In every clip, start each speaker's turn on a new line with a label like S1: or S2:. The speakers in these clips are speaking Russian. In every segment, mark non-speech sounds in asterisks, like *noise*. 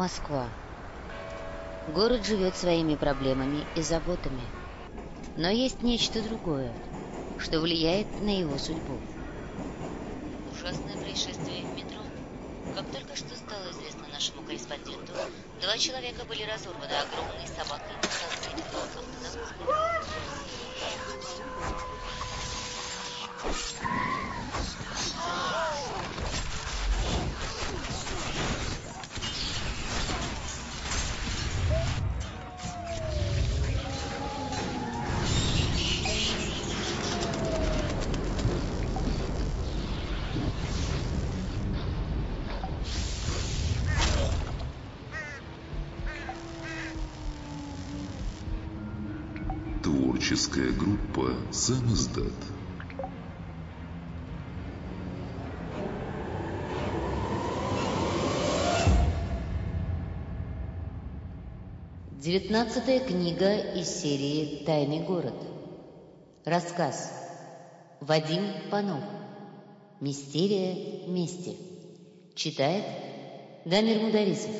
S1: Москва. Город живет своими проблемами и заботами. Но есть нечто другое, что влияет на его судьбу.
S2: Ужасное происшествие в метро. Как только что стало известно нашему корреспонденту, два человека были разорваны огромной собакой на разбитых окнах
S3: Творческая группа «Самоздат».
S1: Девятнадцатая книга из серии «Тайный город». Рассказ. Вадим Панов. Мистерия мести. Читает Дамир Мударисов.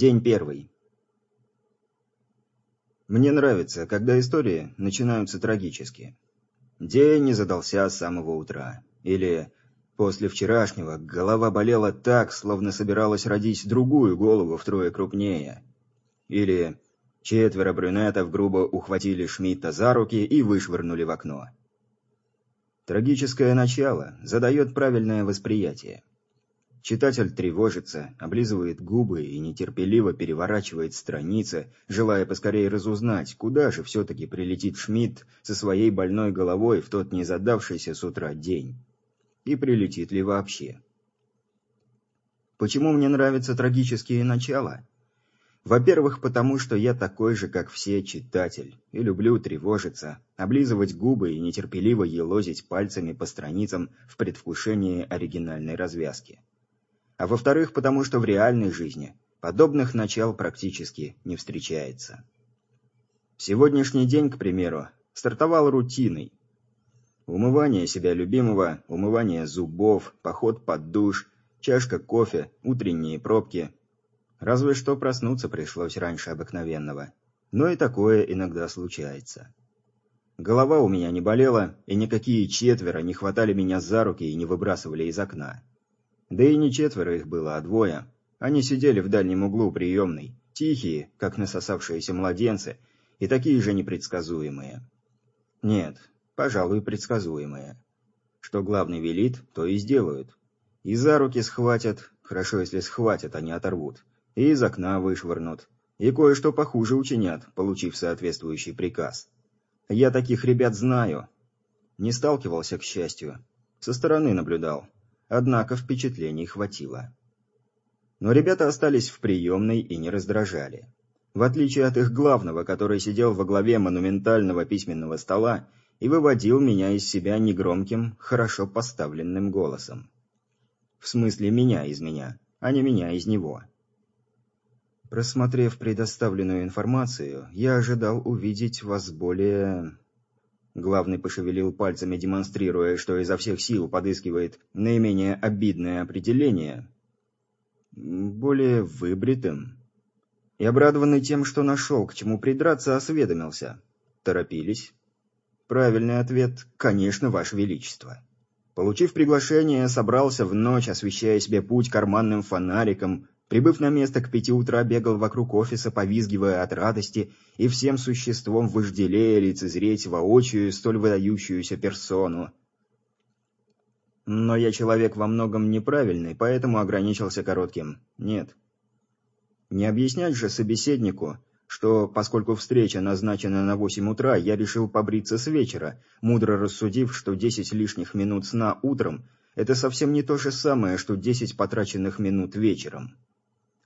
S4: День первый. Мне нравится, когда истории начинаются трагически. День не задался с самого утра. Или после вчерашнего голова болела так, словно собиралась родить другую голову втрое крупнее. Или четверо брюнетов грубо ухватили Шмидта за руки и вышвырнули в окно. Трагическое начало задает правильное восприятие. Читатель тревожится, облизывает губы и нетерпеливо переворачивает страницы, желая поскорее разузнать, куда же все-таки прилетит Шмидт со своей больной головой в тот незадавшийся с утра день. И прилетит ли вообще. Почему мне нравятся трагические начала? Во-первых, потому что я такой же, как все, читатель, и люблю тревожиться, облизывать губы и нетерпеливо елозить пальцами по страницам в предвкушении оригинальной развязки а во-вторых, потому что в реальной жизни подобных начал практически не встречается. Сегодняшний день, к примеру, стартовал рутиной. Умывание себя любимого, умывание зубов, поход под душ, чашка кофе, утренние пробки. Разве что проснуться пришлось раньше обыкновенного. Но и такое иногда случается. Голова у меня не болела, и никакие четверо не хватали меня за руки и не выбрасывали из окна. Да и не четверо их было, а двое. Они сидели в дальнем углу приемной, тихие, как насосавшиеся младенцы, и такие же непредсказуемые. Нет, пожалуй, предсказуемые. Что главный велит, то и сделают. И за руки схватят, хорошо, если схватят, а не оторвут. И из окна вышвырнут. И кое-что похуже учинят, получив соответствующий приказ. Я таких ребят знаю. Не сталкивался, к счастью. Со стороны наблюдал. Однако впечатлений хватило. Но ребята остались в приемной и не раздражали. В отличие от их главного, который сидел во главе монументального письменного стола и выводил меня из себя негромким, хорошо поставленным голосом. В смысле меня из меня, а не меня из него. Просмотрев предоставленную информацию, я ожидал увидеть вас более... Главный пошевелил пальцами, демонстрируя, что изо всех сил подыскивает наименее обидное определение. Более выбритым. И обрадованный тем, что нашел, к чему придраться, осведомился. Торопились? Правильный ответ – конечно, Ваше Величество. Получив приглашение, собрался в ночь, освещая себе путь карманным фонариком, Прибыв на место к пяти утра, бегал вокруг офиса, повизгивая от радости и всем существом вожделея лицезреть воочию столь выдающуюся персону. Но я человек во многом неправильный, поэтому ограничился коротким «нет». Не объяснять же собеседнику, что, поскольку встреча назначена на восемь утра, я решил побриться с вечера, мудро рассудив, что десять лишних минут сна утром – это совсем не то же самое, что десять потраченных минут вечером.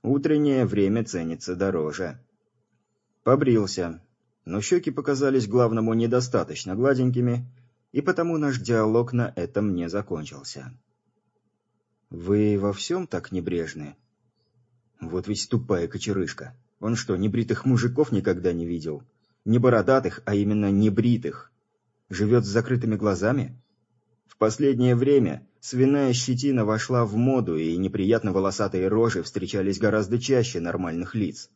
S4: Утреннее время ценится дороже. Побрился, но щеки показались главному недостаточно гладенькими, и потому наш диалог на этом не закончился. «Вы во всем так небрежны?» «Вот ведь тупая кочерышка. Он что, небритых мужиков никогда не видел? Не бородатых, а именно небритых. Живет с закрытыми глазами?» В последнее время свиная щетина вошла в моду, и неприятно волосатые рожи встречались гораздо чаще нормальных лиц.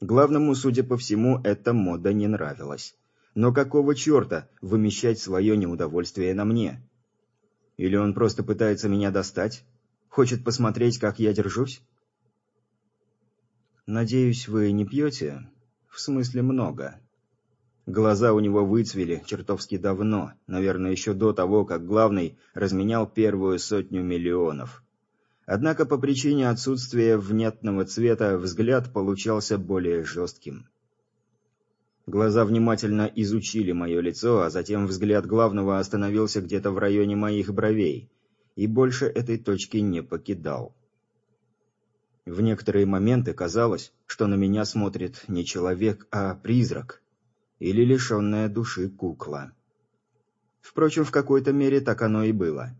S4: Главному, судя по всему, эта мода не нравилась. Но какого черта вымещать свое неудовольствие на мне? Или он просто пытается меня достать? Хочет посмотреть, как я держусь? Надеюсь, вы не пьете? В смысле много. Глаза у него выцвели чертовски давно, наверное, еще до того, как главный разменял первую сотню миллионов. Однако по причине отсутствия внятного цвета взгляд получался более жестким. Глаза внимательно изучили мое лицо, а затем взгляд главного остановился где-то в районе моих бровей, и больше этой точки не покидал. В некоторые моменты казалось, что на меня смотрит не человек, а призрак или лишенная души кукла. Впрочем, в какой-то мере так оно и было.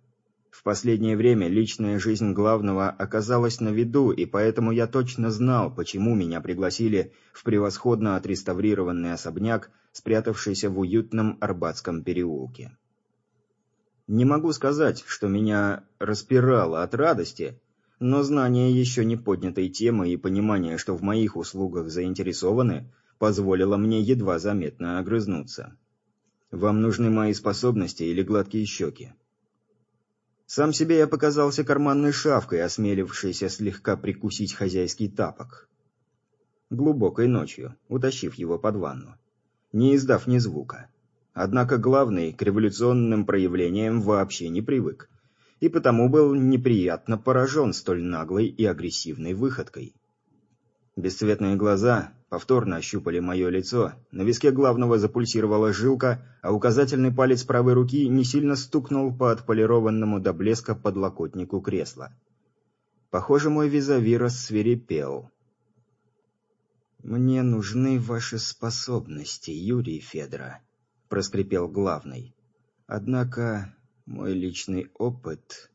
S4: В последнее время личная жизнь главного оказалась на виду, и поэтому я точно знал, почему меня пригласили в превосходно отреставрированный особняк, спрятавшийся в уютном Арбатском переулке. Не могу сказать, что меня распирало от радости, но знание еще не поднятой темы и понимание, что в моих услугах заинтересованы, позволило мне едва заметно огрызнуться. «Вам нужны мои способности или гладкие щеки?» Сам себе я показался карманной шавкой, осмелившейся слегка прикусить хозяйский тапок. Глубокой ночью, утащив его под ванну. Не издав ни звука. Однако главный к революционным проявлениям вообще не привык. И потому был неприятно поражен столь наглой и агрессивной выходкой. Бесцветные глаза повторно ощупали мое лицо, на виске главного запульсировала жилка, а указательный палец правой руки не сильно стукнул по отполированному до блеска подлокотнику кресла. Похоже, мой визави рассверепел. «Мне нужны ваши способности, Юрий Федора», — проскрипел главный. «Однако мой личный опыт...»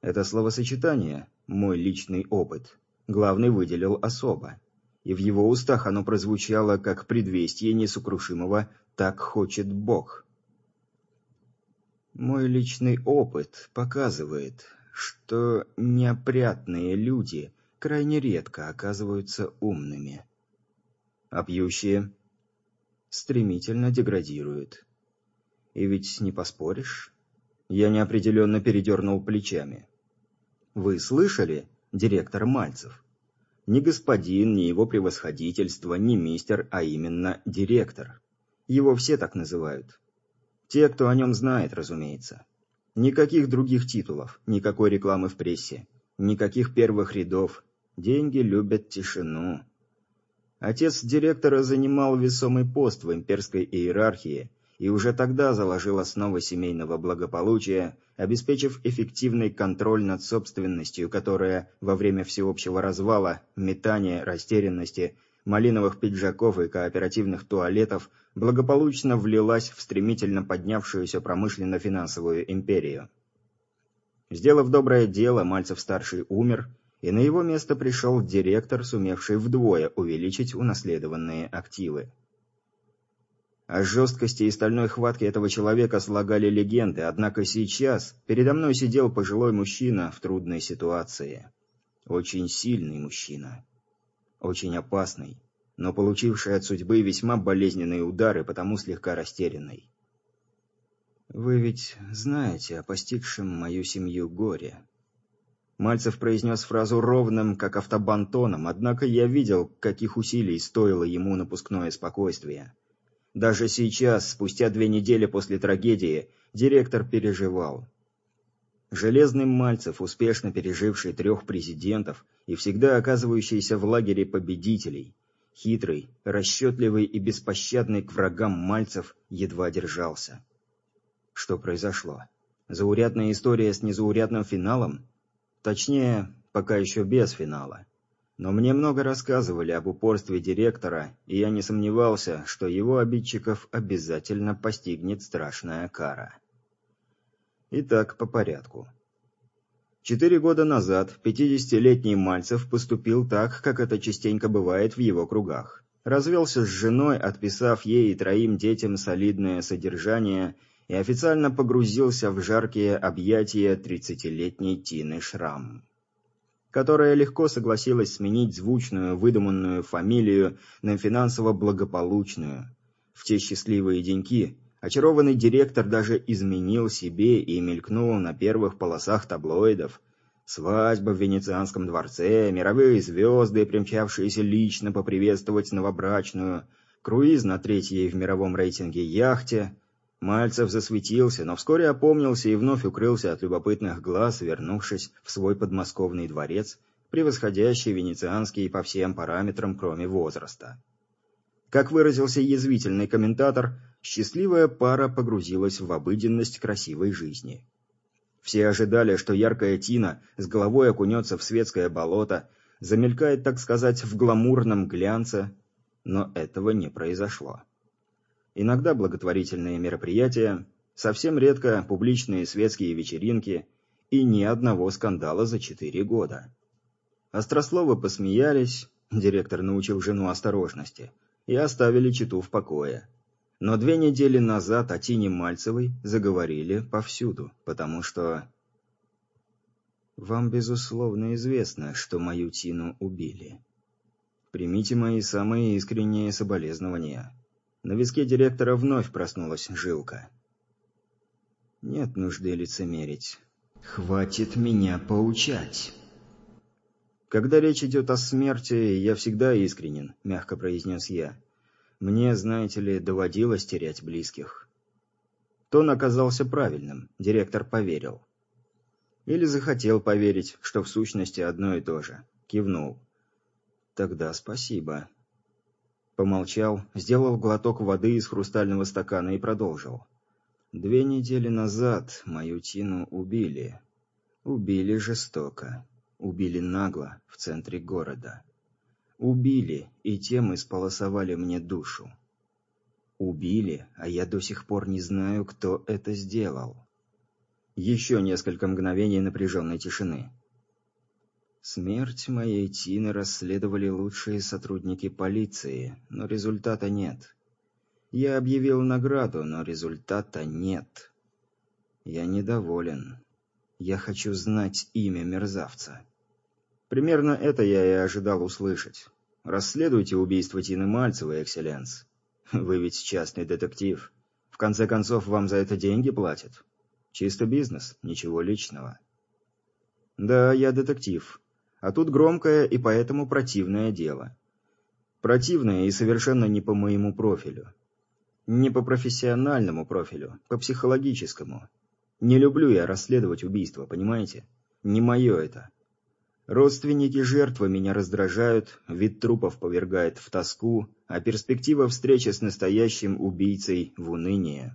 S4: Это словосочетание «мой личный опыт» главный выделил особо. И в его устах оно прозвучало как предвестие несокрушимого «так хочет Бог». Мой личный опыт показывает, что неопрятные люди крайне редко оказываются умными. А пьющие стремительно деградируют. И ведь не поспоришь? Я неопределенно передернул плечами. Вы слышали, директор Мальцев. Не господин, ни его превосходительство, ни мистер, а именно директор. Его все так называют. Те, кто о нем знает, разумеется. Никаких других титулов, никакой рекламы в прессе, никаких первых рядов. Деньги любят тишину. Отец директора занимал весомый пост в имперской иерархии и уже тогда заложил основы семейного благополучия, обеспечив эффективный контроль над собственностью, которая во время всеобщего развала, метания, растерянности, малиновых пиджаков и кооперативных туалетов благополучно влилась в стремительно поднявшуюся промышленно-финансовую империю. Сделав доброе дело, Мальцев-старший умер, и на его место пришел директор, сумевший вдвое увеличить унаследованные активы. О жесткости и стальной хватке этого человека слагали легенды, однако сейчас передо мной сидел пожилой мужчина в трудной ситуации. Очень сильный мужчина. Очень опасный, но получивший от судьбы весьма болезненные удары, потому слегка растерянный. «Вы ведь знаете о постигшем мою семью горе». Мальцев произнес фразу ровным, как автобантоном, однако я видел, каких усилий стоило ему напускное спокойствие. Даже сейчас, спустя две недели после трагедии, директор переживал. Железный Мальцев, успешно переживший трех президентов и всегда оказывающийся в лагере победителей, хитрый, расчетливый и беспощадный к врагам Мальцев, едва держался. Что произошло? Заурядная история с незаурядным финалом? Точнее, пока еще без финала. Но мне много рассказывали об упорстве директора, и я не сомневался, что его обидчиков обязательно постигнет страшная кара. Итак, по порядку. Четыре года назад 50-летний Мальцев поступил так, как это частенько бывает в его кругах. Развелся с женой, отписав ей и троим детям солидное содержание, и официально погрузился в жаркие объятия 30-летней Тины Шрам которая легко согласилась сменить звучную, выдуманную фамилию на финансово благополучную. В те счастливые деньки очарованный директор даже изменил себе и мелькнул на первых полосах таблоидов. Свадьба в Венецианском дворце, мировые звезды, примчавшиеся лично поприветствовать новобрачную, круиз на третьей в мировом рейтинге яхте – Мальцев засветился, но вскоре опомнился и вновь укрылся от любопытных глаз, вернувшись в свой подмосковный дворец, превосходящий венецианский по всем параметрам, кроме возраста. Как выразился язвительный комментатор, счастливая пара погрузилась в обыденность красивой жизни. Все ожидали, что яркая Тина с головой окунется в светское болото, замелькает, так сказать, в гламурном глянце, но этого не произошло иногда благотворительные мероприятия, совсем редко публичные светские вечеринки и ни одного скандала за четыре года. Острословы посмеялись, директор научил жену осторожности, и оставили читу в покое. Но две недели назад о Тине Мальцевой заговорили повсюду, потому что... Вам, безусловно, известно, что мою Тину убили. Примите мои самые искренние соболезнования. На виске директора вновь проснулась жилка. Нет нужды лицемерить. Хватит меня поучать. Когда речь идет о смерти, я всегда искренен, мягко произнес я. Мне, знаете ли, доводилось терять близких. Тон оказался правильным, директор поверил. Или захотел поверить, что в сущности одно и то же. Кивнул. Тогда спасибо. Помолчал, сделал глоток воды из хрустального стакана и продолжил. «Две недели назад мою Тину убили. Убили жестоко. Убили нагло, в центре города. Убили, и тем исполосовали мне душу. Убили, а я до сих пор не знаю, кто это сделал». Еще несколько мгновений напряженной тишины. Смерть моей Тины расследовали лучшие сотрудники полиции, но результата нет. Я объявил награду, но результата нет. Я недоволен. Я хочу знать имя мерзавца. Примерно это я и ожидал услышать. Расследуйте убийство Тины Мальцевой, экселленс. Вы ведь частный детектив. В конце концов, вам за это деньги платят. Чисто бизнес, ничего личного. Да, я детектив, а тут громкое и поэтому противное дело. Противное и совершенно не по моему профилю. Не по профессиональному профилю, по психологическому. Не люблю я расследовать убийства, понимаете? Не мое это. Родственники жертвы меня раздражают, вид трупов повергает в тоску, а перспектива встречи с настоящим убийцей в уныние.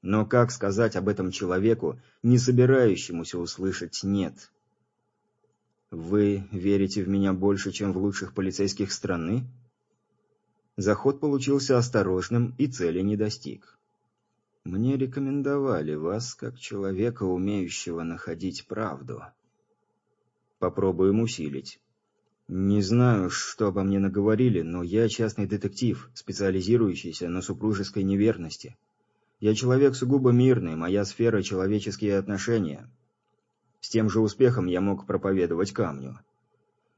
S4: Но как сказать об этом человеку, не собирающемуся услышать «нет»? Вы верите в меня больше, чем в лучших полицейских страны? Заход получился осторожным и цели не достиг. Мне рекомендовали вас как человека, умеющего находить правду. Попробуем усилить. Не знаю, что обо мне наговорили, но я частный детектив, специализирующийся на супружеской неверности. Я человек сугубо мирный, моя сфера – человеческие отношения. С тем же успехом я мог проповедовать камню.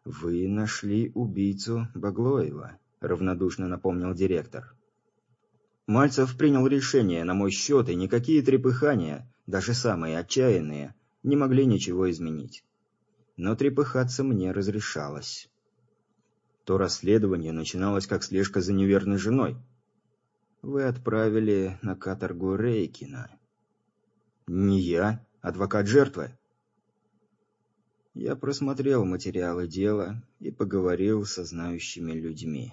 S4: «Вы нашли убийцу Баглоева», – равнодушно напомнил директор. Мальцев принял решение на мой счет, и никакие трепыхания, даже самые отчаянные, не могли ничего изменить но трепыхаться мне разрешалось. То расследование начиналось как слежка за неверной женой. Вы отправили на каторгу Рейкина. Не я, адвокат жертвы. Я просмотрел материалы дела и поговорил со знающими людьми.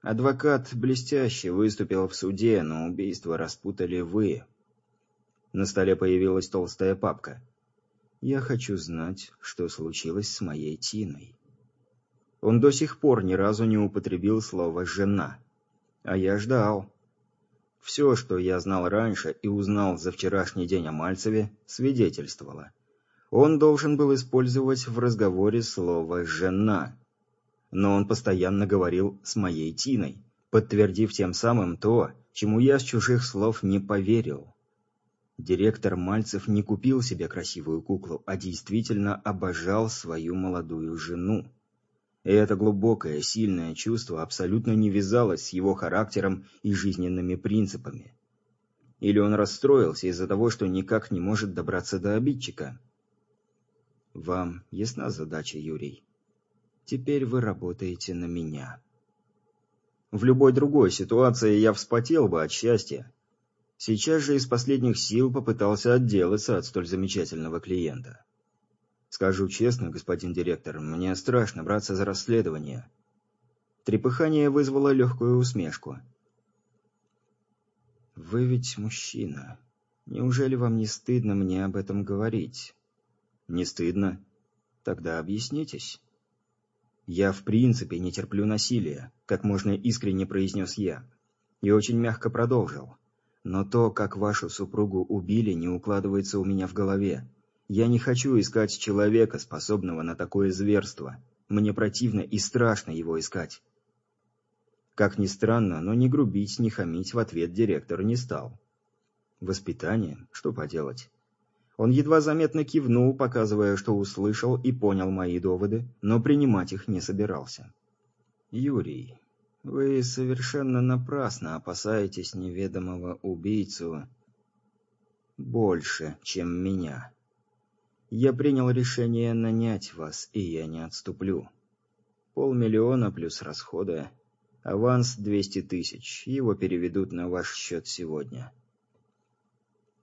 S4: Адвокат блестяще выступил в суде, но убийство распутали вы. На столе появилась толстая папка. Я хочу знать, что случилось с моей Тиной. Он до сих пор ни разу не употребил слово «жена». А я ждал. Все, что я знал раньше и узнал за вчерашний день о Мальцеве, свидетельствовало. Он должен был использовать в разговоре слово «жена». Но он постоянно говорил с моей Тиной, подтвердив тем самым то, чему я с чужих слов не поверил. Директор Мальцев не купил себе красивую куклу, а действительно обожал свою молодую жену. И это глубокое, сильное чувство абсолютно не вязалось с его характером и жизненными принципами. Или он расстроился из-за того, что никак не может добраться до обидчика? Вам ясна задача, Юрий. Теперь вы работаете на меня. В любой другой ситуации я вспотел бы от счастья, Сейчас же из последних сил попытался отделаться от столь замечательного клиента. Скажу честно, господин директор, мне страшно браться за расследование. Трепыхание вызвало легкую усмешку. Вы ведь мужчина. Неужели вам не стыдно мне об этом говорить? Не стыдно? Тогда объяснитесь. Я в принципе не терплю насилия, как можно искренне произнес я. И очень мягко продолжил. Но то, как вашу супругу убили, не укладывается у меня в голове. Я не хочу искать человека, способного на такое зверство. Мне противно и страшно его искать. Как ни странно, но ни грубить, ни хамить в ответ директор не стал. Воспитание? Что поделать? Он едва заметно кивнул, показывая, что услышал и понял мои доводы, но принимать их не собирался. «Юрий, вы совершенно напрасно опасаетесь неведомого убийцу больше, чем меня. Я принял решение нанять вас, и я не отступлю. Полмиллиона плюс расходы. Аванс 200 тысяч. Его переведут на ваш счет сегодня.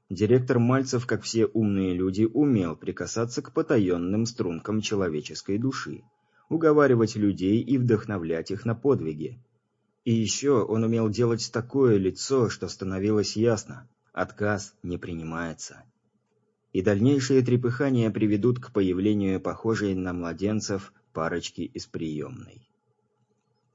S4: Директор Мальцев, как все умные люди, умел прикасаться к потаенным стрункам человеческой души, уговаривать людей и вдохновлять их на подвиги. И еще он умел делать такое лицо, что становилось ясно – отказ не принимается. И дальнейшие трепыхания приведут к появлению похожей на младенцев парочки из приемной.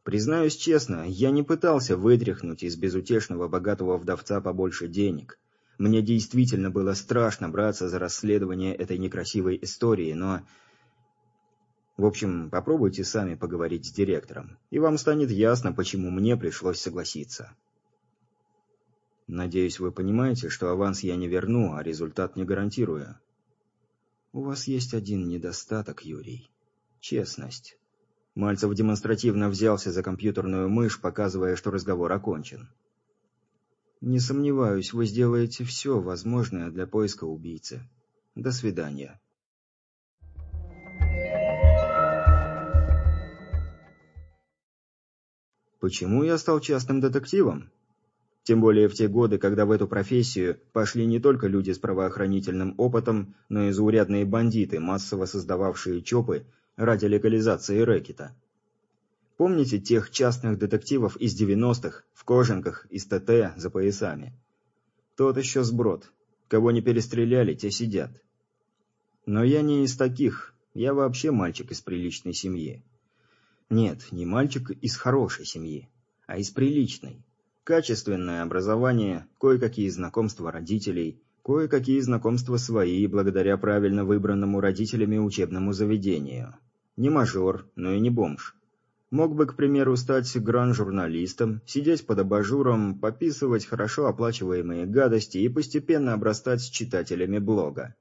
S4: Признаюсь честно, я не пытался вытряхнуть из безутешного богатого вдовца побольше денег. Мне действительно было страшно браться за расследование этой некрасивой истории, но в общем, попробуйте сами поговорить с директором, и вам станет ясно, почему мне пришлось согласиться. Надеюсь, вы понимаете, что аванс я не верну, а результат не гарантирую. У вас есть один недостаток, Юрий. Честность. Мальцев демонстративно взялся за компьютерную мышь, показывая, что разговор окончен. Не сомневаюсь, вы сделаете все возможное для поиска убийцы. До свидания. Почему я стал частным детективом? Тем более в те годы, когда в эту профессию пошли не только люди с правоохранительным опытом, но и заурядные бандиты, массово создававшие ЧОПы ради легализации рэкета. Помните тех частных детективов из 90-х в кожанках из ТТ за поясами? Тот еще сброд. Кого не перестреляли, те сидят. Но я не из таких. Я вообще мальчик из приличной семьи. Нет, не мальчик из хорошей семьи, а из приличной. Качественное образование, кое-какие знакомства родителей, кое-какие знакомства свои, благодаря правильно выбранному родителями учебному заведению. Не мажор, но и не бомж. Мог бы, к примеру, стать гран-журналистом, сидеть под абажуром, пописывать хорошо оплачиваемые гадости и постепенно обрастать читателями блога.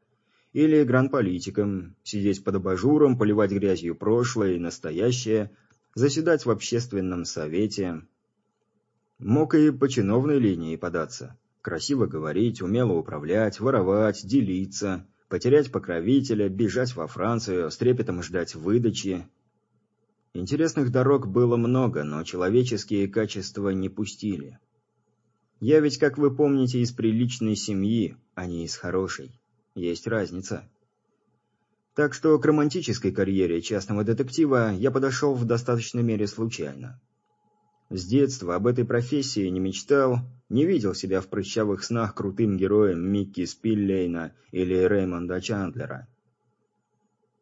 S4: Или гран-политиком, сидеть под абажуром, поливать грязью прошлое и настоящее, заседать в общественном совете. Мог и по чиновной линии податься. Красиво говорить, умело управлять, воровать, делиться, потерять покровителя, бежать во Францию, с трепетом ждать выдачи, Интересных дорог было много, но человеческие качества не пустили. Я ведь, как вы помните, из приличной семьи, а не из хорошей. Есть разница. Так что к романтической карьере частного детектива я подошел в достаточной мере случайно. С детства об этой профессии не мечтал, не видел себя в прыщавых снах крутым героем Микки Спиллейна или Реймонда Чандлера.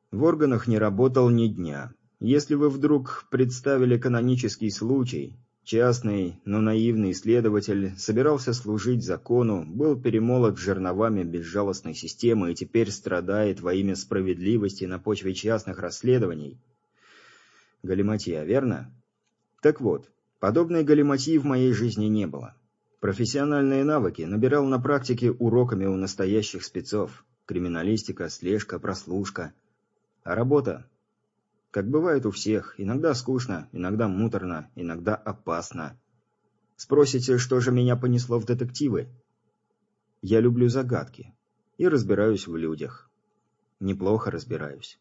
S4: В органах не работал ни дня, если вы вдруг представили канонический случай, частный, но наивный следователь собирался служить закону, был перемолот жерновами безжалостной системы и теперь страдает во имя справедливости на почве частных расследований. Галиматья, верно? Так вот, подобной галиматьи в моей жизни не было. Профессиональные навыки набирал на практике уроками у настоящих спецов. Криминалистика, слежка, прослушка. А работа как бывает у всех, иногда скучно, иногда муторно, иногда опасно. Спросите, что же меня понесло в детективы? Я люблю загадки и разбираюсь в людях. Неплохо разбираюсь.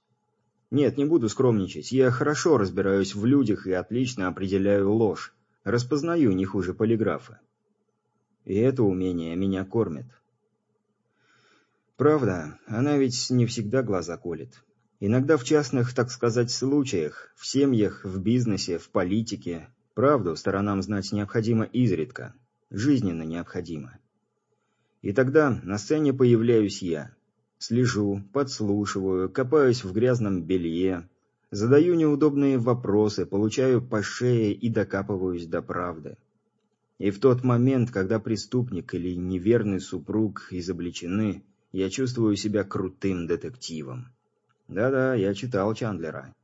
S4: Нет, не буду скромничать, я хорошо разбираюсь в людях и отлично определяю ложь, распознаю не хуже полиграфа. И это умение меня кормит. Правда, она ведь не всегда глаза колет. Иногда в частных, так сказать, случаях, в семьях, в бизнесе, в политике, правду сторонам знать необходимо изредка, жизненно необходимо. И тогда на сцене появляюсь я. Слежу, подслушиваю, копаюсь в грязном белье, задаю неудобные вопросы, получаю по шее и докапываюсь до правды. И в тот момент, когда преступник или неверный супруг изобличены, я чувствую себя крутым детективом. Да-да, я читал Чандлера.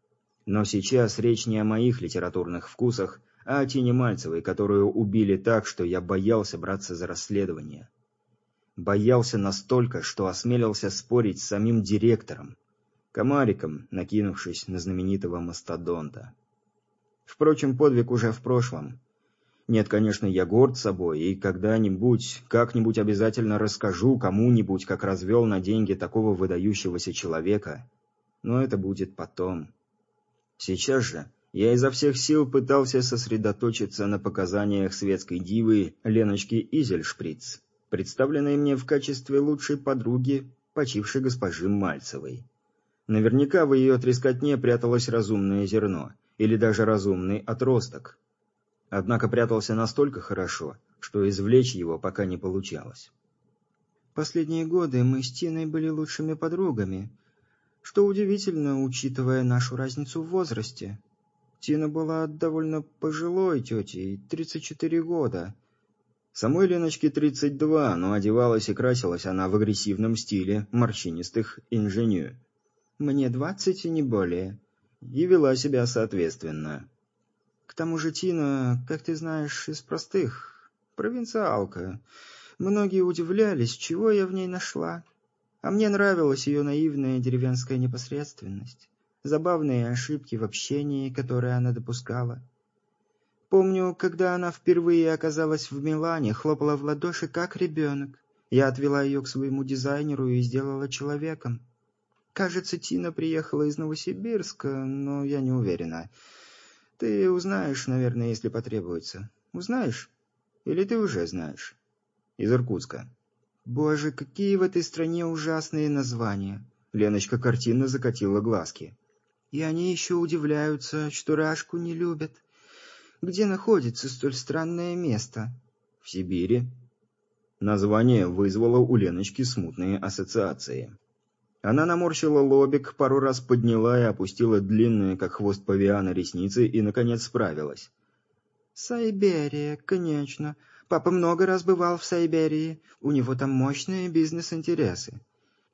S4: Но сейчас речь не о моих литературных вкусах, а о Тине Мальцевой, которую убили так, что я боялся браться за расследование. Боялся настолько, что осмелился спорить с самим директором, комариком, накинувшись на знаменитого мастодонта. Впрочем, подвиг уже в прошлом. Нет, конечно, я горд собой, и когда-нибудь, как-нибудь обязательно расскажу кому-нибудь, как развел на деньги такого выдающегося человека, но это будет потом. Сейчас же я изо всех сил пытался сосредоточиться на показаниях светской дивы Леночки Изельшприц, представленной мне в качестве лучшей подруги почившей госпожи Мальцевой. Наверняка в ее трескотне пряталось разумное зерно, или даже разумный отросток. Однако прятался настолько хорошо, что извлечь его пока не получалось.
S5: Последние годы мы с Тиной были лучшими подругами, что удивительно, учитывая нашу разницу в возрасте. Тина была довольно пожилой тетей, 34 года.
S4: Самой Леночке 32, но одевалась и красилась она в агрессивном стиле морщинистых инженю.
S5: Мне 20 и не более.
S4: И вела себя соответственно.
S5: К тому же Тина, как ты знаешь, из простых. Провинциалка. Многие удивлялись, чего я в ней нашла. А мне нравилась ее наивная деревенская непосредственность, забавные ошибки в общении, которые она допускала. Помню, когда она впервые оказалась в Милане, хлопала в ладоши, как ребенок. Я отвела ее к своему дизайнеру и сделала человеком. Кажется, Тина приехала из Новосибирска, но я не уверена. Ты узнаешь, наверное, если потребуется. Узнаешь? Или ты уже знаешь?
S4: Из Иркутска.
S5: Боже, какие в этой стране ужасные названия.
S4: Леночка картинно закатила глазки.
S5: И они еще удивляются, что Рашку не любят. Где находится столь странное место?
S4: В Сибири. Название вызвало у Леночки смутные ассоциации. Она наморщила лобик, пару раз подняла и опустила длинные, как хвост павиана, ресницы и, наконец, справилась.
S5: «Сайберия, конечно. Папа много раз бывал в Сайберии. У него там мощные бизнес-интересы».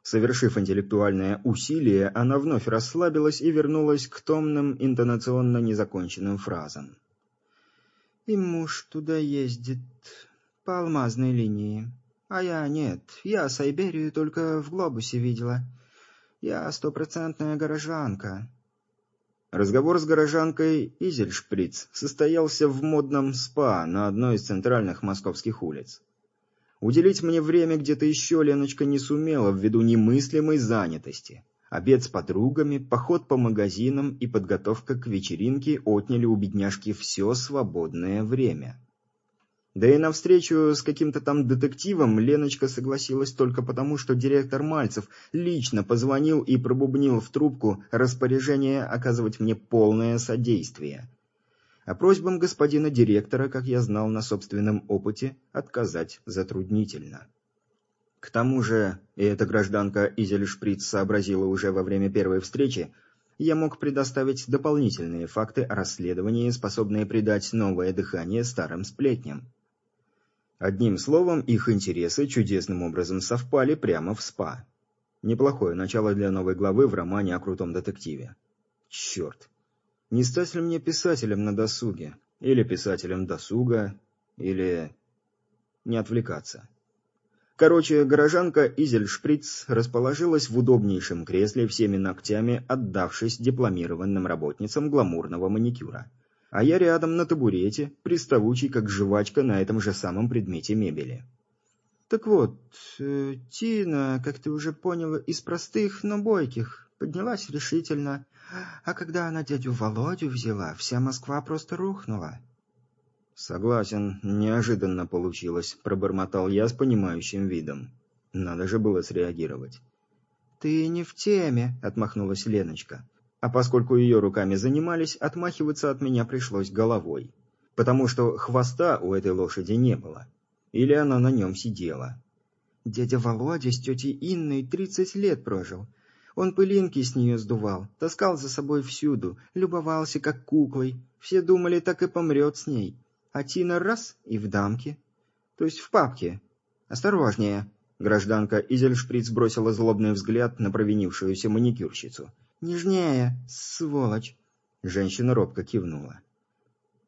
S4: Совершив интеллектуальное усилие, она вновь расслабилась и вернулась к томным интонационно незаконченным фразам.
S5: «И муж туда ездит по алмазной линии. А я нет, я Сайберию только в глобусе видела. Я стопроцентная горожанка.
S4: Разговор с горожанкой Изельшприц состоялся в модном спа на одной из центральных московских улиц. Уделить мне время где-то еще Леночка не сумела ввиду немыслимой занятости. Обед с подругами, поход по магазинам и подготовка к вечеринке отняли у бедняжки все свободное время. Да и на встречу с каким-то там детективом Леночка согласилась только потому, что директор Мальцев лично позвонил и пробубнил в трубку распоряжение оказывать мне полное содействие. А просьбам господина директора, как я знал на собственном опыте, отказать затруднительно. К тому же, и эта гражданка Изельшприц сообразила уже во время первой встречи, я мог предоставить дополнительные факты о расследовании, способные придать новое дыхание старым сплетням. Одним словом, их интересы чудесным образом совпали прямо в СПА. Неплохое начало для новой главы в романе о крутом детективе. Черт. Не стать ли мне писателем на досуге? Или писателем досуга? Или... Не отвлекаться. Короче, горожанка Изельшприц расположилась в удобнейшем кресле всеми ногтями, отдавшись дипломированным работницам гламурного маникюра а я рядом на табурете, приставучий как жвачка на этом же самом предмете мебели.
S5: Так вот, э, Тина, как ты уже поняла, из простых, но бойких, поднялась решительно, а когда она дядю Володю взяла, вся Москва просто рухнула.
S4: «Согласен, неожиданно получилось», — пробормотал я с понимающим видом. Надо же было среагировать.
S5: «Ты не в теме», — отмахнулась Леночка.
S4: А поскольку ее руками занимались, отмахиваться от меня пришлось головой. Потому что хвоста у этой лошади не было. Или она на нем сидела.
S5: Дядя Володя с тетей Инной тридцать лет прожил. Он пылинки с нее сдувал, таскал за собой всюду, любовался как куклой. Все думали, так и помрет с ней. А Тина раз и в дамке. То есть в папке. Осторожнее. Гражданка Изельшприц бросила злобный взгляд на провинившуюся маникюрщицу. «Нежнее, сволочь!»
S4: Женщина робко кивнула.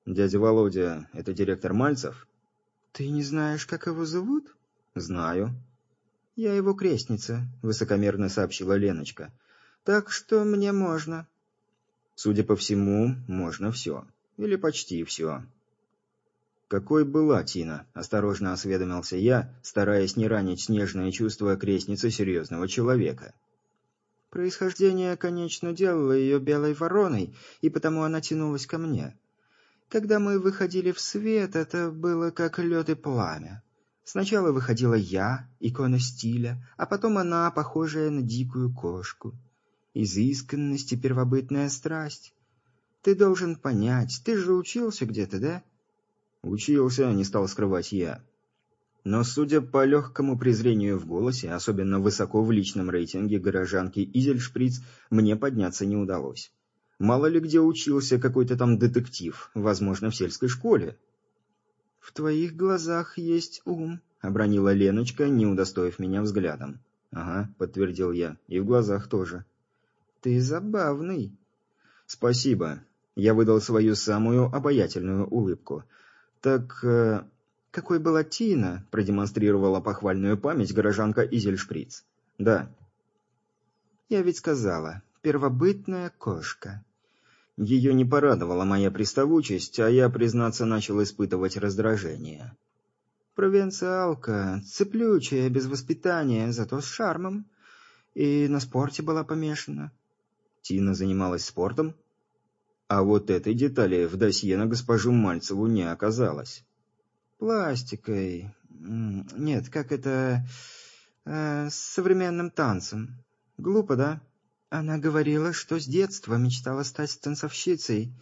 S4: «Дядя Володя, это директор Мальцев?»
S5: «Ты не знаешь, как его зовут?»
S4: «Знаю».
S5: «Я его крестница», — высокомерно сообщила Леночка. «Так что мне можно».
S4: «Судя по всему, можно все. Или почти все». «Какой была Тина?» – осторожно осведомился я, стараясь не ранить снежное чувство крестницы серьезного человека.
S5: Происхождение, конечно, делало ее белой вороной, и потому она тянулась ко мне. Когда мы выходили в свет, это было как лед и пламя. Сначала выходила я, икона стиля, а потом она, похожая на дикую кошку. Изысканность и первобытная страсть. Ты должен понять, ты же учился где-то, да?
S4: Учился, не стал скрывать я. Но, судя по легкому презрению в голосе, особенно высоко в личном рейтинге горожанки Изельшприц, мне подняться не удалось. Мало ли где учился какой-то там детектив, возможно, в сельской школе.
S5: «В твоих глазах есть ум», —
S4: обронила Леночка, не удостоив меня взглядом. «Ага», — подтвердил я, — «и в глазах тоже».
S5: «Ты забавный».
S4: «Спасибо». Я выдал свою самую обаятельную улыбку. «Так...» э,
S5: какой была Тина, продемонстрировала похвальную память горожанка Изельшприц.
S4: Да.
S5: Я ведь сказала, первобытная кошка.
S4: Ее не порадовала моя приставучесть, а я, признаться, начал испытывать раздражение.
S5: Провинциалка, цеплючая, без воспитания, зато с шармом. И на спорте была помешана.
S4: Тина занималась спортом? А вот этой детали в досье на госпожу Мальцеву не оказалось
S5: пластикой. Нет, как это... Э, с современным танцем. Глупо, да? Она говорила, что с детства мечтала стать танцовщицей.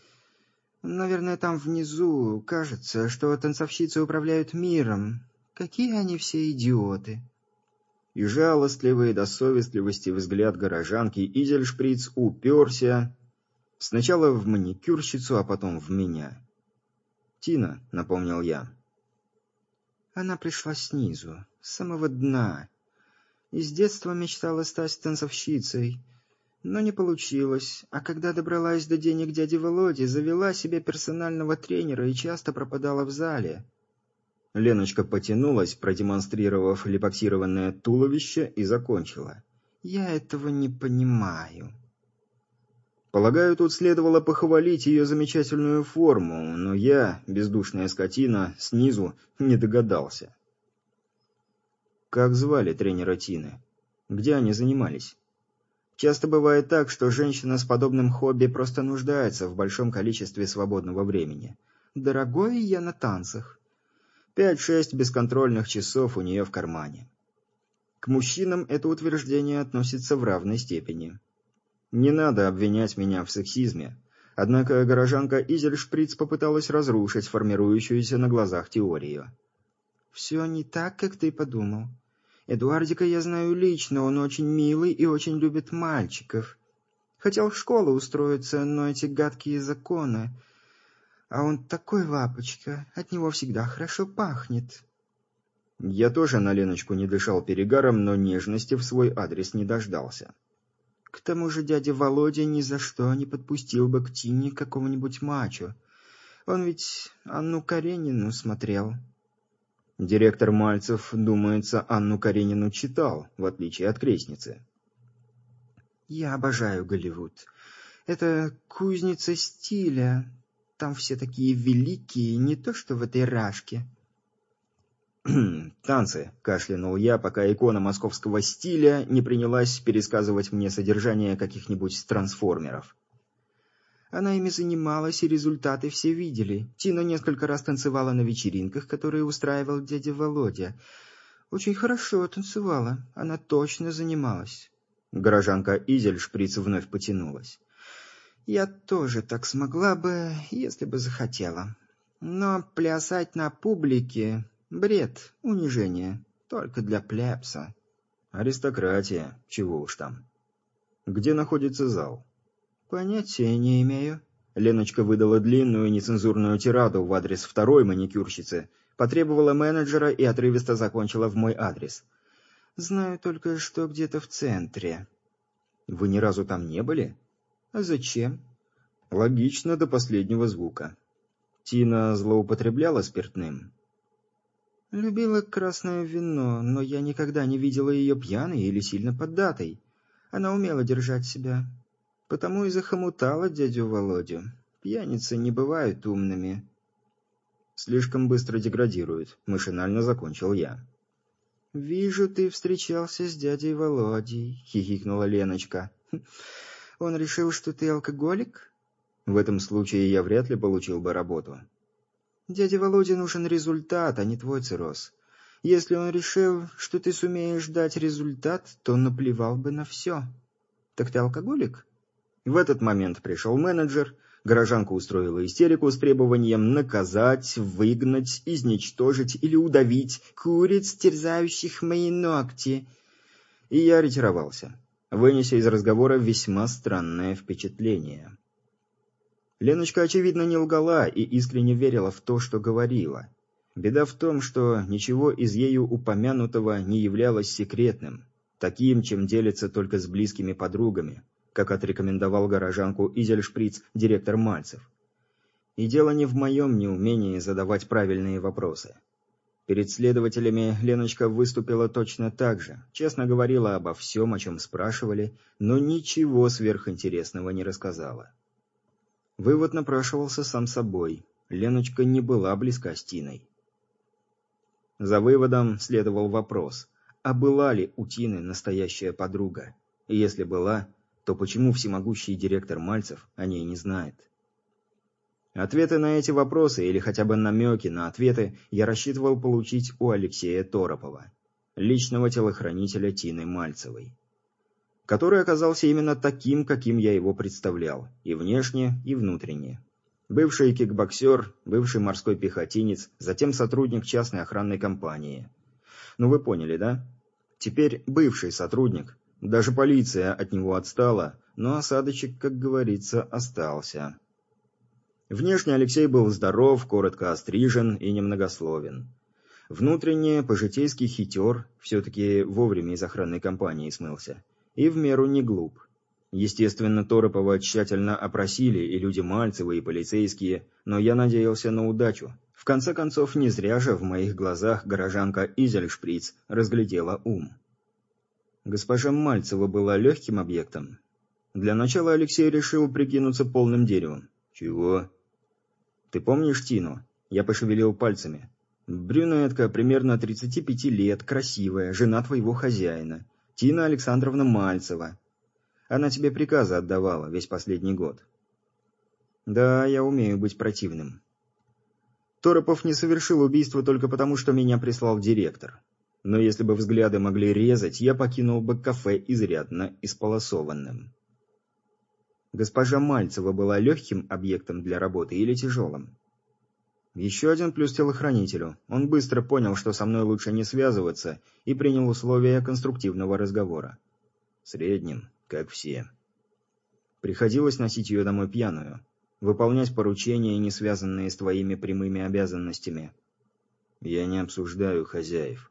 S5: Наверное, там внизу кажется, что танцовщицы управляют миром. Какие они все идиоты!»
S4: И жалостливый до совестливости взгляд горожанки Изельшприц уперся сначала в маникюрщицу, а потом в меня. «Тина», — напомнил я.
S5: Она пришла снизу, с самого дна. И с детства мечтала стать танцовщицей. Но не получилось, а когда добралась до денег дяди Володи, завела себе персонального тренера и часто пропадала в зале.
S4: Леночка потянулась, продемонстрировав липоксированное туловище, и закончила.
S5: «Я этого не понимаю».
S4: Полагаю, тут следовало похвалить ее замечательную форму, но я, бездушная скотина, снизу не догадался. Как звали тренера Тины? Где они занимались? Часто бывает так, что женщина с подобным хобби просто нуждается в большом количестве свободного времени.
S5: Дорогой я на танцах.
S4: Пять-шесть бесконтрольных часов у нее в кармане. К мужчинам это утверждение относится в равной степени. Не надо обвинять меня в сексизме. Однако горожанка Изельшприц попыталась разрушить формирующуюся на глазах теорию.
S5: «Все не так, как ты подумал. Эдуардика я знаю лично, он очень милый и очень любит мальчиков. Хотел в школу устроиться, но эти гадкие законы... А он такой лапочка, от него всегда хорошо пахнет».
S4: Я тоже на Леночку не дышал перегаром, но нежности в свой адрес не дождался.
S5: К тому же дядя Володя ни за что не подпустил бы к Тине какого-нибудь мачо. Он ведь Анну Каренину смотрел.
S4: Директор Мальцев, думается, Анну Каренину читал, в отличие от крестницы.
S5: Я обожаю Голливуд. Это кузница стиля. Там все такие великие, не то что в этой рашке. *clears throat*
S4: «Танцы», — кашлянул я, пока икона московского стиля не принялась пересказывать мне содержание каких-нибудь трансформеров.
S5: Она ими занималась, и результаты все видели. Тина несколько раз танцевала на вечеринках, которые устраивал дядя Володя. Очень хорошо танцевала. Она точно занималась.
S4: Горожанка Изель шприц вновь потянулась.
S5: Я тоже так смогла бы, если бы захотела. Но плясать на публике Бред, унижение. Только для плебса.
S4: Аристократия, чего уж там. Где находится зал?
S5: Понятия не имею.
S4: Леночка выдала длинную нецензурную тираду в адрес второй маникюрщицы, потребовала менеджера и отрывисто закончила в мой адрес.
S5: Знаю только, что где-то в центре.
S4: Вы ни разу там не были?
S5: А зачем?
S4: Логично до последнего звука. Тина злоупотребляла спиртным?
S5: Любила красное вино, но я никогда не видела ее пьяной или сильно поддатой. Она умела держать себя. Потому и захомутала дядю Володю. Пьяницы не бывают умными.
S4: Слишком быстро деградируют, машинально закончил я.
S5: «Вижу, ты встречался с дядей Володей», — хихикнула Леночка. «Он решил, что ты алкоголик?»
S4: «В этом случае я вряд ли получил бы работу».
S5: Дяде Володе нужен результат, а не твой цирроз. Если он решил, что ты сумеешь дать результат, то наплевал бы на все. Так ты алкоголик?
S4: В этот момент пришел менеджер, горожанка устроила истерику с требованием наказать, выгнать, изничтожить или удавить куриц, терзающих мои ногти. И я ретировался, вынеся из разговора весьма странное впечатление. Леночка, очевидно, не лгала и искренне верила в то, что говорила. Беда в том, что ничего из ею упомянутого не являлось секретным, таким, чем делится только с близкими подругами, как отрекомендовал горожанку Изельшприц директор Мальцев. И дело не в моем неумении задавать правильные вопросы. Перед следователями Леночка выступила точно так же, честно говорила обо всем, о чем спрашивали, но ничего сверхинтересного не рассказала. Вывод напрашивался сам собой. Леночка не была близка с Тиной. За выводом следовал вопрос, а была ли у Тины настоящая подруга? И если была, то почему всемогущий директор Мальцев о ней не знает? Ответы на эти вопросы, или хотя бы намеки на ответы, я рассчитывал получить у Алексея Торопова, личного телохранителя Тины Мальцевой. Который оказался именно таким, каким я его представлял, и внешне, и внутренне. Бывший кикбоксер, бывший морской пехотинец, затем сотрудник частной охранной компании. Ну вы поняли, да? Теперь бывший сотрудник. Даже полиция от него отстала, но осадочек, как говорится, остался. Внешне Алексей был здоров, коротко острижен и немногословен. Внутренне, по-житейски хитер, все-таки вовремя из охранной компании смылся. И в меру не глуп. Естественно, Торопова тщательно опросили и люди Мальцева, и полицейские, но я надеялся на удачу. В конце концов, не зря же в моих глазах горожанка Изельшприц разглядела ум. Госпожа Мальцева была легким объектом. Для начала Алексей решил прикинуться полным деревом. «Чего?» «Ты помнишь Тину?» Я пошевелил пальцами. «Брюнетка, примерно 35 лет, красивая, жена твоего хозяина. Тина Александровна Мальцева. Она тебе приказы отдавала весь последний год». «Да, я умею быть противным». Торопов не совершил убийство только потому, что меня прислал директор. Но если бы взгляды могли резать, я покинул бы кафе изрядно исполосованным. Госпожа Мальцева была легким объектом для работы или тяжелым? Еще один плюс телохранителю. Он быстро понял, что со мной лучше не связываться, и принял условия конструктивного разговора. Средним, как все. Приходилось носить ее домой пьяную. Выполнять поручения, не связанные с твоими прямыми обязанностями. Я не обсуждаю хозяев.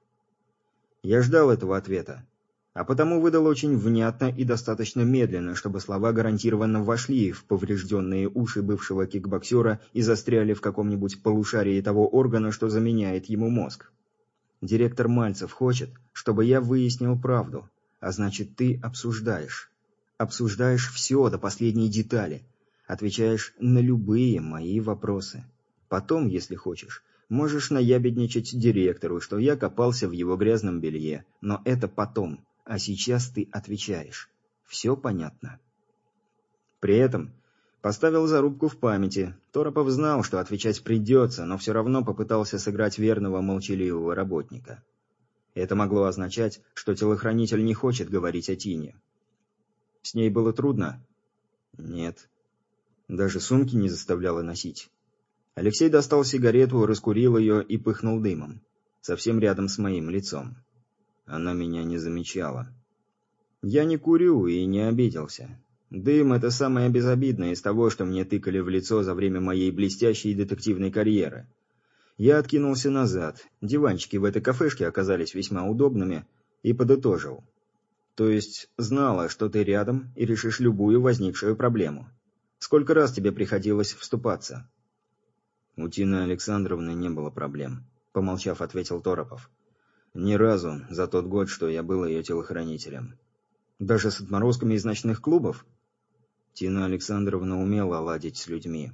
S4: Я ждал этого ответа а потому выдал очень внятно и достаточно медленно, чтобы слова гарантированно вошли в поврежденные уши бывшего кикбоксера и застряли в каком-нибудь полушарии того органа, что заменяет ему мозг. Директор Мальцев хочет, чтобы я выяснил правду, а значит ты обсуждаешь. Обсуждаешь все до последней детали, отвечаешь на любые мои вопросы. Потом, если хочешь, можешь наябедничать директору, что я копался в его грязном белье, но это потом, а сейчас ты отвечаешь. Все понятно. При этом поставил зарубку в памяти. Торопов знал, что отвечать придется, но все равно попытался сыграть верного молчаливого работника. Это могло означать, что телохранитель не хочет говорить о Тине. С ней было трудно? Нет. Даже сумки не заставляла носить. Алексей достал сигарету, раскурил ее и пыхнул дымом. Совсем рядом с моим лицом. Она меня не замечала. Я не курю и не обиделся. Дым – это самое безобидное из того, что мне тыкали в лицо за время моей блестящей детективной карьеры. Я откинулся назад, диванчики в этой кафешке оказались весьма удобными, и подытожил. То есть знала, что ты рядом и решишь любую возникшую проблему. Сколько раз тебе приходилось вступаться? У Тины Александровны не было проблем, помолчав, ответил Торопов. Ни разу за тот год, что я был ее телохранителем. Даже с отморозками из ночных клубов? Тина Александровна умела ладить с людьми.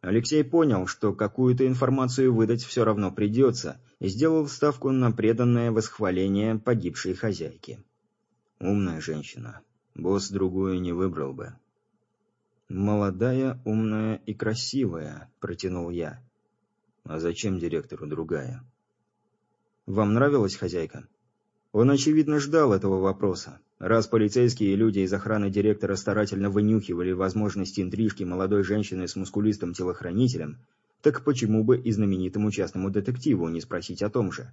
S4: Алексей понял, что какую-то информацию выдать все равно придется, и сделал ставку на преданное восхваление погибшей хозяйки. Умная женщина. Босс другую не выбрал бы. «Молодая, умная и красивая», — протянул я. «А зачем директору другая?» «Вам нравилась хозяйка?» Он, очевидно, ждал этого вопроса. Раз полицейские люди из охраны директора старательно вынюхивали возможности интрижки молодой женщины с мускулистым телохранителем, так почему бы и знаменитому частному детективу не спросить о том же?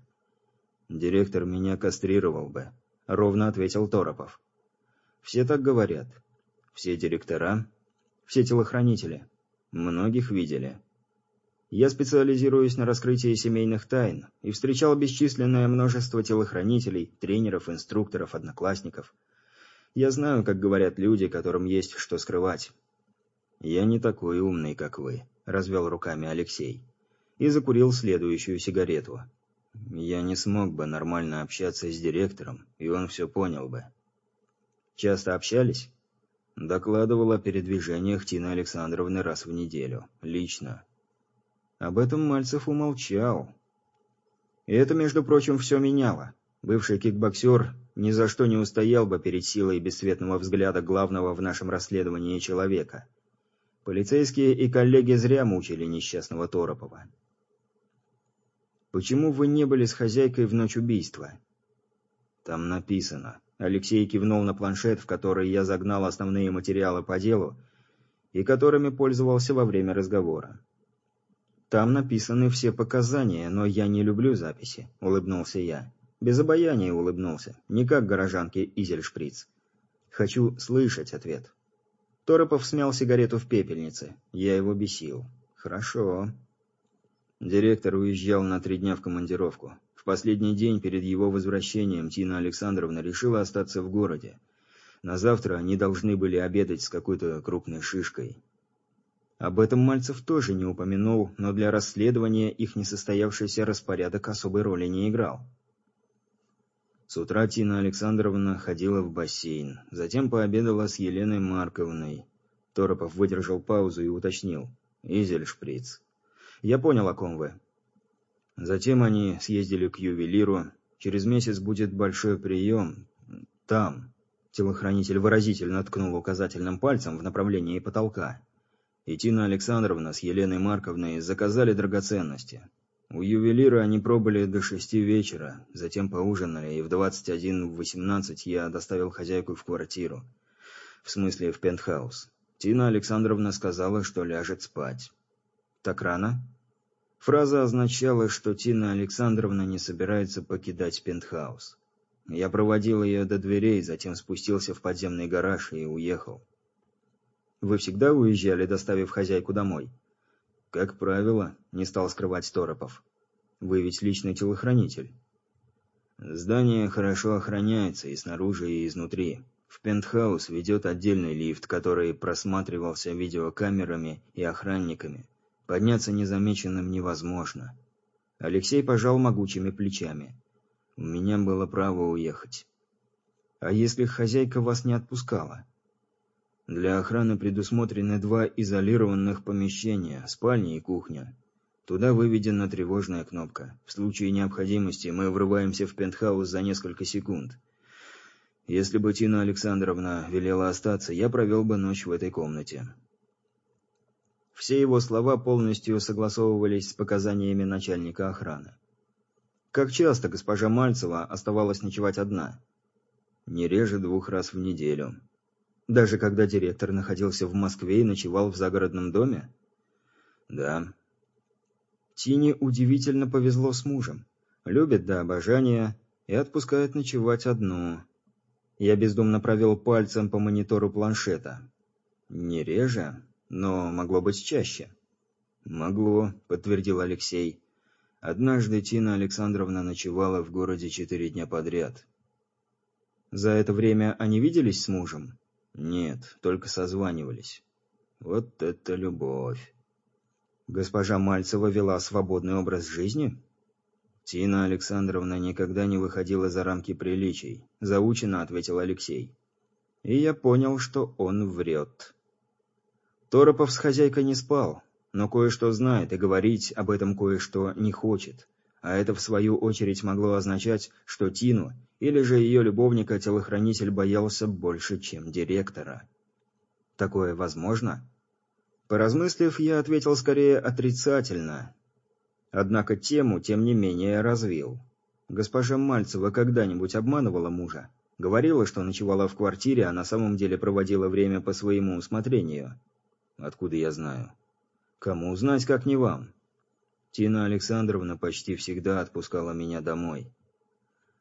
S4: «Директор меня кастрировал бы», — ровно ответил Торопов. «Все так говорят. Все директора, все телохранители. Многих видели. Я специализируюсь на раскрытии семейных тайн и встречал бесчисленное множество телохранителей, тренеров, инструкторов, одноклассников. Я знаю, как говорят люди, которым есть что скрывать. «Я не такой умный, как вы», — развел руками Алексей. И закурил следующую сигарету. «Я не смог бы нормально общаться с директором, и он все понял бы». «Часто общались?» Докладывала о передвижениях Тины Александровны раз в неделю. Лично. Об этом Мальцев умолчал. И это, между прочим, все меняло. Бывший кикбоксер ни за что не устоял бы перед силой бесцветного взгляда главного в нашем расследовании человека. Полицейские и коллеги зря мучили несчастного Торопова. «Почему вы не были с хозяйкой в ночь убийства?» Там написано. Алексей кивнул на планшет, в который я загнал основные материалы по делу и которыми пользовался во время разговора. Там написаны все показания, но я не люблю записи, улыбнулся я. Без обаяния улыбнулся, не как горожанке Изельшприц. Хочу слышать ответ. Торопов смял сигарету в пепельнице. Я его бесил. Хорошо. Директор уезжал на три дня в командировку. В последний день перед его возвращением Тина Александровна решила остаться в городе. На завтра они должны были обедать с какой-то крупной шишкой. Об этом Мальцев тоже не упомянул, но для расследования их несостоявшийся распорядок особой роли не играл. С утра Тина Александровна ходила в бассейн, затем пообедала с Еленой Марковной. Торопов выдержал паузу и уточнил. «Изельшприц». «Я понял, о ком вы». Затем они съездили к ювелиру. Через месяц будет большой прием. Там. Телохранитель выразительно ткнул указательным пальцем в направлении потолка. И Тина Александровна с Еленой Марковной заказали драгоценности. У ювелира они пробыли до шести вечера, затем поужинали, и в 21.18 я доставил хозяйку в квартиру. В смысле, в пентхаус. Тина Александровна сказала, что ляжет спать. Так рано? Фраза означала, что Тина Александровна не собирается покидать пентхаус. Я проводил ее до дверей, затем спустился в подземный гараж и уехал. Вы всегда уезжали, доставив хозяйку домой? Как правило, не стал скрывать Торопов. Вы ведь личный телохранитель. Здание хорошо охраняется и снаружи, и изнутри. В пентхаус ведет отдельный лифт, который просматривался видеокамерами и охранниками. Подняться незамеченным невозможно. Алексей пожал могучими плечами. У меня было право уехать. А если хозяйка вас не отпускала? Для охраны предусмотрены два изолированных помещения – спальня и кухня. Туда выведена тревожная кнопка. В случае необходимости мы врываемся в пентхаус за несколько секунд. Если бы Тина Александровна велела остаться, я провел бы ночь в этой комнате. Все его слова полностью согласовывались с показаниями начальника охраны. Как часто госпожа Мальцева оставалась ночевать одна? Не реже двух раз в неделю. Даже когда директор находился в Москве и ночевал в загородном доме? Да. Тине удивительно повезло с мужем. Любит до обожания и отпускает ночевать одну. Я бездумно провел пальцем по монитору планшета. Не реже, но могло быть чаще. «Могло», — подтвердил Алексей. «Однажды Тина Александровна ночевала в городе четыре дня подряд». «За это время они виделись с мужем?» Нет, только созванивались. Вот это любовь. Госпожа Мальцева вела свободный образ жизни? Тина Александровна никогда не выходила за рамки приличий, заучено ответил Алексей. И я понял, что он врет. Торопов с хозяйкой не спал, но кое-что знает и говорить об этом кое-что не хочет. А это в свою очередь могло означать, что Тину или же ее любовника-телохранитель боялся больше, чем директора. Такое возможно? Поразмыслив, я ответил скорее отрицательно. Однако тему, тем не менее, развил. Госпожа Мальцева когда-нибудь обманывала мужа? Говорила, что ночевала в квартире, а на самом деле проводила время по своему усмотрению. Откуда я знаю? Кому узнать, как не вам? Тина Александровна почти всегда отпускала меня домой.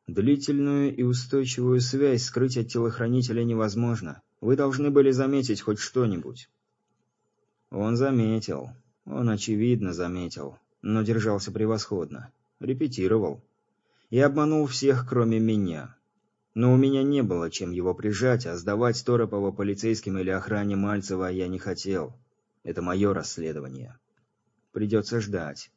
S4: Длительную и устойчивую связь скрыть от телохранителя невозможно. Вы должны были заметить хоть что-нибудь. Он заметил. Он, очевидно, заметил. Но держался превосходно. Репетировал. И обманул всех, кроме меня. Но у меня не было чем его прижать, а сдавать Торопова полицейским или охране Мальцева я не хотел. Это мое расследование. Придется ждать.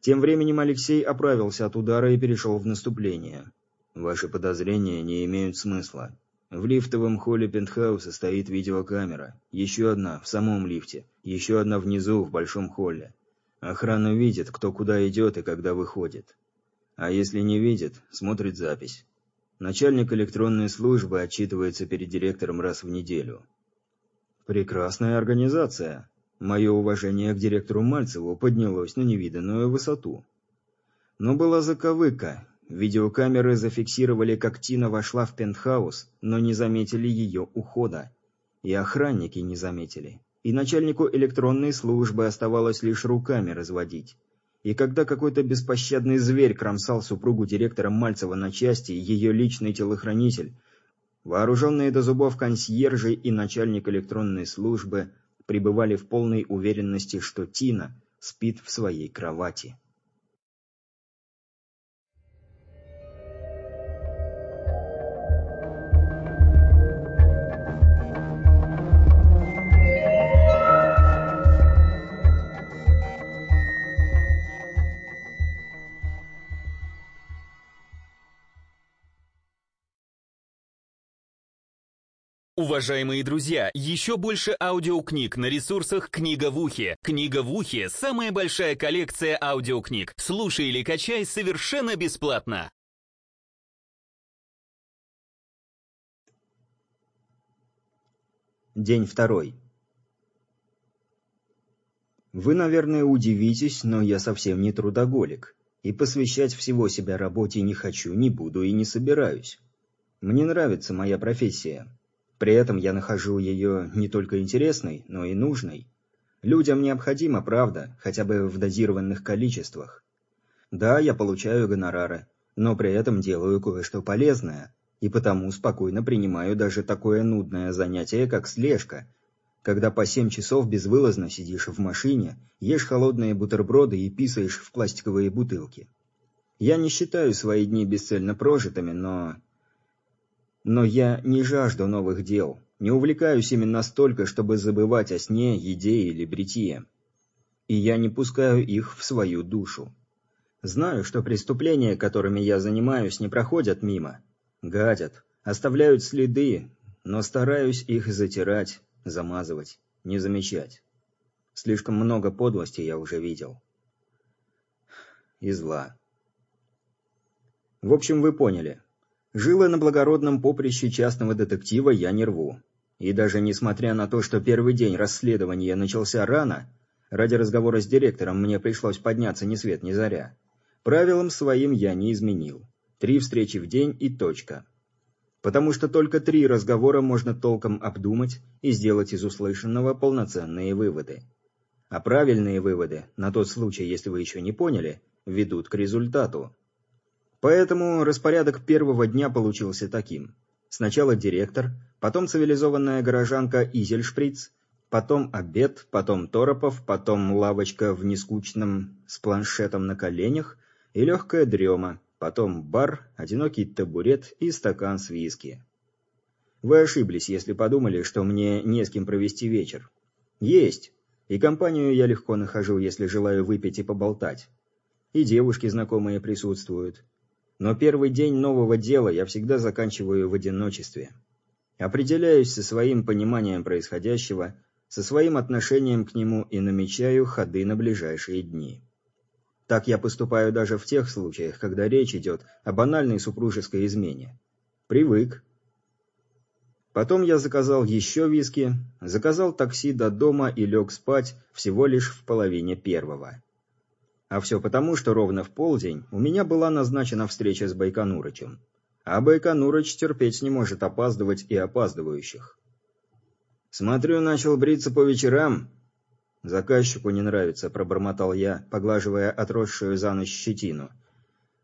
S4: Тем временем Алексей оправился от удара и перешел в наступление. «Ваши подозрения не имеют смысла. В лифтовом холле пентхауса стоит видеокамера. Еще одна в самом лифте. Еще одна внизу, в большом холле. Охрана видит, кто куда идет и когда выходит. А если не видит, смотрит запись. Начальник электронной службы отчитывается перед директором раз в неделю. Прекрасная организация. Мое уважение к директору Мальцеву поднялось на невиданную высоту. Но была заковыка. Видеокамеры зафиксировали, как Тина вошла в пентхаус, но не заметили ее ухода. И охранники не заметили. И начальнику электронной службы оставалось лишь руками разводить. И когда какой-то беспощадный зверь кромсал супругу директора Мальцева на части, ее личный телохранитель, вооруженные до зубов консьержи и начальник электронной службы пребывали в полной уверенности, что Тина спит в своей кровати.
S6: Уважаемые друзья, еще больше аудиокниг на ресурсах «Книга в ухе». «Книга в ухе» — самая большая коллекция аудиокниг. Слушай или качай совершенно бесплатно.
S4: День второй. Вы, наверное, удивитесь, но я совсем не трудоголик. И посвящать всего себя работе не хочу, не буду и не собираюсь. Мне нравится моя профессия. При этом я нахожу ее не только интересной, но и нужной. Людям необходима правда, хотя бы в дозированных количествах. Да, я получаю гонорары, но при этом делаю кое-что полезное, и потому спокойно принимаю даже такое нудное занятие, как слежка, когда по семь часов безвылазно сидишь в машине, ешь холодные бутерброды и писаешь в пластиковые бутылки. Я не считаю свои дни бесцельно прожитыми, но но я не жажду новых дел, не увлекаюсь ими настолько, чтобы забывать о сне, еде или бритье. И я не пускаю их в свою душу. Знаю, что преступления, которыми я занимаюсь, не проходят мимо. Гадят, оставляют следы, но стараюсь их затирать, замазывать, не замечать. Слишком много подлости я уже видел. И зла. В общем, вы поняли. Жилы на благородном поприще частного детектива я не рву. И даже несмотря на то, что первый день расследования начался рано, ради разговора с директором мне пришлось подняться ни свет ни заря, правилам своим я не изменил. Три встречи в день и точка. Потому что только три разговора можно толком обдумать и сделать из услышанного полноценные выводы. А правильные выводы, на тот случай, если вы еще не поняли, ведут к результату. Поэтому распорядок первого дня получился таким. Сначала директор, потом цивилизованная горожанка Изельшприц, потом обед, потом Торопов, потом лавочка в нескучном с планшетом на коленях и легкая дрема, потом бар, одинокий табурет и стакан с виски. Вы ошиблись, если подумали, что мне не с кем провести вечер. Есть. И компанию я легко нахожу, если желаю выпить и поболтать. И девушки знакомые присутствуют. Но первый день нового дела я всегда заканчиваю в одиночестве. Определяюсь со своим пониманием происходящего, со своим отношением к нему и намечаю ходы на ближайшие дни. Так я поступаю даже в тех случаях, когда речь идет о банальной супружеской измене. Привык. Потом я заказал еще виски, заказал такси до дома и лег спать всего лишь в половине первого. А все потому, что ровно в полдень у меня была назначена встреча с Байконурычем. А Байконурыч терпеть не может опаздывать и опаздывающих. «Смотрю, начал бриться по вечерам». «Заказчику не нравится», — пробормотал я, поглаживая отросшую за ночь щетину.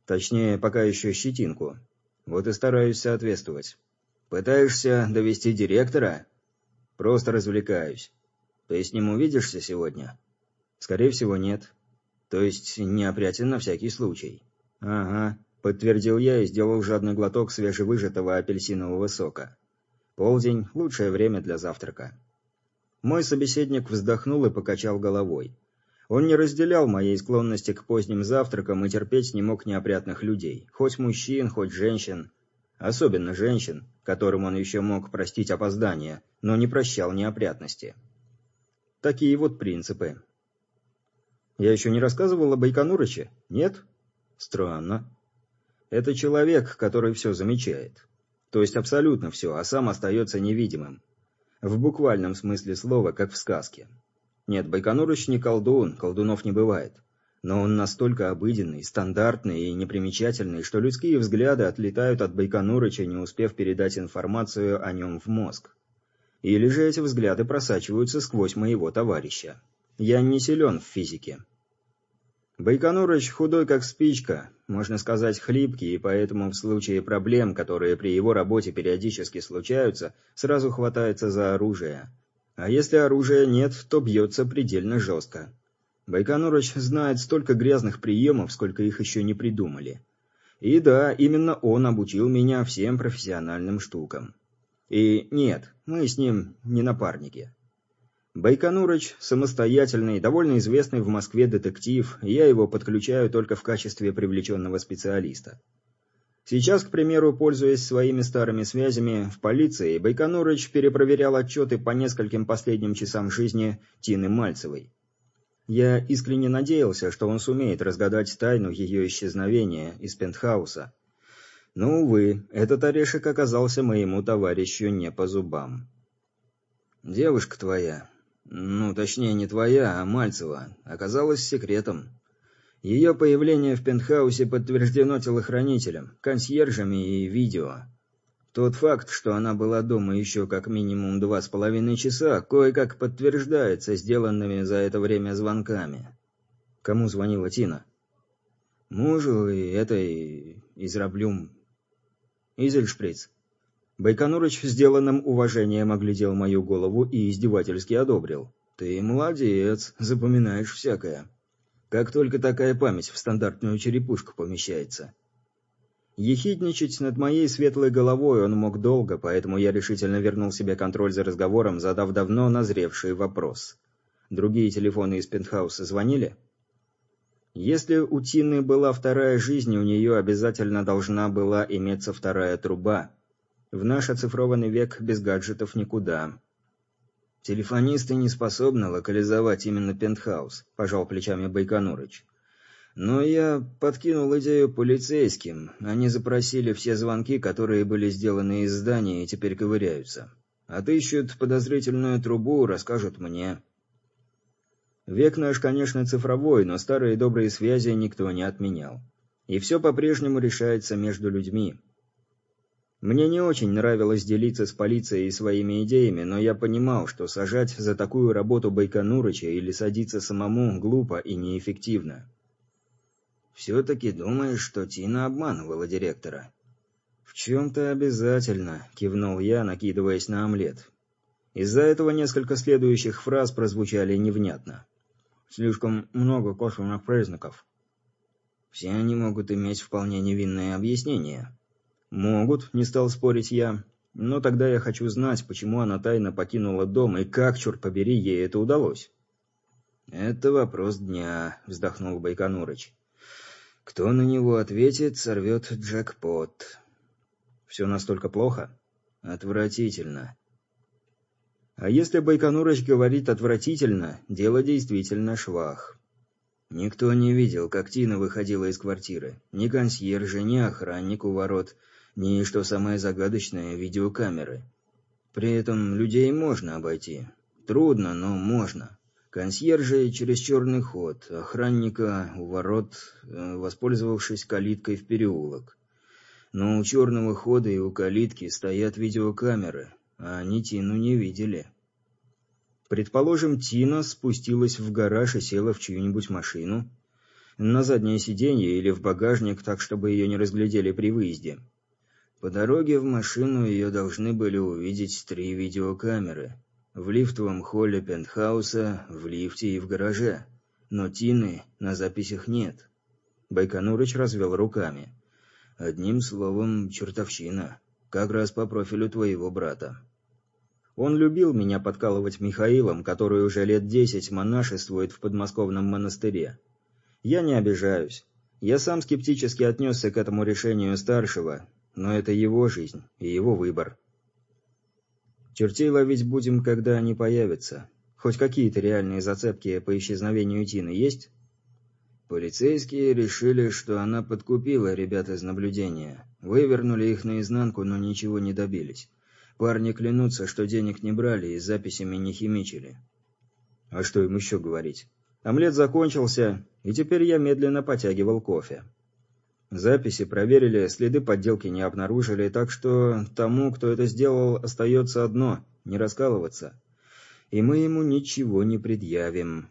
S4: Точнее, пока еще щетинку. Вот и стараюсь соответствовать. «Пытаешься довести директора?» «Просто развлекаюсь. Ты с ним увидишься сегодня?» «Скорее всего, нет. То есть неопрятен на всякий случай. Ага, подтвердил я и сделал жадный глоток свежевыжатого апельсинового сока. Полдень – лучшее время для завтрака. Мой собеседник вздохнул и покачал головой. Он не разделял моей склонности к поздним завтракам и терпеть не мог неопрятных людей, хоть мужчин, хоть женщин. Особенно женщин, которым он еще мог простить опоздание, но не прощал неопрятности. Такие вот принципы. Я еще не рассказывал о Байконурыче? Нет? Странно. Это человек, который все замечает. То есть абсолютно все, а сам остается невидимым. В буквальном смысле слова, как в сказке. Нет, Байконурыч не колдун, колдунов не бывает. Но он настолько обыденный, стандартный и непримечательный, что людские взгляды отлетают от Байконурыча, не успев передать информацию о нем в мозг. Или же эти взгляды просачиваются сквозь моего товарища. Я не силен в физике. Байконурыч худой как спичка, можно сказать хлипкий, и поэтому в случае проблем, которые при его работе периодически случаются, сразу хватается за оружие. А если оружия нет, то бьется предельно жестко. Байконурыч знает столько грязных приемов, сколько их еще не придумали. И да, именно он обучил меня всем профессиональным штукам. И нет, мы с ним не напарники. Байконурыч – самостоятельный, довольно известный в Москве детектив, и я его подключаю только в качестве привлеченного специалиста. Сейчас, к примеру, пользуясь своими старыми связями в полиции, Байконурыч перепроверял отчеты по нескольким последним часам жизни Тины Мальцевой. Я искренне надеялся, что он сумеет разгадать тайну ее исчезновения из пентхауса. Но, увы, этот орешек оказался моему товарищу не по зубам. «Девушка твоя, ну, точнее, не твоя, а Мальцева, оказалась секретом. Ее появление в пентхаусе подтверждено телохранителем, консьержами и видео. Тот факт, что она была дома еще как минимум два с половиной часа, кое-как подтверждается сделанными за это время звонками. Кому звонила Тина? Мужу и этой из Раблюм. Изельшприц. Байконурыч сделанным уважением оглядел мою голову и издевательски одобрил. «Ты молодец, запоминаешь всякое. Как только такая память в стандартную черепушку помещается». Ехидничать над моей светлой головой он мог долго, поэтому я решительно вернул себе контроль за разговором, задав давно назревший вопрос. Другие телефоны из пентхауса звонили? Если у Тины была вторая жизнь, у нее обязательно должна была иметься вторая труба, в наш оцифрованный век без гаджетов никуда. Телефонисты не способны локализовать именно пентхаус, пожал плечами Байконурыч. Но я подкинул идею полицейским. Они запросили все звонки, которые были сделаны из здания и теперь ковыряются. Отыщут подозрительную трубу, расскажут мне. Век наш, конечно, цифровой, но старые добрые связи никто не отменял. И все по-прежнему решается между людьми. Мне не очень нравилось делиться с полицией своими идеями, но я понимал, что сажать за такую работу Байконурыча или садиться самому глупо и неэффективно. «Все-таки думаешь, что Тина обманывала директора?» «В чем-то обязательно», — кивнул я, накидываясь на омлет. Из-за этого несколько следующих фраз прозвучали невнятно. «Слишком много косвенных признаков». «Все они могут иметь вполне невинное объяснение», «Могут», — не стал спорить я. «Но тогда я хочу знать, почему она тайно покинула дом и как, черт побери, ей это удалось». «Это вопрос дня», — вздохнул Байконурыч. «Кто на него ответит, сорвет джекпот». «Все настолько плохо?» «Отвратительно». А если Байконурыч говорит «отвратительно», дело действительно швах. Никто не видел, как Тина выходила из квартиры. Ни консьержа, ни охранник у ворот — ни, что самое загадочное, видеокамеры. При этом людей можно обойти. Трудно, но можно. Консьержи через черный ход, охранника у ворот, э, воспользовавшись калиткой в переулок. Но у черного хода и у калитки стоят видеокамеры, а они Тину не видели. Предположим, Тина спустилась в гараж и села в чью-нибудь машину. На заднее сиденье или в багажник, так чтобы ее не разглядели при выезде. По дороге в машину ее должны были увидеть три видеокамеры. В лифтовом холле пентхауса, в лифте и в гараже. Но Тины на записях нет. Байконурыч развел руками. Одним словом, чертовщина. Как раз по профилю твоего брата. Он любил меня подкалывать Михаилом, который уже лет десять монашествует в подмосковном монастыре. Я не обижаюсь. Я сам скептически отнесся к этому решению старшего, но это его жизнь и его выбор. Чертей ловить будем, когда они появятся. Хоть какие-то реальные зацепки по исчезновению Тины есть? Полицейские решили, что она подкупила ребят из наблюдения. Вывернули их наизнанку, но ничего не добились. Парни клянутся, что денег не брали и записями не химичили. А что им еще говорить? Омлет закончился, и теперь я медленно потягивал кофе. Записи проверили, следы подделки не обнаружили, так что тому, кто это сделал, остается одно – не раскалываться. И мы ему ничего не предъявим.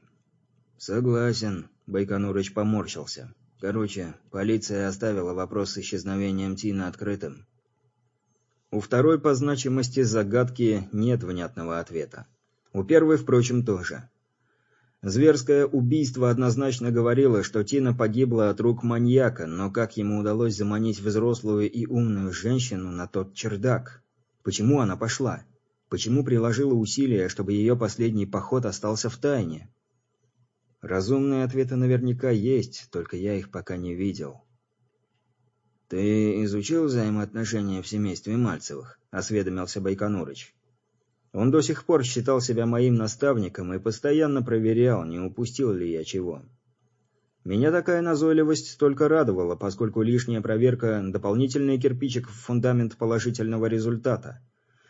S4: Согласен, Байконурыч поморщился. Короче, полиция оставила вопрос с исчезновением Тина открытым. У второй по значимости загадки нет внятного ответа. У первой, впрочем, тоже. Зверское убийство однозначно говорило, что Тина погибла от рук маньяка, но как ему удалось заманить взрослую и умную женщину на тот чердак? Почему она пошла? Почему приложила усилия, чтобы ее последний поход остался в тайне? Разумные ответы наверняка есть, только я их пока не видел. «Ты изучил взаимоотношения в семействе Мальцевых?» – осведомился Байконурыч. Он до сих пор считал себя моим наставником и постоянно проверял, не упустил ли я чего. Меня такая назойливость только радовала, поскольку лишняя проверка – дополнительный кирпичик в фундамент положительного результата.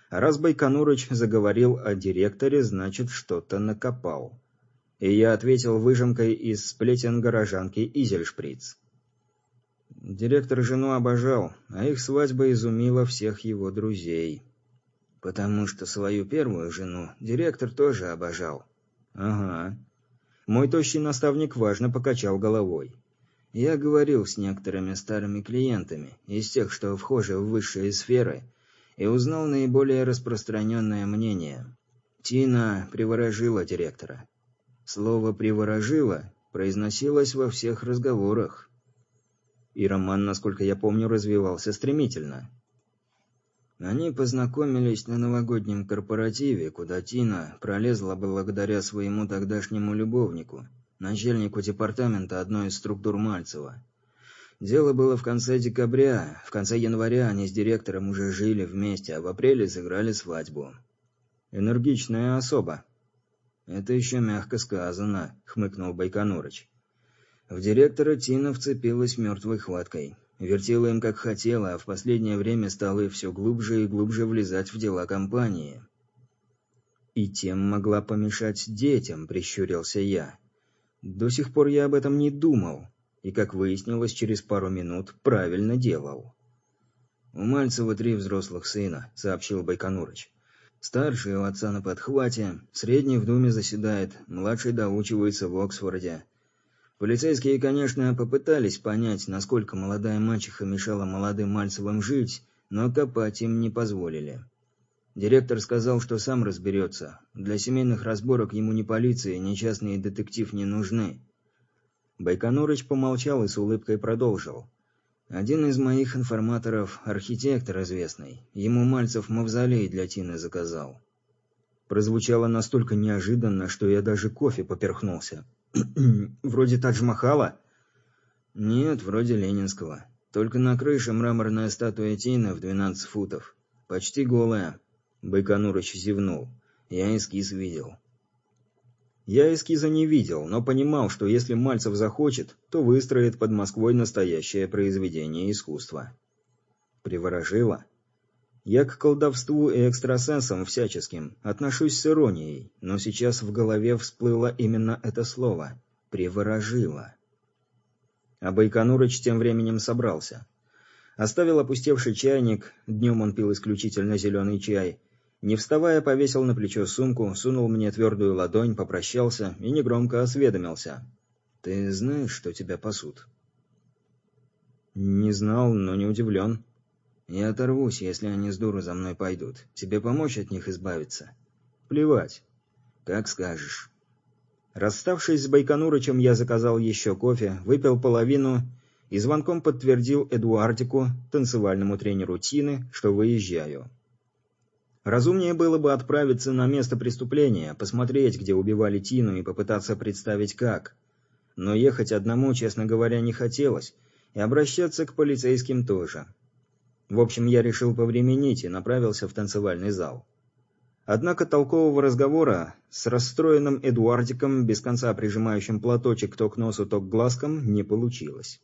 S4: А раз Байконурыч заговорил о директоре, значит, что-то накопал. И я ответил выжимкой из сплетен горожанки Изельшприц. Директор жену обожал, а их свадьба изумила всех его друзей. Потому что свою первую жену директор тоже обожал. Ага. Мой тощий наставник важно покачал головой. Я говорил с некоторыми старыми клиентами, из тех, что вхожи в высшие сферы, и узнал наиболее распространенное мнение. Тина приворожила директора. Слово «приворожила» произносилось во всех разговорах. И роман, насколько я помню, развивался стремительно. Они познакомились на новогоднем корпоративе, куда Тина пролезла благодаря своему тогдашнему любовнику, начальнику департамента одной из структур Мальцева. Дело было в конце декабря, в конце января они с директором уже жили вместе, а в апреле сыграли свадьбу. Энергичная особа. Это еще мягко сказано, хмыкнул Байконурыч. В директора Тина вцепилась мертвой хваткой. Вертела им как хотела, а в последнее время стала все глубже и глубже влезать в дела компании. «И тем могла помешать детям», — прищурился я. «До сих пор я об этом не думал, и, как выяснилось, через пару минут правильно делал». «У Мальцева три взрослых сына», — сообщил Байконурыч. «Старший у отца на подхвате, средний в Думе заседает, младший доучивается в Оксфорде. Полицейские, конечно, попытались понять, насколько молодая мачеха мешала молодым Мальцевым жить, но копать им не позволили. Директор сказал, что сам разберется. Для семейных разборок ему ни полиция, ни частный детектив не нужны. Байконурыч помолчал и с улыбкой продолжил. Один из моих информаторов – архитектор известный. Ему Мальцев мавзолей для Тины заказал. Прозвучало настолько неожиданно, что я даже кофе поперхнулся. *clears throat* Вроде Тадж-Махала? Нет, вроде Ленинского. Только на крыше мраморная статуя Тина в 12 футов. Почти голая. Байконурыч зевнул. Я эскиз видел. Я эскиза не видел, но понимал, что если Мальцев захочет, то выстроит под Москвой настоящее произведение искусства. Приворожило? Я к колдовству и экстрасенсам всяческим отношусь с иронией, но сейчас в голове всплыло именно это слово – «приворожило». А Байконурыч тем временем собрался. Оставил опустевший чайник, днем он пил исключительно зеленый чай, не вставая повесил на плечо сумку, сунул мне твердую ладонь, попрощался и негромко осведомился. «Ты знаешь, что тебя пасут?» «Не знал, но не удивлен», я оторвусь, если они с дуру за мной пойдут. Тебе помочь от них избавиться? Плевать. Как скажешь. Расставшись с Байконурычем, я заказал еще кофе, выпил половину и звонком подтвердил Эдуардику, танцевальному тренеру Тины, что выезжаю. Разумнее было бы отправиться на место преступления, посмотреть, где убивали Тину и попытаться представить как. Но ехать одному, честно говоря, не хотелось, и обращаться к полицейским тоже. В общем, я решил повременить и направился в танцевальный зал. Однако толкового разговора с расстроенным Эдуардиком, без конца прижимающим платочек то к носу, то к глазкам, не получилось.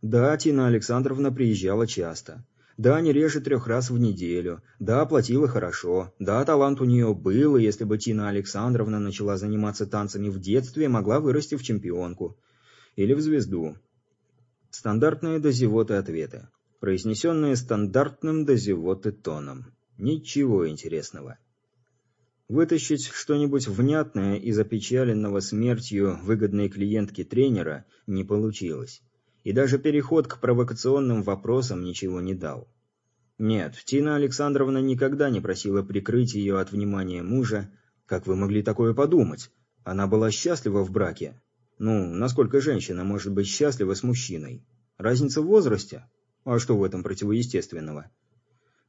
S4: Да, Тина Александровна приезжала часто. Да, не реже трех раз в неделю. Да, платила хорошо. Да, талант у нее был, и если бы Тина Александровна начала заниматься танцами в детстве, могла вырасти в чемпионку. Или в звезду. Стандартные дозевоты ответы. Произнесенные стандартным дозевоты тоном. Ничего интересного. Вытащить что-нибудь внятное из опечаленного смертью выгодной клиентки тренера не получилось и даже переход к провокационным вопросам ничего не дал. Нет, Тина Александровна никогда не просила прикрыть ее от внимания мужа. Как вы могли такое подумать? Она была счастлива в браке. Ну, насколько женщина может быть счастлива с мужчиной? Разница в возрасте? А что в этом противоестественного?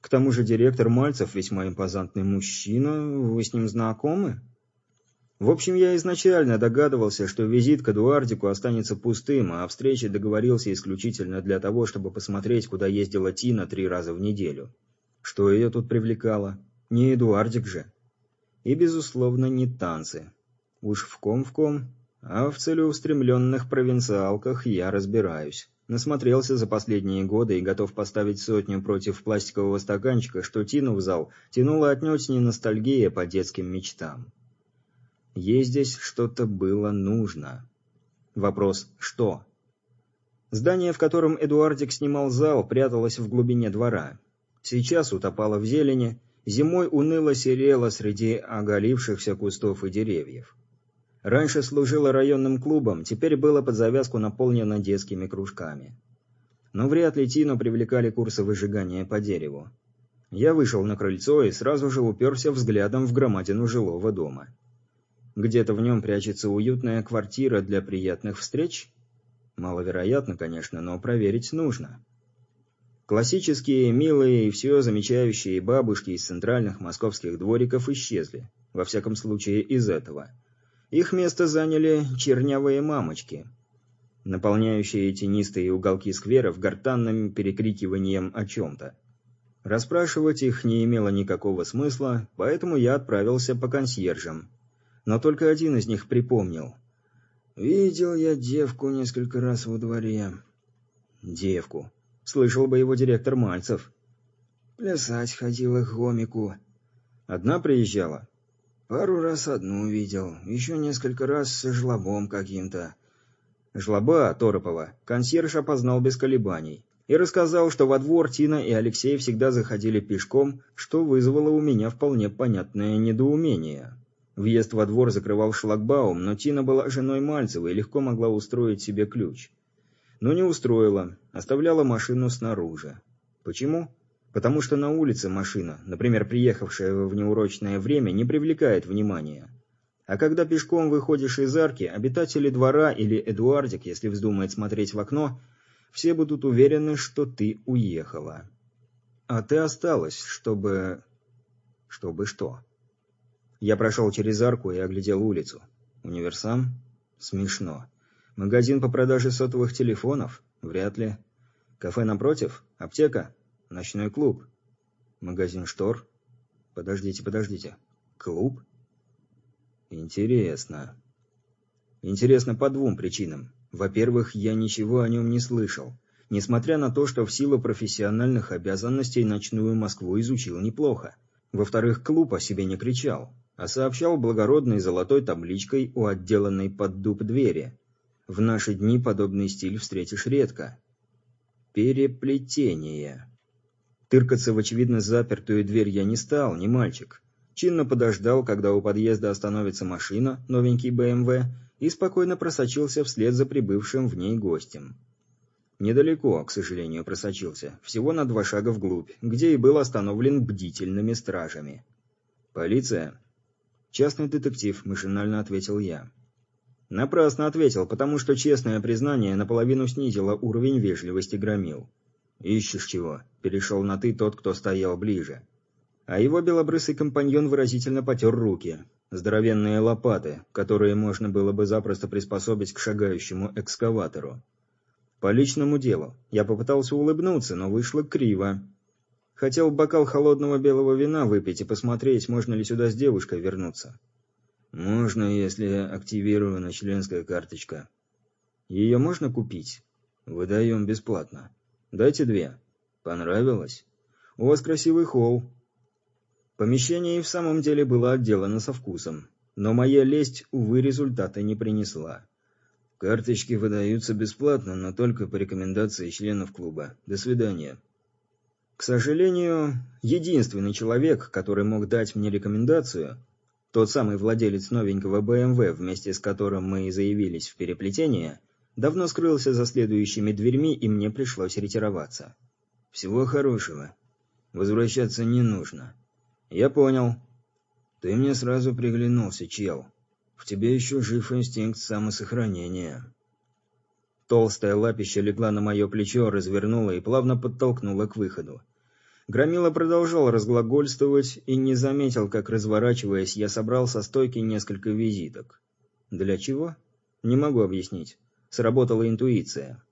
S4: К тому же директор Мальцев весьма импозантный мужчина. Вы с ним знакомы? В общем, я изначально догадывался, что визит к Эдуардику останется пустым, а о встрече договорился исключительно для того, чтобы посмотреть, куда ездила Тина три раза в неделю. Что ее тут привлекало? Не Эдуардик же. И, безусловно, не танцы. Уж в ком в ком, а в целеустремленных провинциалках я разбираюсь. Насмотрелся за последние годы и готов поставить сотню против пластикового стаканчика, что Тину в зал тянула отнюдь не ностальгия по детским мечтам. Ей здесь что-то было нужно. Вопрос «что?». Здание, в котором Эдуардик снимал зал, пряталось в глубине двора. Сейчас утопало в зелени, зимой уныло серело среди оголившихся кустов и деревьев. Раньше служило районным клубом, теперь было под завязку наполнено детскими кружками. Но вряд ли Тину привлекали курсы выжигания по дереву. Я вышел на крыльцо и сразу же уперся взглядом в громадину жилого дома. Где-то в нем прячется уютная квартира для приятных встреч? Маловероятно, конечно, но проверить нужно. Классические, милые и все замечающие бабушки из центральных московских двориков исчезли. Во всяком случае, из этого. Их место заняли чернявые мамочки, наполняющие тенистые уголки скверов гортанным перекрикиванием о чем-то. Расспрашивать их не имело никакого смысла, поэтому я отправился по консьержам, но только один из них припомнил. «Видел я девку несколько раз во дворе». «Девку?» Слышал бы его директор Мальцев. «Плясать ходила к гомику». «Одна приезжала?» «Пару раз одну видел, еще несколько раз с жлобом каким-то». Жлоба Торопова консьерж опознал без колебаний и рассказал, что во двор Тина и Алексей всегда заходили пешком, что вызвало у меня вполне понятное недоумение. Въезд во двор закрывал шлагбаум, но Тина была женой Мальцева и легко могла устроить себе ключ. Но не устроила, оставляла машину снаружи. Почему? Потому что на улице машина, например, приехавшая в неурочное время, не привлекает внимания. А когда пешком выходишь из арки, обитатели двора или Эдуардик, если вздумает смотреть в окно, все будут уверены, что ты уехала. А ты осталась, чтобы... Чтобы что? Я прошел через арку и оглядел улицу. Универсам? Смешно. Магазин по продаже сотовых телефонов? Вряд ли. Кафе напротив? Аптека? Ночной клуб? Магазин штор? Подождите, подождите. Клуб? Интересно. Интересно по двум причинам. Во-первых, я ничего о нем не слышал. Несмотря на то, что в силу профессиональных обязанностей ночную Москву изучил неплохо. Во-вторых, клуб о себе не кричал а сообщал благородной золотой табличкой у отделанной под дуб двери. В наши дни подобный стиль встретишь редко. Переплетение. Тыркаться в очевидно запертую дверь я не стал, не мальчик. Чинно подождал, когда у подъезда остановится машина, новенький БМВ, и спокойно просочился вслед за прибывшим в ней гостем. Недалеко, к сожалению, просочился, всего на два шага вглубь, где и был остановлен бдительными стражами. «Полиция?» «Частный детектив», – машинально ответил я. Напрасно ответил, потому что честное признание наполовину снизило уровень вежливости громил. «Ищешь чего?» – перешел на «ты» тот, кто стоял ближе. А его белобрысый компаньон выразительно потер руки. Здоровенные лопаты, которые можно было бы запросто приспособить к шагающему экскаватору. По личному делу. Я попытался улыбнуться, но вышло криво. Хотел бокал холодного белого вина выпить и посмотреть, можно ли сюда с девушкой вернуться. Можно, если активирована членская карточка. Ее можно купить? Выдаем бесплатно. Дайте две. Понравилось? У вас красивый холл. Помещение и в самом деле было отделано со вкусом, но моя лесть, увы, результата не принесла. Карточки выдаются бесплатно, но только по рекомендации членов клуба. До свидания. К сожалению, единственный человек, который мог дать мне рекомендацию, тот самый владелец новенького БМВ, вместе с которым мы и заявились в переплетение, давно скрылся за следующими дверьми, и мне пришлось ретироваться. Всего хорошего. Возвращаться не нужно. Я понял. Ты мне сразу приглянулся, чел. В тебе еще жив инстинкт самосохранения. Толстая лапища легла на мое плечо, развернула и плавно подтолкнула к выходу. Громила продолжал разглагольствовать и не заметил, как, разворачиваясь, я собрал со стойки несколько визиток. Для чего? Не могу объяснить. Сработала интуиция.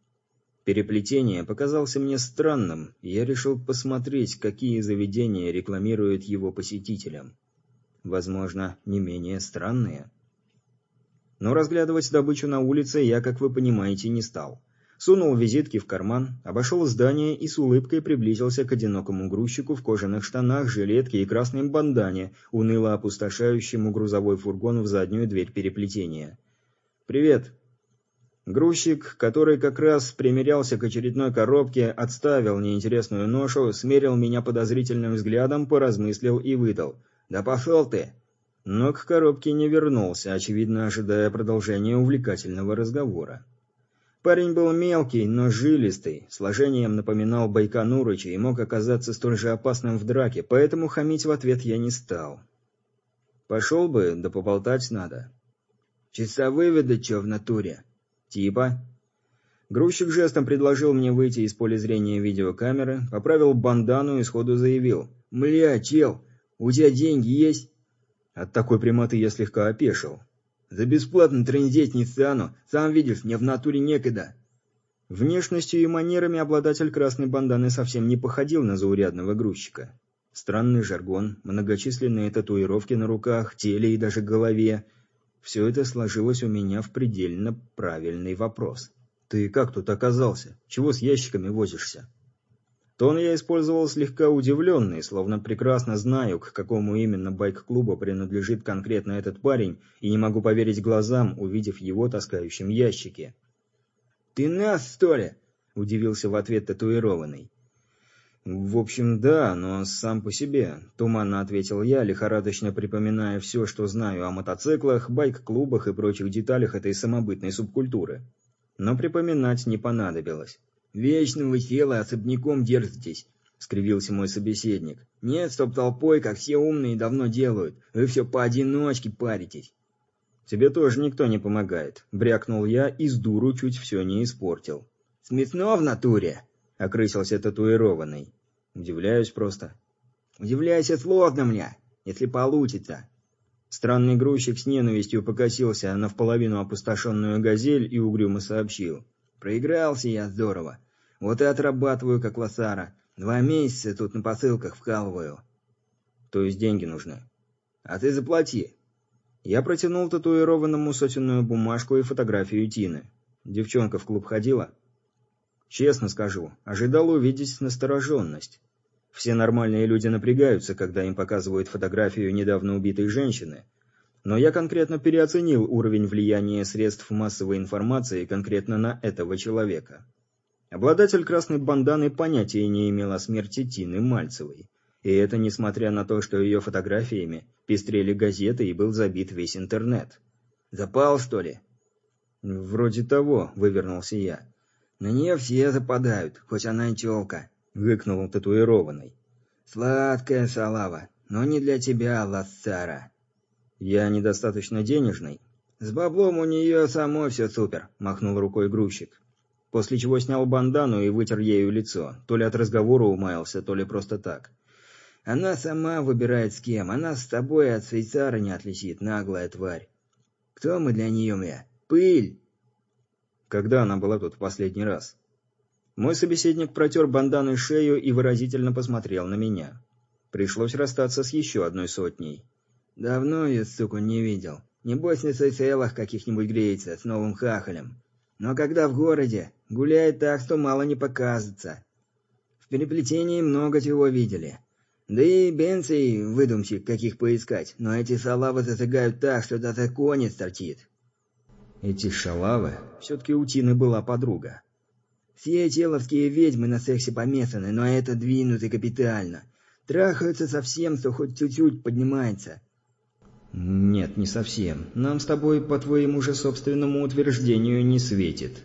S4: Переплетение показался мне странным, и я решил посмотреть, какие заведения рекламируют его посетителям. Возможно, не менее странные. Но разглядывать добычу на улице я, как вы понимаете, не стал. Сунул визитки в карман, обошел здание и с улыбкой приблизился к одинокому грузчику в кожаных штанах, жилетке и красной бандане, уныло опустошающему грузовой фургон в заднюю дверь переплетения. «Привет!» Грузчик, который как раз примерялся к очередной коробке, отставил неинтересную ношу, смерил меня подозрительным взглядом, поразмыслил и выдал. «Да пошел ты!» Но к коробке не вернулся, очевидно ожидая продолжения увлекательного разговора. Парень был мелкий, но жилистый, сложением напоминал Байконурыча и мог оказаться столь же опасным в драке, поэтому хамить в ответ я не стал. Пошел бы, да поболтать надо. Часа выведа чё в натуре? Типа? Грузчик жестом предложил мне выйти из поля зрения видеокамеры, поправил бандану и сходу заявил. «Мля, чел, у тебя деньги есть?» От такой прямоты я слегка опешил. За бесплатно трындеть не стану, сам видишь, мне в натуре некогда. Внешностью и манерами обладатель красной банданы совсем не походил на заурядного грузчика. Странный жаргон, многочисленные татуировки на руках, теле и даже голове. Все это сложилось у меня в предельно правильный вопрос. «Ты как тут оказался? Чего с ящиками возишься?» Тон я использовал слегка удивленный, словно прекрасно знаю, к какому именно байк-клубу принадлежит конкретно этот парень, и не могу поверить глазам, увидев его таскающим ящики. «Ты нас, что ли?» – удивился в ответ татуированный. «В общем, да, но сам по себе», – туманно ответил я, лихорадочно припоминая все, что знаю о мотоциклах, байк-клубах и прочих деталях этой самобытной субкультуры. Но припоминать не понадобилось. «Вечно вы села особняком держитесь», — скривился мой собеседник. «Нет, стоп толпой, как все умные давно делают. Вы все поодиночке паритесь». «Тебе тоже никто не помогает», — брякнул я и с дуру чуть все не испортил. «Смешно в натуре», — окрысился татуированный. «Удивляюсь просто». «Удивляйся сложно мне, если получится». Странный грузчик с ненавистью покосился на вполовину опустошенную газель и угрюмо сообщил. Проигрался я здорово. Вот и отрабатываю, как лосара. Два месяца тут на посылках вкалываю. То есть деньги нужны. А ты заплати. Я протянул татуированному сотенную бумажку и фотографию Тины. Девчонка в клуб ходила? Честно скажу, ожидал увидеть настороженность. Все нормальные люди напрягаются, когда им показывают фотографию недавно убитой женщины, но я конкретно переоценил уровень влияния средств массовой информации конкретно на этого человека. Обладатель красной банданы понятия не имел о смерти Тины Мальцевой. И это несмотря на то, что ее фотографиями пестрели газеты и был забит весь интернет. «Запал, что ли?» «Вроде того», — вывернулся я. «На нее все западают, хоть она и челка», — выкнул татуированный. «Сладкая салава, но не для тебя, Лассара». «Я недостаточно денежный?» «С баблом у нее само все супер», — махнул рукой грузчик. После чего снял бандану и вытер ею лицо. То ли от разговора умаялся, то ли просто так. «Она сама выбирает с кем. Она с тобой от швейцара не отличит, наглая тварь. Кто мы для нее, мя? Пыль!» Когда она была тут в последний раз? Мой собеседник протер банданой шею и выразительно посмотрел на меня. Пришлось расстаться с еще одной сотней. Давно я, суку, не видел. Небось на Сейселах каких-нибудь греется с новым хахалем. Но когда в городе, гуляет так, что мало не показывается. В переплетении много чего видели. Да и бенций выдумщик, каких поискать, но эти салавы зажигают так, что даже конец торчит. Эти шалавы? Все-таки у Тины была подруга. Все теловские ведьмы на сексе помесаны, но это двинуты капитально. Трахаются совсем, что хоть чуть-чуть поднимается. Нет, не совсем. Нам с тобой по твоему же собственному утверждению не светит.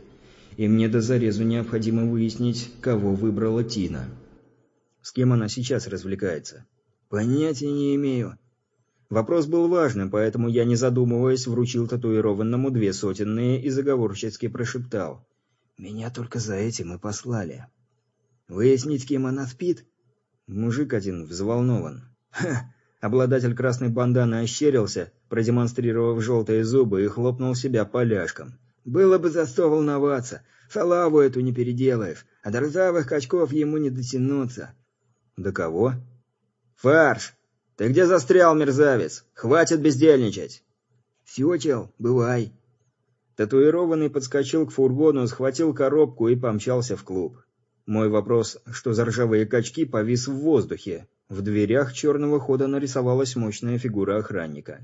S4: И мне до зарезу необходимо выяснить, кого выбрала Тина. С кем она сейчас развлекается? Понятия не имею. Вопрос был важным, поэтому я, не задумываясь, вручил татуированному две сотенные и заговорчески прошептал. Меня только за этим и послали. Выяснить, кем она спит? Мужик один взволнован. Ха! Обладатель красной банданы ощерился, продемонстрировав желтые зубы и хлопнул себя поляшком. Было бы за что волноваться. Салаву эту не переделаешь, а до ржавых качков ему не дотянуться. До кого? Фарш! Ты где застрял, мерзавец? Хватит бездельничать! Все, чел, бывай. Татуированный подскочил к фургону, схватил коробку и помчался в клуб. Мой вопрос, что за ржавые качки, повис в воздухе. В дверях черного хода нарисовалась мощная фигура охранника.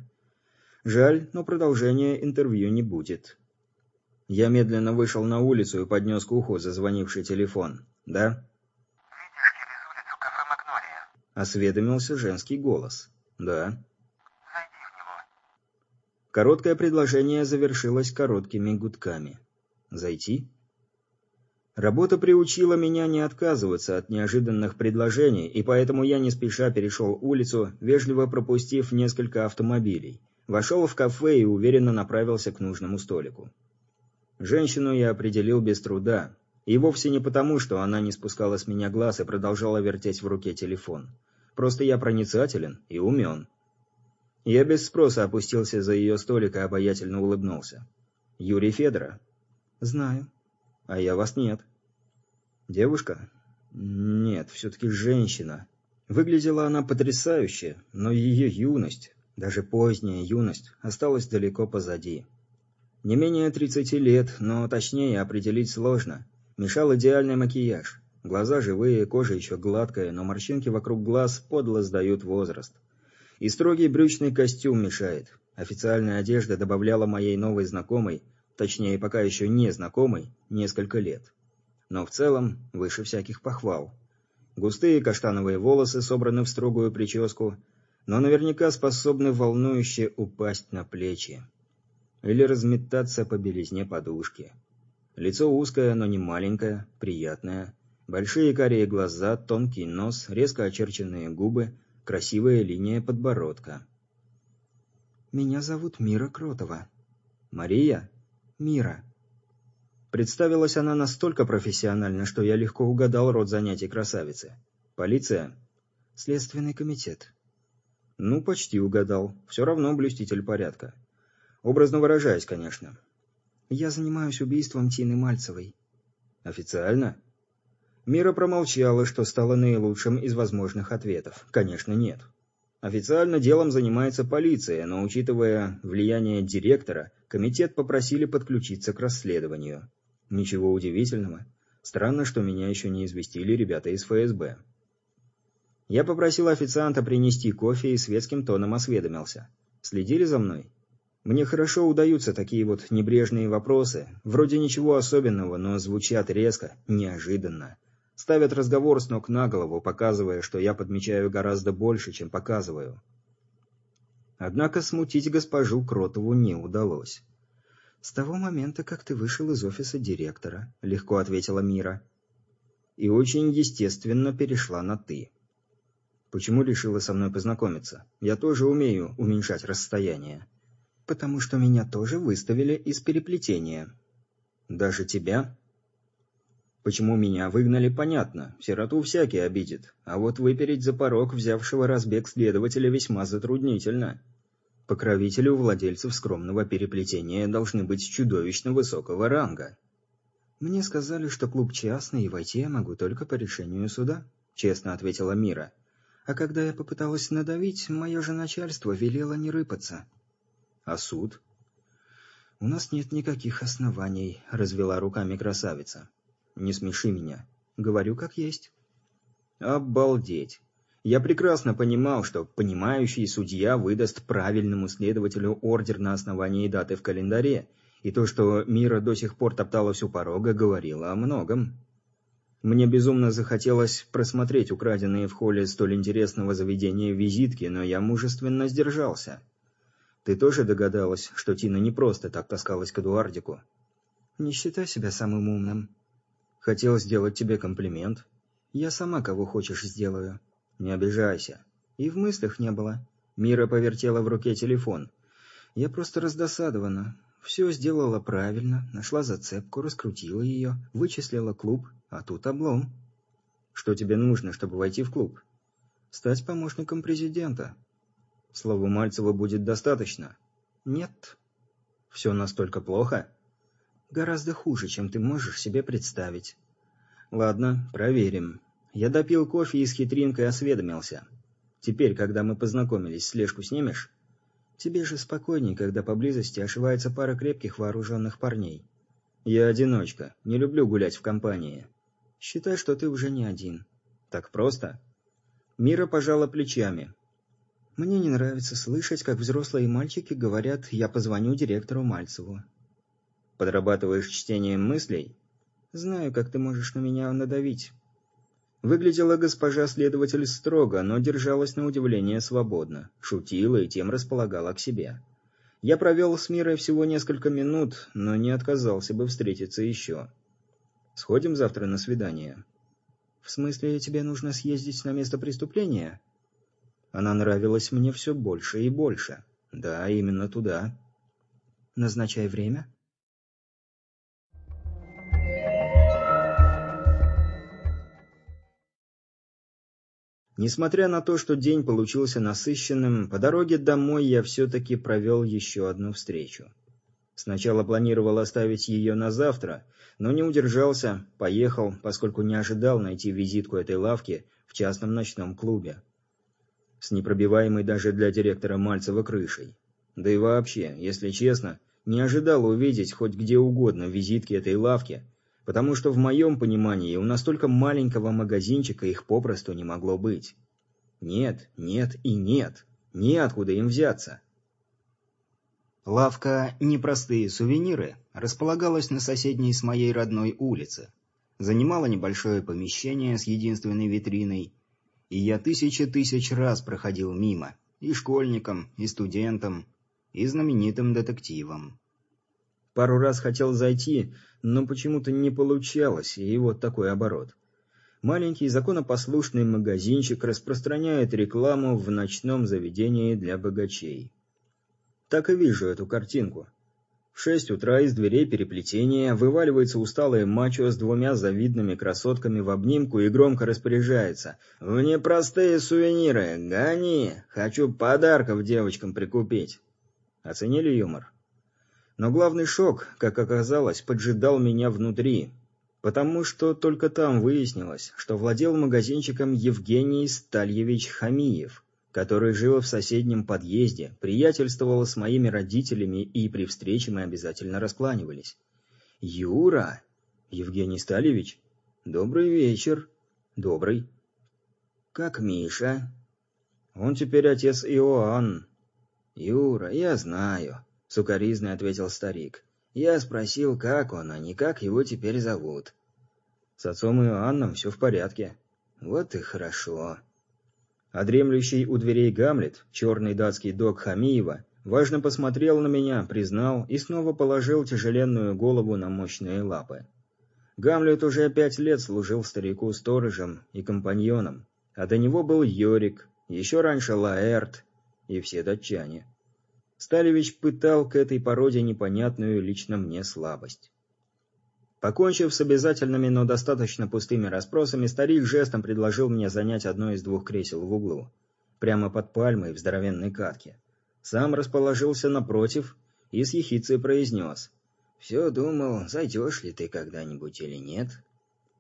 S4: Жаль, но продолжения интервью не будет. Я медленно вышел на улицу и поднес к уху зазвонивший телефон. «Да?»
S7: «Видишь через улицу кафе «Магнолия»?»
S4: — осведомился женский голос. «Да». Короткое предложение завершилось короткими гудками. «Зайти?» Работа приучила меня не отказываться от неожиданных предложений, и поэтому я не спеша перешел улицу, вежливо пропустив несколько автомобилей. Вошел в кафе и уверенно направился к нужному столику. Женщину я определил без труда, и вовсе не потому, что она не спускала с меня глаз и продолжала вертеть в руке телефон. Просто я проницателен и умен. Я без спроса опустился за ее столик и обаятельно улыбнулся. «Юрий Федора?» «Знаю. А я вас нет». «Девушка?» «Нет, все-таки женщина. Выглядела она потрясающе, но ее юность, даже поздняя юность, осталась далеко позади. Не менее 30 лет, но точнее определить сложно. Мешал идеальный макияж. Глаза живые, кожа еще гладкая, но морщинки вокруг глаз подло сдают возраст. И строгий брючный костюм мешает. Официальная одежда добавляла моей новой знакомой, точнее пока еще не знакомой, несколько лет. Но в целом выше всяких похвал. Густые каштановые волосы собраны в строгую прическу, но наверняка способны волнующе упасть на плечи. Или разметаться по белизне подушки. Лицо узкое, но не маленькое, приятное. Большие карие глаза, тонкий нос, резко очерченные губы, красивая линия подбородка. «Меня зовут Мира Кротова». «Мария?» «Мира». Представилась она настолько профессионально, что я легко угадал род занятий красавицы. «Полиция?» «Следственный комитет». «Ну, почти угадал. Все равно блюститель порядка. Образно выражаясь, конечно». «Я занимаюсь убийством Тины Мальцевой». «Официально?» Мира промолчала, что стало наилучшим из возможных ответов. Конечно, нет. Официально делом занимается полиция, но учитывая влияние директора, комитет попросили подключиться к расследованию. Ничего удивительного. Странно, что меня еще не известили ребята из ФСБ. Я попросил официанта принести кофе и светским тоном осведомился. Следили за мной? Мне хорошо удаются такие вот небрежные вопросы, вроде ничего особенного, но звучат резко, неожиданно ставят разговор с ног на голову, показывая, что я подмечаю гораздо больше, чем показываю. Однако смутить госпожу Кротову не удалось. «С того момента, как ты вышел из офиса директора», — легко ответила Мира. И очень естественно перешла на «ты». «Почему решила со мной познакомиться? Я тоже умею уменьшать расстояние». «Потому что меня тоже выставили из переплетения». «Даже тебя?» Почему меня выгнали, понятно. Сироту всякий обидит. А вот выпереть за порог взявшего разбег следователя весьма затруднительно. Покровители у владельцев скромного переплетения должны быть чудовищно высокого ранга. «Мне сказали, что клуб частный, и войти я могу только по решению суда», — честно ответила Мира. «А когда я попыталась надавить, мое же начальство велело не рыпаться». «А суд?» «У нас нет никаких оснований», — развела руками красавица. Не смеши меня. Говорю как есть. Обалдеть. Я прекрасно понимал, что понимающий судья выдаст правильному следователю ордер на основании даты в календаре, и то, что Мира до сих пор топтала всю порога, говорило о многом. Мне безумно захотелось просмотреть украденные в холле столь интересного заведения визитки, но я мужественно сдержался. Ты тоже догадалась, что Тина не просто так таскалась к Эдуардику? Не считай себя самым умным. Хотел сделать тебе комплимент. Я сама кого хочешь сделаю. Не обижайся. И в мыслях не было. Мира повертела в руке телефон. Я просто раздосадована. Все сделала правильно, нашла зацепку, раскрутила ее, вычислила клуб, а тут облом. Что тебе нужно, чтобы войти в клуб? Стать помощником президента. Слову Мальцева будет достаточно? Нет. Все настолько плохо? Гораздо хуже, чем ты можешь себе представить. Ладно, проверим. Я допил кофе и с хитринкой осведомился. Теперь, когда мы познакомились, слежку снимешь? Тебе же спокойней, когда поблизости ошивается пара крепких вооруженных парней. Я одиночка, не люблю гулять в компании. Считай, что ты уже не один. Так просто? Мира пожала плечами. Мне не нравится слышать, как взрослые мальчики говорят «я позвоню директору Мальцеву». Подрабатываешь чтением мыслей? Знаю, как ты можешь на меня надавить. Выглядела госпожа следователь строго, но держалась на удивление свободно, шутила и тем располагала к себе. Я провел с Мирой всего несколько минут, но не отказался бы встретиться еще. Сходим завтра на свидание. В смысле, тебе нужно съездить на место преступления? Она нравилась мне все больше и больше. Да, именно туда. Назначай время. Несмотря на то, что день получился насыщенным, по дороге домой я все-таки провел еще одну встречу. Сначала планировал оставить ее на завтра, но не удержался, поехал, поскольку не ожидал найти визитку этой лавки в частном ночном клубе. С непробиваемой даже для директора Мальцева крышей. Да и вообще, если честно, не ожидал увидеть хоть где угодно визитки этой лавки, потому что в моем понимании у настолько маленького магазинчика их попросту не могло быть. Нет, нет и нет. Неоткуда им взяться. Лавка «Непростые сувениры» располагалась на соседней с моей родной улице. Занимала небольшое помещение с единственной витриной, и я тысячи тысяч раз проходил мимо, и школьником, и студентом, и знаменитым детективом. Пару раз хотел зайти, но почему-то не получалось, и вот такой оборот. Маленький законопослушный магазинчик распространяет рекламу в ночном заведении для богачей. Так и вижу эту картинку. В шесть утра из дверей переплетения вываливается усталая мачо с двумя завидными красотками в обнимку и громко распоряжается. «В непростые сувениры! Гони! Хочу подарков девочкам прикупить!» Оценили юмор? Но главный шок, как оказалось, поджидал меня внутри, потому что только там выяснилось, что владел магазинчиком Евгений Стальевич Хамиев, который жил в соседнем подъезде, приятельствовал с моими родителями и при встрече мы обязательно раскланивались. «Юра!» «Евгений Стальевич?» «Добрый вечер!» «Добрый!» «Как Миша?» «Он теперь отец Иоанн!» «Юра, я знаю!» — сукоризно ответил старик. «Я спросил, как он, а не как его теперь зовут». «С отцом Иоанном все в порядке». «Вот и хорошо». А дремлющий у дверей Гамлет, черный датский док Хамиева, важно посмотрел на меня, признал и снова положил тяжеленную голову на мощные лапы. Гамлет уже пять лет служил старику сторожем и компаньоном, а до него был Йорик, еще раньше Лаэрт и все датчане. Сталевич пытал к этой породе непонятную лично мне слабость. Покончив с обязательными, но достаточно пустыми расспросами, старик жестом предложил мне занять одно из двух кресел в углу, прямо под пальмой в здоровенной катке. Сам расположился напротив и с ехицей произнес. «Все думал, зайдешь ли ты когда-нибудь или нет?»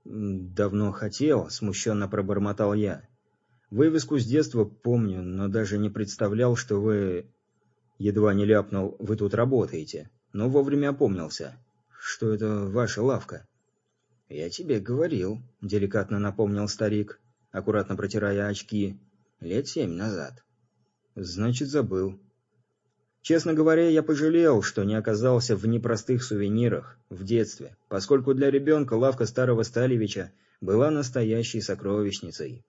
S4: «Давно хотел», — смущенно пробормотал я. «Вывеску с детства помню, но даже не представлял, что вы...» Едва не ляпнул «Вы тут работаете», но вовремя опомнился. «Что это ваша лавка?» «Я тебе говорил», — деликатно напомнил старик. аккуратно протирая очки. «Лет семь назад». «Значит, забыл». Честно говоря, я пожалел, что не оказался в непростых сувенирах в детстве, поскольку для ребенка лавка старого Сталевича была настоящей сокровищницей.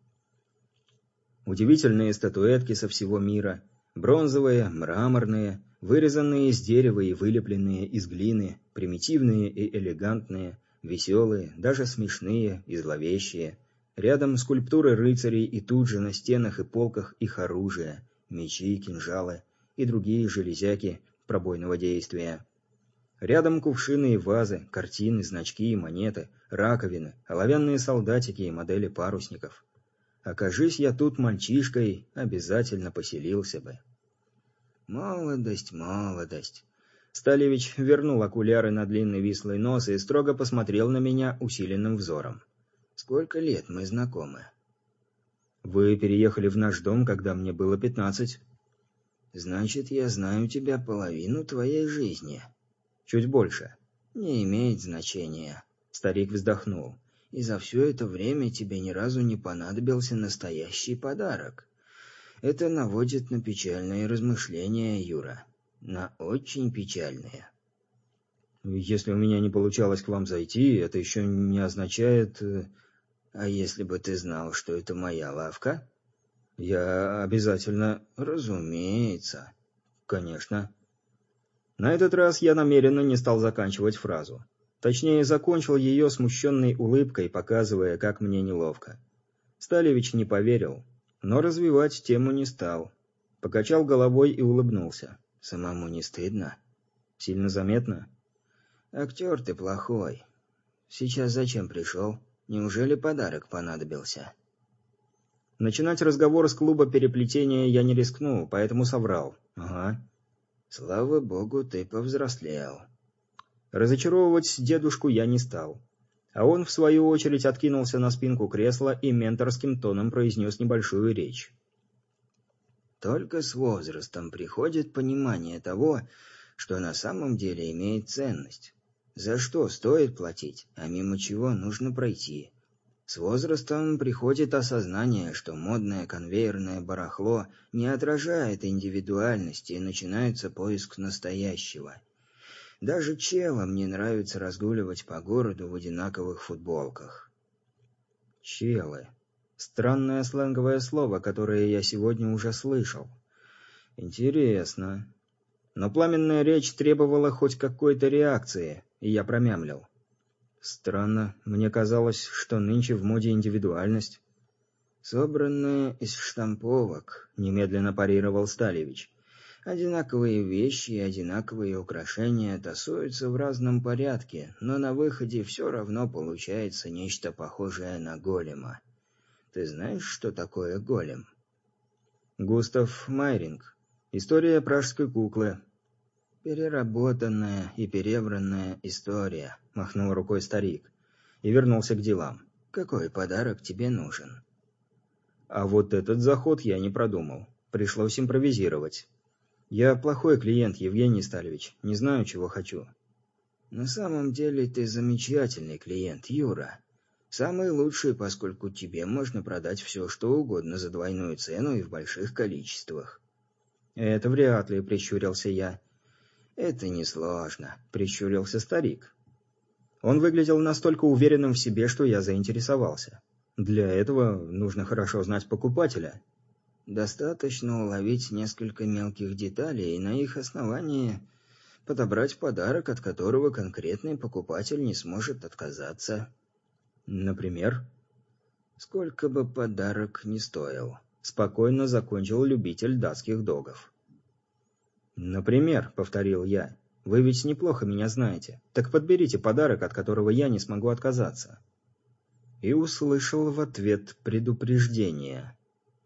S4: Удивительные статуэтки со всего мира, бронзовые, мраморные, вырезанные из дерева и вылепленные из глины, примитивные и элегантные, веселые, даже смешные и зловещие. Рядом скульптуры рыцарей и тут же на стенах и полках их оружие, мечи, кинжалы – и другие железяки пробойного действия. Рядом кувшины и вазы, картины, значки и монеты, раковины, оловянные солдатики и модели парусников. Окажись я тут мальчишкой, обязательно поселился бы. Молодость, молодость. Сталевич вернул окуляры на длинный вислый нос и строго посмотрел на меня усиленным взором. «Сколько лет мы знакомы?» «Вы переехали в наш дом, когда мне было пятнадцать». Значит, я знаю тебя половину твоей жизни. Чуть больше. Не имеет значения. Старик вздохнул. И за все это время тебе ни разу не понадобился настоящий подарок. Это наводит на печальные размышления, Юра. На очень печальные. Если у меня не получалось к вам зайти, это еще не означает... Э, а если бы ты знал, что это моя лавка? Я обязательно... Разумеется. Конечно. На этот раз я намеренно не стал заканчивать фразу. Точнее, закончил ее смущенной улыбкой, показывая, как мне неловко. Сталевич не поверил, но развивать тему не стал. Покачал головой и улыбнулся. Самому не стыдно? Сильно заметно? Актер ты плохой. Сейчас зачем пришел? Неужели подарок понадобился? Начинать разговор с клуба переплетения я не рискнул, поэтому соврал. «Ага». «Слава богу, ты повзрослел». Разочаровывать дедушку я не стал. А он, в свою очередь, откинулся на спинку кресла и менторским тоном произнес небольшую речь. «Только с возрастом приходит понимание того, что на самом деле имеет ценность. За что стоит платить, а мимо чего нужно пройти. С возрастом приходит осознание, что модное конвейерное барахло не отражает индивидуальности и начинается поиск настоящего. Даже челам не нравится разгуливать по городу в одинаковых футболках. Челы. Странное сленговое слово, которое я сегодня уже слышал. Интересно. Но пламенная речь требовала хоть какой-то реакции, и я промямлил. Странно, мне казалось, что нынче в моде индивидуальность. Собранная из штамповок, немедленно парировал Сталевич. Одинаковые вещи и одинаковые украшения тасуются в разном порядке, но на выходе все равно получается нечто похожее на голема. Ты знаешь, что такое голем? Густав Майринг. История пражской куклы. «Переработанная и перевранная история», — махнул рукой старик и вернулся к делам. «Какой подарок тебе нужен?» А вот этот заход я не продумал. Пришлось импровизировать. Я плохой клиент, Евгений Сталевич. Не знаю, чего хочу. На самом деле ты замечательный клиент, Юра. Самый лучший, поскольку тебе можно продать все, что угодно за двойную цену и в больших количествах. Это вряд ли, прищурился я. «Это несложно», — прищурился старик. Он выглядел настолько уверенным в себе, что я заинтересовался. Для этого нужно хорошо знать покупателя. Достаточно уловить несколько мелких деталей и на их основании подобрать подарок, от которого конкретный покупатель не сможет отказаться. Например? Сколько бы подарок ни стоил. Спокойно закончил любитель датских догов. «Например», — повторил я, — «вы ведь неплохо меня знаете. Так подберите подарок, от которого я не смогу отказаться». И услышал в ответ предупреждение.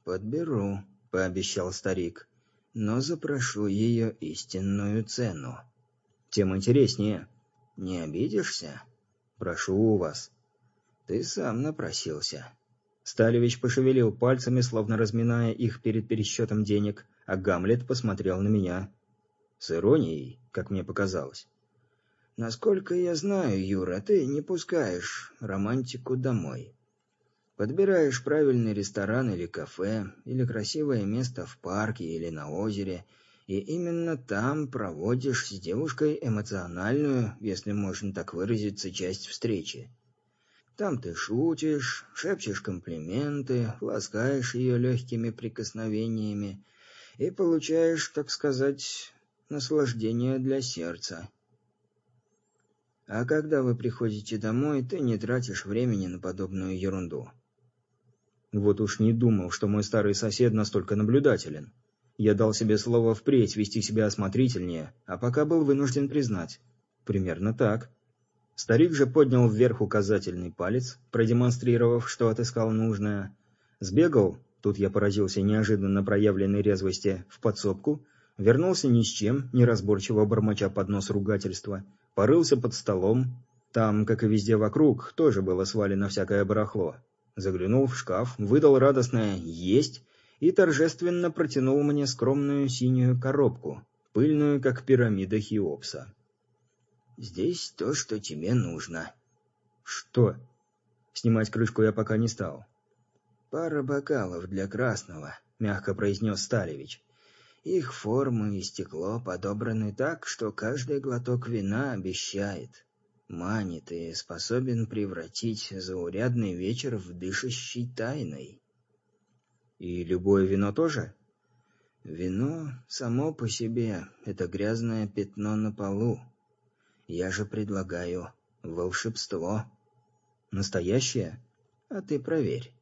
S4: «Подберу», — пообещал старик, — «но запрошу ее истинную цену». «Тем интереснее». «Не обидишься?» «Прошу у вас». «Ты сам напросился». Сталевич пошевелил пальцами, словно разминая их перед пересчетом денег, а Гамлет посмотрел на меня с иронией, как мне показалось. «Насколько я знаю, Юра, ты не пускаешь романтику домой. Подбираешь правильный ресторан или кафе, или красивое место в парке или на озере, и именно там проводишь с девушкой эмоциональную, если можно так выразиться, часть встречи. Там ты шутишь, шепчешь комплименты, ласкаешь ее легкими прикосновениями и получаешь, так сказать, наслаждение для сердца. А когда вы приходите домой, ты не тратишь времени на подобную ерунду. Вот уж не думал, что мой старый сосед настолько наблюдателен. Я дал себе слово впредь вести себя осмотрительнее, а пока был вынужден признать. Примерно так. Старик же поднял вверх указательный палец, продемонстрировав, что отыскал нужное. Сбегал, тут я поразился неожиданно проявленной резвости, в подсобку, вернулся ни с чем, неразборчиво бормоча под нос ругательства, порылся под столом. Там, как и везде вокруг, тоже было свалено всякое барахло. Заглянул в шкаф, выдал радостное «Есть!» и торжественно протянул мне скромную синюю коробку, пыльную, как пирамида Хеопса. Здесь то, что тебе нужно. Что? Снимать крышку я пока не стал. Пара бокалов для красного, мягко произнес Сталевич. Их формы и стекло подобраны так, что каждый глоток вина обещает, манит и способен превратить заурядный вечер в дышащий тайной. И любое вино тоже? Вино само по себе — это грязное пятно на полу, я же предлагаю волшебство. Настоящее? А ты проверь.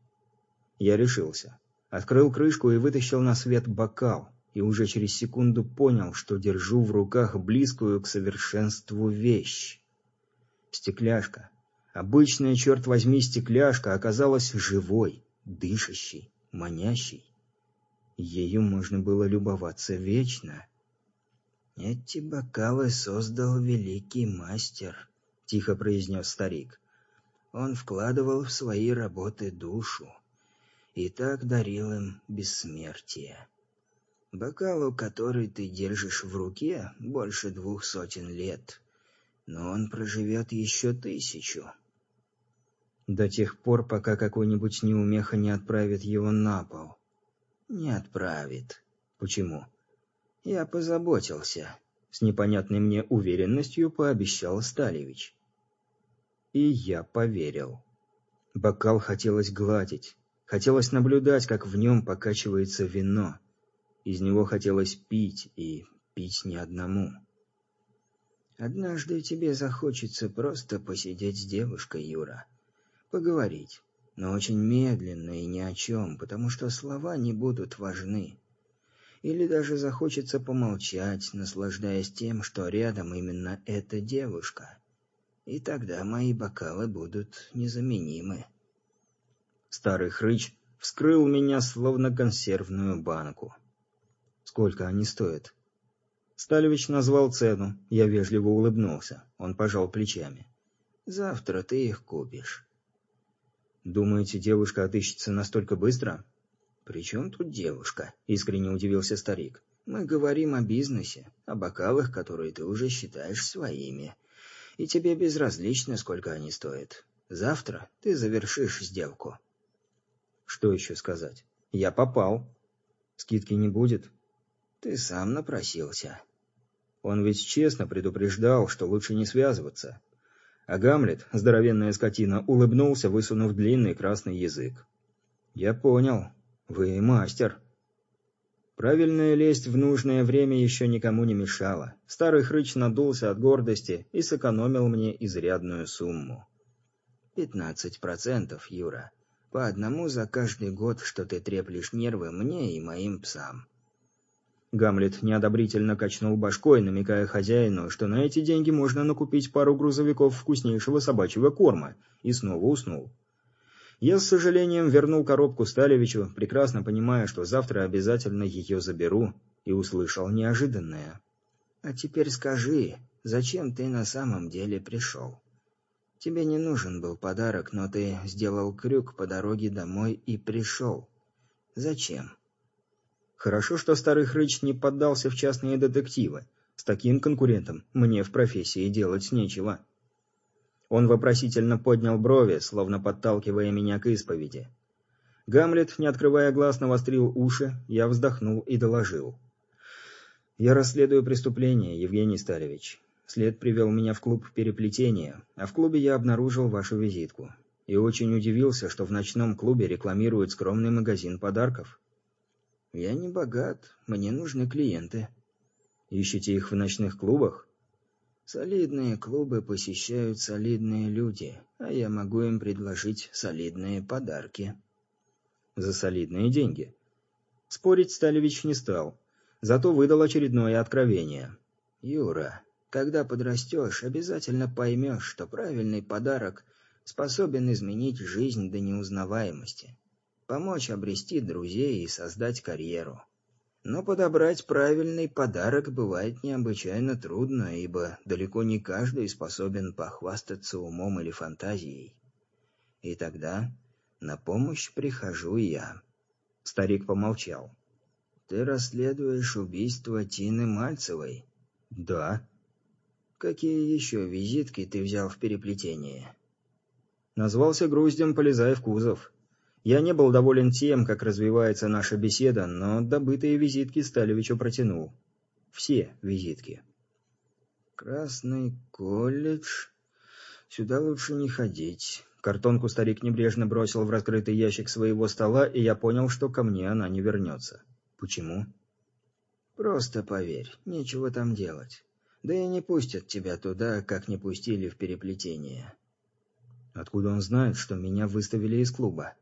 S4: Я решился. Открыл крышку и вытащил на свет бокал, и уже через секунду понял, что держу в руках близкую к совершенству вещь. Стекляшка. Обычная, черт возьми, стекляшка оказалась живой, дышащей, манящей. Ею можно было любоваться вечно. «Эти бокалы создал великий мастер», — тихо произнес старик. «Он вкладывал в свои работы душу и так дарил им бессмертие. Бокалу, который ты держишь в руке, больше двух сотен лет, но он проживет еще тысячу». «До тех пор, пока какой-нибудь неумеха не отправит его на пол». «Не отправит». «Почему?» «Я позаботился», — с непонятной мне уверенностью пообещал Сталевич. И я поверил. Бокал хотелось гладить, хотелось наблюдать, как в нем покачивается вино. Из него хотелось пить, и пить не одному. «Однажды тебе захочется просто посидеть с девушкой, Юра. Поговорить, но очень медленно и ни о чем, потому что слова не будут важны или даже захочется помолчать, наслаждаясь тем, что рядом именно эта девушка. И тогда мои бокалы будут незаменимы. Старый хрыч вскрыл меня словно консервную банку. Сколько они стоят? Сталевич назвал цену. Я вежливо улыбнулся. Он пожал плечами. Завтра ты их купишь. Думаете, девушка отыщется настолько быстро? «При чем тут девушка?» — искренне удивился старик. «Мы говорим о бизнесе, о бокалах, которые ты уже считаешь своими. И тебе безразлично, сколько они стоят. Завтра ты завершишь сделку». «Что еще сказать? Я попал. Скидки не будет?» «Ты сам напросился». Он ведь честно предупреждал, что лучше не связываться. А Гамлет, здоровенная скотина, улыбнулся, высунув длинный красный язык. «Я понял. Вы мастер. Правильная лесть в нужное время еще никому не мешала. Старый хрыч надулся от гордости и сэкономил мне изрядную сумму. «Пятнадцать процентов, Юра. По одному за каждый год, что ты треплешь нервы мне и моим псам». Гамлет неодобрительно качнул башкой, намекая хозяину, что на эти деньги можно накупить пару грузовиков вкуснейшего собачьего корма, и снова уснул. Я с сожалением вернул коробку Сталевичу, прекрасно понимая, что завтра обязательно ее заберу, и услышал неожиданное. «А теперь скажи, зачем ты на самом деле пришел? Тебе не нужен был подарок, но ты сделал крюк по дороге домой и пришел. Зачем?» Хорошо, что старый хрыч не поддался в частные детективы. С таким конкурентом мне в профессии делать нечего. Он вопросительно поднял брови, словно подталкивая меня к исповеди. Гамлет, не открывая глаз, навострил уши, я вздохнул и доложил. «Я расследую преступление, Евгений Сталевич. След привел меня в клуб переплетения, а в клубе я обнаружил вашу визитку. И очень удивился, что в ночном клубе рекламируют скромный магазин подарков. Я не богат, мне нужны клиенты. Ищете их в ночных клубах? Солидные клубы посещают солидные люди, а я могу им предложить солидные подарки. За солидные деньги. Спорить Сталевич не стал, зато выдал очередное откровение. Юра, когда подрастешь, обязательно поймешь, что правильный подарок способен изменить жизнь до неузнаваемости, помочь обрести друзей и создать карьеру. Но подобрать правильный подарок бывает необычайно трудно, ибо далеко не каждый способен похвастаться умом или фантазией. И тогда на помощь прихожу я. Старик помолчал. «Ты расследуешь убийство Тины Мальцевой?» «Да». «Какие еще визитки ты взял в переплетение?» Назвался груздем, полезая в кузов. Я не был доволен тем, как развивается наша беседа, но добытые визитки Сталевичу протянул. Все визитки. «Красный колледж. Сюда лучше не ходить». Картонку старик небрежно бросил в раскрытый ящик своего стола, и я понял, что ко мне она не вернется. «Почему?» «Просто поверь, нечего там делать. Да и не пустят тебя туда, как не пустили в переплетение». «Откуда он знает, что меня выставили из клуба?»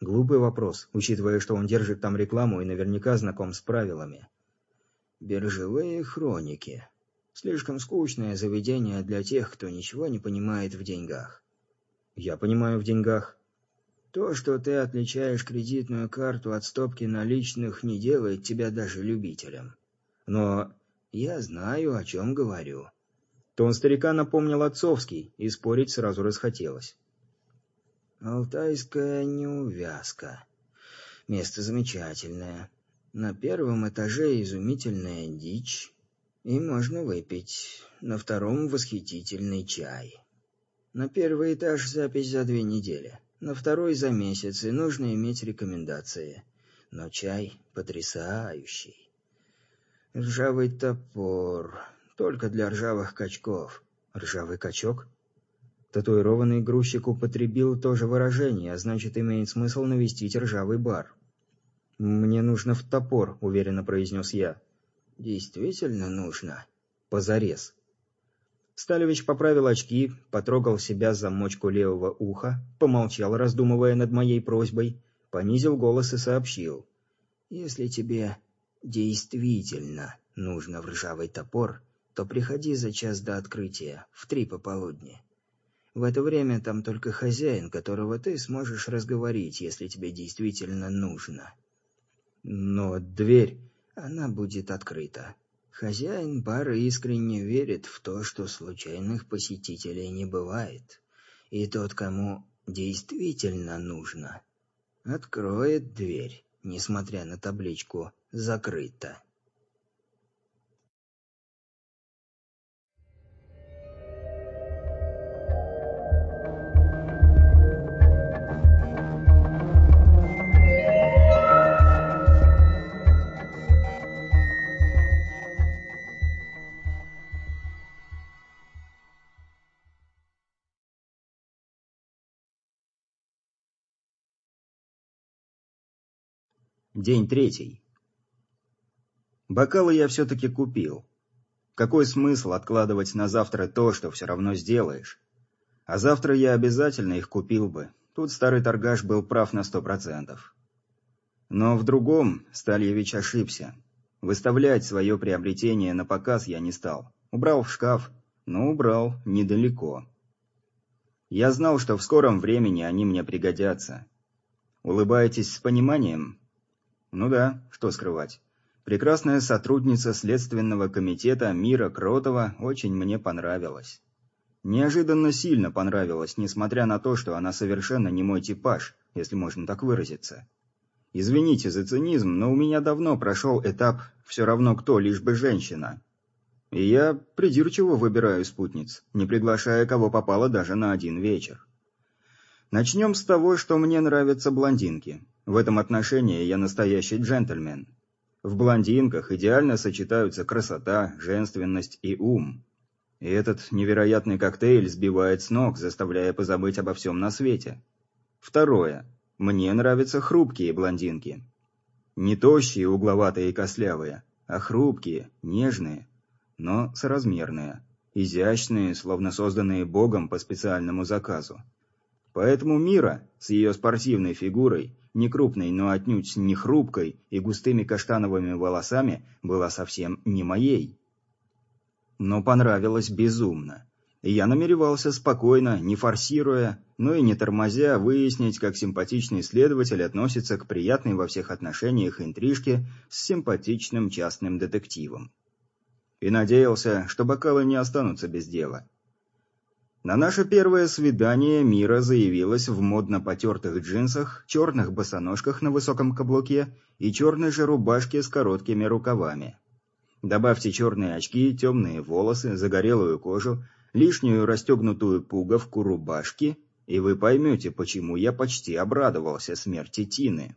S4: Глупый вопрос, учитывая, что он держит там рекламу и наверняка знаком с правилами. Биржевые хроники. Слишком скучное заведение для тех, кто ничего не понимает в деньгах. Я понимаю в деньгах. То, что ты отличаешь кредитную карту от стопки наличных, не делает тебя даже любителем. Но я знаю, о чем говорю. Тон старика напомнил отцовский, и спорить сразу расхотелось. Алтайская неувязка. Место замечательное. На первом этаже изумительная дичь, и можно выпить. На втором восхитительный чай. На первый этаж запись за две недели. На второй за месяц, и нужно иметь рекомендации. Но чай потрясающий. Ржавый топор. Только для ржавых качков. Ржавый качок? Татуированный грузчик употребил то же выражение, а значит, имеет смысл навестить ржавый бар. «Мне нужно в топор», — уверенно произнес я. «Действительно нужно?» «Позарез». Сталевич поправил очки, потрогал себя за мочку левого уха, помолчал, раздумывая над моей просьбой, понизил голос и сообщил. «Если тебе действительно нужно в ржавый топор, то приходи за час до открытия, в три пополудни. В это время там только хозяин, которого ты сможешь разговорить, если тебе действительно нужно. Но дверь, она будет открыта. Хозяин бара искренне верит в то, что случайных посетителей не бывает. И тот, кому действительно нужно, откроет дверь, несмотря на табличку «Закрыто». День третий. Бокалы я все-таки купил. Какой смысл откладывать на завтра то, что все равно сделаешь? А завтра я обязательно их купил бы. Тут старый торгаш был прав на сто процентов. Но в другом Стальевич ошибся. Выставлять свое приобретение на показ я не стал. Убрал в шкаф, но убрал недалеко. Я знал, что в скором времени они мне пригодятся. Улыбаетесь с пониманием? Ну да, что скрывать. Прекрасная сотрудница Следственного комитета Мира Кротова очень мне понравилась. Неожиданно сильно понравилась, несмотря на то, что она совершенно не мой типаж, если можно так выразиться. Извините за цинизм, но у меня давно прошел этап «все равно кто, лишь бы женщина». И я придирчиво выбираю спутниц, не приглашая кого попало даже на один вечер. Начнем с того, что мне нравятся блондинки. В этом отношении я настоящий джентльмен. В блондинках идеально сочетаются красота, женственность и ум. И этот невероятный коктейль сбивает с ног, заставляя позабыть обо всем на свете. Второе. Мне нравятся хрупкие блондинки. Не тощие, угловатые и костлявые, а хрупкие, нежные, но соразмерные, изящные, словно созданные Богом по специальному заказу. Поэтому Мира с ее спортивной фигурой, не крупной, но отнюдь не хрупкой и густыми каштановыми волосами, была совсем не моей. Но понравилась безумно. И я намеревался спокойно, не форсируя, но и не тормозя, выяснить, как симпатичный следователь относится к приятной во всех отношениях интрижке с симпатичным частным детективом и надеялся, что бокалы не останутся без дела. На наше первое свидание Мира заявилась в модно потертых джинсах, черных босоножках на высоком каблуке и черной же рубашке с короткими рукавами. Добавьте черные очки, темные волосы, загорелую кожу, лишнюю расстегнутую пуговку рубашки, и вы поймете, почему я почти обрадовался смерти Тины.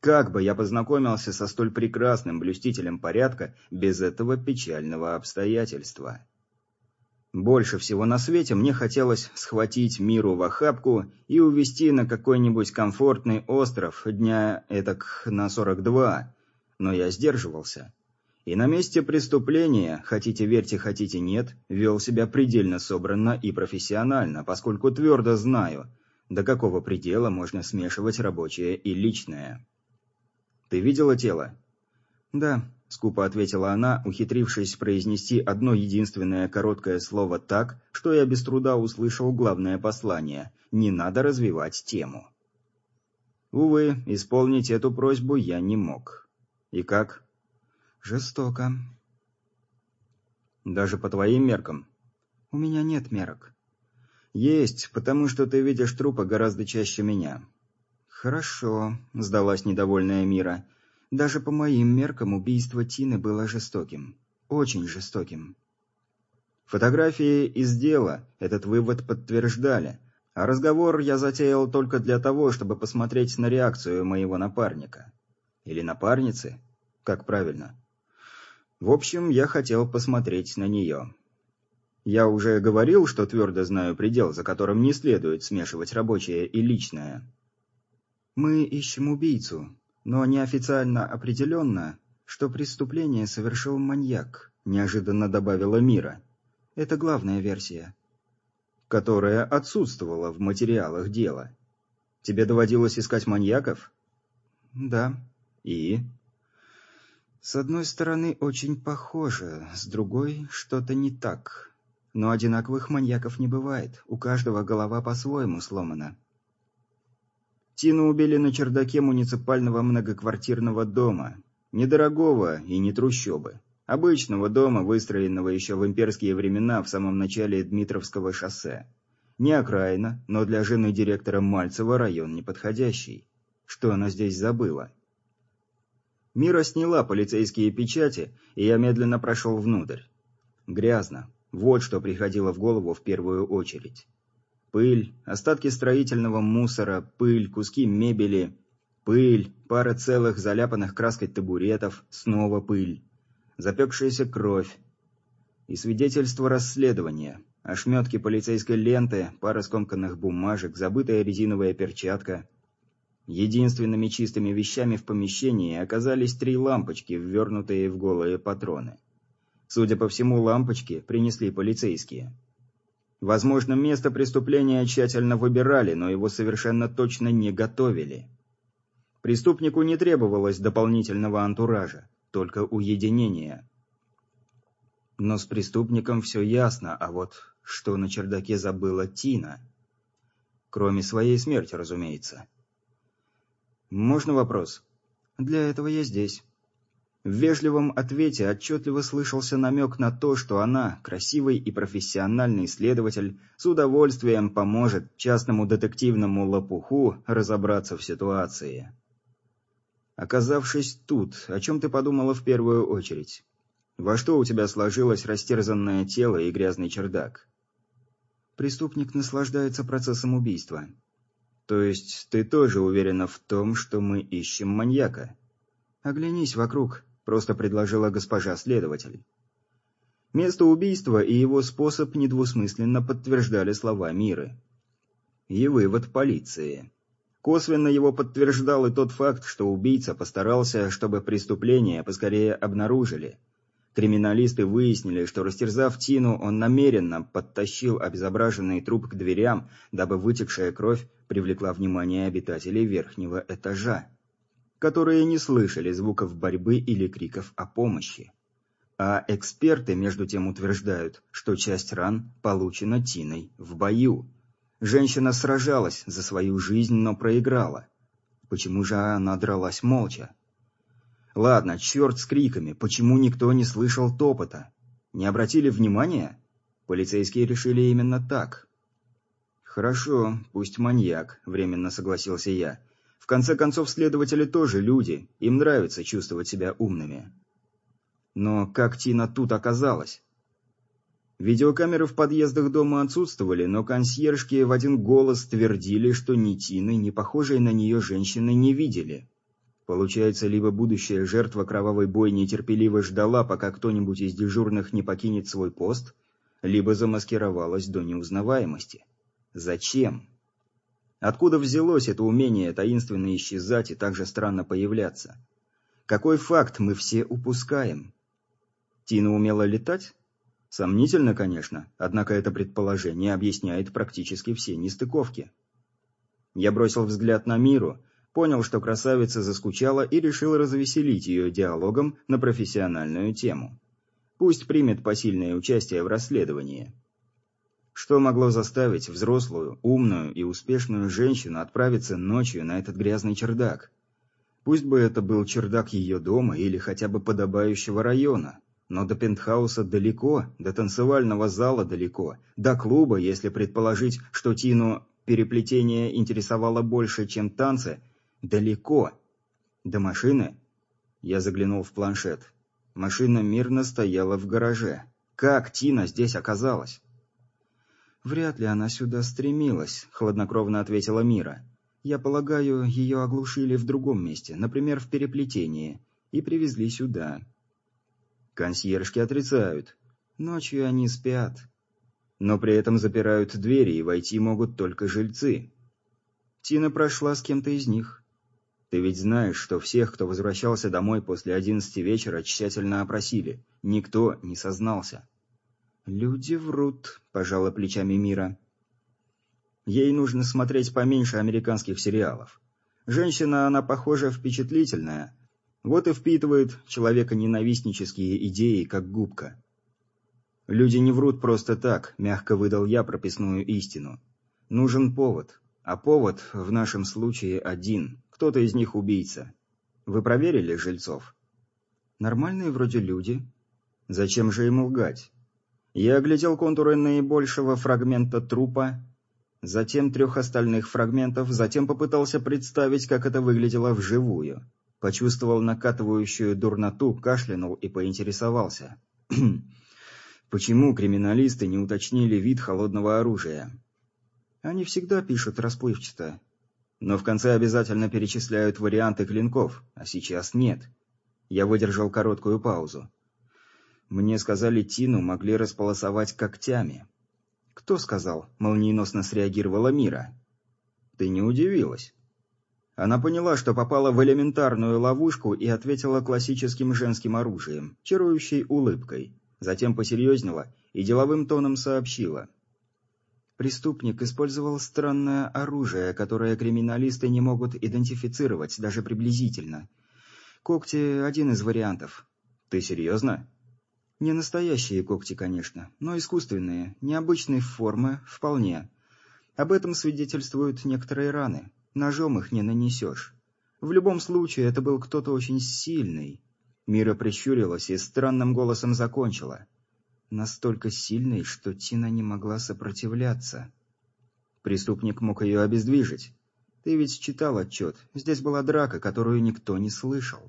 S4: Как бы я познакомился со столь прекрасным блюстителем порядка без этого печального обстоятельства? Больше всего на свете мне хотелось схватить миру в охапку и увезти на какой-нибудь комфортный остров дня этак на 42, но я сдерживался. И на месте преступления, хотите верьте, хотите нет, вел себя предельно собранно и профессионально, поскольку твердо знаю, до какого предела можно смешивать рабочее и личное. «Ты видела тело?» «Да», — скупо ответила она, ухитрившись произнести одно единственное короткое слово так, что я без труда услышал главное послание «Не надо развивать тему». Увы, исполнить эту просьбу я не мог. И как? Жестоко. Даже по твоим меркам? У меня нет мерок. Есть, потому что ты видишь трупы гораздо чаще меня. «Хорошо», — сдалась недовольная Мира. «Даже по моим меркам убийство Тины было жестоким. Очень жестоким». Фотографии из дела этот вывод подтверждали, а разговор я затеял только для того, чтобы посмотреть на реакцию моего напарника. Или напарницы? Как правильно? В общем, я хотел посмотреть на нее. Я уже говорил, что твердо знаю предел, за которым не следует смешивать рабочее и личное. Мы ищем убийцу, но неофициально определенно, что преступление совершил маньяк, неожиданно добавила Мира. Это главная версия. Которая отсутствовала в материалах дела. Тебе доводилось искать маньяков? Да. И? С одной стороны, очень похоже, с другой, что-то не так. Но одинаковых маньяков не бывает, у каждого голова по-своему сломана. Тину убили на чердаке муниципального многоквартирного дома. Недорогого и не трущобы. Обычного дома, выстроенного еще в имперские времена в самом начале Дмитровского шоссе. Не окраина, но для жены директора Мальцева район неподходящий. Что она здесь забыла? Мира сняла полицейские печати, и я медленно прошел внутрь. Грязно. Вот что приходило в голову в первую очередь. Пыль, остатки строительного мусора, пыль, куски мебели, пыль, пара целых заляпанных краской табуретов, снова пыль, запекшаяся кровь и свидетельство расследования, ошметки полицейской ленты, пара скомканных бумажек, забытая резиновая перчатка. Единственными чистыми вещами в помещении оказались три лампочки, ввернутые в голые патроны. Судя по всему, лампочки принесли полицейские. Возможно, место преступления тщательно выбирали, но его совершенно точно не готовили. Преступнику не требовалось дополнительного антуража, только уединения. Но с преступником все ясно, а вот что на чердаке забыла Тина? Кроме своей смерти, разумеется. «Можно вопрос?» «Для этого я здесь». В вежливом ответе отчетливо слышался намек на то, что она, красивый и профессиональный следователь, с удовольствием поможет частному детективному лопуху разобраться в ситуации. Оказавшись тут, о чем ты подумала в первую очередь? Во что у тебя сложилось растерзанное тело и грязный чердак?
S5: Преступник наслаждается процессом убийства.
S4: То есть ты тоже уверена в том, что мы ищем маньяка?
S5: Оглянись вокруг, просто предложила госпожа следователь.
S4: Место убийства и его способ недвусмысленно подтверждали слова Миры. И вывод полиции. Косвенно его подтверждал и тот факт, что убийца постарался, чтобы преступление поскорее обнаружили. Криминалисты выяснили, что растерзав Тину, он намеренно подтащил обезображенный труп к дверям, дабы вытекшая кровь привлекла внимание обитателей верхнего этажа, которые не слышали звуков борьбы или криков о помощи. А эксперты между тем утверждают, что часть ран получена Тиной в бою. Женщина сражалась за свою жизнь, но проиграла. Почему же она дралась молча? Ладно, черт с криками, почему никто не слышал топота? Не обратили внимания? Полицейские решили именно так. Хорошо, пусть маньяк, временно согласился я. В конце концов, следователи тоже люди, им нравится чувствовать себя умными. Но как Тина тут оказалась? Видеокамеры в подъездах дома отсутствовали, но консьержки в один голос твердили, что ни Тины, ни похожей на нее женщины не видели. Получается, либо будущая жертва кровавой бойни терпеливо ждала, пока кто-нибудь из дежурных не покинет свой пост, либо замаскировалась до неузнаваемости. Зачем? Откуда взялось это умение таинственно исчезать и так же странно появляться? Какой факт мы все упускаем? Тина умела летать? Сомнительно, конечно, однако это предположение объясняет практически все нестыковки. Я бросил взгляд на Миру, понял, что красавица заскучала и решил развеселить ее диалогом на профессиональную тему. Пусть примет посильное участие в расследовании. Что могло заставить взрослую, умную и успешную женщину отправиться ночью на этот грязный чердак? Пусть бы это был чердак ее дома или хотя бы подобающего района, но до пентхауса далеко, до танцевального зала далеко, до клуба, если предположить, что Тину переплетение интересовало больше, чем танцы, Далеко. До машины? Я заглянул в планшет. Машина мирно стояла в гараже. Как Тина здесь оказалась?
S5: Вряд ли она сюда стремилась, хладнокровно ответила Мира. Я полагаю, ее оглушили в другом месте, например, в переплетении, и привезли сюда.
S4: Консьержки отрицают.
S5: Ночью они спят.
S4: Но при этом запирают двери, и войти могут только жильцы.
S5: Тина прошла с кем-то из них.
S4: Ты ведь знаешь, что всех, кто возвращался домой после одиннадцати вечера, тщательно опросили. Никто не сознался.
S5: «Люди врут», – пожала плечами Мира.
S4: Ей нужно смотреть поменьше американских сериалов. Женщина, она, похоже, впечатлительная. Вот и впитывает человека ненавистнические идеи, как губка. Люди не врут просто так, мягко выдал я прописную истину. Нужен повод. А повод в нашем случае один. Кто-то из них убийца. Вы проверили жильцов?
S5: Нормальные вроде люди.
S4: Зачем же им лгать? Я оглядел контуры наибольшего фрагмента трупа, затем трех остальных фрагментов, затем попытался представить, как это выглядело вживую. Почувствовал накатывающую дурноту, кашлянул и поинтересовался. *clears throat* Почему криминалисты не уточнили вид холодного оружия?
S5: Они всегда пишут расплывчато
S4: но в конце обязательно перечисляют варианты клинков, а сейчас нет. Я выдержал короткую паузу. Мне сказали, Тину могли располосовать когтями.
S5: «Кто сказал?» – молниеносно среагировала Мира.
S4: «Ты не удивилась?» Она поняла, что попала в элементарную ловушку и ответила классическим женским оружием, чарующей улыбкой. Затем посерьезнела и деловым тоном сообщила –
S5: Преступник использовал странное оружие, которое криминалисты не могут идентифицировать, даже приблизительно. Когти – один из вариантов.
S4: Ты серьезно?
S5: Не настоящие когти, конечно, но искусственные, необычной формы, вполне. Об этом свидетельствуют некоторые раны. Ножом их не нанесешь. В любом случае, это был кто-то очень сильный.
S4: Мира прищурилась и странным голосом закончила
S5: настолько сильной, что Тина не могла сопротивляться.
S4: Преступник мог ее обездвижить. Ты ведь читал отчет. Здесь была драка, которую никто не слышал.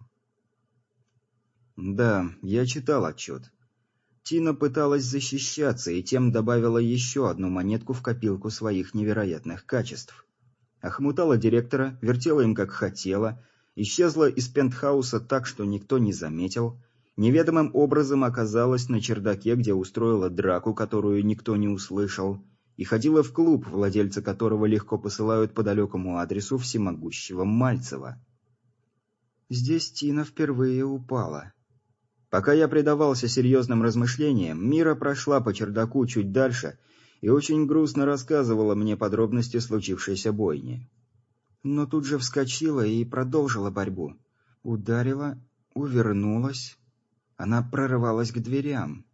S4: Да, я читал отчет. Тина пыталась защищаться и тем добавила еще одну монетку в копилку своих невероятных качеств. Охмутала директора, вертела им как хотела, исчезла из пентхауса так, что никто не заметил, неведомым образом оказалась на чердаке, где устроила драку, которую никто не услышал, и ходила в клуб, владельца которого легко посылают по далекому адресу всемогущего Мальцева. Здесь Тина впервые упала. Пока я предавался серьезным размышлениям, Мира прошла по чердаку чуть дальше и очень грустно рассказывала мне подробности случившейся бойни. Но тут же вскочила и продолжила борьбу. Ударила, увернулась. Она прорывалась к дверям.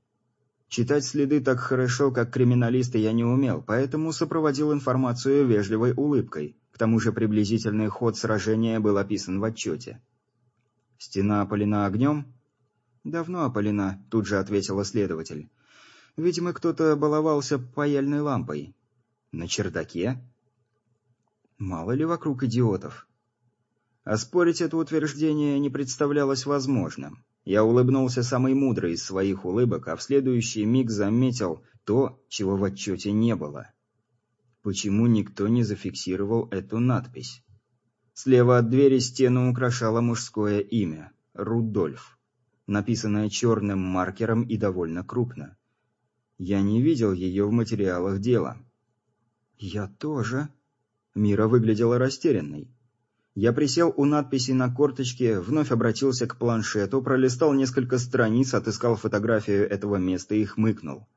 S4: Читать следы так хорошо, как криминалисты, я не умел, поэтому сопроводил информацию вежливой улыбкой. К тому же приблизительный ход сражения был описан в отчете. «Стена опалена огнем?» «Давно опалена», — тут же ответила следователь. «Видимо, кто-то баловался паяльной лампой». «На чердаке?» «Мало ли вокруг идиотов». Оспорить это утверждение не представлялось возможным. Я улыбнулся самой мудрой из своих улыбок, а в следующий миг заметил то, чего в отчете не было. Почему никто не зафиксировал эту надпись? Слева от двери стену украшало мужское имя – Рудольф написанная черным маркером и довольно крупно. Я не видел ее в материалах дела. «Я тоже». Мира выглядела растерянной. Я присел у надписи на корточке, вновь обратился к планшету, пролистал несколько страниц, отыскал фотографию этого места и хмыкнул.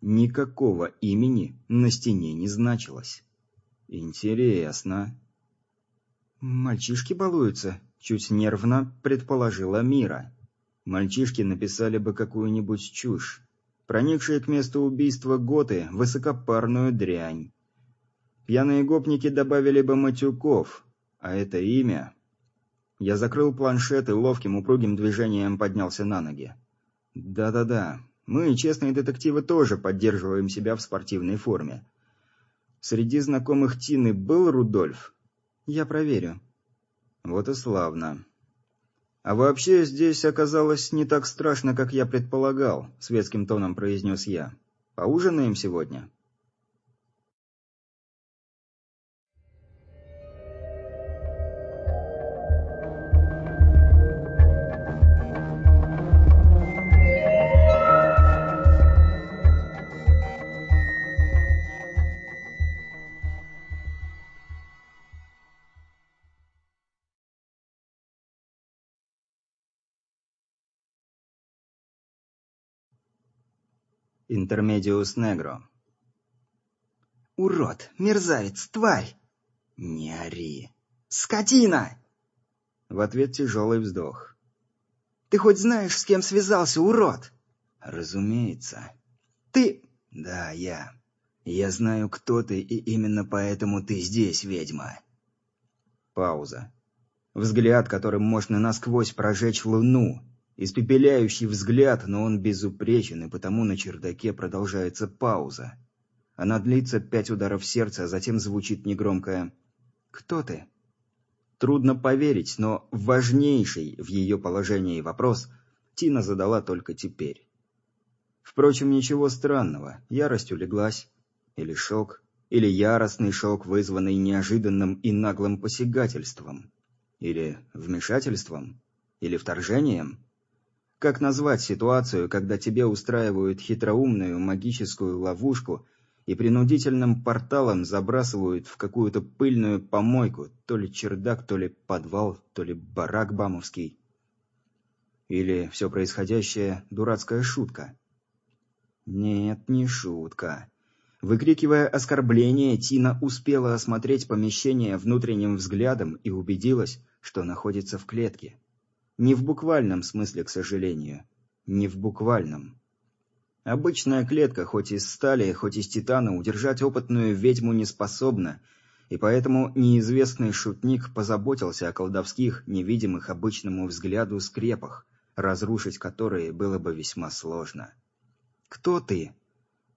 S4: Никакого имени на стене не значилось. Интересно. «Мальчишки балуются», — чуть нервно предположила Мира мальчишки написали бы какую-нибудь чушь. Проникшие к месту убийства готы – высокопарную дрянь. Пьяные гопники добавили бы матюков, а это имя... Я закрыл планшет и ловким упругим движением поднялся на ноги. Да-да-да, мы, честные детективы, тоже поддерживаем себя в спортивной форме. Среди знакомых Тины был Рудольф? Я проверю. Вот и славно. «А вообще здесь оказалось не так страшно, как я предполагал», — светским тоном произнес я. «Поужинаем сегодня?» Интермедиус Негро.
S8: «Урод! Мерзавец! Тварь!» «Не ори!» «Скотина!»
S4: В ответ тяжелый вздох.
S8: «Ты хоть знаешь, с кем связался, урод?»
S4: «Разумеется».
S8: «Ты...»
S4: «Да, я. Я знаю, кто ты, и именно поэтому ты здесь, ведьма». Пауза. Взгляд, которым можно насквозь прожечь луну, Испепеляющий взгляд, но он безупречен, и потому на чердаке продолжается пауза. Она длится пять ударов сердца, а затем звучит негромкое «Кто ты?». Трудно поверить, но важнейший в ее положении вопрос Тина задала только теперь. Впрочем, ничего странного. Ярость улеглась. Или шок. Или яростный шок, вызванный неожиданным и наглым посягательством. Или вмешательством. Или вторжением. Как назвать ситуацию, когда тебе устраивают хитроумную магическую ловушку и принудительным порталом забрасывают в какую-то пыльную помойку, то ли чердак, то ли подвал, то ли барак бамовский? Или все происходящее – дурацкая шутка? Нет, не шутка. Выкрикивая оскорбление, Тина успела осмотреть помещение внутренним взглядом и убедилась, что находится в клетке. Не в буквальном смысле, к сожалению. Не в буквальном. Обычная клетка, хоть из стали, хоть из титана, удержать опытную ведьму не способна, и поэтому неизвестный шутник позаботился о колдовских, невидимых обычному взгляду скрепах, разрушить которые было бы весьма сложно. «Кто ты?»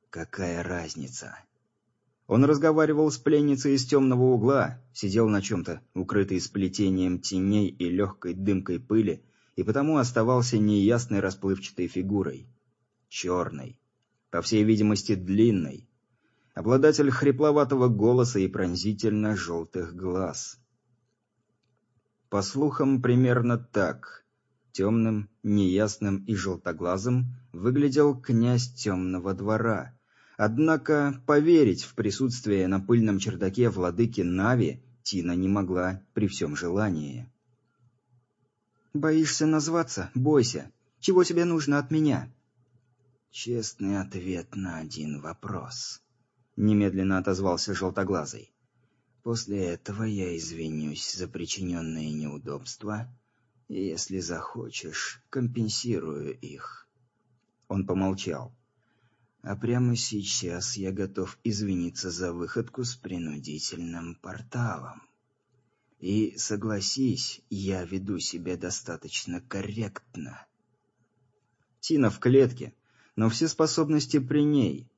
S4: «Какая разница?» Он разговаривал с пленницей из темного угла, сидел на чем-то, укрытый сплетением теней и легкой дымкой пыли,
S9: и потому оставался неясной расплывчатой фигурой. Черной. По всей видимости, длинной. Обладатель хрипловатого голоса и пронзительно желтых глаз. По слухам, примерно так. Темным, неясным и желтоглазым выглядел князь темного двора. Однако поверить в присутствие на пыльном чердаке владыки Нави Тина не могла при всем желании.
S4: «Боишься назваться? Бойся. Чего тебе нужно от меня?»
S9: «Честный ответ на один вопрос», — немедленно отозвался Желтоглазый. «После этого я извинюсь за причиненные неудобства, и, если захочешь, компенсирую их». Он помолчал. «А прямо сейчас я готов извиниться за выходку с принудительным порталом». И, согласись, я веду себя достаточно корректно. Тина в клетке, но все способности при ней.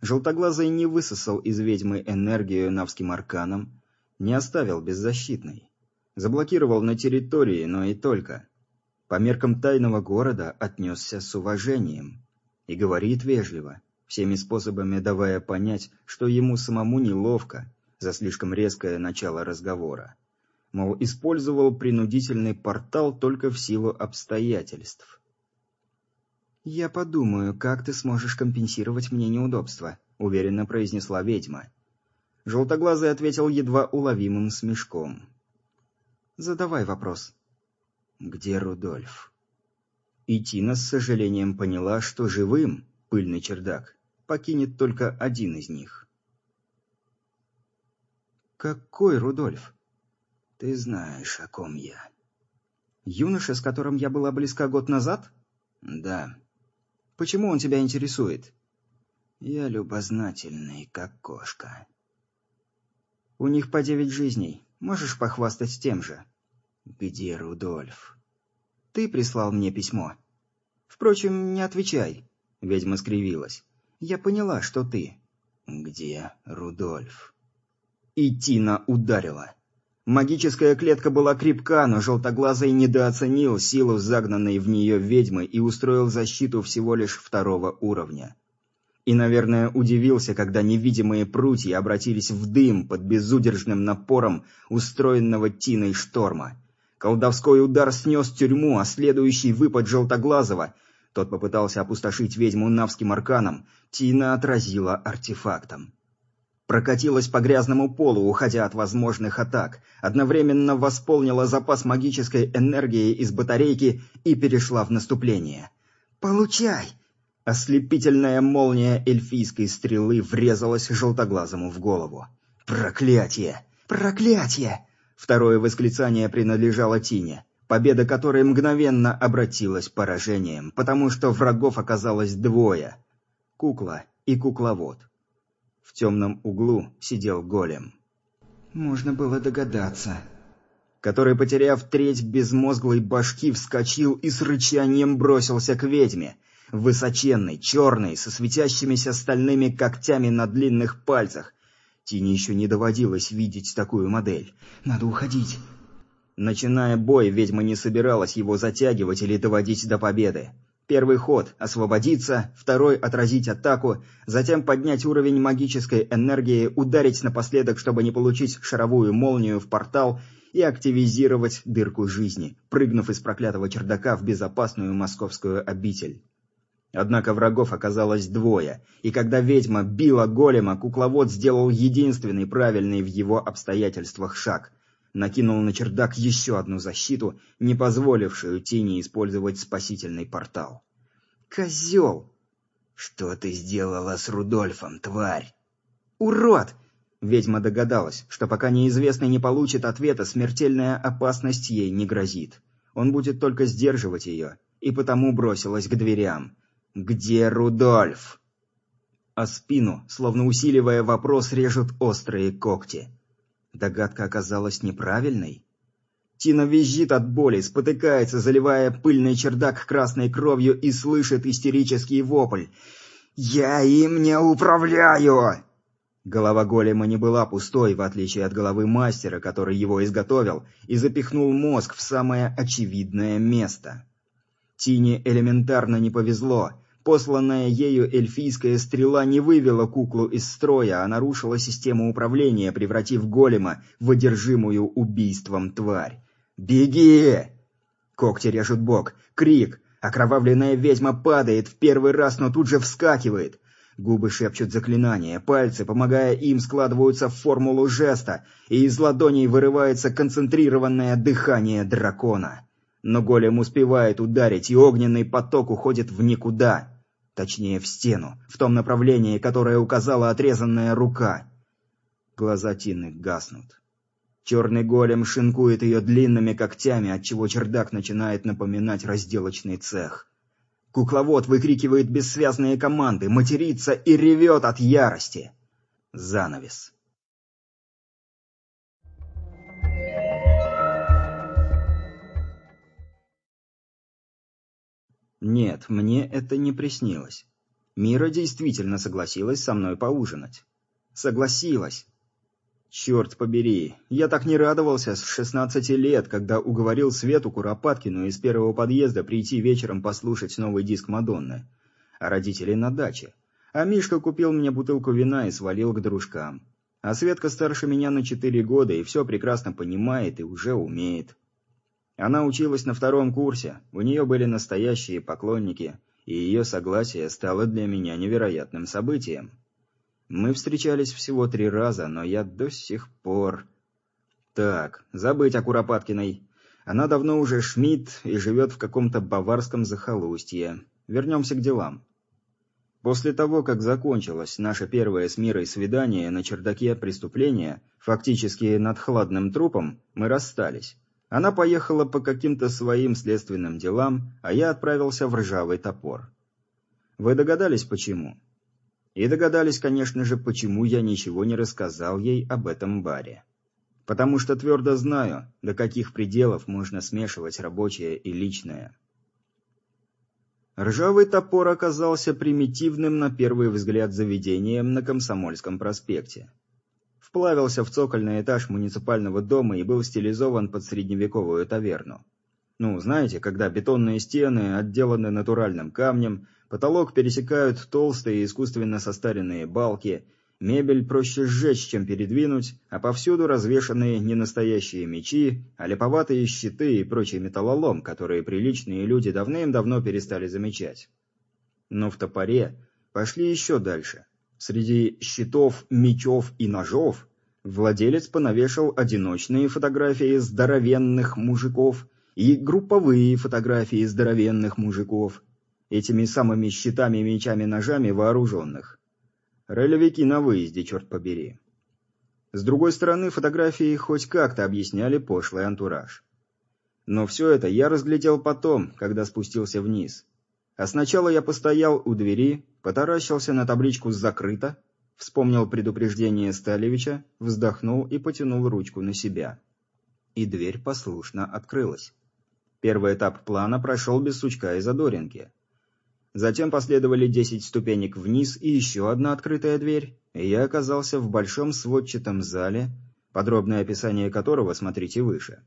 S9: Желтоглазый не высосал из ведьмы энергию навским арканом, не оставил беззащитной. Заблокировал на территории, но и только. По меркам тайного города отнесся с уважением. И говорит вежливо, всеми способами давая понять, что ему самому неловко за слишком резкое начало разговора мол, использовал принудительный портал только в силу обстоятельств.
S4: «Я подумаю, как ты сможешь компенсировать мне неудобства», — уверенно произнесла ведьма.
S9: Желтоглазый ответил едва уловимым смешком.
S4: «Задавай вопрос».
S9: «Где Рудольф?» И Тина с сожалением поняла, что живым пыльный чердак покинет только один из них.
S4: «Какой Рудольф?»
S9: Ты знаешь, о ком я.
S4: Юноша, с которым я была близка год назад?
S9: Да.
S4: Почему он тебя интересует?
S9: Я любознательный, как кошка.
S4: У них по девять жизней. Можешь похвастать тем же?
S9: Где Рудольф?
S4: Ты прислал мне письмо. Впрочем, не отвечай. Ведьма скривилась. Я поняла, что ты.
S9: Где Рудольф?
S4: И Тина ударила. Магическая клетка была крепка, но Желтоглазый недооценил силу загнанной в нее ведьмы и устроил защиту всего лишь второго уровня. И, наверное, удивился, когда невидимые прутья обратились в дым под безудержным напором устроенного Тиной шторма. Колдовской удар снес тюрьму, а следующий выпад Желтоглазого — тот попытался опустошить ведьму навским арканом, Тина отразила артефактом прокатилась по грязному полу, уходя от возможных атак, одновременно восполнила запас магической энергии из батарейки и перешла в наступление. «Получай!» Ослепительная молния эльфийской стрелы врезалась желтоглазому в голову. «Проклятие! Проклятие!» Второе восклицание принадлежало Тине, победа которой мгновенно обратилась поражением, потому что врагов оказалось двое — кукла и кукловод. В темном углу сидел голем.
S9: Можно было догадаться.
S4: Который, потеряв треть безмозглой башки, вскочил и с рычанием бросился к ведьме. Высоченный, черный, со светящимися стальными когтями на длинных пальцах. Тине еще не доводилось видеть такую модель.
S9: «Надо уходить!»
S4: Начиная бой, ведьма не собиралась его затягивать или доводить до победы. Первый ход – освободиться, второй – отразить атаку, затем поднять уровень магической энергии, ударить напоследок, чтобы не получить шаровую молнию в портал и активизировать дырку жизни, прыгнув из проклятого чердака в безопасную московскую обитель. Однако врагов оказалось двое, и когда ведьма била голема, кукловод сделал единственный правильный в его обстоятельствах шаг – накинул на чердак еще одну защиту, не позволившую тени использовать спасительный портал. «Козел!» «Что ты сделала с Рудольфом, тварь?» «Урод!» Ведьма догадалась, что пока неизвестный не получит ответа, смертельная опасность ей не грозит. Он будет только сдерживать ее, и потому бросилась к дверям. «Где Рудольф?» А спину, словно усиливая вопрос, режут острые когти. Догадка оказалась неправильной. Тина визжит от боли, спотыкается, заливая пыльный чердак красной кровью и слышит истерический вопль. «Я им не управляю!» Голова голема не была пустой, в отличие от головы мастера, который его изготовил, и запихнул мозг в самое очевидное место. Тине элементарно не повезло. Посланная ею эльфийская стрела не вывела куклу из строя, а нарушила систему управления, превратив голема в одержимую убийством тварь. «Беги!» Когти режут бок. Крик. Окровавленная ведьма падает в первый раз, но тут же вскакивает. Губы шепчут заклинания, пальцы, помогая им, складываются в формулу жеста, и из ладоней вырывается концентрированное дыхание дракона. Но голем успевает ударить, и огненный поток уходит в никуда. Точнее, в стену, в том направлении, которое указала отрезанная рука. Глаза Тины гаснут. Черный голем шинкует ее длинными когтями, отчего чердак начинает напоминать разделочный цех. Кукловод выкрикивает бессвязные команды, матерится и ревет от ярости. Занавес. Нет, мне это не приснилось. Мира действительно согласилась со мной поужинать. Согласилась. Черт побери, я так не радовался с 16 лет, когда уговорил Свету Куропаткину из первого подъезда прийти вечером послушать новый диск Мадонны. А родители на даче. А Мишка купил мне бутылку вина и свалил к дружкам. А Светка старше меня на 4 года и все прекрасно понимает и уже умеет. Она училась на втором курсе, у нее были настоящие поклонники, и ее согласие стало для меня невероятным событием. Мы встречались всего три раза, но я до сих пор... Так, забыть о Куропаткиной. Она давно уже Шмидт и живет в каком-то баварском захолустье. Вернемся к делам. После того, как закончилось наше первое с Мирой свидание на чердаке преступления, фактически над хладным трупом, мы расстались. Она поехала по каким-то своим следственным делам, а я отправился в ржавый топор. Вы догадались, почему? И догадались, конечно же, почему я ничего не рассказал ей об этом баре. Потому что твердо знаю, до каких пределов можно смешивать рабочее и личное. Ржавый топор оказался примитивным на первый взгляд заведением на Комсомольском проспекте. Вплавился в цокольный этаж муниципального дома и был стилизован под средневековую таверну. Ну, знаете, когда бетонные стены отделаны натуральным камнем, Потолок пересекают толстые искусственно состаренные балки, мебель проще сжечь, чем передвинуть, а повсюду развешаны не настоящие мечи, а липоватые щиты и прочий металлолом, которые приличные люди давным-давно перестали замечать. Но в топоре пошли еще дальше. Среди щитов, мечов и ножов владелец понавешал одиночные фотографии здоровенных мужиков и групповые фотографии здоровенных мужиков – этими самыми щитами, мечами, ножами вооруженных. Ролевики на выезде, черт побери. С другой стороны, фотографии хоть как-то объясняли пошлый антураж. Но все это я разглядел потом, когда спустился вниз. А сначала я постоял у двери, потаращился на табличку «Закрыто», вспомнил предупреждение Сталевича, вздохнул и потянул ручку на себя. И дверь послушно открылась. Первый этап плана прошел без сучка и задоринки. Затем последовали десять ступенек вниз и еще одна открытая дверь, и я оказался в большом сводчатом зале, подробное описание которого смотрите выше.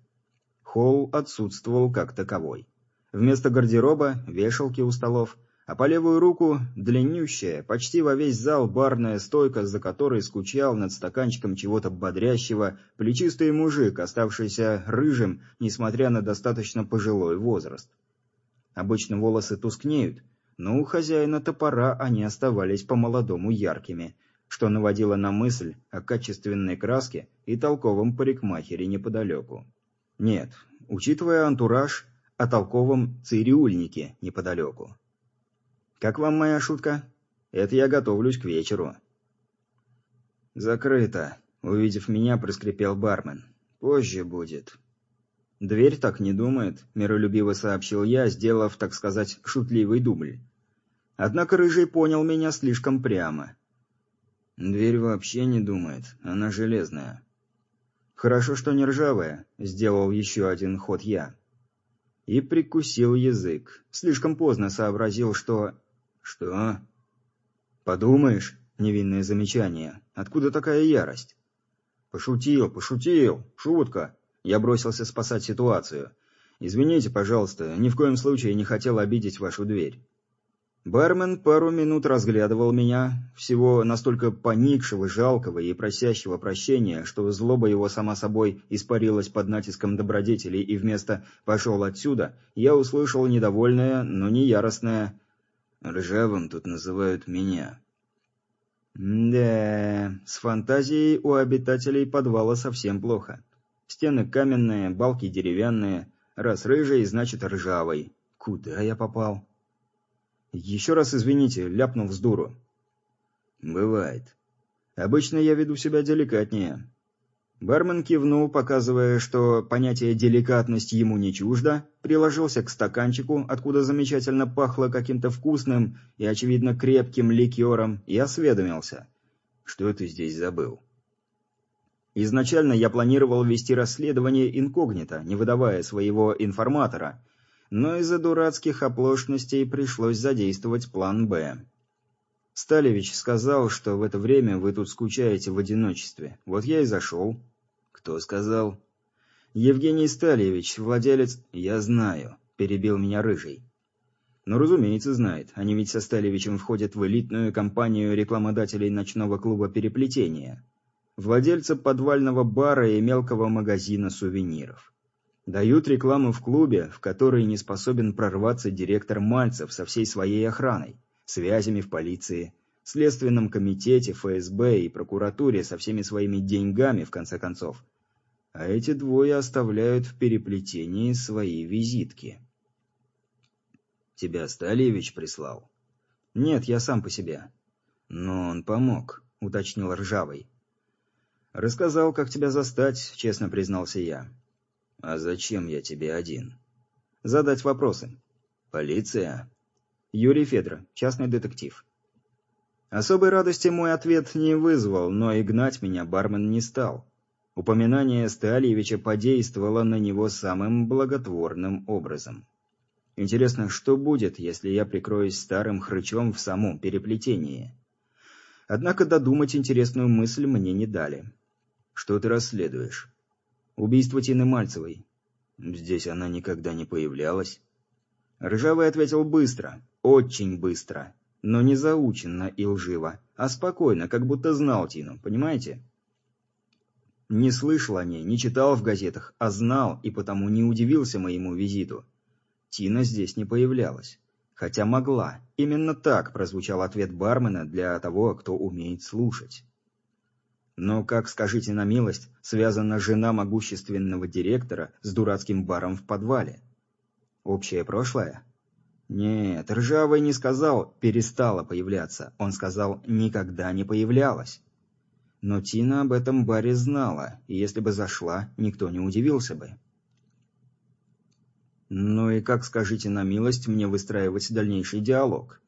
S4: Холл отсутствовал как таковой. Вместо гардероба – вешалки у столов, а по левую руку – длиннющая, почти во весь зал барная стойка, за которой скучал над стаканчиком чего-то бодрящего плечистый мужик, оставшийся рыжим, несмотря на достаточно пожилой возраст. Обычно волосы тускнеют – но у хозяина топора они оставались по-молодому яркими, что наводило на мысль о качественной краске и толковом парикмахере неподалеку. Нет, учитывая антураж, о толковом цирюльнике неподалеку. «Как вам моя шутка? Это я готовлюсь к вечеру». «Закрыто», — увидев меня, проскрипел бармен. «Позже будет». «Дверь так не думает», — миролюбиво сообщил я, сделав, так сказать, шутливый дубль. Однако Рыжий понял меня слишком прямо. «Дверь вообще не думает, она железная». «Хорошо, что не ржавая», — сделал еще один ход я. И прикусил язык. Слишком поздно сообразил, что... «Что?» «Подумаешь», Невинное замечание. Откуда такая ярость? Пошутил, пошутил. Шутка. Я бросился спасать ситуацию. Извините, пожалуйста, ни в коем случае не хотел обидеть вашу дверь. Бармен пару минут разглядывал меня, всего настолько поникшего, жалкого и просящего прощения, что злоба его сама собой испарилась под натиском добродетелей, и вместо «пошел отсюда» я услышал недовольное, но не яростное «ржавым тут называют меня». Да, с фантазией у обитателей подвала совсем плохо. Стены каменные, балки деревянные, раз рыжий, значит ржавый. Куда я попал? «Еще раз извините, ляпнул с дуру». «Бывает. Обычно я веду себя деликатнее». Бармен кивнул, показывая, что понятие «деликатность» ему не чуждо, приложился к стаканчику, откуда замечательно пахло каким-то вкусным и, очевидно, крепким ликером, и осведомился. «Что ты здесь забыл?» Изначально я планировал вести расследование инкогнито, не выдавая своего информатора, но из-за дурацких оплошностей пришлось задействовать план «Б». Сталевич сказал, что в это время вы тут скучаете в одиночестве. Вот я и зашел. Кто сказал? Евгений Сталевич, владелец... Я знаю, перебил меня Рыжий. Ну, разумеется, знает. Они ведь со Сталевичем входят в элитную компанию рекламодателей ночного клуба «Переплетение». Владельца подвального бара и мелкого магазина сувениров. Дают рекламу в клубе, в который не способен прорваться директор Мальцев со всей своей охраной, связями в полиции, следственном комитете, ФСБ и прокуратуре со всеми своими деньгами, в конце концов. А эти двое оставляют в переплетении свои визитки. «Тебя Сталевич прислал?» «Нет, я сам по себе». «Но он помог», — уточнил Ржавый. «Рассказал, как тебя застать», — честно признался я. «А зачем я тебе один?» «Задать вопросы». «Полиция?» «Юрий Федор, частный детектив». Особой радости мой ответ не вызвал, но и гнать меня бармен не стал. Упоминание Стальевича подействовало на него самым благотворным образом. Интересно, что будет, если я прикроюсь старым хрычом в самом переплетении? Однако додумать интересную мысль мне не дали. «Что ты расследуешь?» Убийство Тины Мальцевой. Здесь она никогда не появлялась. Ржавый ответил быстро, очень быстро, но не заученно и лживо, а спокойно, как будто знал Тину, понимаете? Не слышал о ней, не читал в газетах, а знал и потому не удивился моему визиту. Тина здесь не появлялась. Хотя могла. Именно так прозвучал ответ бармена для того, кто умеет слушать. Но, как, скажите на милость, связана жена могущественного директора с дурацким баром в подвале? Общее прошлое? Нет, Ржавый не сказал «перестала появляться», он сказал «никогда не появлялась». Но Тина об этом баре знала, и если бы зашла, никто не удивился бы. Ну и как, скажите на милость, мне выстраивать дальнейший диалог?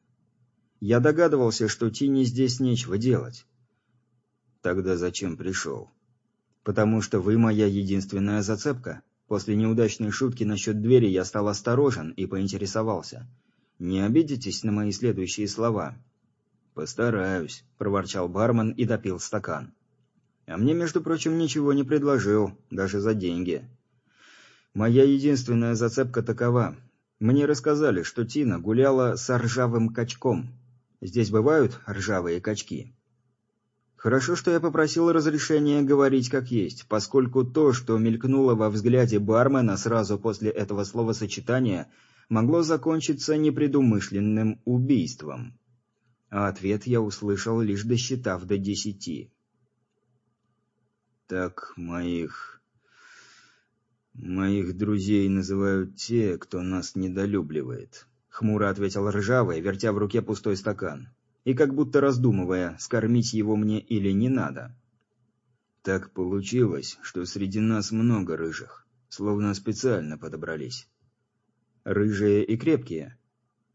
S4: Я догадывался, что Тине здесь нечего делать. Тогда зачем пришел? Потому что вы моя единственная зацепка. После неудачной шутки насчет двери я стал осторожен и поинтересовался. Не обидитесь на мои следующие слова? Постараюсь, проворчал бармен и допил стакан. А мне, между прочим, ничего не предложил, даже за деньги. Моя единственная зацепка такова. Мне рассказали, что Тина гуляла с ржавым качком. Здесь бывают ржавые качки. Хорошо, что я попросил разрешения говорить как есть, поскольку то, что мелькнуло во взгляде бармена сразу после этого словосочетания, могло закончиться непредумышленным убийством. А ответ я услышал, лишь досчитав до десяти. «Так моих... моих друзей называют те, кто нас недолюбливает», — хмуро ответил Ржавый, вертя в руке пустой стакан и как будто раздумывая, скормить его мне или не надо. Так получилось, что среди нас много рыжих, словно специально подобрались. Рыжие и крепкие?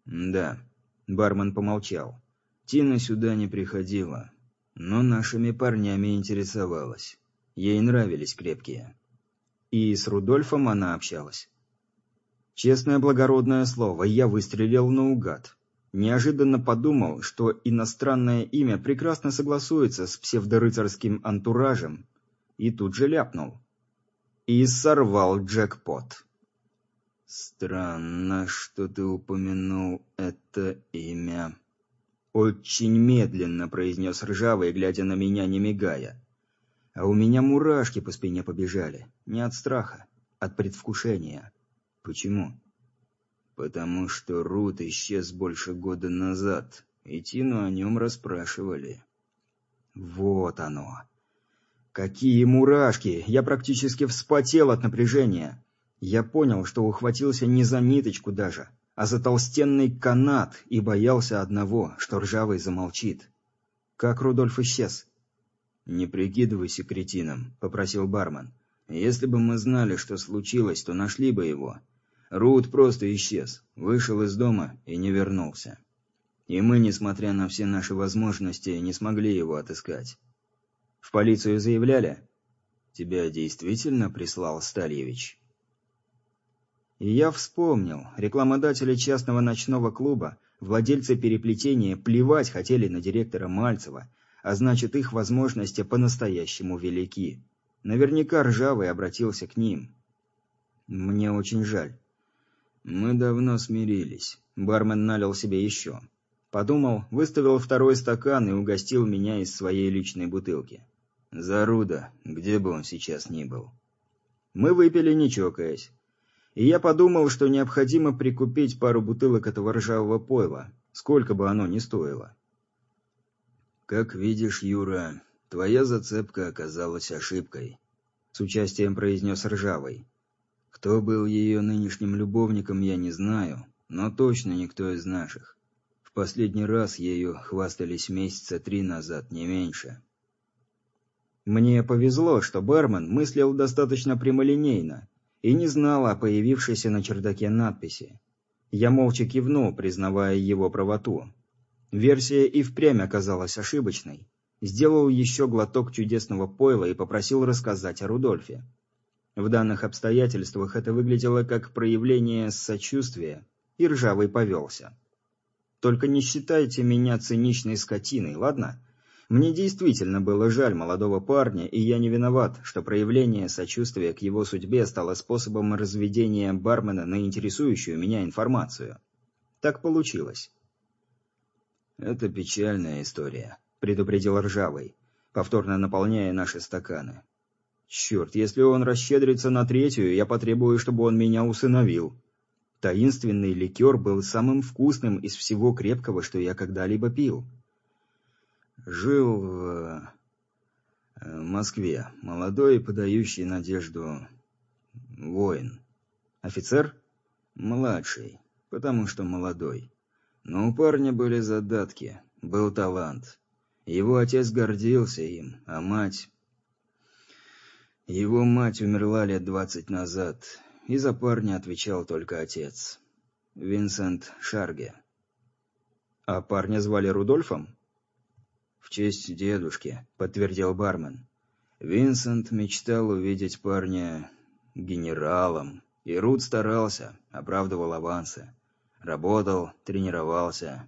S4: Да. Бармен помолчал. Тина сюда не приходила, но нашими парнями интересовалась. Ей нравились крепкие. И с Рудольфом она общалась. Честное благородное слово, я выстрелил наугад. Неожиданно подумал, что иностранное имя прекрасно согласуется с псевдорыцарским антуражем, и тут же ляпнул. И сорвал джекпот. «Странно, что ты упомянул это имя». «Очень медленно», — произнес Ржавый, глядя на меня, не мигая. А у меня мурашки по спине побежали. Не от страха, от предвкушения. Почему? Потому что Рут исчез больше года назад, и Тину о нем расспрашивали. Вот оно. Какие мурашки! Я практически вспотел от напряжения. Я понял, что ухватился не за ниточку даже, а за толстенный канат и боялся одного, что ржавый замолчит. Как Рудольф исчез? «Не прикидывайся кретином», — попросил бармен. «Если бы мы знали, что случилось, то нашли бы его. Рут просто исчез, вышел из дома и не вернулся. И мы, несмотря на все наши возможности, не смогли его отыскать. В полицию заявляли? Тебя действительно прислал Стальевич? И я вспомнил. Рекламодатели частного ночного клуба, владельцы переплетения, плевать хотели на директора Мальцева, а значит их возможности по-настоящему велики. Наверняка Ржавый обратился к ним. Мне очень жаль. Мы давно смирились. Бармен налил себе еще. Подумал, выставил второй стакан и угостил меня из своей личной бутылки. Заруда, где бы он сейчас ни был. Мы выпили, не чокаясь. И я подумал, что необходимо прикупить пару бутылок этого ржавого пойла, сколько бы оно ни стоило. «Как видишь, Юра, твоя зацепка оказалась ошибкой», — с участием произнес Ржавый. Кто был ее нынешним любовником, я не знаю, но точно никто из наших. В последний раз ею хвастались месяца три назад, не меньше. Мне повезло, что бармен мыслил достаточно прямолинейно и не знал о появившейся на чердаке надписи. Я молча кивнул, признавая его правоту. Версия и впрямь оказалась ошибочной. Сделал еще глоток чудесного пойла и попросил рассказать о Рудольфе. В данных обстоятельствах это выглядело как проявление сочувствия, и ржавый повелся. Только не считайте меня циничной скотиной, ладно? Мне действительно было жаль молодого парня, и я не виноват, что проявление сочувствия к его судьбе стало способом разведения бармена на интересующую меня информацию. Так получилось. «Это печальная история», — предупредил Ржавый, повторно наполняя наши стаканы. Черт, если он расщедрится на третью, я потребую, чтобы он меня усыновил. Таинственный ликер был самым вкусным из всего крепкого, что я когда-либо пил. Жил в э, Москве молодой, подающий надежду воин. Офицер? Младший, потому что молодой. Но у парня были задатки, был талант. Его отец гордился им, а мать его мать умерла лет двадцать назад, и за парня отвечал только отец. Винсент Шарге. А парня звали Рудольфом? В честь дедушки, подтвердил бармен. Винсент мечтал увидеть парня генералом, и Руд старался, оправдывал авансы. Работал, тренировался,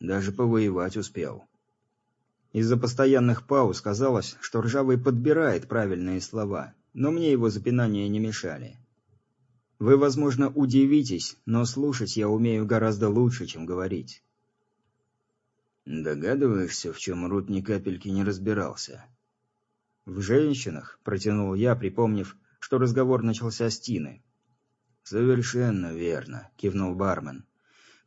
S4: даже повоевать успел. Из-за постоянных пауз казалось, что Ржавый подбирает правильные слова, но мне его запинания не мешали. Вы, возможно, удивитесь, но слушать я умею гораздо лучше, чем говорить. Догадываешься, в чем Рут ни капельки не разбирался? В женщинах, протянул я, припомнив, что разговор начался с Тины. Совершенно верно, кивнул бармен.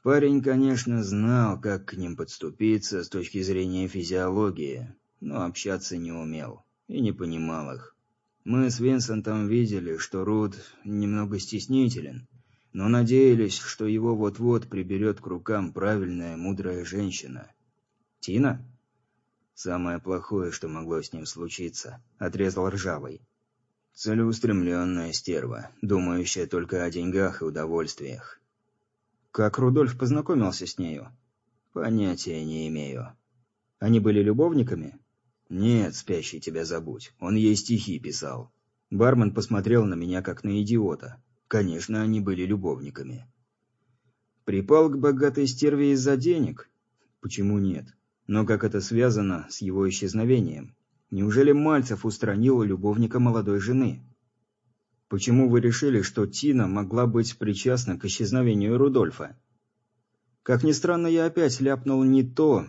S4: Парень, конечно, знал, как к ним подступиться с точки зрения физиологии, но общаться не умел и не понимал их. Мы с Винсентом видели, что Руд немного стеснителен, но надеялись, что его вот-вот приберет к рукам правильная, мудрая женщина. «Тина?» «Самое плохое, что могло с ним случиться», — отрезал Ржавый. «Целеустремленная стерва, думающая только о деньгах и удовольствиях. Как Рудольф познакомился с нею? Понятия не имею. Они были любовниками? Нет, спящий тебя забудь. Он ей стихи писал. Бармен посмотрел на меня как на идиота. Конечно, они были любовниками. Припал к богатой стерве из-за денег? Почему нет? Но как это связано с его исчезновением? Неужели Мальцев устранил любовника молодой жены? Почему вы решили, что Тина могла быть причастна к исчезновению Рудольфа? Как ни странно, я опять ляпнул не то,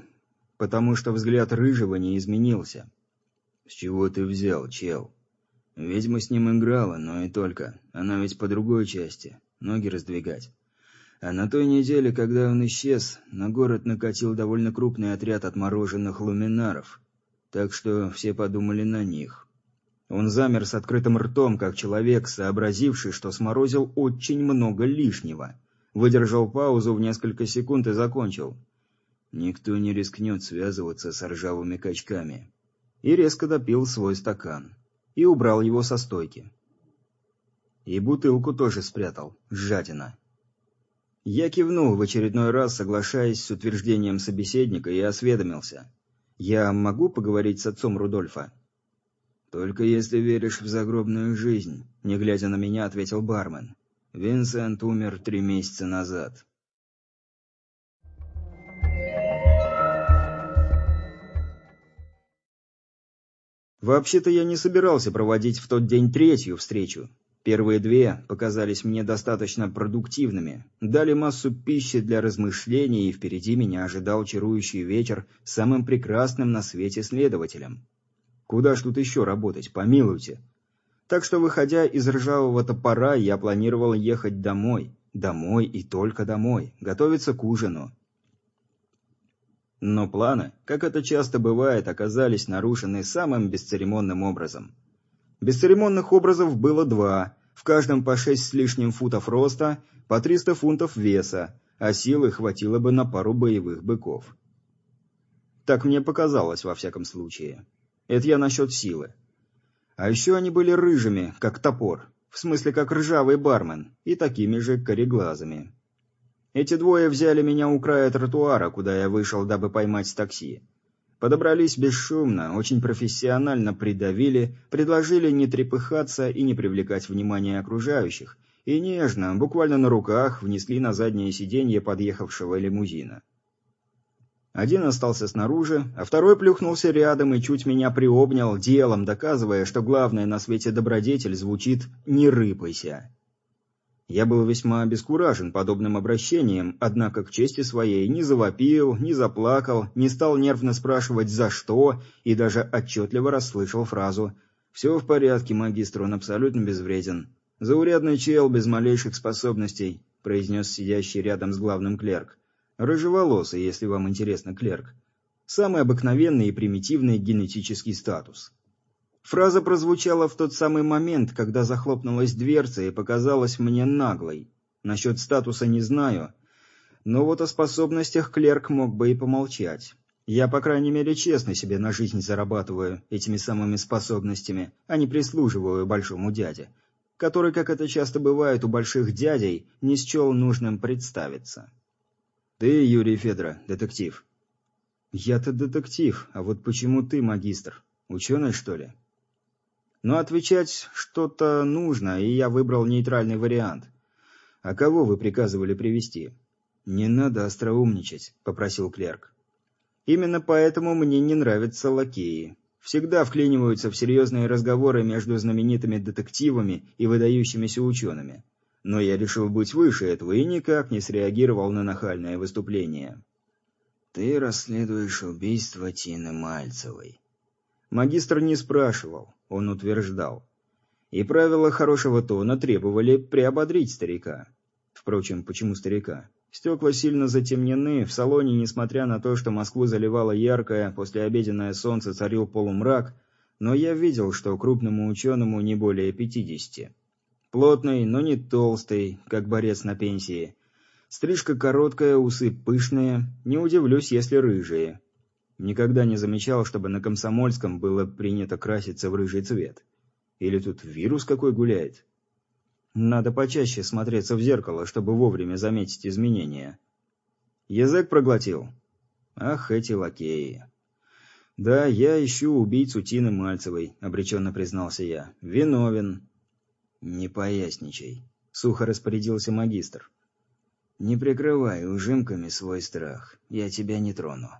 S4: потому что взгляд Рыжего не изменился. «С чего ты взял, чел?» «Ведьма с ним играла, но и только. Она ведь по другой части. Ноги раздвигать». А на той неделе, когда он исчез, на город накатил довольно крупный отряд отмороженных луминаров. Так что все подумали на них. Он замер с открытым ртом, как человек, сообразивший, что сморозил очень много лишнего. Выдержал паузу в несколько секунд и закончил. Никто не рискнет связываться с ржавыми качками. И резко допил свой стакан. И убрал его со стойки. И бутылку тоже спрятал. Сжатина. Я кивнул в очередной раз, соглашаясь с утверждением собеседника, и осведомился. «Я могу поговорить с отцом Рудольфа?» «Только если веришь в загробную жизнь», — не глядя на меня, ответил бармен. «Винсент умер три месяца назад». Вообще-то я не собирался проводить в тот день третью встречу. Первые две показались мне достаточно продуктивными, дали массу пищи для размышлений, и впереди меня ожидал чарующий вечер с самым прекрасным на свете следователем. Куда ж тут еще работать, помилуйте. Так что, выходя из ржавого топора, я планировал ехать домой. Домой и только домой. Готовиться к ужину. Но планы, как это часто бывает, оказались нарушены самым бесцеремонным образом. Бесцеремонных образов было два, в каждом по шесть с лишним футов роста, по 300 фунтов веса, а силы хватило бы на пару боевых быков. Так мне показалось, во всяком случае. Это я насчет силы. А еще они были рыжими, как топор, в смысле как ржавый бармен, и такими же кореглазыми. Эти двое взяли меня у края тротуара, куда я вышел, дабы поймать такси. Подобрались бесшумно, очень профессионально придавили, предложили не трепыхаться и не привлекать внимание окружающих, и нежно, буквально на руках, внесли на заднее сиденье подъехавшего лимузина. Один остался снаружи, а второй плюхнулся рядом и чуть меня приобнял, делом доказывая, что главное на свете добродетель звучит «не рыпайся». Я был весьма обескуражен подобным обращением, однако к чести своей не завопил, не заплакал, не стал нервно спрашивать «за что» и даже отчетливо расслышал фразу «Все в порядке, магистр, он абсолютно безвреден». «Заурядный чел без малейших способностей», — произнес сидящий рядом с главным клерк. Рыжеволосый, если вам интересно, клерк. Самый обыкновенный и примитивный генетический статус. Фраза прозвучала в тот самый момент, когда захлопнулась дверца и показалась мне наглой. Насчет статуса не знаю, но вот о способностях клерк мог бы и помолчать. Я, по крайней мере, честно себе на жизнь зарабатываю этими самыми способностями, а не прислуживаю большому дяде, который, как это часто бывает у больших дядей, не счел нужным представиться. «Ты, Юрий Федора, детектив». «Я-то детектив, а вот почему ты магистр? Ученый, что ли?» Но отвечать что-то нужно, и я выбрал нейтральный вариант. «А кого вы приказывали привести? «Не надо остроумничать», — попросил клерк. «Именно поэтому мне не нравятся лакеи. Всегда вклиниваются в серьезные разговоры между знаменитыми детективами и выдающимися учеными но я решил быть выше этого и никак не среагировал на нахальное выступление. «Ты расследуешь убийство Тины Мальцевой». Магистр не спрашивал, он утверждал. И правила хорошего тона требовали приободрить старика. Впрочем, почему старика? Стекла сильно затемнены, в салоне, несмотря на то, что Москву заливало яркое, послеобеденное солнце царил полумрак, но я видел, что крупному ученому не более пятидесяти. Плотный, но не толстый, как борец на пенсии. Стрижка короткая, усы пышные, не удивлюсь, если рыжие. Никогда не замечал, чтобы на Комсомольском было принято краситься в рыжий цвет. Или тут вирус какой гуляет? Надо почаще смотреться в зеркало, чтобы вовремя заметить изменения. Язык проглотил. Ах, эти лакеи. Да, я ищу убийцу Тины Мальцевой, обреченно признался я. Виновен. «Не поясничай», — сухо распорядился магистр.
S8: Не прикрывай ужимками свой страх, я тебя не трону.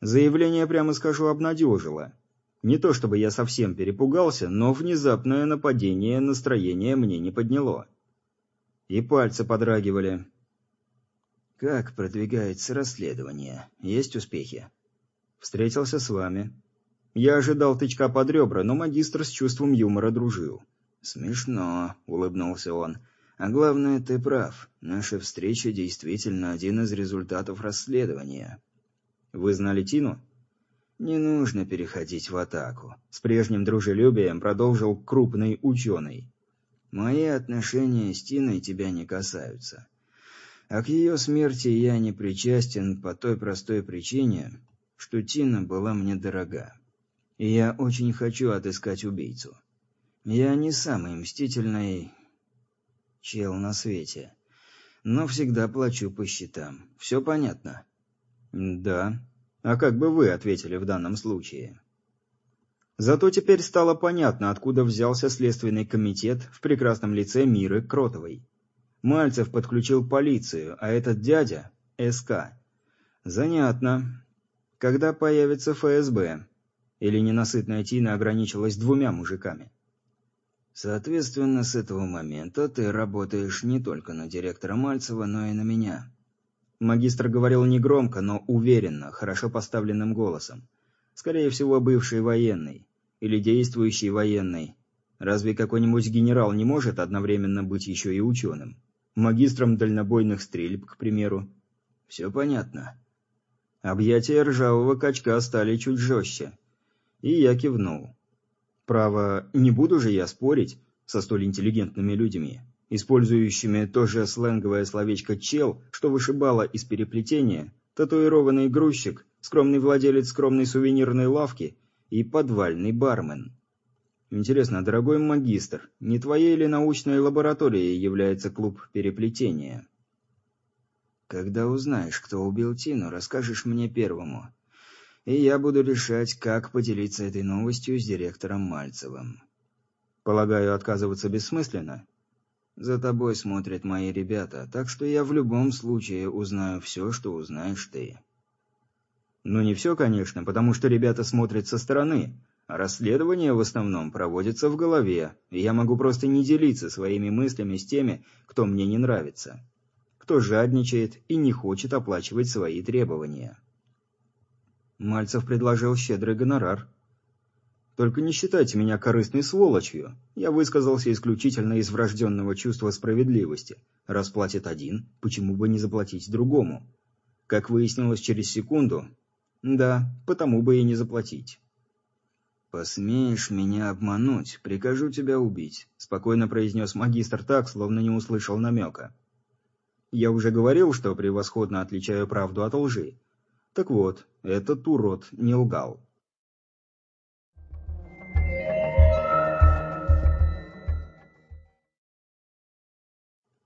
S4: Заявление, прямо скажу, обнадежило. Не то чтобы я совсем перепугался, но внезапное нападение настроение мне не подняло. И пальцы подрагивали.
S8: Как продвигается расследование? Есть успехи?
S4: Встретился с вами. Я ожидал тычка под ребра, но магистр с чувством юмора дружил.
S8: «Смешно», — улыбнулся он. «А главное, ты прав. Наша встреча действительно один из результатов расследования».
S4: «Вы знали Тину?»
S8: «Не нужно переходить в атаку», —
S4: с прежним дружелюбием продолжил крупный ученый.
S8: «Мои отношения с Тиной тебя не касаются. А к ее смерти я не причастен по той простой причине, что Тина была мне дорога. И я очень хочу отыскать убийцу. Я не самый мстительный чел на свете, но всегда плачу по счетам. Все понятно?
S4: Да. А как бы вы ответили в данном случае? Зато теперь стало понятно, откуда взялся Следственный комитет в прекрасном лице Миры Кротовой. Мальцев подключил полицию, а этот дядя — СК. Занятно. Когда появится ФСБ? Или ненасытная Тина ограничилась двумя мужиками?
S8: Соответственно, с этого момента ты работаешь не только на директора Мальцева, но и на меня.
S4: Магистр говорил негромко, но уверенно, хорошо поставленным голосом. Скорее всего, бывший военный. Или действующий военный. Разве какой-нибудь генерал не может одновременно быть еще и ученым? Магистром дальнобойных стрельб, к примеру.
S8: Все понятно.
S4: Объятия ржавого качка стали чуть жестче. И я кивнул. Право, не буду же я спорить со столь интеллигентными людьми, использующими то же сленговое словечко «чел», что вышибало из переплетения, татуированный грузчик, скромный владелец скромной сувенирной лавки и подвальный бармен. Интересно, дорогой магистр, не твоей ли научной лабораторией является клуб переплетения?
S8: Когда узнаешь, кто убил Тину, расскажешь мне первому и я буду решать, как поделиться этой новостью с директором Мальцевым.
S4: Полагаю, отказываться бессмысленно?
S8: За тобой смотрят мои ребята, так что я в любом случае узнаю все, что узнаешь ты.
S4: Ну не все, конечно, потому что ребята смотрят со стороны, расследование в основном проводится в голове, и я могу просто не делиться своими мыслями с теми, кто мне не нравится. Кто жадничает и не хочет оплачивать свои требования. Мальцев предложил щедрый гонорар. Только не считайте меня корыстной сволочью. Я высказался исключительно из врожденного чувства справедливости. Расплатит один, почему бы не заплатить другому? Как выяснилось через секунду, да, потому бы и не заплатить.
S8: «Посмеешь меня обмануть, прикажу тебя убить», — спокойно произнес магистр так, словно не услышал намека.
S4: «Я уже говорил, что превосходно отличаю правду от лжи. Так вот, этот урод не лгал.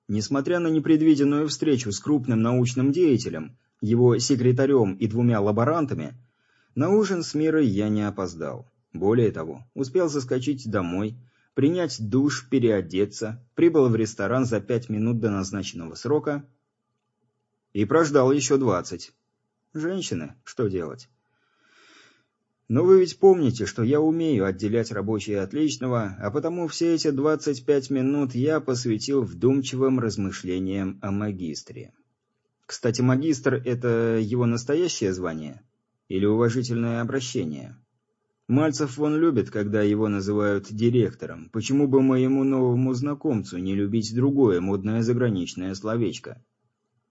S4: Несмотря на непредвиденную встречу с крупным научным деятелем, его секретарем и двумя лаборантами, на ужин с Мирой я не опоздал. Более того, успел заскочить домой, принять душ, переодеться, прибыл в ресторан за пять минут до назначенного срока и прождал еще двадцать. Женщины, что делать? Но вы ведь помните, что я умею отделять рабочее от личного, а потому все эти 25 минут я посвятил вдумчивым размышлениям о магистре. Кстати, магистр – это его настоящее звание? Или уважительное обращение? Мальцев вон любит, когда его называют директором. Почему бы моему новому знакомцу не любить другое модное заграничное словечко?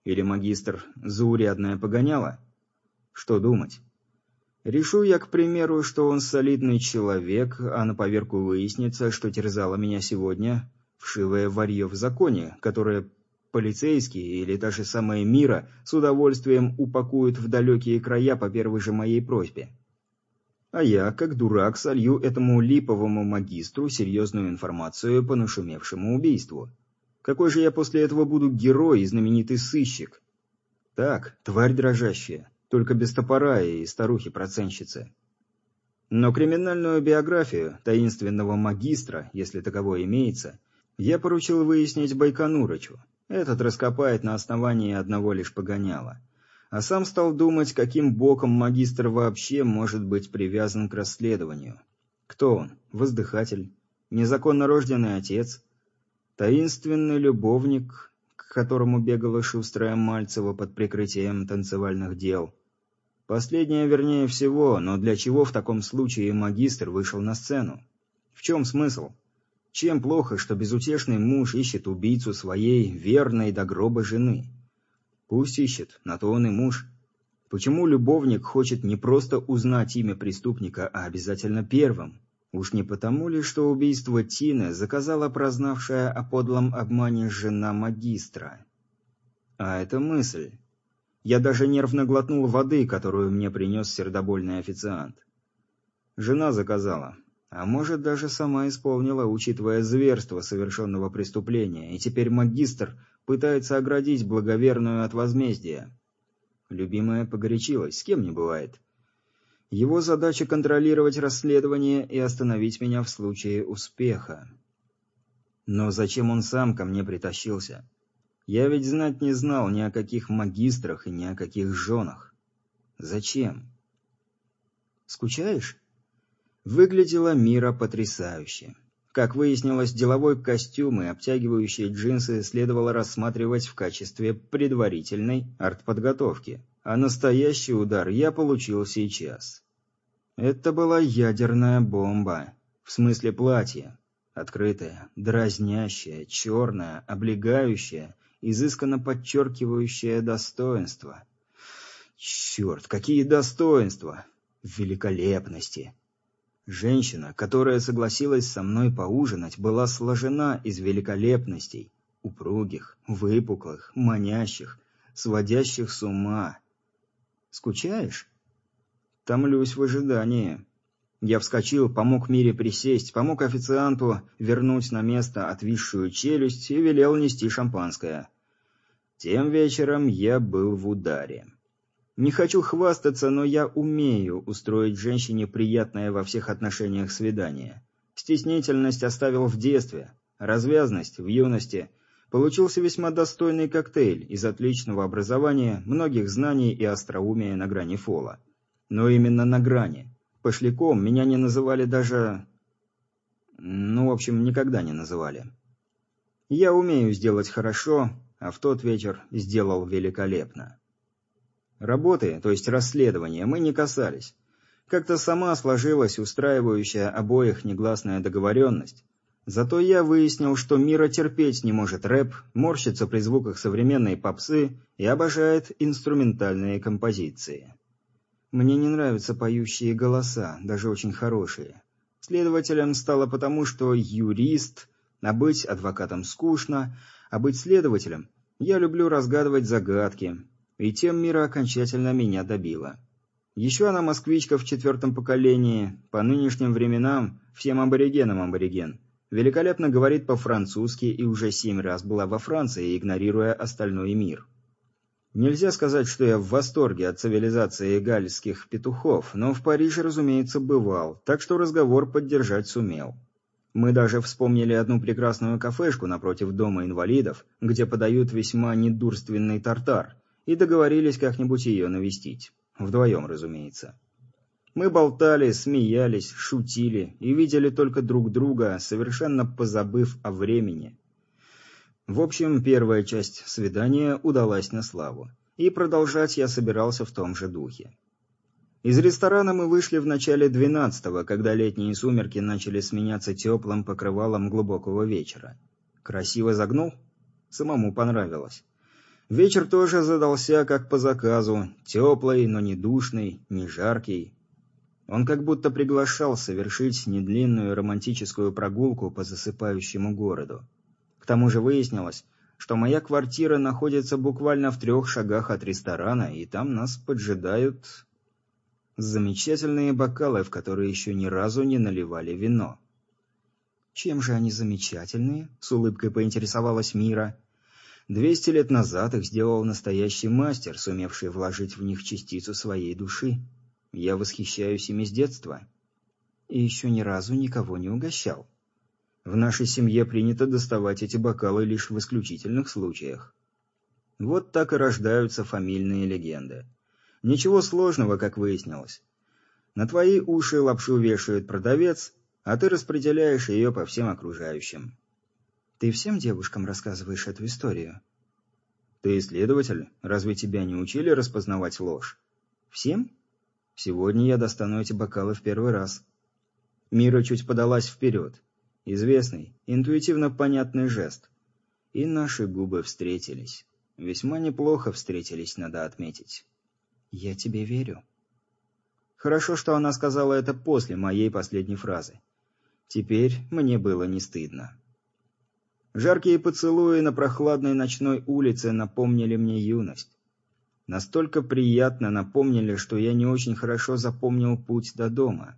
S4: Или магистр – заурядное погоняло? Что думать? Решу я, к примеру, что он солидный человек, а на поверку выяснится, что терзало меня сегодня вшивое варье в законе, которое полицейские или даже самая мира с удовольствием упакуют в далекие края по первой же моей просьбе. А я, как дурак, солью этому липовому магистру серьезную информацию по нашумевшему убийству. Какой же я после этого буду герой и знаменитый сыщик? Так, тварь дрожащая только без топора и старухи-проценщицы. Но криминальную биографию таинственного магистра, если таковой имеется, я поручил выяснить Байконурычу. Этот раскопает на основании одного лишь погоняла. А сам стал думать, каким боком магистр вообще может быть привязан к расследованию. Кто он? Воздыхатель? Незаконно рожденный отец? Таинственный любовник, к которому бегала шустрая Мальцева под прикрытием танцевальных дел? Последнее вернее всего, но для чего в таком случае магистр вышел на сцену? В чем смысл? Чем плохо, что безутешный муж ищет убийцу своей верной до гроба жены? Пусть ищет, на то он и муж. Почему любовник хочет не просто узнать имя преступника, а обязательно первым? Уж не потому ли, что убийство Тины заказала прознавшая о подлом обмане жена магистра? А это мысль. Я даже нервно глотнул воды, которую мне принес сердобольный официант. Жена заказала. А может, даже сама исполнила, учитывая зверство совершенного преступления, и теперь магистр пытается оградить благоверную от возмездия. Любимая погорячилась, с кем не бывает. Его задача контролировать расследование и остановить меня в случае успеха. Но зачем он сам ко мне притащился? Я ведь знать не знал ни о каких магистрах и ни о каких женах. Зачем? Скучаешь? Выглядела Мира потрясающе. Как выяснилось, деловой костюм и обтягивающие джинсы следовало рассматривать в качестве предварительной артподготовки, а настоящий удар я получил сейчас. Это была ядерная бомба, в смысле платья. Открытая, дразнящая, черная, облегающая, изысканно подчеркивающая достоинство. Черт, какие достоинства! Великолепности! Женщина, которая согласилась со мной поужинать, была сложена из великолепностей, упругих, выпуклых, манящих, сводящих с ума. Скучаешь? Томлюсь в ожидании. Я вскочил, помог Мире присесть, помог официанту вернуть на место отвисшую челюсть и велел нести шампанское. Тем вечером я был в ударе. Не хочу хвастаться, но я умею устроить женщине приятное во всех отношениях свидание. Стеснительность оставил в детстве, развязность в юности. Получился весьма достойный коктейль из отличного образования, многих знаний и остроумия на грани фола. Но именно на грани. Пошляком меня не называли даже... Ну, в общем, никогда не называли. Я умею сделать хорошо, а в тот вечер сделал великолепно. Работы, то есть расследования, мы не касались. Как-то сама сложилась устраивающая обоих негласная договоренность. Зато я выяснил, что Мира терпеть не может рэп, морщится при звуках современной попсы и обожает инструментальные композиции. Мне не нравятся поющие голоса, даже очень хорошие. Следователем стало потому, что юрист, а быть адвокатом скучно, а быть следователем я люблю разгадывать загадки, и тем Мира окончательно меня добила. Еще она москвичка в четвертом поколении, по нынешним временам всем аборигенам абориген. Великолепно говорит по-французски и уже семь раз была во Франции, игнорируя остальной мир. Нельзя сказать, что я в восторге от цивилизации гальских петухов, но в Париже, разумеется, бывал, так что разговор поддержать сумел. Мы даже вспомнили одну прекрасную кафешку напротив дома инвалидов, где подают весьма недурственный тартар, и договорились как-нибудь ее навестить. Вдвоем, разумеется. Мы болтали, смеялись, шутили и видели только друг друга, совершенно позабыв о времени. В общем, первая часть свидания удалась на славу, и продолжать я собирался в том же духе. Из ресторана мы вышли в начале двенадцатого, когда летние сумерки начали сменяться теплым покрывалом глубокого вечера. Красиво загнул? Самому понравилось. Вечер тоже задался как по заказу, теплый, но не душный, не жаркий. Он как будто приглашал совершить недлинную романтическую прогулку по засыпающему городу. К тому же выяснилось, что моя квартира находится буквально в трех шагах от ресторана, и там нас поджидают замечательные бокалы, в которые еще ни разу не наливали вино. «Чем же они замечательные?» — с улыбкой поинтересовалась Мира. Двести лет назад их сделал настоящий мастер, сумевший вложить в них частицу своей души. Я восхищаюсь ими с детства. И еще ни разу никого не угощал. В нашей семье принято доставать эти бокалы лишь в исключительных случаях. Вот так и рождаются фамильные легенды. Ничего сложного, как выяснилось. На твои уши лапшу вешает продавец, а ты распределяешь ее по всем окружающим. Ты всем девушкам рассказываешь эту историю? Ты исследователь, разве тебя не учили распознавать ложь? Всем? Сегодня я достану эти бокалы в первый раз. Мира чуть подалась вперед. Известный, интуитивно понятный жест. И наши губы встретились. Весьма неплохо встретились, надо отметить. «Я тебе верю». Хорошо, что она сказала это после моей последней фразы. Теперь мне было не стыдно. Жаркие поцелуи на прохладной ночной улице напомнили мне юность. Настолько приятно напомнили, что я не очень хорошо запомнил путь до дома.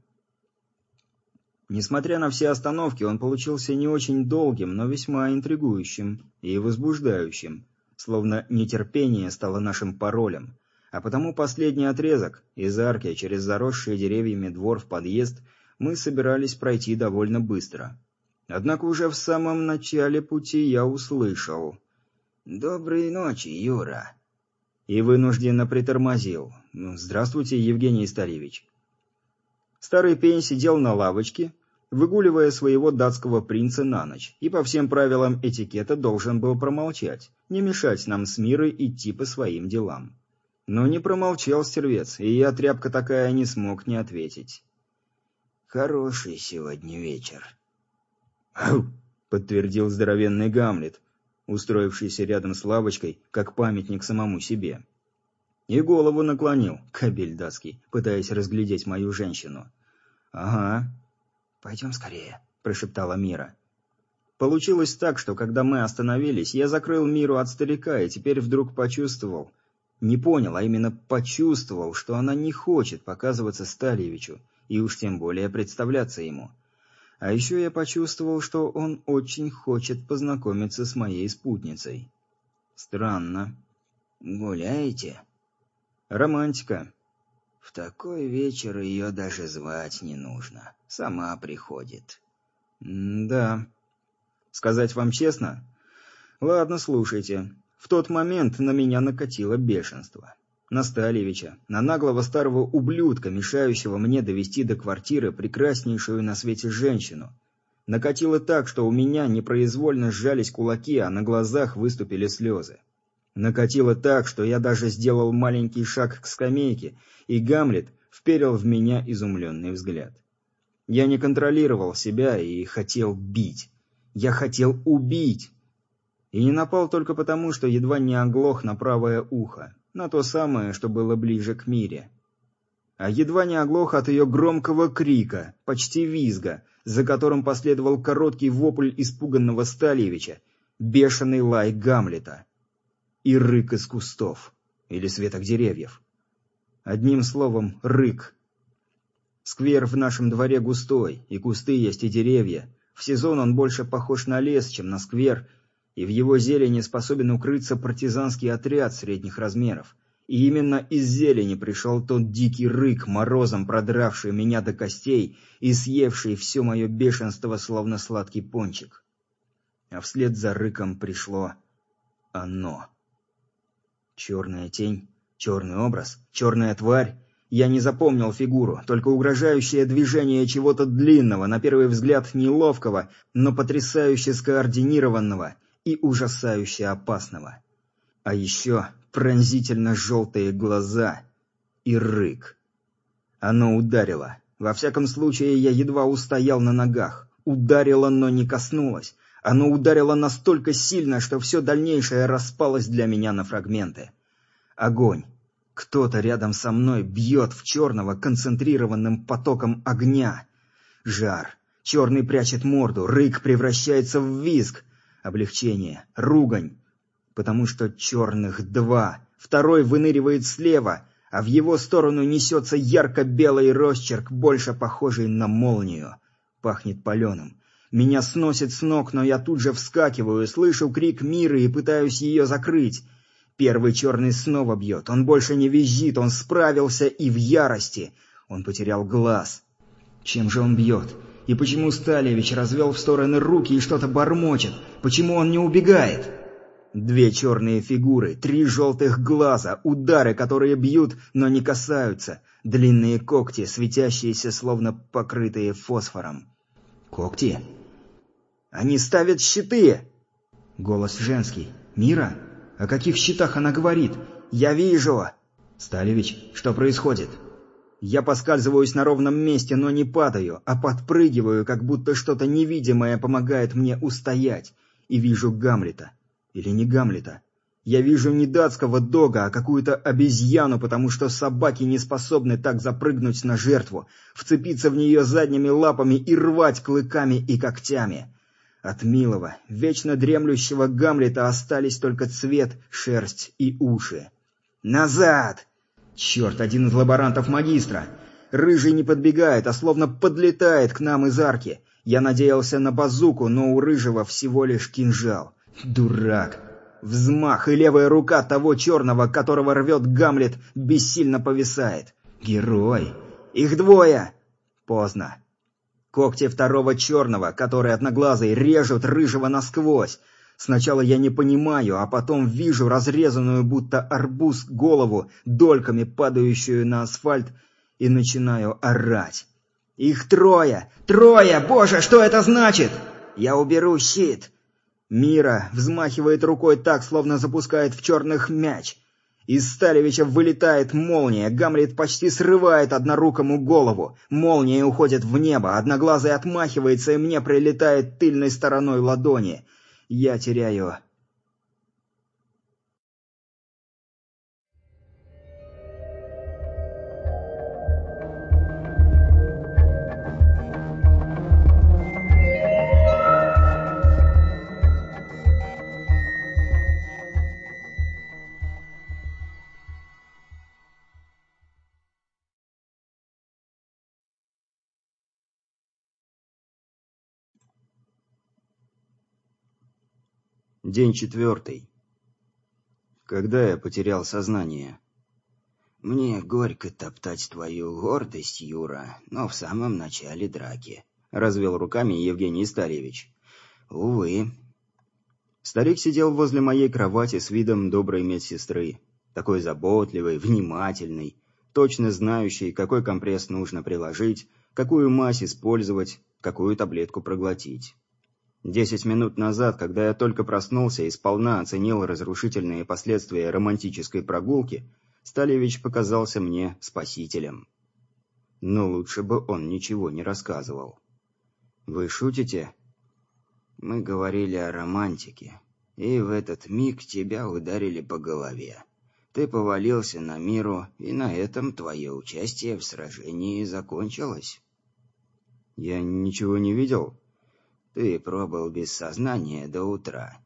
S4: Несмотря на все остановки, он получился не очень долгим, но весьма интригующим и возбуждающим, словно нетерпение стало нашим паролем, а потому последний отрезок, из арки через заросший деревьями двор в подъезд, мы собирались пройти довольно быстро. Однако уже в самом начале пути я услышал «Доброй ночи, Юра!» и вынужденно притормозил. «Здравствуйте, Евгений Старевич». Старый пень сидел на лавочке, выгуливая своего датского принца на ночь, и по всем правилам этикета должен был промолчать, не мешать нам с мирой идти по своим делам. Но не промолчал стервец, и я, тряпка такая, не смог не ответить. «Хороший сегодня вечер». Подтвердил здоровенный Гамлет, устроившийся рядом с лавочкой, как памятник самому себе. И голову наклонил, кабель датский, пытаясь разглядеть мою женщину. «Ага». «Пойдем скорее», — прошептала Мира. Получилось так, что когда мы остановились, я закрыл Миру от старика и теперь вдруг почувствовал, не понял, а именно почувствовал, что она не хочет показываться Стальевичу, и уж тем более представляться ему. А еще я почувствовал, что он очень хочет познакомиться с моей спутницей. Странно. «Гуляете?» «Романтика». «В такой вечер ее даже звать не нужно. Сама приходит». «Да». «Сказать вам честно?» «Ладно, слушайте. В тот момент на меня накатило бешенство. На Сталевича, на наглого старого ублюдка, мешающего мне довести до квартиры прекраснейшую на свете женщину. Накатило так, что у меня непроизвольно сжались кулаки, а на глазах выступили слезы. Накатило так, что я даже сделал маленький шаг к скамейке, и Гамлет вперил в меня изумленный взгляд. Я не контролировал себя и хотел бить. Я хотел убить. И не напал только потому, что едва не оглох на правое ухо на то самое, что было ближе к мире. А едва не оглох от ее громкого крика, почти визга, за которым последовал короткий вопль испуганного Сталевича, бешеный лай Гамлета и рык из кустов или светок деревьев. Одним словом, рык. Сквер в нашем дворе густой, и кусты есть, и деревья. В сезон он больше похож на лес, чем на сквер, и в его зелени способен укрыться партизанский отряд средних размеров. И именно из зелени пришел тот дикий рык, морозом продравший меня до костей и съевший все мое бешенство, словно сладкий пончик. А вслед за рыком пришло оно. Черная тень, черный образ, черная тварь. Я не запомнил фигуру, только угрожающее движение чего-то длинного, на первый взгляд неловкого, но потрясающе скоординированного и ужасающе опасного. А еще пронзительно желтые глаза и рык. Оно ударило. Во всяком случае, я едва устоял на ногах. Ударило, но не коснулось. Оно ударило настолько сильно, что все дальнейшее распалось для меня на фрагменты. Огонь. Кто-то рядом со мной бьет в черного концентрированным потоком огня. Жар. Черный прячет морду, рык превращается в визг облегчение, ругань, потому что черных два. Второй выныривает слева, а в его сторону несется ярко-белый росчерк, больше похожий на молнию. Пахнет паленым. Меня сносит с ног, но я тут же вскакиваю, слышу крик Миры и пытаюсь ее закрыть. Первый черный снова бьет. Он больше не визжит, он справился и в ярости. Он потерял глаз. Чем же он бьет? И почему Сталевич развел в стороны руки и что-то бормочет? Почему он не убегает? Две черные фигуры, три желтых глаза, удары, которые бьют, но не касаются, длинные когти, светящиеся, словно покрытые фосфором. Когти? Они ставят щиты! Голос женский. «Мира? О каких щитах она говорит? Я вижу!» «Сталевич, что происходит?» Я поскальзываюсь на ровном месте, но не падаю, а подпрыгиваю, как будто что-то невидимое помогает мне устоять. И вижу Гамлета. Или не Гамлета. Я вижу не датского дога, а какую-то обезьяну, потому что собаки не способны так запрыгнуть на жертву, вцепиться в нее задними лапами и рвать клыками и когтями. От милого, вечно дремлющего Гамлета остались только цвет, шерсть и уши. «Назад!» Черт, один из лаборантов магистра. Рыжий не подбегает, а словно подлетает к нам из арки. Я надеялся на базуку, но у Рыжего всего лишь кинжал. Дурак. Взмах, и левая рука того черного, которого рвет Гамлет, бессильно повисает. Герой. Их двое. Поздно. Когти второго черного, который одноглазый, режут Рыжего насквозь. Сначала я не понимаю, а потом вижу разрезанную, будто арбуз, голову, дольками падающую на асфальт, и начинаю орать. «Их трое! Трое! Боже, что это значит?» «Я уберу щит!» Мира взмахивает рукой так, словно запускает в черных мяч. Из Сталевича вылетает молния, Гамлет почти срывает однорукому голову. Молния уходит в небо, одноглазый отмахивается, и мне прилетает тыльной стороной ладони я теряю
S10: День четвертый. Когда я потерял сознание?
S11: Мне горько топтать твою гордость, Юра, но в самом начале драки.
S10: Развел руками Евгений Старевич.
S11: Увы.
S10: Старик сидел возле моей кровати с видом доброй медсестры. Такой заботливый, внимательный, точно знающий, какой компресс нужно приложить, какую мазь использовать, какую таблетку проглотить. Десять минут назад, когда я только проснулся и сполна оценил разрушительные последствия романтической прогулки, Сталевич показался мне спасителем. Но лучше бы он ничего не рассказывал. «Вы шутите?»
S11: «Мы говорили о романтике, и в этот миг тебя ударили по голове. Ты повалился на миру, и на этом твое участие в сражении закончилось».
S10: «Я ничего не видел?»
S11: Ты пробыл без сознания до утра.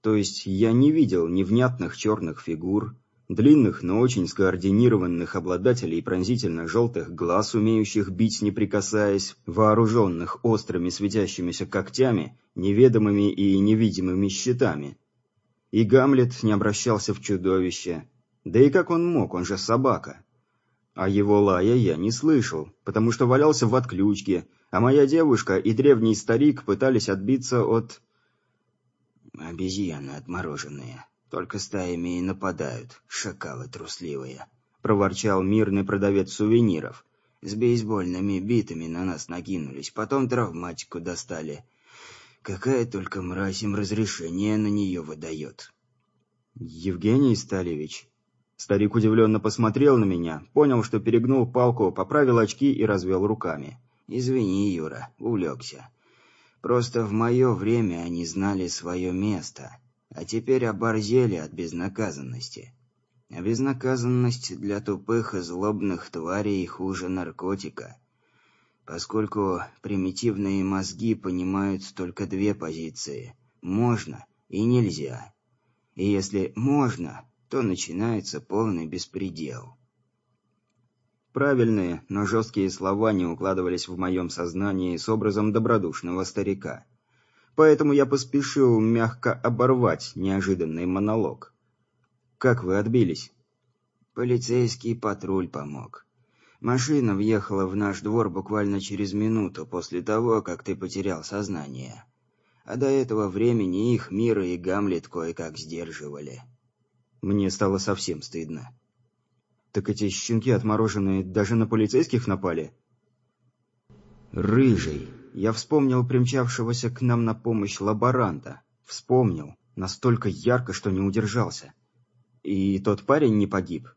S10: То есть я не видел невнятных черных фигур, длинных, но очень скоординированных обладателей пронзительно-желтых глаз, умеющих бить не прикасаясь, вооруженных острыми светящимися когтями, неведомыми и невидимыми щитами. И Гамлет не обращался в чудовище. Да и как он мог, он же собака. А его лая я не слышал, потому что валялся в отключке, а моя девушка и древний старик пытались отбиться от...
S11: «Обезьяны отмороженные. Только стаями и нападают, шакалы трусливые», — проворчал мирный продавец сувениров. «С бейсбольными битами на нас накинулись, потом травматику достали. Какая только мразь им разрешение на нее выдает».
S10: «Евгений Сталевич...» Старик удивленно посмотрел на меня, понял, что перегнул палку, поправил очки и развел руками.
S11: Извини, Юра, увлекся. Просто в мое время они знали свое место, а теперь оборзели от безнаказанности. А безнаказанность для тупых и злобных тварей хуже наркотика, поскольку примитивные мозги понимают только две позиции – можно и нельзя. И если можно, то начинается полный беспредел.
S10: Правильные, но жесткие слова не укладывались в моем сознании с образом добродушного старика. Поэтому я поспешил мягко оборвать неожиданный монолог. «Как вы отбились?»
S11: «Полицейский патруль помог.
S12: Машина въехала в наш двор буквально через минуту после того, как ты потерял сознание. А до этого времени их Мира и Гамлет кое-как сдерживали.
S4: Мне стало совсем стыдно. Так эти щенки отмороженные даже на полицейских напали? Рыжий. Я вспомнил примчавшегося к нам на помощь лаборанта. Вспомнил. Настолько ярко, что не удержался. И тот парень не погиб.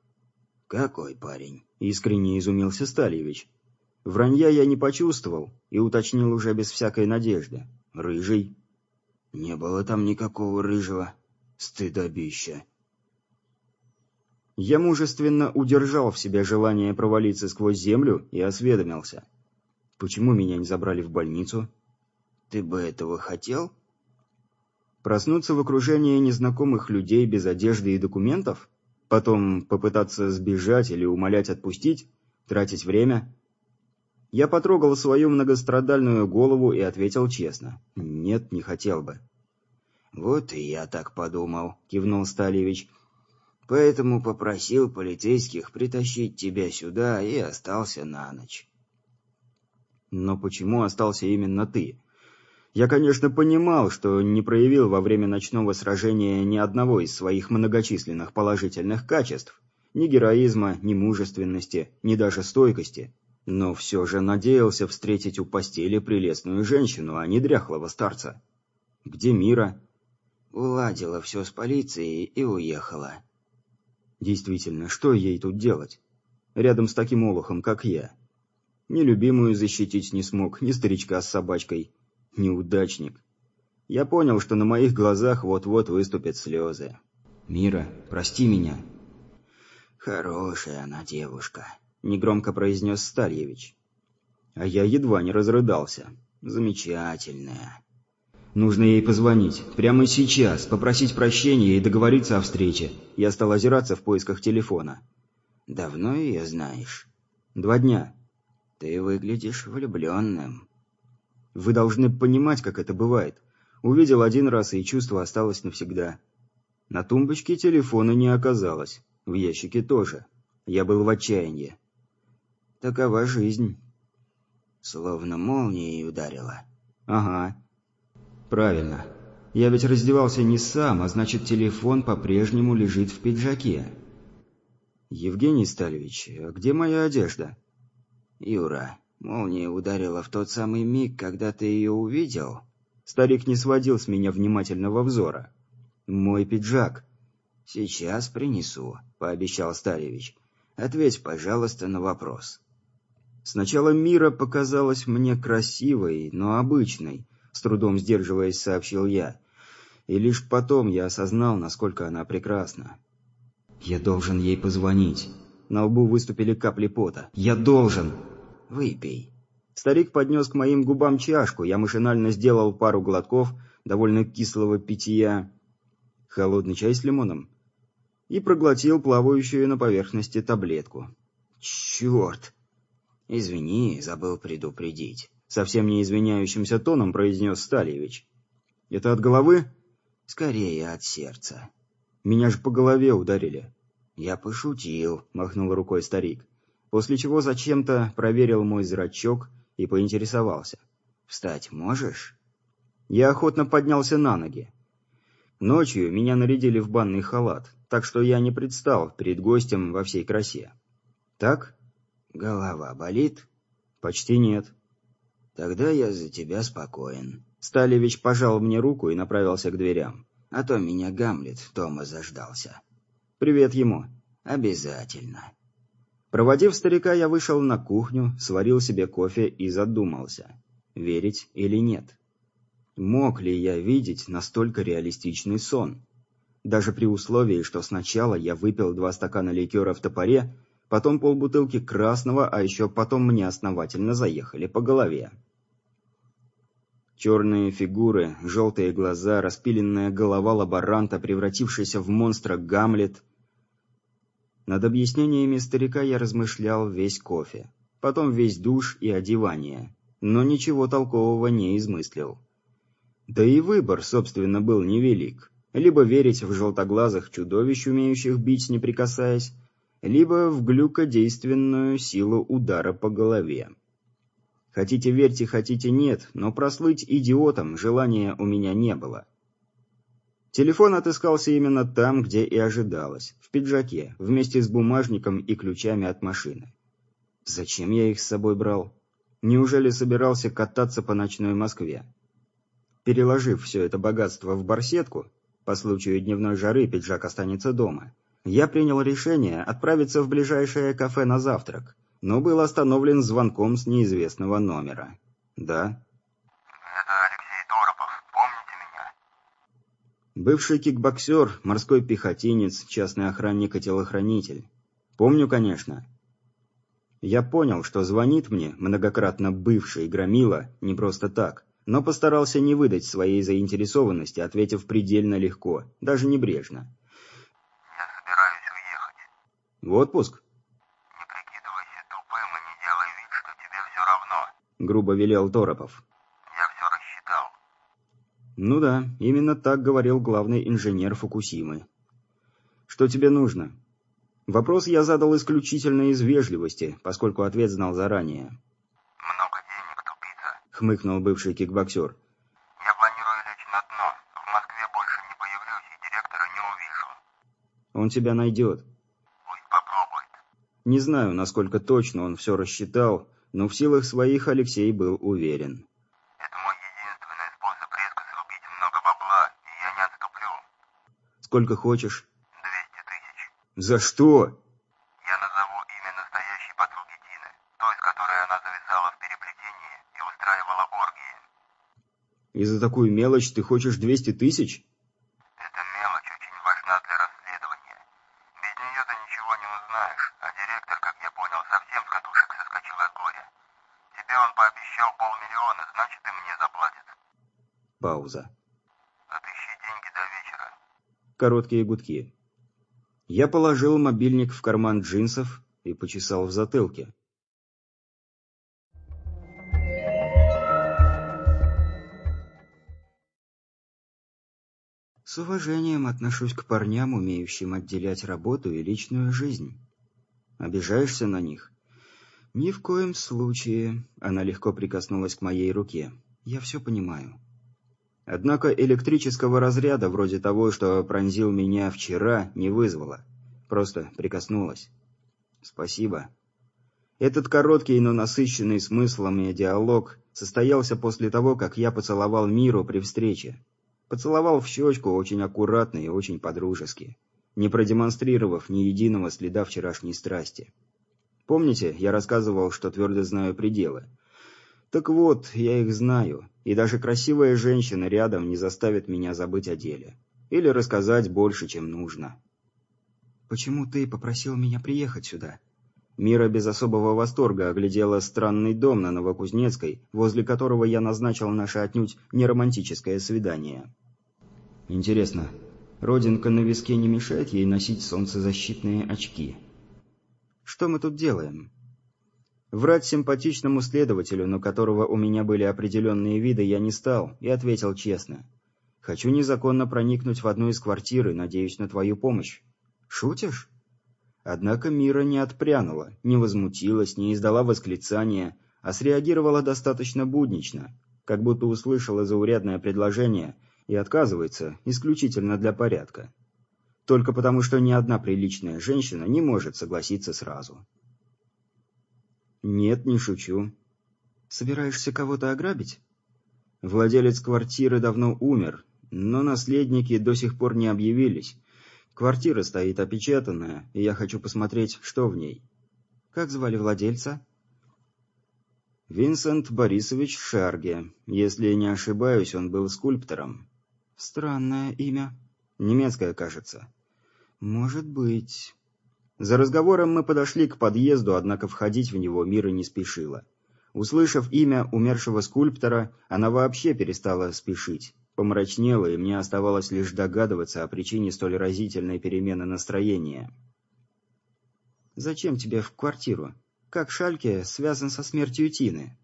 S12: «Какой парень?»
S4: – искренне изумился Стальевич. Вранья я не почувствовал и уточнил уже без всякой надежды. «Рыжий?»
S12: «Не было там никакого рыжего. Стыдобища».
S4: Я мужественно удержал в себе желание провалиться сквозь землю и осведомился. «Почему меня не забрали в больницу?»
S12: «Ты бы этого хотел?»
S4: «Проснуться в окружении незнакомых людей без одежды и документов?» Потом попытаться сбежать или умолять отпустить, тратить время. Я потрогал свою многострадальную голову и ответил честно. Нет, не хотел бы.
S12: «Вот и я так подумал», — кивнул Сталевич. «Поэтому попросил полицейских притащить тебя сюда и остался на ночь».
S4: «Но почему остался именно ты?» Я, конечно, понимал, что не проявил во время ночного сражения ни одного из своих многочисленных положительных качеств. Ни героизма, ни мужественности, ни даже стойкости. Но все же надеялся встретить у постели прелестную женщину, а не дряхлого старца. Где Мира?
S12: Уладила все с полицией и уехала.
S4: Действительно, что ей тут делать? Рядом с таким олухом, как я. Ни любимую защитить не смог, ни старичка с собачкой, Неудачник. Я понял, что на моих глазах вот-вот выступят слезы. «Мира, прости меня».
S12: «Хорошая она девушка», —
S4: негромко произнес Стальевич. А я едва не разрыдался. «Замечательная». Нужно ей позвонить. Прямо сейчас. Попросить прощения и договориться о встрече. Я стал озираться в поисках телефона.
S12: «Давно ее знаешь?»
S4: «Два дня».
S12: «Ты выглядишь влюбленным».
S4: Вы должны понимать, как это бывает. Увидел один раз, и чувство осталось навсегда. На тумбочке телефона не оказалось. В ящике тоже. Я был в отчаянии. Такова жизнь.
S12: Словно молнией ударила.
S4: Ага. Правильно. Я ведь раздевался не сам, а значит телефон по-прежнему лежит в пиджаке. Евгений Стальевич, а где моя одежда?
S12: Юра, Молния ударила в тот самый миг, когда ты ее увидел?
S4: Старик не сводил с меня внимательного взора. Мой пиджак.
S12: Сейчас принесу, пообещал Старевич. Ответь, пожалуйста, на вопрос.
S4: Сначала Мира показалась мне красивой, но обычной, с трудом сдерживаясь, сообщил я. И лишь потом я осознал, насколько она прекрасна. Я должен ей позвонить. На лбу выступили капли пота. Я должен!
S12: Выпей».
S4: Старик поднес к моим губам чашку, я машинально сделал пару глотков довольно кислого питья. Холодный чай с лимоном. И проглотил плавающую на поверхности таблетку. «Черт!»
S12: «Извини, забыл предупредить», —
S4: совсем не извиняющимся тоном произнес Стальевич. «Это от головы?»
S12: «Скорее от сердца».
S4: «Меня же по голове ударили».
S12: «Я пошутил», —
S4: махнул рукой старик после чего зачем-то проверил мой зрачок и поинтересовался.
S12: «Встать можешь?»
S4: Я охотно поднялся на ноги. Ночью меня нарядили в банный халат, так что я не предстал перед гостем во всей красе. «Так?»
S12: «Голова болит?»
S4: «Почти нет».
S12: «Тогда я за тебя спокоен».
S4: Сталевич пожал мне руку и направился к дверям.
S12: «А то меня Гамлет дома заждался».
S4: «Привет ему».
S12: «Обязательно».
S4: Проводив старика, я вышел на кухню, сварил себе кофе и задумался, верить или нет. Мог ли я видеть настолько реалистичный сон? Даже при условии, что сначала я выпил два стакана ликера в топоре, потом полбутылки красного, а еще потом мне основательно заехали по голове. Черные фигуры, желтые глаза, распиленная голова лаборанта, превратившаяся в монстра Гамлет, над объяснениями старика я размышлял весь кофе, потом весь душ и одевание, но ничего толкового не измыслил. Да и выбор, собственно, был невелик. Либо верить в желтоглазых чудовищ, умеющих бить, не прикасаясь, либо в глюкодейственную силу удара по голове. Хотите верьте, хотите нет, но прослыть идиотом желания у меня не было. Телефон отыскался именно там, где и ожидалось, в пиджаке, вместе с бумажником и ключами от машины. Зачем я их с собой брал? Неужели собирался кататься по ночной Москве? Переложив все это богатство в барсетку, по случаю дневной жары пиджак останется дома, я принял решение отправиться в ближайшее кафе на завтрак, но был остановлен звонком с неизвестного номера. «Да?»
S13: «Это Алексей Торопов. Помните меня?»
S4: Бывший кикбоксер, морской пехотинец, частный охранник и телохранитель. Помню, конечно. Я понял, что звонит мне многократно бывший громила не просто так, но постарался не выдать своей заинтересованности, ответив предельно легко, даже небрежно. В отпуск?
S13: Не прикидывайся тупым и не делай вид, что тебе все равно.
S4: Грубо велел Торопов.
S13: Я все рассчитал.
S4: Ну да, именно так говорил главный инженер Фукусимы. Что тебе нужно? Вопрос я задал исключительно из вежливости, поскольку ответ знал заранее.
S13: Много денег, тупица.
S4: Хмыкнул бывший кикбоксер.
S13: Я планирую лечь на дно. В Москве больше не появлюсь и директора не увижу.
S4: Он тебя найдет. Не знаю, насколько точно он все рассчитал, но в силах своих Алексей был уверен.
S13: «Это мой единственный способ резко срубить много бабла, и я не отступлю».
S4: «Сколько хочешь?»
S13: «Двести тысяч».
S4: «За что?»
S13: «Я назову имя настоящей подруги Тины, той, с которой она зависала в переплетении и устраивала оргии».
S4: «И за такую мелочь ты хочешь двести тысяч?» Пауза.
S13: Отыщи деньги до вечера.
S4: Короткие гудки. Я положил мобильник в карман джинсов и почесал в затылке. С уважением отношусь к парням, умеющим отделять работу и личную жизнь. Обижаешься на них? Ни в коем случае. Она легко прикоснулась к моей руке. Я все понимаю. Однако электрического разряда, вроде того, что пронзил меня вчера, не вызвало. Просто прикоснулась. Спасибо. Этот короткий, но насыщенный смыслами диалог состоялся после того, как я поцеловал Миру при встрече. Поцеловал в щечку очень аккуратно и очень подружески, не продемонстрировав ни единого следа вчерашней страсти. Помните, я рассказывал, что твердо знаю пределы? Так вот, я их знаю, и даже красивая женщина рядом не заставит меня забыть о деле. Или рассказать больше, чем нужно. «Почему ты попросил меня приехать сюда?» Мира без особого восторга оглядела странный дом на Новокузнецкой, возле которого я назначил наше отнюдь неромантическое свидание. «Интересно, родинка на виске не мешает ей носить солнцезащитные очки?» «Что мы тут делаем?» Врать симпатичному следователю, на которого у меня были определенные виды, я не стал, и ответил честно. «Хочу незаконно проникнуть в одну из квартир и надеюсь на твою помощь». «Шутишь?» Однако Мира не отпрянула, не возмутилась, не издала восклицания, а среагировала достаточно буднично, как будто услышала заурядное предложение и отказывается исключительно для порядка. Только потому, что ни одна приличная женщина не может согласиться сразу. «Нет, не шучу». «Собираешься кого-то ограбить?» «Владелец квартиры давно умер, но наследники до сих пор не объявились. Квартира стоит опечатанная, и я хочу посмотреть, что в ней». «Как звали владельца?» Винсент Борисович Шарге. Если не ошибаюсь, он был скульптором. Странное имя. Немецкое, кажется. Может быть. За разговором мы подошли к подъезду, однако входить в него Мира не спешила. Услышав имя умершего скульптора, она вообще перестала спешить. Помрачнела, и мне оставалось лишь догадываться о причине столь разительной перемены настроения. «Зачем тебе в квартиру? Как Шальке связан со смертью Тины?»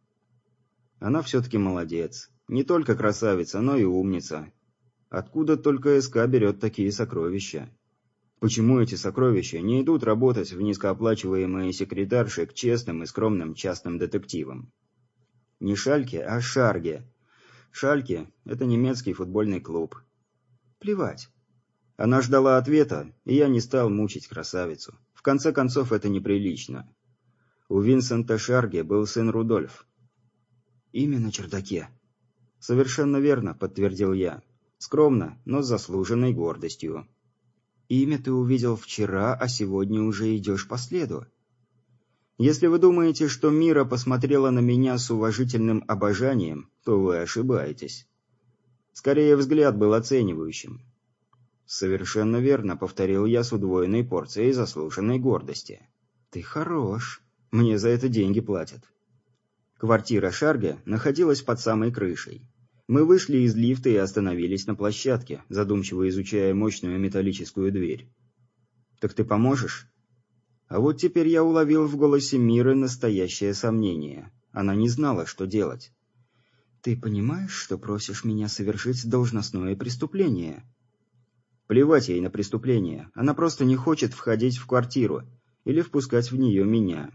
S4: Она все-таки молодец. Не только красавица, но и умница. Откуда только СК берет такие сокровища? Почему эти сокровища не идут работать в низкооплачиваемые секретарши к честным и скромным частным детективам? Не Шальке, а Шарге. Шальке – это немецкий футбольный клуб. Плевать. Она ждала ответа, и я не стал мучить красавицу. В конце концов, это неприлично. У Винсента Шарге был сын Рудольф. Имя на чердаке. Совершенно верно, подтвердил я. Скромно, но с заслуженной гордостью. Имя ты увидел вчера, а сегодня уже идешь по следу. Если вы думаете, что Мира посмотрела на меня с уважительным обожанием, то вы ошибаетесь. Скорее, взгляд был оценивающим. «Совершенно верно», — повторил я с удвоенной порцией заслуженной гордости. «Ты хорош. Мне за это деньги платят». Квартира Шарга находилась под самой крышей. Мы вышли из лифта и остановились на площадке, задумчиво изучая мощную металлическую дверь. «Так ты поможешь?» А вот теперь я уловил в голосе Миры настоящее сомнение. Она не знала, что делать. «Ты понимаешь, что просишь меня совершить должностное преступление?» Плевать ей на преступление. Она просто не хочет входить в квартиру или впускать в нее меня.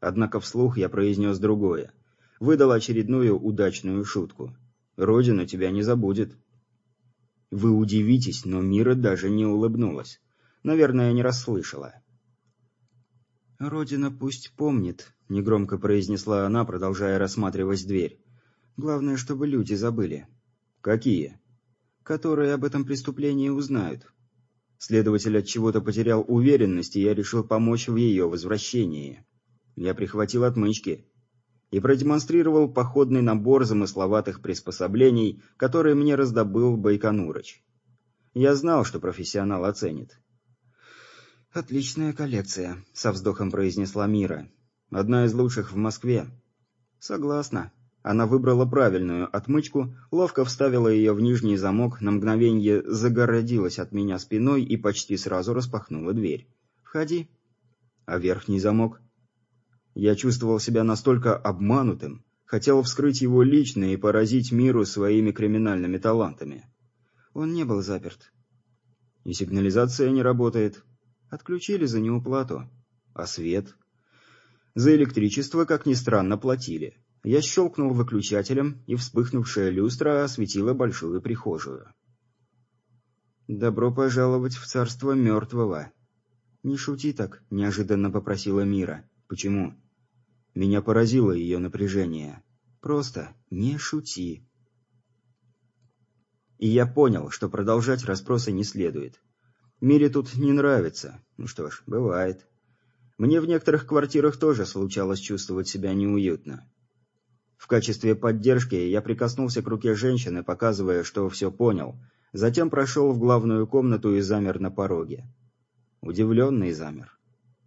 S4: Однако вслух я произнес другое. Выдал очередную удачную шутку. «Родина тебя не забудет». Вы удивитесь, но Мира даже не улыбнулась. Наверное, не расслышала. «Родина пусть помнит», — негромко произнесла она, продолжая рассматривать дверь. «Главное, чтобы люди забыли». «Какие?» которые об этом преступлении узнают. Следователь от чего-то потерял уверенность, и я решил помочь в ее возвращении. Я прихватил отмычки и продемонстрировал походный набор замысловатых приспособлений, которые мне раздобыл Байконурыч. Я знал, что профессионал оценит. «Отличная коллекция», — со вздохом произнесла Мира. «Одна из лучших в Москве». «Согласна», она выбрала правильную отмычку, ловко вставила ее в нижний замок, на мгновение загородилась от меня спиной и почти сразу распахнула дверь. «Входи». А верхний замок? Я чувствовал себя настолько обманутым, хотел вскрыть его лично и поразить миру своими криминальными талантами. Он не был заперт. И сигнализация не работает. Отключили за неуплату. А свет? За электричество, как ни странно, платили. Я щелкнул выключателем, и вспыхнувшая люстра осветила большую прихожую. «Добро пожаловать в царство мертвого!» «Не шути так», — неожиданно попросила Мира. «Почему?» Меня поразило ее напряжение. «Просто не шути». И я понял, что продолжать расспросы не следует. Мире тут не нравится. Ну что ж, бывает. Мне в некоторых квартирах тоже случалось чувствовать себя неуютно. В качестве поддержки я прикоснулся к руке женщины, показывая, что все понял. Затем прошел в главную комнату и замер на пороге. Удивленный замер.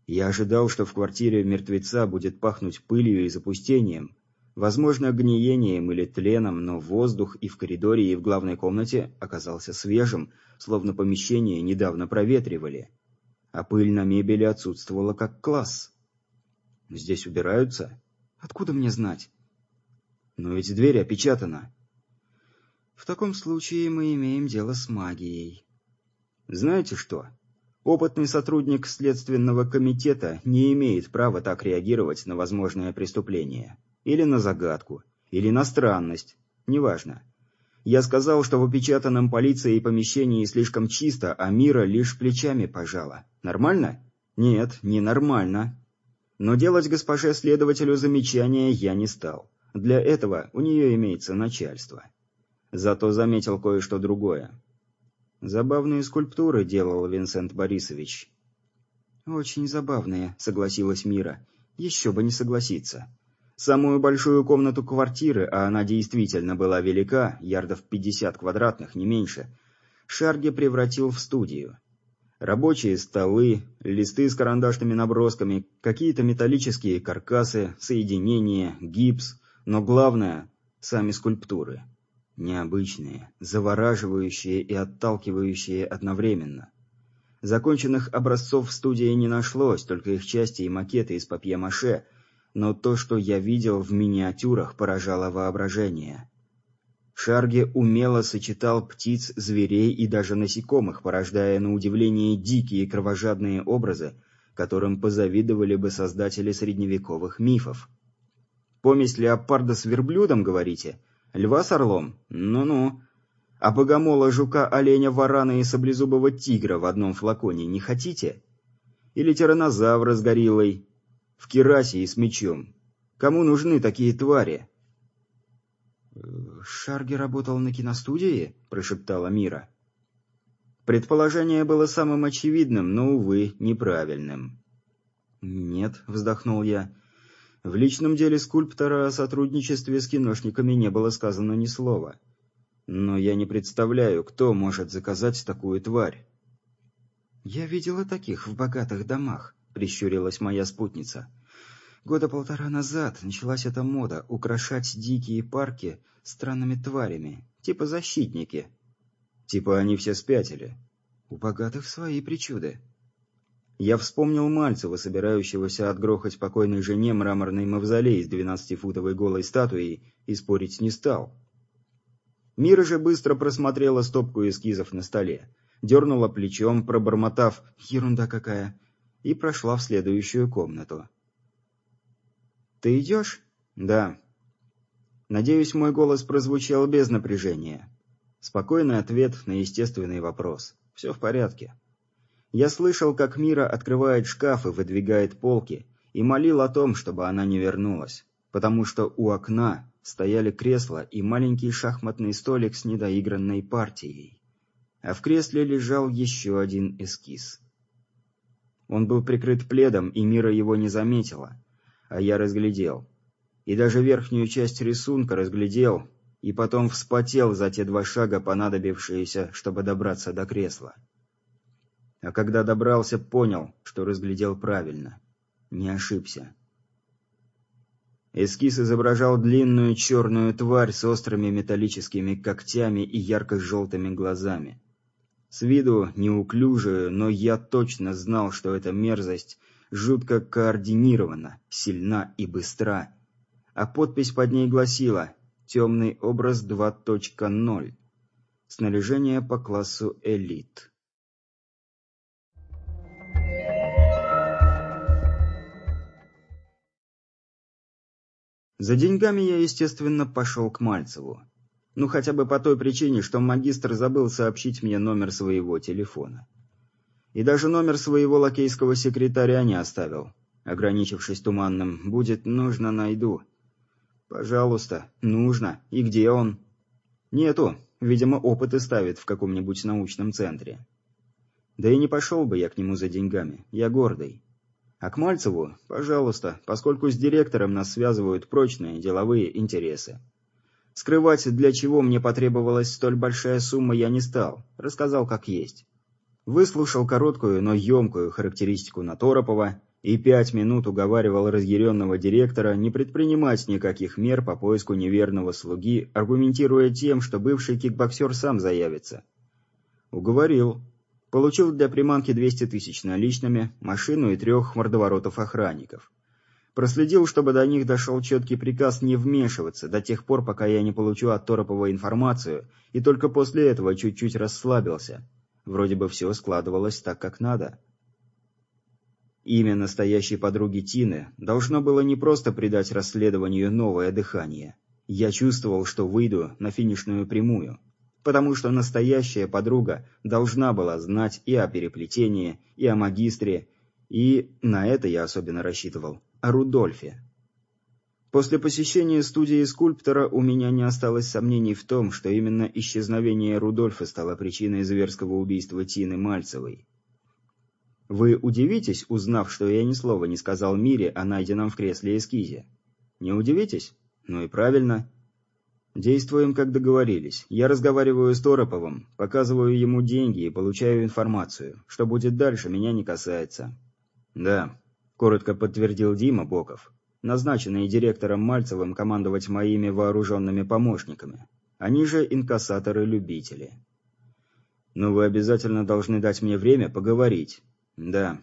S4: Я ожидал, что в квартире мертвеца будет пахнуть пылью и запустением, возможно, гниением или тленом, но воздух и в коридоре, и в главной комнате оказался свежим, словно помещение недавно проветривали. А пыль на мебели отсутствовала как класс. Здесь убираются? Откуда мне знать? Но ведь дверь опечатана. В таком случае мы имеем дело с магией. Знаете что? Опытный сотрудник Следственного комитета не имеет права так реагировать на возможное преступление. Или на загадку. Или на странность. Неважно. Я сказал, что в опечатанном полицией помещении слишком чисто, а Мира лишь плечами пожала. Нормально? Нет, не нормально. Но делать госпоже следователю замечания я не стал. Для этого у нее имеется начальство. Зато заметил кое-что другое. Забавные скульптуры делал Винсент Борисович. «Очень забавные», — согласилась Мира. «Еще бы не согласиться». Самую большую комнату квартиры, а она действительно была велика, ярдов 50 квадратных, не меньше, Шарги превратил в студию. Рабочие столы, листы с карандашными набросками, какие-то металлические каркасы, соединения, гипс, но главное – сами скульптуры. Необычные, завораживающие и отталкивающие одновременно. Законченных образцов в студии не нашлось, только их части и макеты из папье-маше, но то, что я видел в миниатюрах, поражало воображение. Шарге умело сочетал птиц, зверей и даже насекомых, порождая на удивление дикие кровожадные образы, которым позавидовали бы создатели средневековых мифов. Помесь леопарда с верблюдом, говорите? Льва с орлом? Ну-ну. А богомола, жука, оленя, варана и саблезубого тигра в одном флаконе не хотите? Или тиранозавра с гориллой? В керасе и с мечом? Кому нужны такие твари? «Шарги работал на киностудии?» – прошептала Мира. Предположение было самым очевидным, но, увы, неправильным. «Нет», — вздохнул я. «В личном деле скульптора о сотрудничестве с киношниками не было сказано ни слова. Но я не представляю, кто может заказать такую тварь». «Я видела таких в богатых домах», — прищурилась моя спутница. «Года полтора назад началась эта мода — украшать дикие парки странными тварями, типа защитники». Типа они все спятили. У богатых свои причуды. Я вспомнил Мальцева, собирающегося отгрохать покойной жене мраморный мавзолей с двенадцатифутовой голой статуей, и спорить не стал. Мира же быстро просмотрела стопку эскизов на столе, дернула плечом, пробормотав «ерунда какая», и прошла в следующую комнату. «Ты идешь?» «Да». Надеюсь, мой голос прозвучал без напряжения. Спокойный ответ на естественный вопрос. Все в порядке. Я слышал, как Мира открывает шкаф и выдвигает полки, и молил о том, чтобы она не вернулась, потому что у окна стояли кресла и маленький шахматный столик с недоигранной партией. А в кресле лежал еще один эскиз. Он был прикрыт пледом, и Мира его не заметила, а я разглядел. И даже верхнюю часть рисунка разглядел, и потом вспотел за те два шага, понадобившиеся, чтобы добраться до кресла. А когда добрался, понял, что разглядел правильно. Не ошибся. Эскиз изображал длинную черную тварь с острыми металлическими когтями и ярко-желтыми глазами. С виду неуклюжую, но я точно знал, что эта мерзость жутко координирована, сильна и быстра. А подпись под ней гласила Темный образ 2.0. Снаряжение по классу элит. За деньгами я, естественно, пошел к Мальцеву. Ну, хотя бы по той причине, что магистр забыл сообщить мне номер своего телефона. И даже номер своего лакейского секретаря не оставил, ограничившись туманным «будет нужно, найду». «Пожалуйста, нужно. И где он?» «Нету. Видимо, опыты ставит в каком-нибудь научном центре». «Да и не пошел бы я к нему за деньгами. Я гордый. А к Мальцеву, пожалуйста, поскольку с директором нас связывают прочные деловые интересы. Скрывать, для чего мне потребовалась столь большая сумма, я не стал. Рассказал как есть. Выслушал короткую, но емкую характеристику Наторопова и пять минут уговаривал разъяренного директора не предпринимать никаких мер по поиску неверного слуги, аргументируя тем, что бывший кикбоксер сам заявится. Уговорил. Получил для приманки 200 тысяч наличными, машину и трех мордоворотов-охранников. Проследил, чтобы до них дошел четкий приказ не вмешиваться до тех пор, пока я не получу от Торопова информацию, и только после этого чуть-чуть расслабился. Вроде бы все складывалось так, как надо. Имя настоящей подруги Тины должно было не просто придать расследованию новое дыхание. Я чувствовал, что выйду на финишную прямую, потому что настоящая подруга должна была знать и о переплетении, и о магистре, и, на это я особенно рассчитывал, о Рудольфе. После посещения студии скульптора у меня не осталось сомнений в том, что именно исчезновение Рудольфа стало причиной зверского убийства Тины Мальцевой. Вы удивитесь, узнав, что я ни слова не сказал Мире о найденном в кресле эскизе? Не удивитесь? Ну и правильно. Действуем, как договорились. Я разговариваю с Тороповым, показываю ему деньги и получаю информацию. Что будет дальше, меня не касается. Да, коротко подтвердил Дима Боков, назначенный директором Мальцевым командовать моими вооруженными помощниками. Они же инкассаторы-любители. Но вы обязательно должны дать мне время поговорить. Да.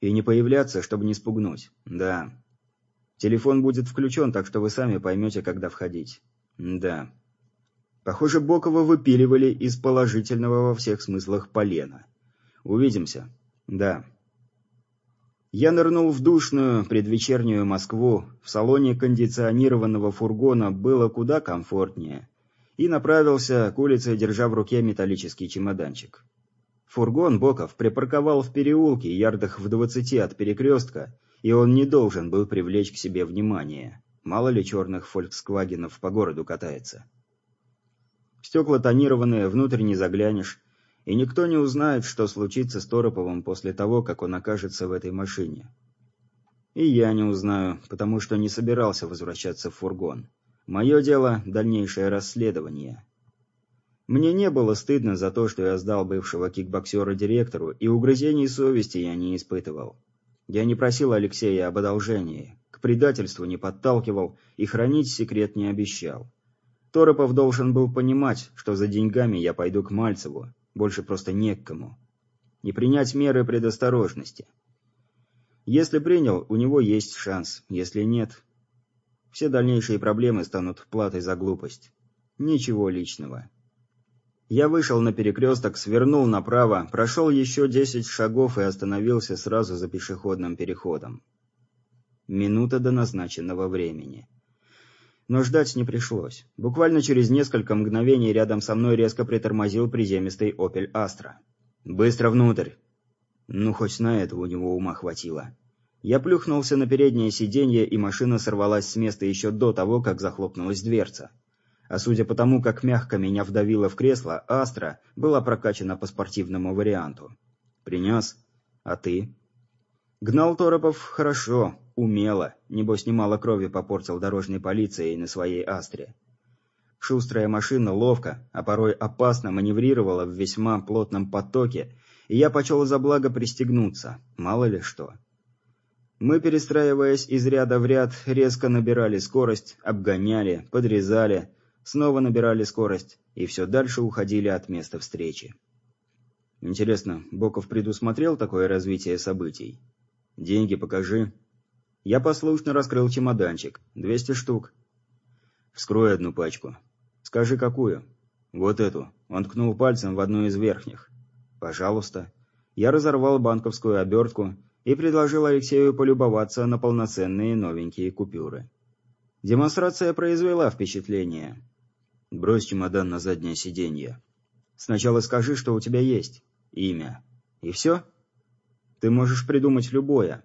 S4: И не появляться, чтобы не спугнуть. Да. Телефон будет включен, так что вы сами поймете, когда входить. Да. Похоже, Бокова выпиливали из положительного во всех смыслах полена. Увидимся. Да. Я нырнул в душную предвечернюю Москву, в салоне кондиционированного фургона было куда комфортнее, и направился к улице, держа в руке металлический чемоданчик. Фургон Боков припарковал в переулке, ярдах в двадцати от перекрестка, и он не должен был привлечь к себе внимание. Мало ли черных фольксвагенов по городу катается. Стекла тонированные, внутрь не заглянешь, и никто не узнает, что случится с Тороповым после того, как он окажется в этой машине. И я не узнаю, потому что не собирался возвращаться в фургон. Мое дело – дальнейшее расследование. Мне не было стыдно за то, что я сдал бывшего кикбоксера директору, и угрызений совести я не испытывал. Я не просил Алексея об одолжении, к предательству не подталкивал и хранить секрет не обещал. Торопов должен был понимать, что за деньгами я пойду к Мальцеву, больше просто не к кому. И принять меры предосторожности. Если принял, у него есть шанс, если нет... Все дальнейшие проблемы станут платой за глупость. Ничего личного. Я вышел на перекресток, свернул направо, прошел еще десять шагов и остановился сразу за пешеходным переходом. Минута до назначенного времени. Но ждать не пришлось. Буквально через несколько мгновений рядом со мной резко притормозил приземистый «Опель Астра». «Быстро внутрь!» Ну, хоть на это у него ума хватило. Я плюхнулся на переднее сиденье, и машина сорвалась с места еще до того, как захлопнулась дверца. А судя по тому, как мягко меня вдавило в кресло, «Астра» была прокачана по спортивному варианту. «Принес? А ты?» Гнал Торопов хорошо, умело, небось немало крови попортил дорожной полицией на своей «Астре». Шустрая машина ловко, а порой опасно маневрировала в весьма плотном потоке, и я почел за благо пристегнуться, мало ли что. Мы, перестраиваясь из ряда в ряд, резко набирали скорость, обгоняли, подрезали, снова набирали скорость и все дальше уходили от места встречи. Интересно, Боков предусмотрел такое развитие событий? Деньги покажи. Я послушно раскрыл чемоданчик. Двести штук. Вскрой одну пачку. Скажи, какую? Вот эту. Он ткнул пальцем в одну из верхних. Пожалуйста. Я разорвал банковскую обертку и предложил Алексею полюбоваться на полноценные новенькие купюры. Демонстрация произвела впечатление. Брось чемодан на заднее сиденье. Сначала скажи, что у тебя есть. Имя. И все? Ты можешь придумать любое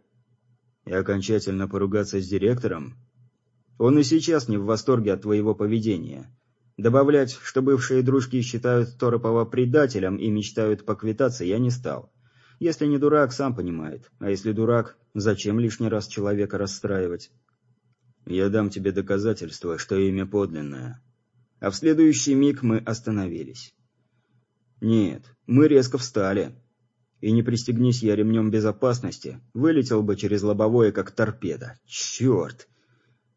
S4: и окончательно поругаться с директором? Он и сейчас не в восторге от твоего поведения. Добавлять, что бывшие дружки считают Торопова предателем и мечтают поквитаться, я не стал. Если не дурак, сам понимает. А если дурак, зачем лишний раз человека расстраивать? Я дам тебе доказательство, что имя подлинное. А в следующий миг мы остановились. Нет, мы резко встали, и не пристегнись я ремнем безопасности, вылетел бы через лобовое, как торпеда. Черт!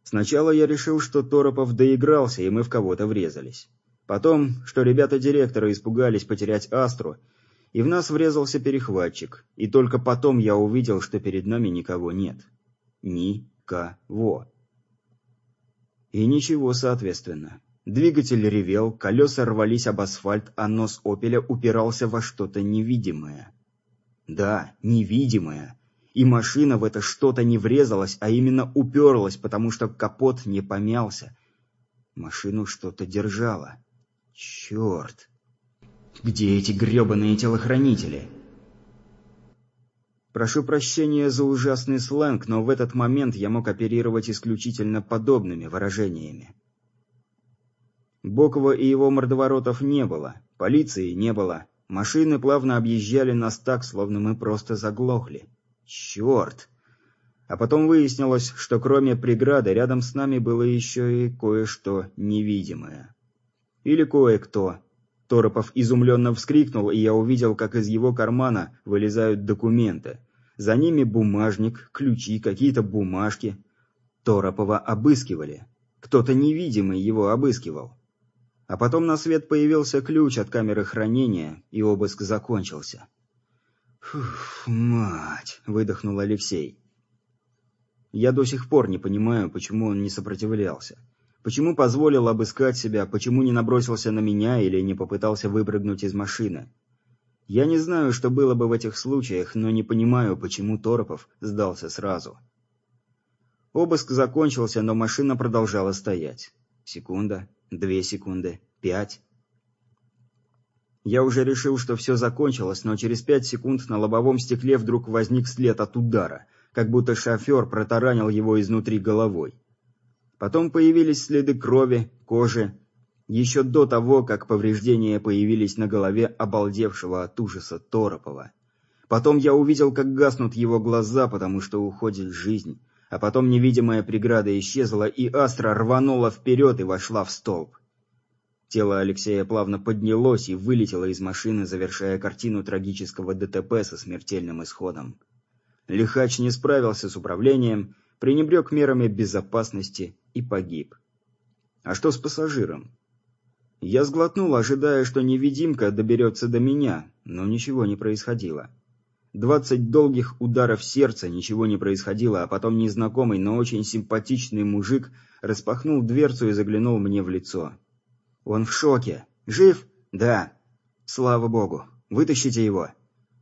S4: Сначала я решил, что Торопов доигрался, и мы в кого-то врезались. Потом, что ребята директора испугались потерять Астру, и в нас врезался перехватчик, и только потом я увидел, что перед нами никого нет. Никого. И ничего, соответственно. Двигатель ревел, колеса рвались об асфальт, а нос «Опеля» упирался во что-то невидимое. Да, невидимое. И машина в это что-то не врезалась, а именно уперлась, потому что капот не помялся. Машину что-то держало. Черт. Где эти гребаные телохранители? Прошу прощения за ужасный сленг, но в этот момент я мог оперировать исключительно подобными выражениями. Бокова и его мордоворотов не было, полиции не было, Машины плавно объезжали нас так, словно мы просто заглохли. Черт! А потом выяснилось, что кроме преграды рядом с нами было еще и кое-что невидимое. Или кое-кто. Торопов изумленно вскрикнул, и я увидел, как из его кармана вылезают документы. За ними бумажник, ключи, какие-то бумажки. Торопова обыскивали. Кто-то невидимый его обыскивал. А потом на свет появился ключ от камеры хранения, и обыск закончился. «Фух, мать!» — выдохнул Алексей. Я до сих пор не понимаю, почему он не сопротивлялся. Почему позволил обыскать себя, почему не набросился на меня или не попытался выпрыгнуть из машины? Я не знаю, что было бы в этих случаях, но не понимаю, почему Торопов сдался сразу. Обыск закончился, но машина продолжала стоять. Секунда, две секунды, пять. Я уже решил, что все закончилось, но через пять секунд на лобовом стекле вдруг возник след от удара, как будто шофер протаранил его изнутри головой. Потом появились следы крови, кожи, еще до того, как повреждения появились на голове обалдевшего от ужаса Торопова. Потом я увидел, как гаснут его глаза, потому что уходит жизнь, а потом невидимая преграда исчезла, и Астра рванула вперед и вошла в столб. Тело Алексея плавно поднялось и вылетело из машины, завершая картину трагического ДТП со смертельным исходом. Лихач не справился с управлением, пренебрег мерами безопасности и погиб. А что с пассажиром? Я сглотнул, ожидая, что невидимка доберется до меня, но ничего не происходило. Двадцать долгих ударов сердца, ничего не происходило, а потом незнакомый, но очень симпатичный мужик распахнул дверцу и заглянул мне в лицо. Он в шоке. Жив? Да. Слава богу. Вытащите его.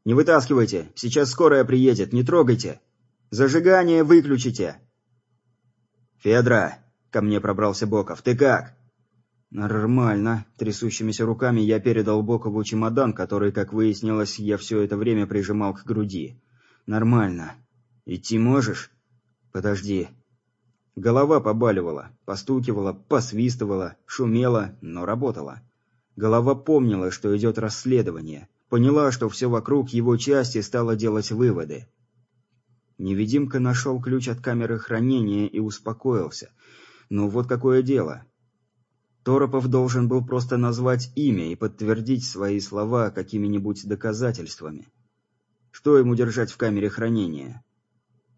S4: Не вытаскивайте, сейчас скорая приедет, не трогайте. Зажигание выключите!» «Федра!» — ко мне пробрался Боков. «Ты как?» «Нормально». Трясущимися руками я передал Бокову чемодан, который, как выяснилось, я все это время прижимал к груди. «Нормально. Идти можешь?» «Подожди». Голова побаливала, постукивала, посвистывала, шумела, но работала. Голова помнила, что идет расследование. Поняла, что все вокруг его части стало делать выводы. Невидимка нашел ключ от камеры хранения и успокоился. Ну вот какое дело. Торопов должен был просто назвать имя и подтвердить свои слова какими-нибудь доказательствами. Что ему держать в камере хранения?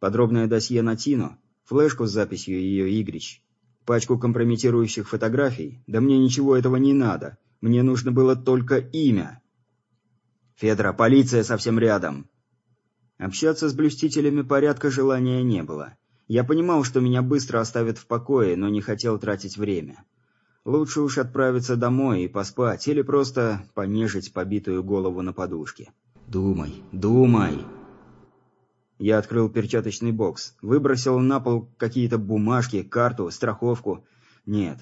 S4: Подробное досье на Тину? Флешку с записью ее игрищ? Пачку компрометирующих фотографий? Да мне ничего этого не надо. Мне нужно было только имя. «Федра, полиция совсем рядом!» Общаться с блюстителями порядка желания не было. Я понимал, что меня быстро оставят в покое, но не хотел тратить время. Лучше уж отправиться домой и поспать, или просто понежить побитую голову на подушке. «Думай, думай!» Я открыл перчаточный бокс, выбросил на пол какие-то бумажки, карту, страховку. Нет.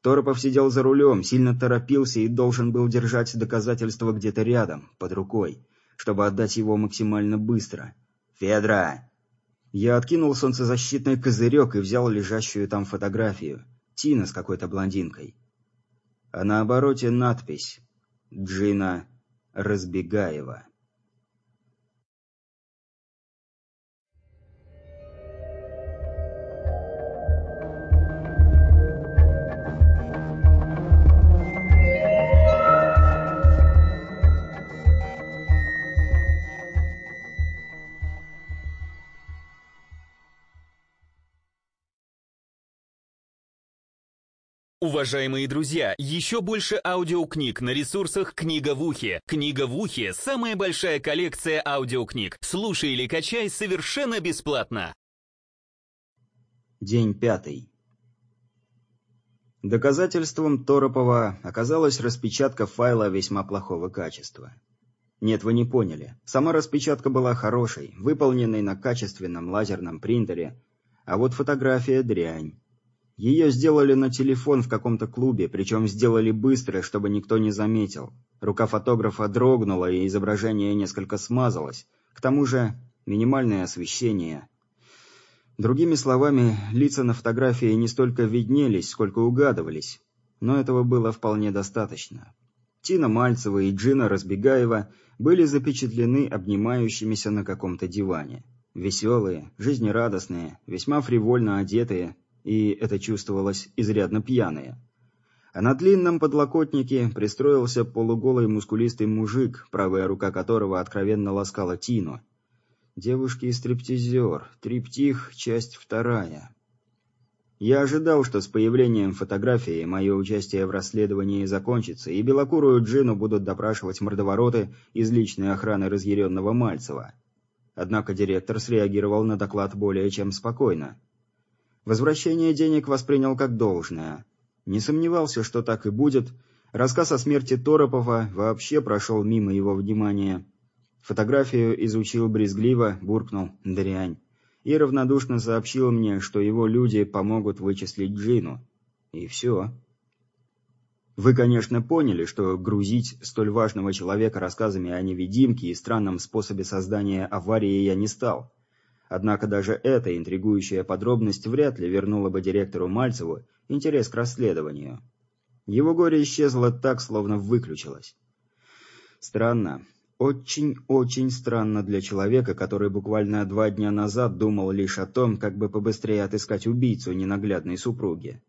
S4: Торопов сидел за рулем, сильно торопился и должен был держать доказательства где-то рядом, под рукой чтобы отдать его максимально быстро. «Федра!» Я откинул солнцезащитный козырек и взял лежащую там фотографию. Тина с какой-то блондинкой. А на обороте надпись «Джина Разбегаева».
S6: Уважаемые друзья, еще больше аудиокниг на ресурсах «Книга в ухе». «Книга в ухе» — самая большая коллекция аудиокниг. Слушай или качай совершенно бесплатно.
S4: День пятый. Доказательством Торопова оказалась распечатка файла весьма плохого качества. Нет, вы не поняли. Сама распечатка была хорошей, выполненной на качественном лазерном принтере, а вот фотография дрянь. Ее сделали на телефон в каком-то клубе, причем сделали быстро, чтобы никто не заметил. Рука фотографа дрогнула, и изображение несколько смазалось. К тому же минимальное освещение. Другими словами, лица на фотографии не столько виднелись, сколько угадывались. Но этого было вполне достаточно. Тина Мальцева и Джина Разбегаева были запечатлены обнимающимися на каком-то диване. Веселые, жизнерадостные, весьма фривольно одетые, и это чувствовалось изрядно пьяные. А на длинном подлокотнике пристроился полуголый мускулистый мужик, правая рука которого откровенно ласкала Тину. Девушки и стриптизер. Триптих, часть вторая. Я ожидал, что с появлением фотографии мое участие в расследовании закончится, и белокурую Джину будут допрашивать мордовороты из личной охраны разъяренного Мальцева. Однако директор среагировал на доклад более чем спокойно. Возвращение денег воспринял как должное. Не сомневался, что так и будет. Рассказ о смерти Торопова вообще прошел мимо его внимания. Фотографию изучил брезгливо, буркнул «дрянь» и равнодушно сообщил мне, что его люди помогут вычислить Джину. И все. Вы, конечно, поняли, что грузить столь важного человека рассказами о невидимке и странном способе создания аварии я не стал. Однако даже эта интригующая подробность вряд ли вернула бы директору Мальцеву интерес к расследованию. Его горе исчезло так, словно выключилось. Странно. Очень-очень странно для человека, который буквально два дня назад думал лишь о том, как бы побыстрее отыскать убийцу ненаглядной супруги.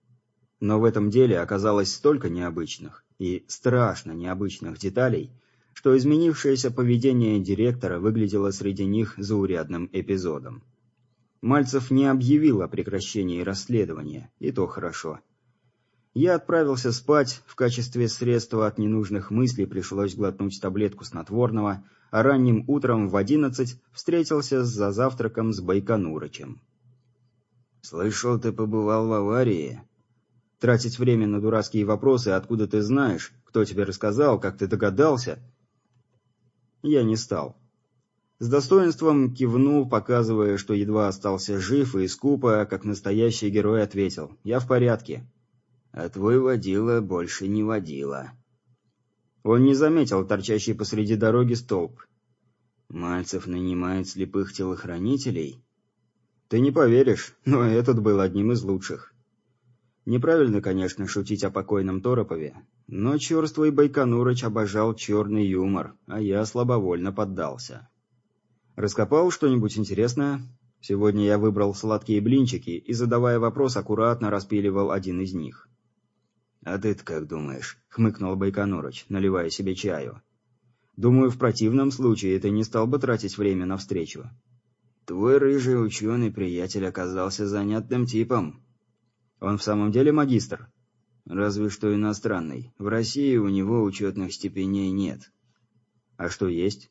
S4: Но в этом деле оказалось столько необычных и страшно необычных деталей, что изменившееся поведение директора выглядело среди них заурядным эпизодом. Мальцев не объявил о прекращении расследования, и то хорошо. Я отправился спать, в качестве средства от ненужных мыслей пришлось глотнуть таблетку снотворного, а ранним утром в одиннадцать встретился за завтраком с Байконурычем.
S14: «Слышал, ты побывал в аварии?»
S4: Тратить время на дурацкие вопросы, откуда ты знаешь, кто тебе рассказал, как ты догадался, я не стал. С достоинством кивнул, показывая, что едва остался жив и скупо, как настоящий герой ответил «Я в порядке».
S14: «А твой водила больше не водила».
S4: Он не заметил торчащий посреди дороги столб.
S14: «Мальцев нанимает слепых телохранителей?»
S4: «Ты не поверишь, но этот был одним из лучших». Неправильно, конечно, шутить о покойном Торопове, но черствый Байконурыч обожал черный юмор, а я слабовольно поддался. Раскопал что-нибудь интересное? Сегодня я выбрал сладкие блинчики и, задавая вопрос, аккуратно распиливал один из них.
S14: «А ты-то как думаешь?» — хмыкнул Байконурыч, наливая себе чаю.
S4: «Думаю, в противном случае ты не стал бы тратить время на встречу».
S14: «Твой рыжий ученый-приятель оказался занятным типом».
S4: «Он в самом деле магистр?»
S14: Разве что иностранный. В России у него учетных степеней нет.
S4: А что есть?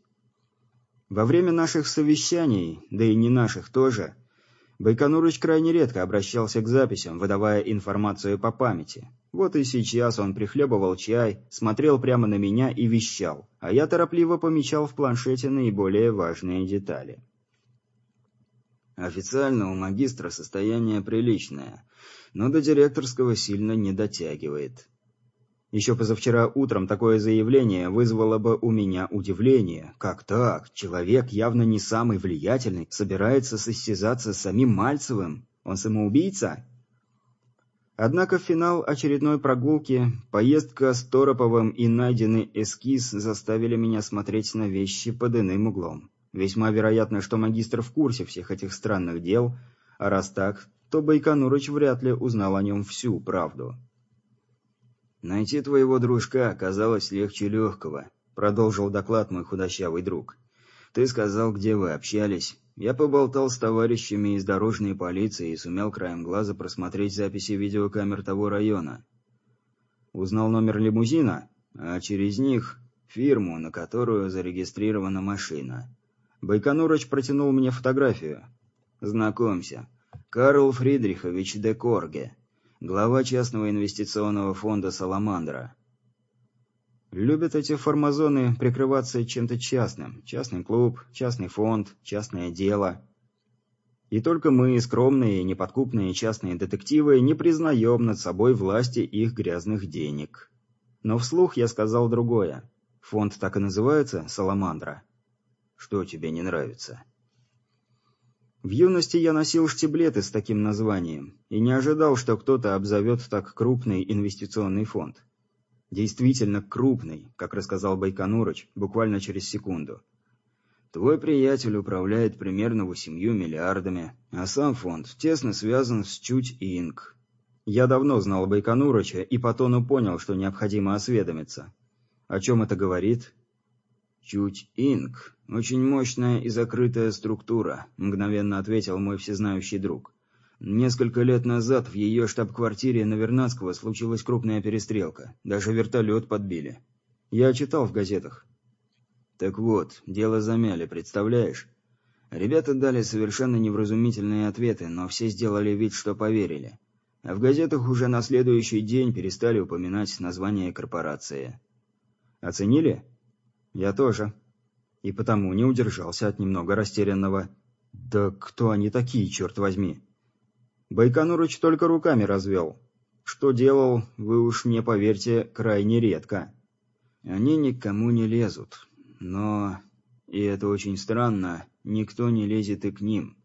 S4: Во время наших совещаний, да и не наших тоже, Байконурыч крайне редко обращался к записям, выдавая информацию по памяти. Вот и сейчас он прихлебывал чай, смотрел прямо на меня и вещал, а я торопливо помечал в планшете наиболее важные детали.
S14: Официально у магистра состояние приличное – но до директорского сильно не дотягивает.
S4: Еще позавчера утром такое заявление вызвало бы у меня удивление. Как так? Человек, явно не самый влиятельный, собирается состязаться с самим Мальцевым? Он самоубийца? Однако в финал очередной прогулки, поездка с Тороповым и найденный эскиз заставили меня смотреть на вещи под иным углом. Весьма вероятно, что магистр в курсе всех этих странных дел, а раз так, то Байконурыч вряд ли узнал о нем всю правду.
S14: «Найти твоего дружка оказалось легче легкого», — продолжил доклад мой худощавый друг. «Ты сказал, где вы общались. Я поболтал с товарищами из дорожной полиции и сумел краем глаза просмотреть записи видеокамер того района.
S4: Узнал номер лимузина,
S14: а через них фирму, на которую зарегистрирована машина.
S4: Байконурыч протянул мне фотографию.
S14: «Знакомься, Карл Фридрихович де Корге, глава частного инвестиционного фонда «Саламандра».
S4: Любят эти формазоны прикрываться чем-то частным. Частный клуб, частный фонд, частное дело. И только мы, скромные, неподкупные частные детективы, не признаем над собой власти их грязных денег. Но вслух я сказал другое. Фонд так и называется «Саламандра».
S14: Что тебе не нравится?
S4: В юности я носил штиблеты с таким названием и не ожидал, что кто-то обзовет так крупный инвестиционный фонд. Действительно крупный, как рассказал Байконурыч, буквально через секунду.
S14: Твой приятель управляет примерно восемью миллиардами, а сам фонд тесно связан с Чуть Инк.
S4: Я давно знал Байконурыча и по тону понял, что необходимо осведомиться. О чем это говорит?
S14: Чуть Инк «Очень мощная и закрытая структура», — мгновенно ответил мой всезнающий друг. Несколько лет назад в ее штаб-квартире на Вернадского случилась крупная перестрелка. Даже вертолет подбили.
S4: Я читал в газетах.
S14: Так вот, дело замяли, представляешь? Ребята дали совершенно невразумительные ответы, но все сделали вид, что поверили. А в газетах уже на следующий день перестали упоминать название корпорации.
S4: Оценили? Я тоже. И потому не удержался от немного растерянного. Да кто они такие, черт возьми? Байконурыч только руками развел. Что делал, вы уж мне поверьте, крайне редко.
S14: Они никому не лезут. Но, и это очень странно, никто не лезет и к ним.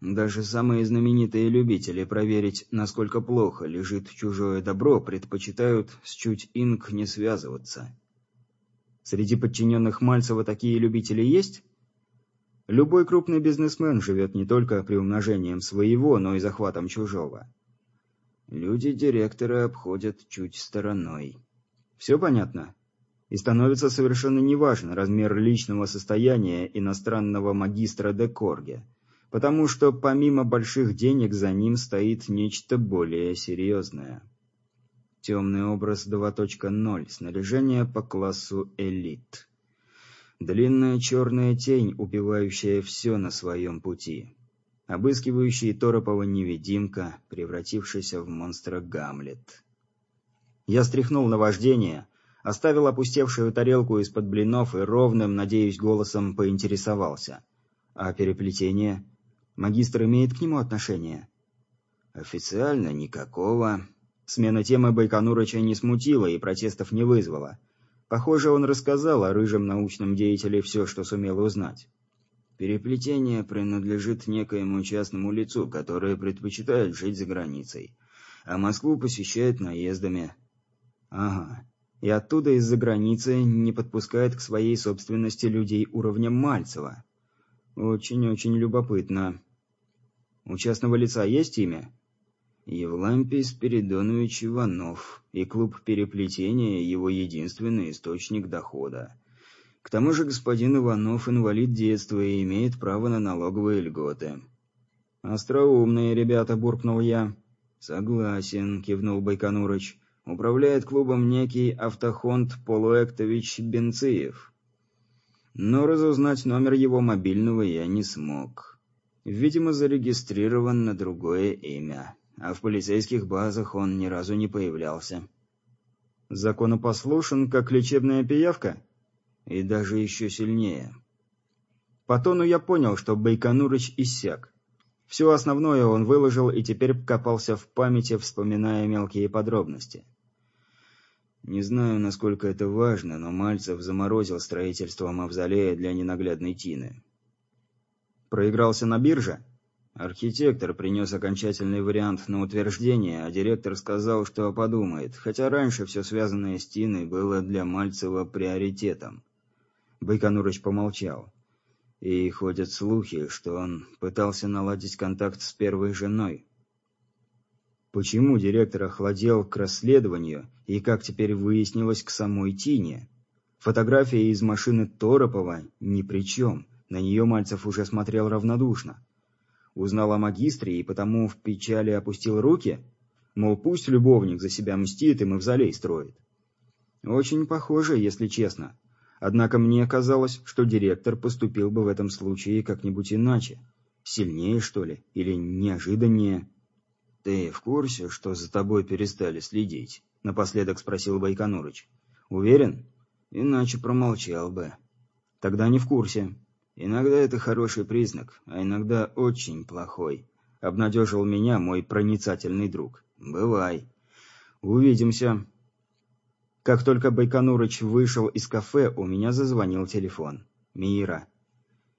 S14: Даже самые знаменитые любители проверить, насколько плохо лежит чужое добро, предпочитают с чуть инк не связываться.
S4: Среди подчиненных Мальцева такие любители есть? Любой крупный бизнесмен живет не только приумножением своего, но и захватом чужого.
S14: Люди директора обходят чуть стороной.
S4: Все понятно? И становится совершенно неважен размер личного состояния иностранного магистра де Корге, потому что помимо больших денег за ним стоит нечто более серьезное. Темный образ 2.0, снаряжение по классу элит. Длинная черная тень, убивающая все на своем пути обыскивающий Торопова невидимка, превратившийся в монстра Гамлет. Я стряхнул на вождение, оставил опустевшую тарелку из-под блинов и ровным, надеюсь, голосом поинтересовался. А переплетение? Магистр имеет к нему отношение?
S14: Официально никакого.
S4: Смена темы Байконурыча не смутила и протестов не вызвала. Похоже, он рассказал о рыжем научном деятеле все, что сумел узнать.
S14: Переплетение принадлежит некоему частному лицу, которое предпочитает жить за границей, а Москву посещает наездами.
S4: Ага. И оттуда из-за границы не подпускает к своей собственности людей уровня Мальцева. Очень-очень любопытно. У частного лица есть имя?
S14: Евлампий Спиридонович Иванов, и клуб переплетения – его единственный источник дохода. К тому же господин Иванов инвалид детства и имеет право на налоговые льготы.
S4: «Остроумные ребята», — буркнул я.
S14: «Согласен», — кивнул Байконурыч. «Управляет клубом некий автохонд Полуэктович Бенциев». Но разузнать номер его мобильного я не смог. Видимо, зарегистрирован на другое имя, а в полицейских базах он ни разу не появлялся.
S4: «Законопослушен, как лечебная пиявка?»
S14: И даже еще сильнее.
S4: По тону я понял, что Байконурыч иссяк. Все основное он выложил и теперь копался в памяти, вспоминая мелкие подробности.
S14: Не знаю, насколько это важно, но Мальцев заморозил строительство мавзолея для ненаглядной Тины.
S4: Проигрался на бирже?
S14: Архитектор принес окончательный вариант на утверждение, а директор сказал, что подумает, хотя раньше все связанное с Тиной было для Мальцева приоритетом.
S4: Байконурыч помолчал.
S14: И ходят слухи, что он пытался наладить контакт с первой женой.
S4: Почему директор охладел к расследованию и, как теперь выяснилось, к самой Тине? Фотография из машины Торопова ни при чем. На нее Мальцев уже смотрел равнодушно. Узнал о магистре и потому в печали опустил руки? Мол, пусть любовник за себя мстит и мавзолей строит. Очень похоже, если честно. Однако мне казалось, что директор поступил бы в этом случае как-нибудь иначе. Сильнее, что ли? Или неожиданнее?
S14: «Ты в курсе, что за тобой перестали следить?» — напоследок спросил Байконурыч.
S4: «Уверен?»
S14: «Иначе промолчал бы».
S4: «Тогда не в курсе».
S14: «Иногда это хороший признак, а иногда очень плохой», —
S4: обнадежил меня мой проницательный друг.
S14: «Бывай».
S4: «Увидимся». Как только Байконурыч вышел из кафе, у меня зазвонил телефон. Мира.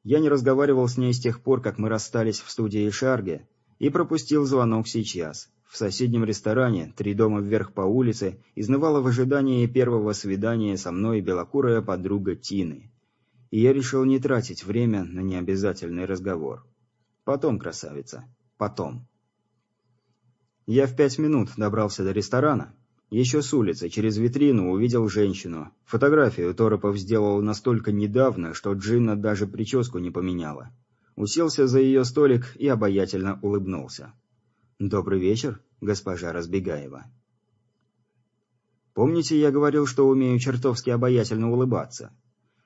S4: Я не разговаривал с ней с тех пор, как мы расстались в студии Шарге, и пропустил звонок сейчас. В соседнем ресторане, три дома вверх по улице, изнывала в ожидании первого свидания со мной белокурая подруга Тины. И я решил не тратить время на необязательный разговор. Потом, красавица, потом. Я в пять минут добрался до ресторана, еще с улицы, через витрину, увидел женщину. Фотографию Торопов сделал настолько недавно, что Джинна даже прическу не поменяла. Уселся за ее столик и обаятельно улыбнулся. «Добрый вечер, госпожа Разбегаева». Помните, я говорил, что умею чертовски обаятельно улыбаться?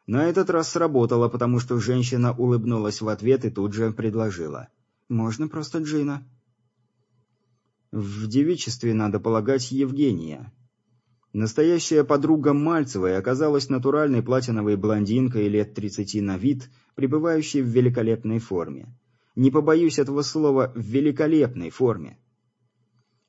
S4: На этот раз сработало, потому что женщина улыбнулась в ответ и тут же предложила. «Можно просто Джина». В девичестве, надо полагать, Евгения. Настоящая подруга Мальцевой оказалась натуральной платиновой блондинкой лет 30 на вид, пребывающей в великолепной форме. Не побоюсь этого слова «в великолепной форме».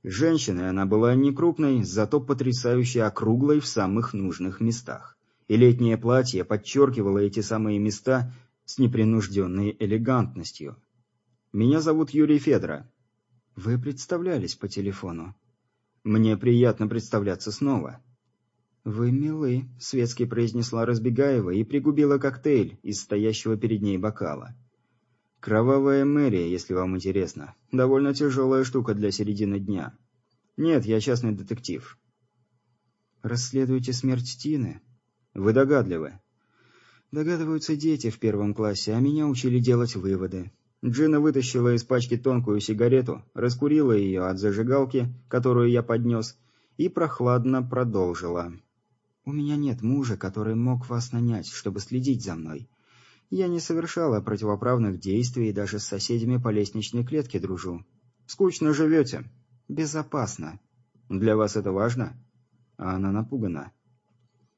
S4: Женщиной она была не крупной, зато потрясающе округлой в самых нужных местах. И летнее платье подчеркивало эти самые места с непринужденной элегантностью. «Меня зовут Юрий Федора». «Вы представлялись по телефону». «Мне приятно представляться снова». «Вы милы», — светски произнесла Разбегаева и пригубила коктейль из стоящего перед ней бокала. «Кровавая мэрия, если вам интересно. Довольно тяжелая штука для середины дня». «Нет, я частный детектив». «Расследуете смерть Тины?» «Вы догадливы». «Догадываются дети в первом классе, а меня учили делать выводы. Джина вытащила из пачки тонкую сигарету, раскурила ее от зажигалки, которую я поднес, и прохладно продолжила. «У меня нет мужа, который мог вас нанять, чтобы следить за мной. Я не совершала противоправных действий и даже с соседями по лестничной клетке дружу. Скучно живете. Безопасно. Для вас это важно?» А она напугана.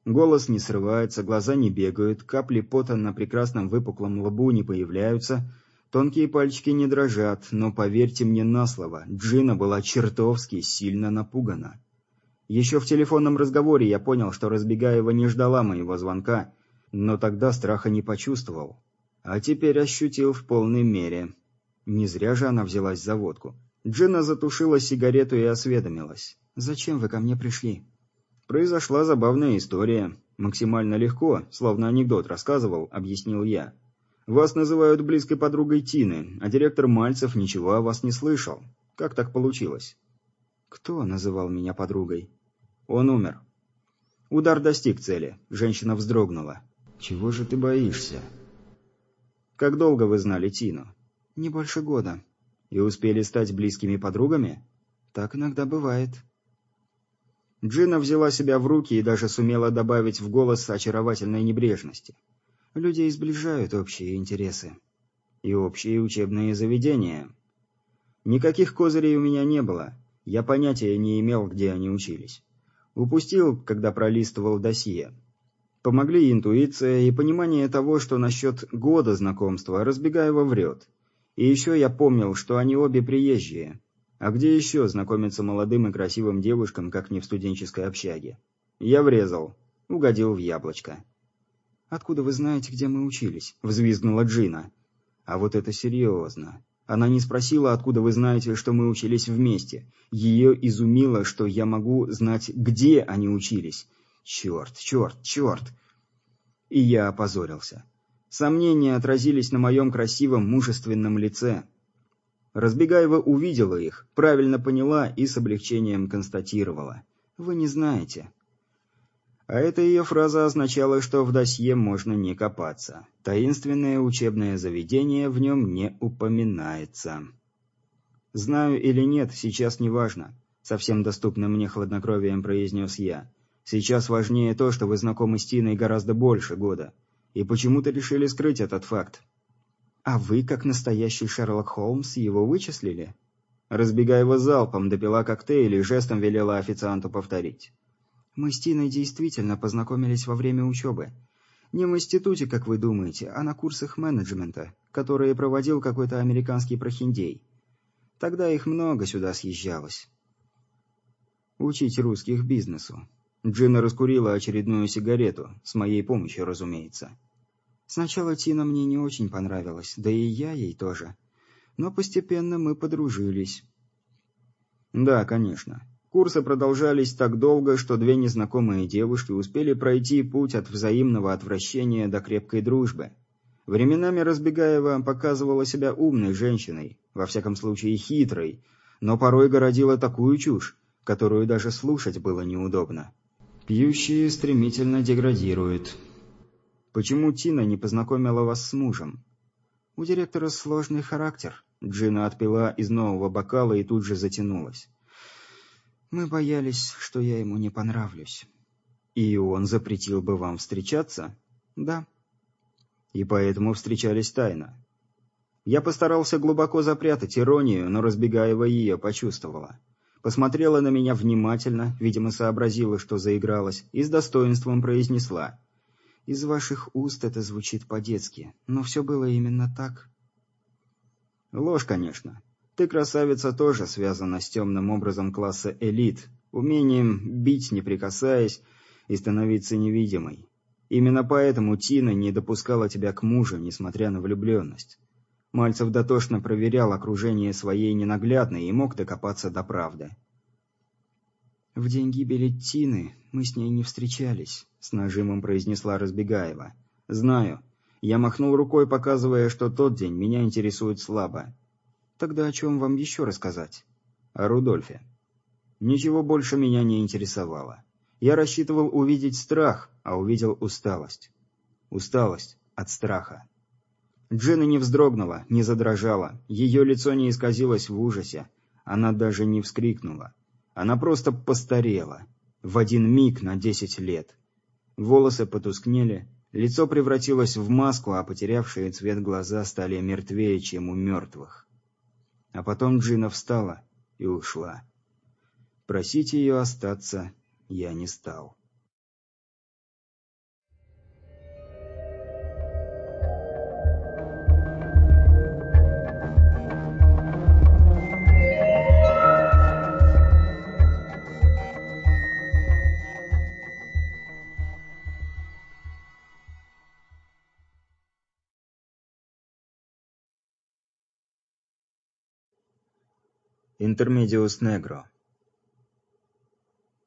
S4: Голос не срывается, глаза не бегают, капли пота на прекрасном выпуклом лбу не появляются — Тонкие пальчики не дрожат, но поверьте мне на слово, Джина была чертовски сильно напугана. Еще в телефонном разговоре я понял, что Разбегаева не ждала моего звонка, но тогда страха не почувствовал. А теперь ощутил в полной мере. Не зря же она взялась за водку. Джина затушила сигарету и осведомилась. «Зачем вы ко мне пришли?» «Произошла забавная история. Максимально легко, словно анекдот рассказывал», — объяснил я. Вас называют близкой подругой Тины, а директор Мальцев ничего о вас не слышал. Как так получилось? Кто называл меня подругой? Он умер. Удар достиг цели. Женщина вздрогнула. Чего же ты боишься? Как долго вы знали Тину? Не больше года. И успели стать близкими подругами? Так иногда бывает. Джина взяла себя в руки и даже сумела добавить в голос очаровательной небрежности. Людей сближают общие интересы. И общие учебные заведения. Никаких козырей у меня не было. Я понятия не имел, где они учились. Упустил, когда пролистывал досье. Помогли интуиция и понимание того, что насчет года знакомства Разбегаева врет. И еще я помнил, что они обе приезжие. А где еще знакомиться молодым и красивым девушкам, как не в студенческой общаге? Я врезал. Угодил в яблочко. «Откуда вы знаете, где мы учились?» – взвизгнула Джина. «А вот это серьезно. Она не спросила, откуда вы знаете, что мы учились вместе. Ее изумило, что я могу знать, где они учились. Черт, черт, черт!» И я опозорился. Сомнения отразились на моем красивом, мужественном лице. Разбегаева увидела их, правильно поняла и с облегчением констатировала. «Вы не знаете. А эта ее фраза означала, что в досье можно не копаться. Таинственное учебное заведение в нем не упоминается. «Знаю или нет, сейчас не важно», — совсем доступным мне хладнокровием произнес я. «Сейчас важнее то, что вы знакомы с Тиной гораздо больше года. И почему-то решили скрыть этот факт». «А вы, как настоящий Шерлок Холмс, его вычислили?» Разбегая его залпом, допила коктейль и жестом велела официанту повторить. Мы с Тиной действительно познакомились во время учебы. Не в институте, как вы думаете, а на курсах менеджмента, которые проводил какой-то американский прохиндей. Тогда их много сюда съезжалось. Учить русских бизнесу. Джина раскурила очередную сигарету, с моей помощью, разумеется. Сначала Тина мне не очень понравилась, да и я ей тоже. Но постепенно мы подружились. Да, конечно. Курсы продолжались так долго, что две незнакомые девушки успели пройти путь от взаимного отвращения до крепкой дружбы. Временами Разбегаева показывала себя умной женщиной, во всяком случае хитрой, но порой городила такую чушь, которую даже слушать было неудобно. Пьющие стремительно деградируют. Почему Тина не познакомила вас с мужем? У директора сложный характер. Джина отпила из нового бокала и тут же затянулась. Мы боялись, что я ему не понравлюсь. И он запретил бы вам встречаться? Да. И поэтому встречались тайно. Я постарался глубоко запрятать иронию, но Разбегаева ее почувствовала. Посмотрела на меня внимательно, видимо, сообразила, что заигралась, и с достоинством произнесла. «Из ваших уст это звучит по-детски, но все было именно так». Ложь, конечно. Ты, красавица, тоже связана с темным образом класса элит, умением бить, не прикасаясь, и становиться невидимой. Именно поэтому Тина не допускала тебя к мужу, несмотря на влюбленность. Мальцев дотошно проверял окружение своей ненаглядной и мог докопаться до правды. «В день гибели Тины мы с ней не встречались», — с нажимом произнесла Разбегаева. «Знаю. Я махнул рукой, показывая, что тот день меня интересует слабо. Тогда о чем вам еще рассказать? О Рудольфе. Ничего больше меня не интересовало. Я рассчитывал увидеть страх, а увидел усталость. Усталость от страха. Джина не вздрогнула, не задрожала, ее лицо не исказилось в ужасе. Она даже не вскрикнула. Она просто постарела. В один миг на десять лет. Волосы потускнели, лицо превратилось в маску, а потерявшие цвет глаза стали мертвее, чем у мертвых. А потом Джина встала и ушла. Просить ее остаться я не стал. Интермедиус Негро.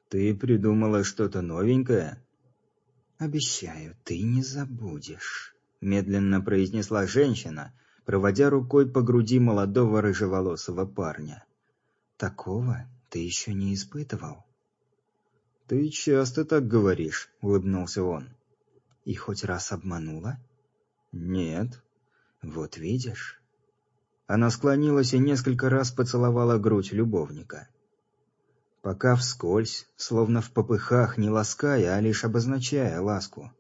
S4: Ты придумала что-то новенькое? Обещаю, ты не забудешь, медленно произнесла женщина, проводя рукой по груди молодого рыжеволосого парня. Такого ты еще не испытывал. Ты часто так говоришь, улыбнулся он. И хоть раз обманула? Нет. Вот видишь, она склонилась и несколько раз поцеловала грудь любовника. Пока вскользь, словно в попыхах, не лаская, а лишь обозначая ласку.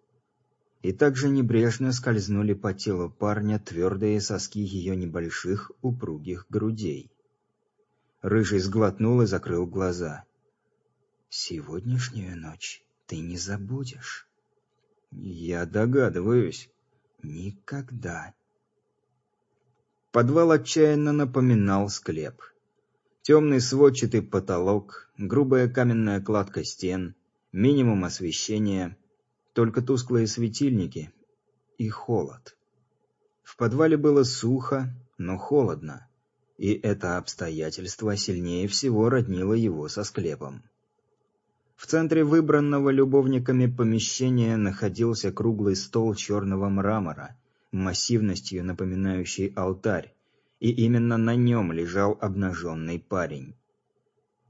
S4: И также небрежно скользнули по телу парня твердые соски ее небольших упругих грудей. Рыжий сглотнул и закрыл глаза. «Сегодняшнюю ночь ты не забудешь». «Я догадываюсь». «Никогда Подвал отчаянно напоминал склеп. Темный сводчатый потолок, грубая каменная кладка стен, минимум освещения, только тусклые светильники и холод. В подвале было сухо, но холодно, и это обстоятельство сильнее всего роднило его со склепом. В центре выбранного любовниками помещения находился круглый стол черного мрамора, массивностью напоминающий алтарь, и именно на нем лежал обнаженный парень.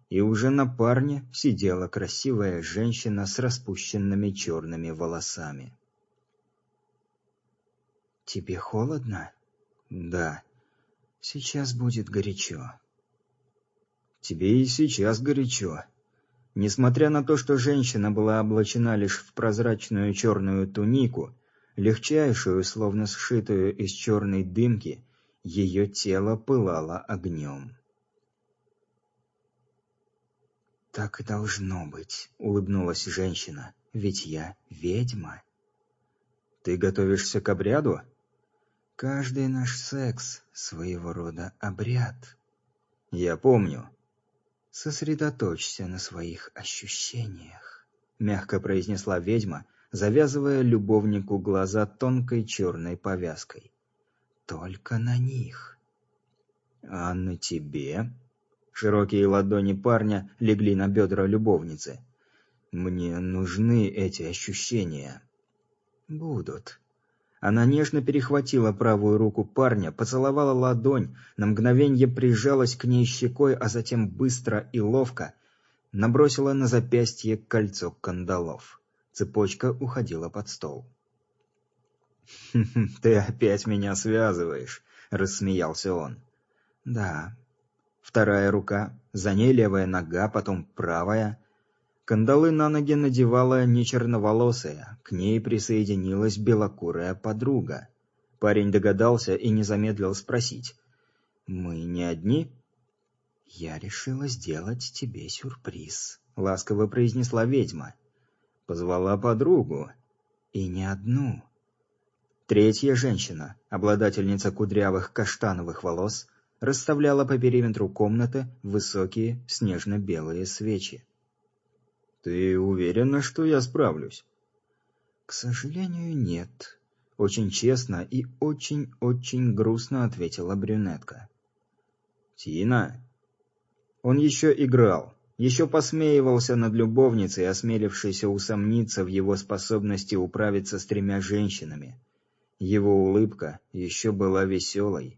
S4: И уже на парне сидела красивая женщина с распущенными черными волосами. «Тебе холодно?» «Да. Сейчас будет горячо». «Тебе и сейчас горячо», Несмотря на то, что женщина была облачена лишь в прозрачную черную тунику, легчайшую, словно сшитую из черной дымки, ее тело пылало огнем. «Так и должно быть», — улыбнулась женщина, — «ведь я ведьма». «Ты готовишься к обряду?» «Каждый наш секс — своего рода обряд». «Я помню». «Сосредоточься на своих ощущениях», — мягко произнесла ведьма, завязывая любовнику глаза тонкой черной повязкой. «Только на них». «А на тебе?» Широкие ладони парня легли на бедра любовницы. «Мне нужны эти ощущения». «Будут». Она нежно перехватила правую руку парня, поцеловала ладонь, на мгновенье прижалась к ней щекой, а затем быстро и ловко набросила на запястье кольцо кандалов. Цепочка уходила под стол. «Ты опять меня связываешь», — рассмеялся он. «Да». Вторая рука, за ней левая нога, потом правая. Кандалы на ноги надевала не черноволосая, к ней присоединилась белокурая подруга. Парень догадался и не замедлил спросить. «Мы не одни?» «Я решила сделать тебе сюрприз», — ласково произнесла ведьма. Позвала подругу. И не одну. Третья женщина, обладательница кудрявых каштановых волос, расставляла по периметру комнаты высокие снежно-белые свечи. «Ты уверена, что я справлюсь?» «К сожалению, нет», — очень честно и очень-очень грустно ответила брюнетка. «Тина?» Он еще играл, еще посмеивался над любовницей, осмелившейся усомниться в его способности управиться с тремя женщинами. Его улыбка еще была веселой.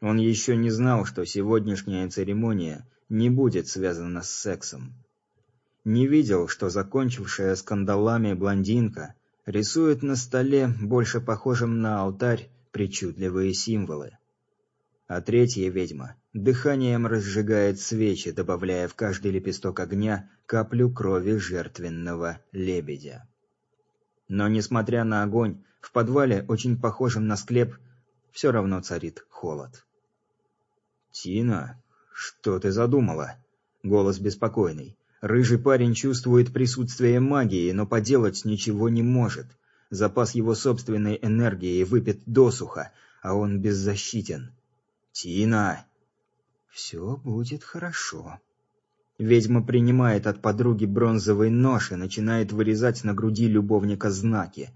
S4: Он еще не знал, что сегодняшняя церемония не будет связана с сексом не видел, что закончившая скандалами блондинка рисует на столе, больше похожим на алтарь, причудливые символы. А третья ведьма дыханием разжигает свечи, добавляя в каждый лепесток огня каплю крови жертвенного лебедя. Но, несмотря на огонь, в подвале, очень похожем на склеп, все равно царит холод. «Тина, что ты задумала?» Голос беспокойный. Рыжий парень чувствует присутствие магии, но поделать ничего не может. Запас его собственной энергии выпит досуха, а он беззащитен. «Тина!» «Все будет хорошо». Ведьма принимает от подруги бронзовый нож и начинает вырезать на груди любовника знаки.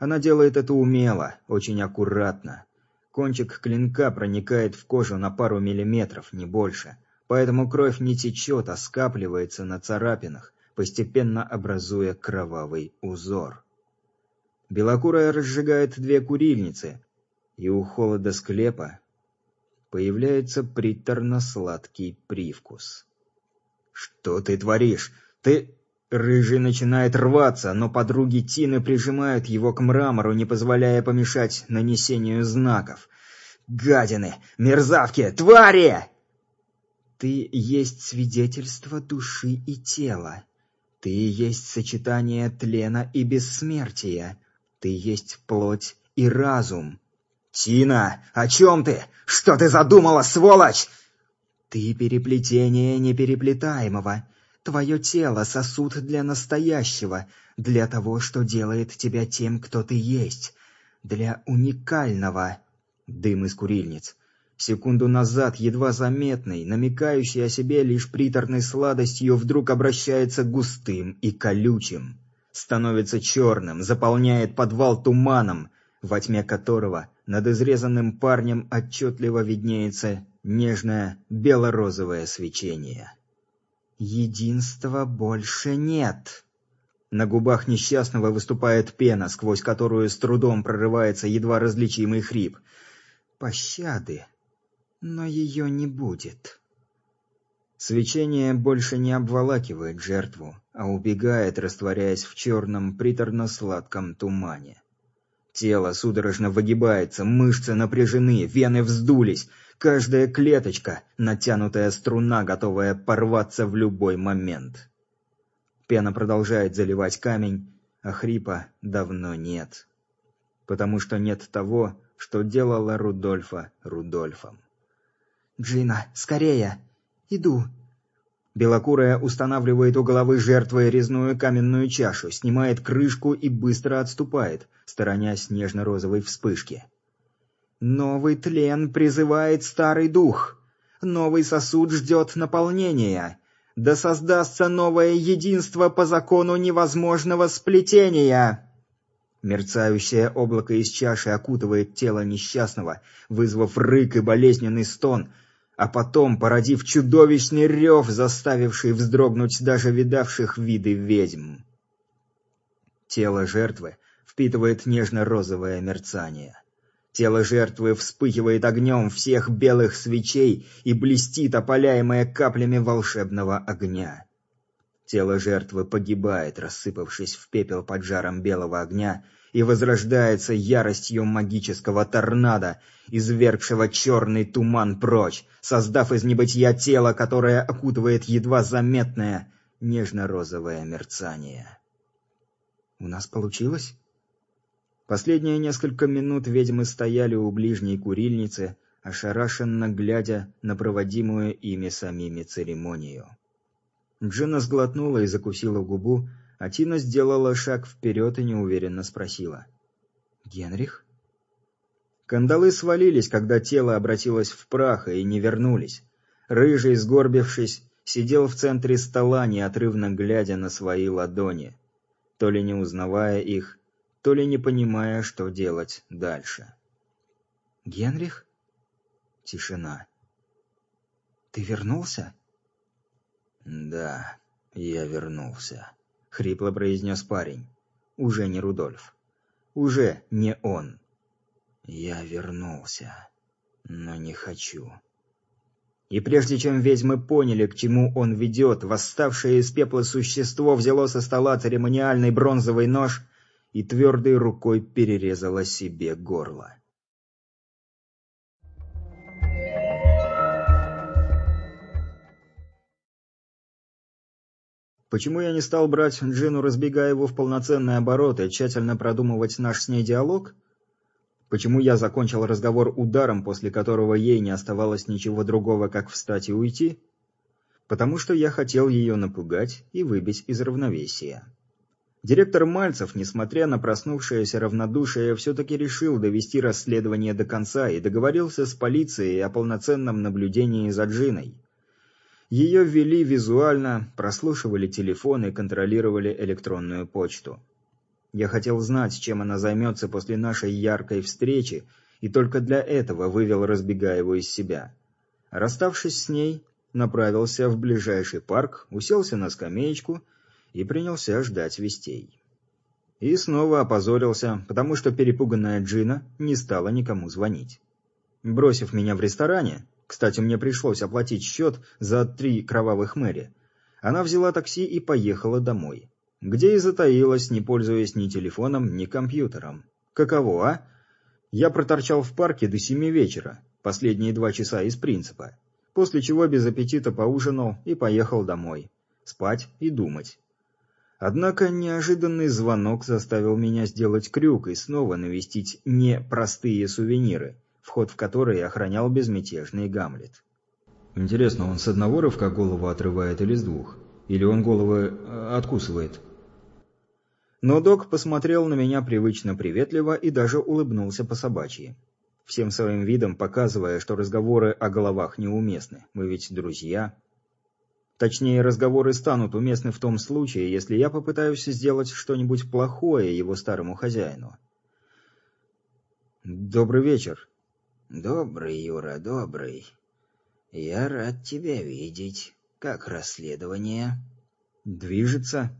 S4: Она делает это умело, очень аккуратно. Кончик клинка проникает в кожу на пару миллиметров, не больше поэтому кровь не течет, а скапливается на царапинах, постепенно образуя кровавый узор. Белокурая разжигает две курильницы, и у холода склепа появляется приторно-сладкий привкус. «Что ты творишь? Ты...» Рыжий начинает рваться, но подруги Тины прижимают его к мрамору, не позволяя помешать нанесению знаков. «Гадины! Мерзавки! Твари!» Ты есть свидетельство души и тела. Ты есть сочетание тлена и бессмертия. Ты есть плоть и разум. Тина, о чем ты? Что ты задумала, сволочь? Ты переплетение непереплетаемого. Твое тело — сосуд для настоящего, для того, что делает тебя тем, кто ты есть, для уникального. Дым из курильниц. Секунду назад, едва заметный, намекающий о себе лишь приторной сладостью, вдруг обращается густым и колючим. Становится черным, заполняет подвал туманом, во тьме которого над изрезанным парнем отчетливо виднеется нежное бело-розовое свечение. «Единства больше нет!» На губах несчастного выступает пена, сквозь которую с трудом прорывается едва различимый хрип. «Пощады!» но ее не будет. Свечение больше не обволакивает жертву, а убегает, растворяясь в черном приторно-сладком тумане. Тело судорожно выгибается, мышцы напряжены, вены вздулись, каждая клеточка — натянутая струна, готовая порваться в любой момент. Пена продолжает заливать камень, а хрипа давно нет. Потому что нет того, что делала Рудольфа Рудольфом. «Джина, скорее! Иду!» Белокурая устанавливает у головы жертвы резную каменную чашу, снимает крышку и быстро отступает, сторонясь нежно-розовой вспышки. «Новый тлен призывает старый дух. Новый сосуд ждет наполнения. Да создастся новое единство по закону невозможного сплетения!» Мерцающее облако из чаши окутывает тело несчастного, вызвав рык и болезненный стон — а потом породив чудовищный рев, заставивший вздрогнуть даже видавших виды ведьм. Тело жертвы впитывает нежно-розовое мерцание. Тело жертвы вспыхивает огнем всех белых свечей и блестит, опаляемое каплями волшебного огня. Тело жертвы погибает, рассыпавшись в пепел под жаром белого огня, и возрождается яростью магического торнадо, извергшего черный туман прочь, создав из небытия тело, которое окутывает едва заметное, нежно-розовое мерцание. «У нас получилось?» Последние несколько минут ведьмы стояли у ближней курильницы, ошарашенно глядя на проводимую ими самими церемонию. Джина сглотнула и закусила губу, а Тина сделала шаг вперед и неуверенно спросила. «Генрих?» Кандалы свалились, когда тело обратилось в прах, и не вернулись. Рыжий, сгорбившись, сидел в центре стола, неотрывно глядя на свои ладони, то ли не узнавая их, то ли не понимая, что делать дальше. «Генрих?» Тишина. «Ты вернулся?» «Да, я вернулся», — хрипло произнес парень. «Уже не Рудольф. Уже не он. Я вернулся, но не хочу». И прежде чем ведьмы поняли, к чему он ведет, восставшее из пепла существо взяло со стола церемониальный бронзовый нож и твердой рукой перерезало себе горло. Почему я не стал брать Джину, разбегая его в полноценные обороты, тщательно продумывать наш с ней диалог? Почему я закончил разговор ударом, после которого ей не оставалось ничего другого, как встать и уйти? Потому что я хотел ее напугать и выбить из равновесия. Директор Мальцев, несмотря на проснувшееся равнодушие, все-таки решил довести расследование до конца и договорился с полицией о полноценном наблюдении за Джиной. Ее ввели визуально, прослушивали телефон и контролировали электронную почту. Я хотел знать, чем она займется после нашей яркой встречи, и только для этого вывел Разбегаеву из себя. Расставшись с ней, направился в ближайший парк, уселся на скамеечку и принялся ждать вестей. И снова опозорился, потому что перепуганная Джина не стала никому звонить. Бросив меня в ресторане, кстати, мне пришлось оплатить счет за три кровавых мэри. Она взяла такси и поехала домой. Где и затаилась, не пользуясь ни телефоном, ни компьютером. Каково, а? Я проторчал в парке до семи вечера, последние два часа из принципа. После чего без аппетита поужинал и поехал домой. Спать и думать. Однако неожиданный звонок заставил меня сделать крюк и снова навестить не простые сувениры, вход в который охранял безмятежный Гамлет. Интересно, он с одного рывка голову отрывает или с двух? Или он головы э, откусывает? Но док посмотрел на меня привычно приветливо и даже улыбнулся по собачьи. Всем своим видом показывая, что разговоры о головах неуместны. Мы ведь друзья. Точнее, разговоры станут уместны в том случае, если я попытаюсь сделать что-нибудь плохое его старому хозяину. «Добрый вечер»,
S14: «Добрый, Юра, добрый. Я рад тебя видеть. Как расследование?»
S4: «Движется».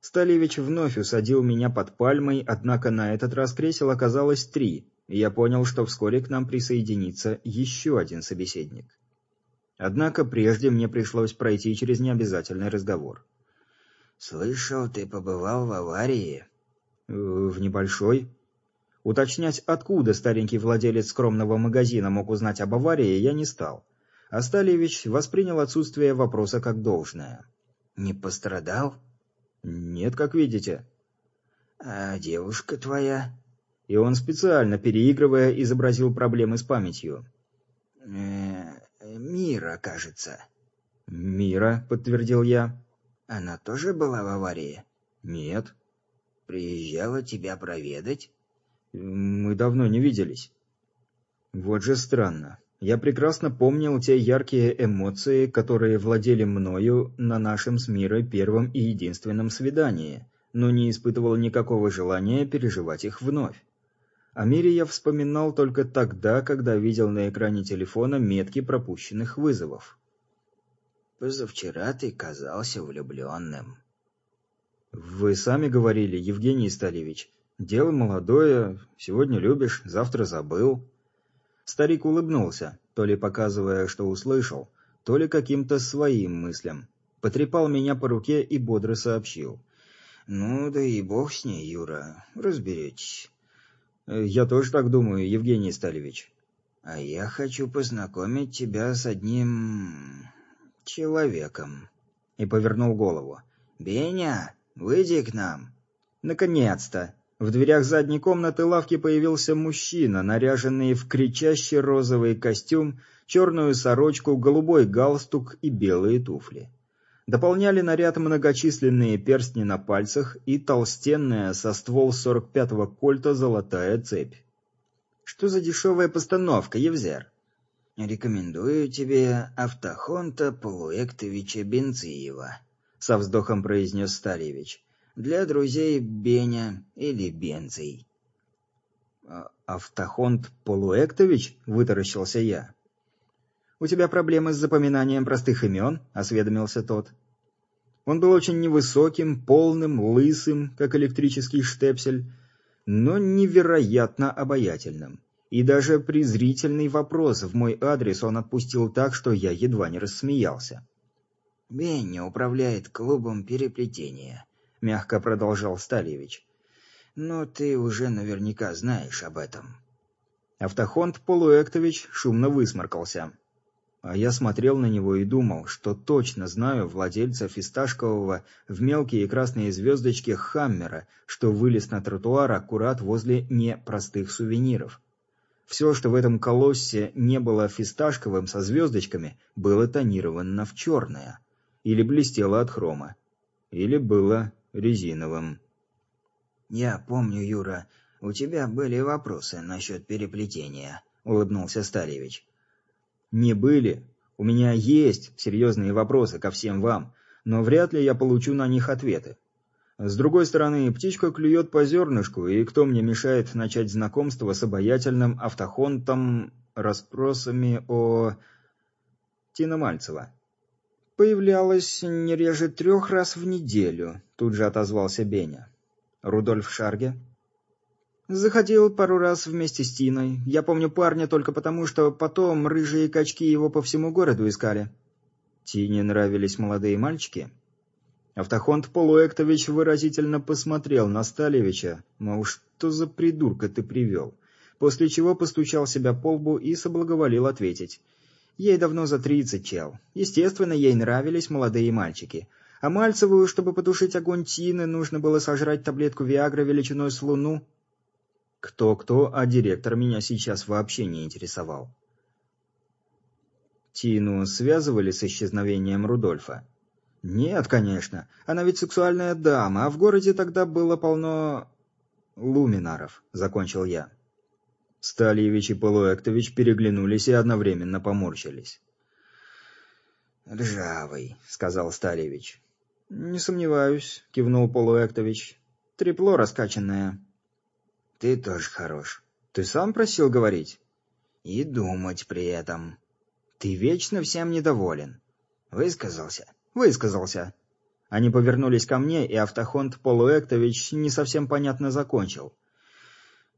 S4: Сталевич вновь усадил меня под пальмой, однако на этот раз кресел оказалось три, и я понял, что вскоре к нам присоединится еще один собеседник. Однако прежде мне пришлось пройти через необязательный разговор.
S14: «Слышал, ты побывал в аварии?»
S4: «Э, «В небольшой?» Уточнять, откуда старенький владелец скромного магазина мог узнать об аварии, я не стал. Астальевич воспринял отсутствие вопроса как должное.
S14: «Не пострадал?»
S4: «Нет, как видите».
S14: «А девушка твоя?»
S4: И он специально, переигрывая, изобразил проблемы с памятью.
S14: «Э Мира, кажется».
S4: «Мира», — подтвердил я.
S14: «Она тоже была в аварии?»
S4: «Нет».
S14: «Приезжала тебя проведать?»
S4: Мы давно не виделись. Вот же странно. Я прекрасно помнил те яркие эмоции, которые владели мною на нашем с Мирой первом и единственном свидании, но не испытывал никакого желания переживать их вновь. О Мире я вспоминал только тогда, когда видел на экране телефона метки пропущенных вызовов.
S14: «Позавчера ты казался влюбленным».
S4: «Вы сами говорили, Евгений Сталевич, Дело молодое, сегодня любишь, завтра забыл. Старик улыбнулся, то ли показывая, что услышал, то ли каким-то своим мыслям. Потрепал меня по руке и бодро сообщил.
S14: «Ну, да и бог с ней, Юра, разберетесь».
S4: «Я тоже так думаю, Евгений Сталевич».
S14: «А я хочу познакомить тебя с одним... человеком».
S4: и повернул голову.
S15: «Беня, выйди к нам!»
S4: Наконец-то! В дверях задней комнаты лавки появился мужчина, наряженный в кричащий розовый костюм, черную сорочку, голубой галстук и белые туфли. Дополняли наряд многочисленные перстни на пальцах и толстенная со ствол 45-го кольта золотая цепь. Что за дешевая постановка, Евзер?
S15: «Рекомендую тебе Автохонта Полуэктовича Бенциева», — со вздохом произнес Старевич. «Для друзей Беня или Бенций».
S4: А, «Автохонт Полуэктович?» — вытаращился я. «У тебя проблемы с запоминанием простых имен?» — осведомился тот. Он был очень невысоким, полным, лысым, как электрический штепсель, но невероятно обаятельным. И даже презрительный вопрос в мой адрес он отпустил так, что я едва не рассмеялся.
S15: «Бенни управляет клубом переплетения», — мягко продолжал Стальевич. «Но ты уже наверняка знаешь об этом».
S4: Автохонд Полуэктович шумно высморкался. А я смотрел на него и думал, что точно знаю владельца фисташкового в мелкие красные звездочки Хаммера, что вылез на тротуар аккурат возле непростых сувениров. Все, что в этом колоссе не было фисташковым со звездочками, было тонировано в черное. Или блестело от хрома. Или было резиновым.
S15: «Я помню, Юра, у тебя были вопросы насчет переплетения», — улыбнулся Сталевич.
S4: «Не были. У меня есть серьезные вопросы ко всем вам, но вряд ли я получу на них ответы. С другой стороны, птичка клюет по зернышку, и кто мне мешает начать знакомство с обаятельным автохонтом расспросами о... Тина Мальцева. Появлялась не реже трех раз в неделю, тут же отозвался Беня. Рудольф Шарге? Заходил пару раз вместе с Тиной. Я помню парня только потому, что потом рыжие качки его по всему городу искали. Тине нравились молодые мальчики? Автохонд Полуэктович выразительно посмотрел на Сталевича, мол, что за придурка ты привел, после чего постучал себя по лбу и соблаговолил ответить. Ей давно за тридцать, чел. Естественно, ей нравились молодые мальчики. А Мальцевую, чтобы потушить огонь Тины, нужно было сожрать таблетку Виагры величиной с луну. Кто-кто, а директор меня сейчас вообще не интересовал. Тину связывали с исчезновением Рудольфа. «Нет, конечно. Она ведь сексуальная дама, а в городе тогда было полно... луминаров», — закончил я. Стальевич и Полуэктович переглянулись и одновременно поморщились.
S15: «Ржавый», — сказал Стальевич.
S4: «Не сомневаюсь», — кивнул Полуэктович. «Трепло раскачанное».
S15: «Ты тоже хорош».
S4: «Ты сам просил говорить?»
S15: «И думать при этом».
S4: «Ты вечно всем недоволен».
S15: «Высказался».
S4: Высказался. Они повернулись ко мне, и автохонд Полуэктович не совсем понятно закончил.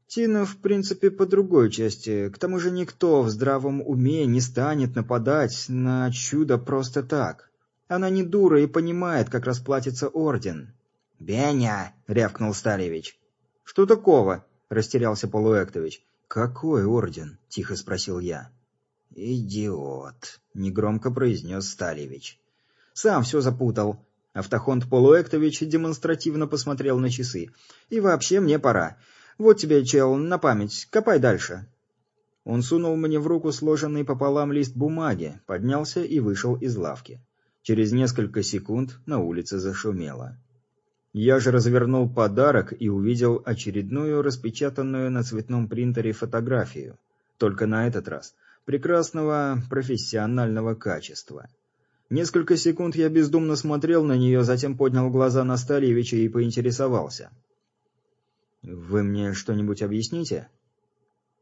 S4: Тина, в принципе, по другой части. К тому же никто в здравом уме не станет нападать на чудо просто так. Она не дура и понимает, как расплатится орден.
S15: «Беня!» — рявкнул Старевич.
S4: «Что такого?» — растерялся Полуэктович. «Какой орден?» — тихо спросил я.
S15: «Идиот!» — негромко произнес Сталевич.
S4: Сам все запутал. Автохонд Полуэктович демонстративно посмотрел на часы. И вообще мне пора. Вот тебе, чел, на память. Копай дальше. Он сунул мне в руку сложенный пополам лист бумаги, поднялся и вышел из лавки. Через несколько секунд на улице зашумело. Я же развернул подарок и увидел очередную распечатанную на цветном принтере фотографию. Только на этот раз прекрасного профессионального качества. Несколько секунд я бездумно смотрел на нее, затем поднял глаза на Стальевича и поинтересовался. «Вы мне что-нибудь объясните?»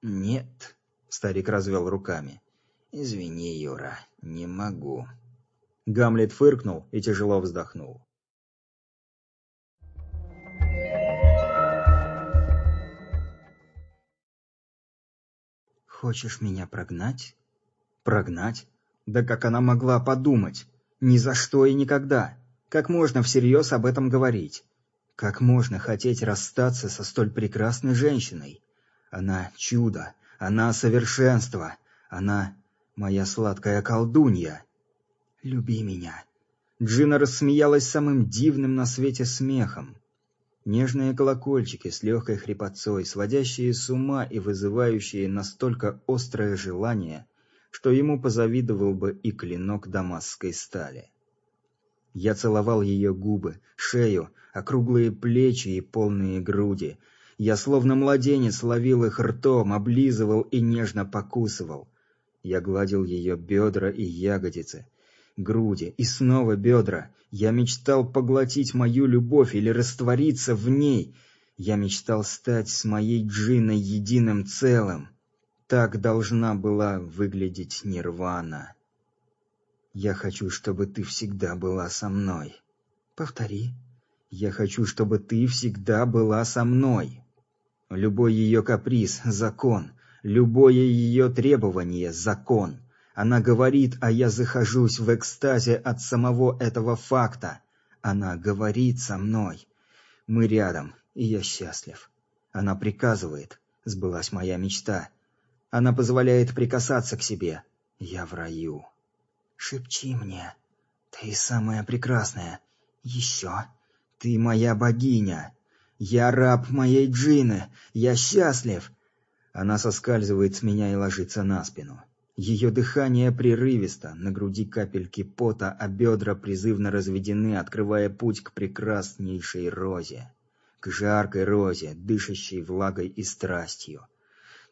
S15: «Нет», — старик развел руками. «Извини, Юра, не могу».
S4: Гамлет фыркнул и тяжело вздохнул.
S16: «Хочешь меня прогнать?»
S4: «Прогнать? Да как она могла подумать? Ни за что и никогда. Как можно всерьез об этом говорить? Как можно хотеть расстаться со столь прекрасной женщиной? Она чудо, она совершенство, она моя сладкая колдунья.
S16: Люби меня.
S4: Джина рассмеялась самым дивным на свете смехом. Нежные колокольчики с легкой хрипотцой, сводящие с ума и вызывающие настолько острое желание, что ему позавидовал бы и клинок дамасской стали. Я целовал ее губы, шею, округлые плечи и полные груди. Я словно младенец ловил их ртом, облизывал и нежно покусывал. Я гладил ее бедра и ягодицы, груди и снова бедра. Я мечтал поглотить мою любовь или раствориться в ней. Я мечтал стать с моей Джиной единым целым. Так должна была выглядеть Нирвана. Я хочу, чтобы ты всегда была со мной. Повтори. Я хочу, чтобы ты всегда была со мной. Любой ее каприз — закон. Любое ее требование — закон. Она говорит, а я захожусь в экстазе от самого этого факта. Она говорит со мной. Мы рядом, и я счастлив. Она приказывает. Сбылась моя мечта. Она позволяет прикасаться к себе. Я в раю. Шепчи мне. Ты самая прекрасная. Еще. Ты моя богиня. Я раб моей Джины. Я счастлив. Она соскальзывает с меня и ложится на спину. Ее дыхание прерывисто, на груди капельки пота, а бедра призывно разведены, открывая путь к прекраснейшей розе. К жаркой розе, дышащей влагой и страстью.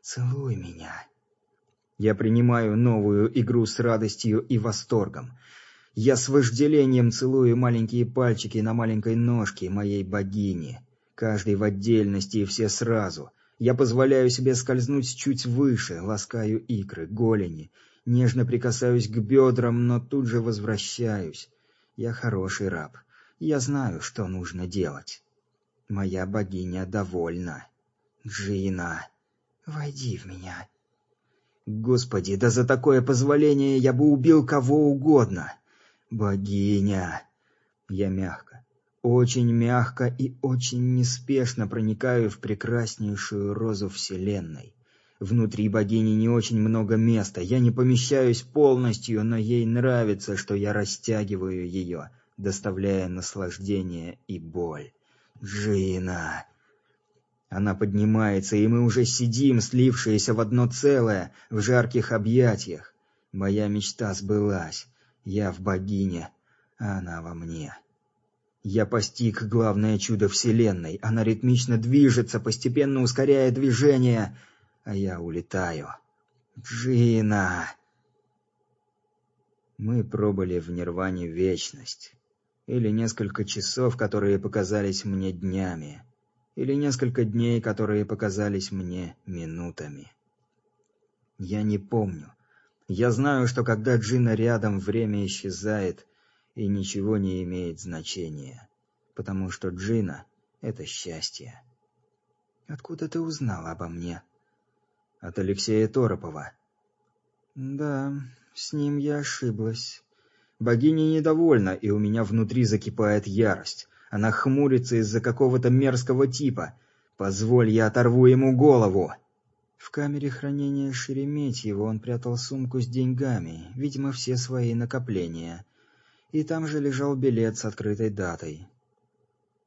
S4: «Целуй меня». Я принимаю новую игру с радостью и восторгом. Я с вожделением целую маленькие пальчики на маленькой ножке моей богини. Каждый в отдельности и все сразу. Я позволяю себе скользнуть чуть выше, ласкаю икры, голени, нежно прикасаюсь к бедрам, но тут же возвращаюсь. Я хороший раб. Я знаю, что нужно делать. Моя богиня довольна. Джина, войди в меня. Господи, да за такое позволение я бы убил кого угодно. Богиня. Я мягко, очень мягко и очень неспешно проникаю в прекраснейшую розу Вселенной. Внутри богини не очень много места, я не помещаюсь полностью, но ей нравится, что я растягиваю ее, доставляя наслаждение и боль. Джина! Она поднимается, и мы уже сидим, слившиеся в одно целое, в жарких объятиях. Моя мечта сбылась. Я в богине, а она во мне. Я постиг главное чудо Вселенной. Она ритмично движется, постепенно ускоряя движение, а я улетаю. Джина! Мы пробыли в нирване вечность. Или несколько часов, которые показались мне днями. Или несколько дней, которые показались мне минутами. Я не помню. Я знаю, что когда Джина рядом, время исчезает, и ничего не имеет значения, потому что Джина — это счастье. Откуда ты узнал обо мне? От Алексея Торопова. Да, с ним я ошиблась. Богиня недовольна, и у меня внутри закипает ярость. Она хмурится из-за какого-то мерзкого типа. Позволь, я оторву ему голову. В камере хранения Шереметьева он прятал сумку с деньгами, видимо, все свои накопления и там же лежал билет с открытой датой.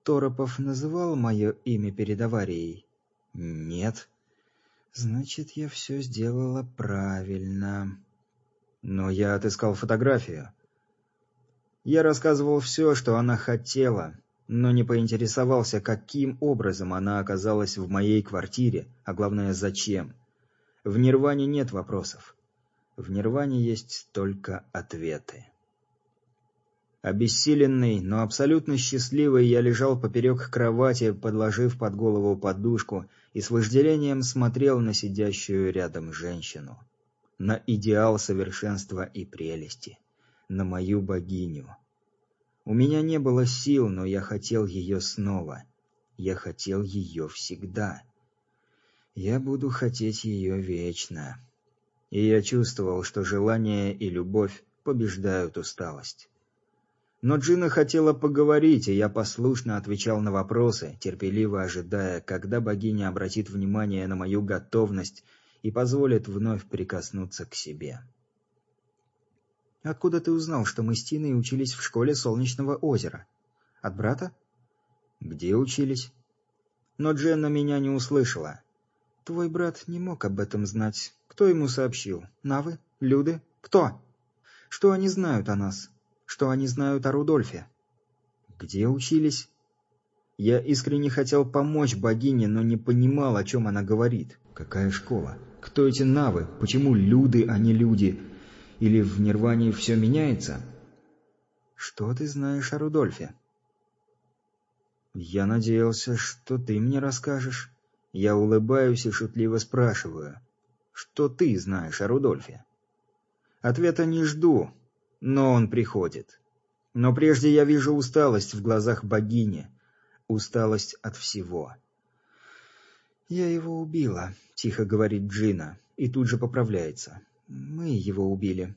S4: Торопов называл мое имя перед аварией? Нет. Значит, я все сделала правильно. Но я отыскал фотографию. Я рассказывал все, что она хотела, но не поинтересовался, каким образом она оказалась в моей квартире, а главное, зачем. В Нирване нет вопросов. В Нирване есть только ответы. Обессиленный, но абсолютно счастливый, я лежал поперек кровати, подложив под голову подушку, и с вожделением смотрел на сидящую рядом женщину. На идеал совершенства и прелести. На мою богиню. У меня не было сил, но я хотел ее снова. Я хотел ее всегда. Я буду хотеть ее вечно. И я чувствовал, что желание и любовь побеждают усталость. Но Джина хотела поговорить, и я послушно отвечал на вопросы, терпеливо ожидая, когда богиня обратит внимание на мою готовность и позволит вновь прикоснуться к себе.
S5: Откуда ты узнал, что мы с Тиной учились в школе Солнечного озера? От брата?
S4: Где учились? Но Дженна меня не услышала.
S5: Твой брат не мог об этом знать. Кто ему сообщил? Навы? Люды? Кто? Что они знают о нас? Что они знают о Рудольфе?
S4: Где учились? Я искренне хотел помочь богине, но не понимал, о чем она говорит. Какая школа? Кто эти навы? Почему люды, а не люди? Или в Нирване все меняется?
S5: Что ты знаешь о Рудольфе?
S4: Я надеялся, что ты мне расскажешь. Я улыбаюсь и шутливо спрашиваю. Что ты знаешь о Рудольфе? Ответа не жду, но он приходит. Но прежде я вижу усталость в глазах богини. Усталость от всего.
S5: «Я его убила», — тихо говорит Джина, и тут же поправляется. Мы его убили.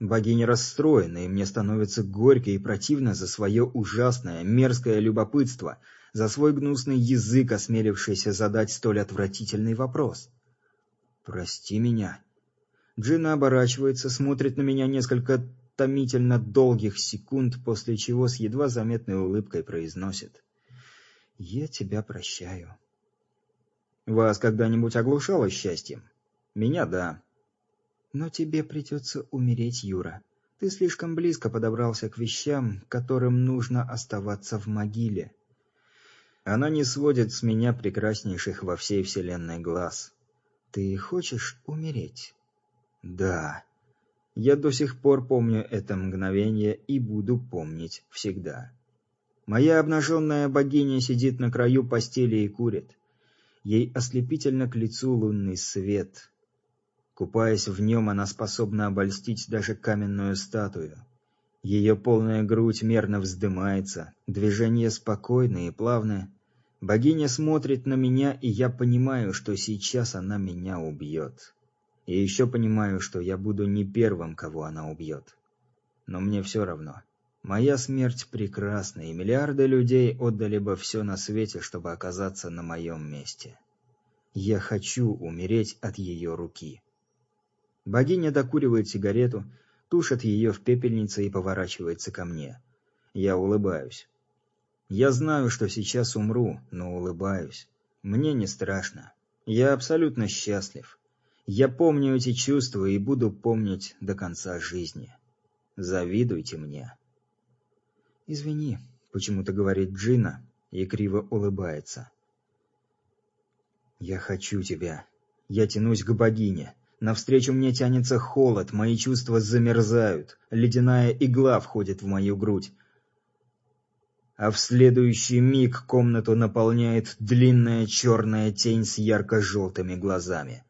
S4: Богиня расстроена, и мне становится горько и противно за свое ужасное, мерзкое любопытство, за свой гнусный язык, осмелившийся задать столь отвратительный вопрос. «Прости меня». Джина оборачивается, смотрит на меня несколько томительно долгих секунд, после чего с едва заметной улыбкой произносит. «Я тебя прощаю». «Вас когда-нибудь оглушало счастьем?» Меня да.
S5: Но тебе придется умереть, Юра. Ты слишком близко подобрался к вещам, которым нужно оставаться в могиле.
S4: Она не сводит с меня прекраснейших во всей вселенной глаз.
S5: Ты хочешь умереть?
S4: Да. Я до сих пор помню это мгновение и буду помнить всегда. Моя обнаженная богиня сидит на краю постели и курит. Ей ослепительно к лицу лунный свет. Купаясь в нем, она способна обольстить даже каменную статую. Ее полная грудь мерно вздымается, движения спокойные и плавные. Богиня смотрит на меня, и я понимаю, что сейчас она меня убьет. И еще понимаю, что я буду не первым, кого она убьет. Но мне все равно. Моя смерть прекрасна, и миллиарды людей отдали бы все на свете, чтобы оказаться на моем месте. Я хочу умереть от ее руки. Богиня докуривает сигарету, тушит ее в пепельнице и поворачивается ко мне. Я улыбаюсь. Я знаю, что сейчас умру, но улыбаюсь. Мне не страшно. Я абсолютно счастлив. Я помню эти чувства и буду помнить до конца жизни. Завидуйте мне.
S5: «Извини», — почему-то говорит Джина и криво улыбается.
S4: «Я хочу тебя. Я тянусь к богине. Навстречу мне тянется холод, мои чувства замерзают, ледяная игла входит в мою грудь. А в следующий миг комнату наполняет длинная черная тень с ярко-желтыми глазами.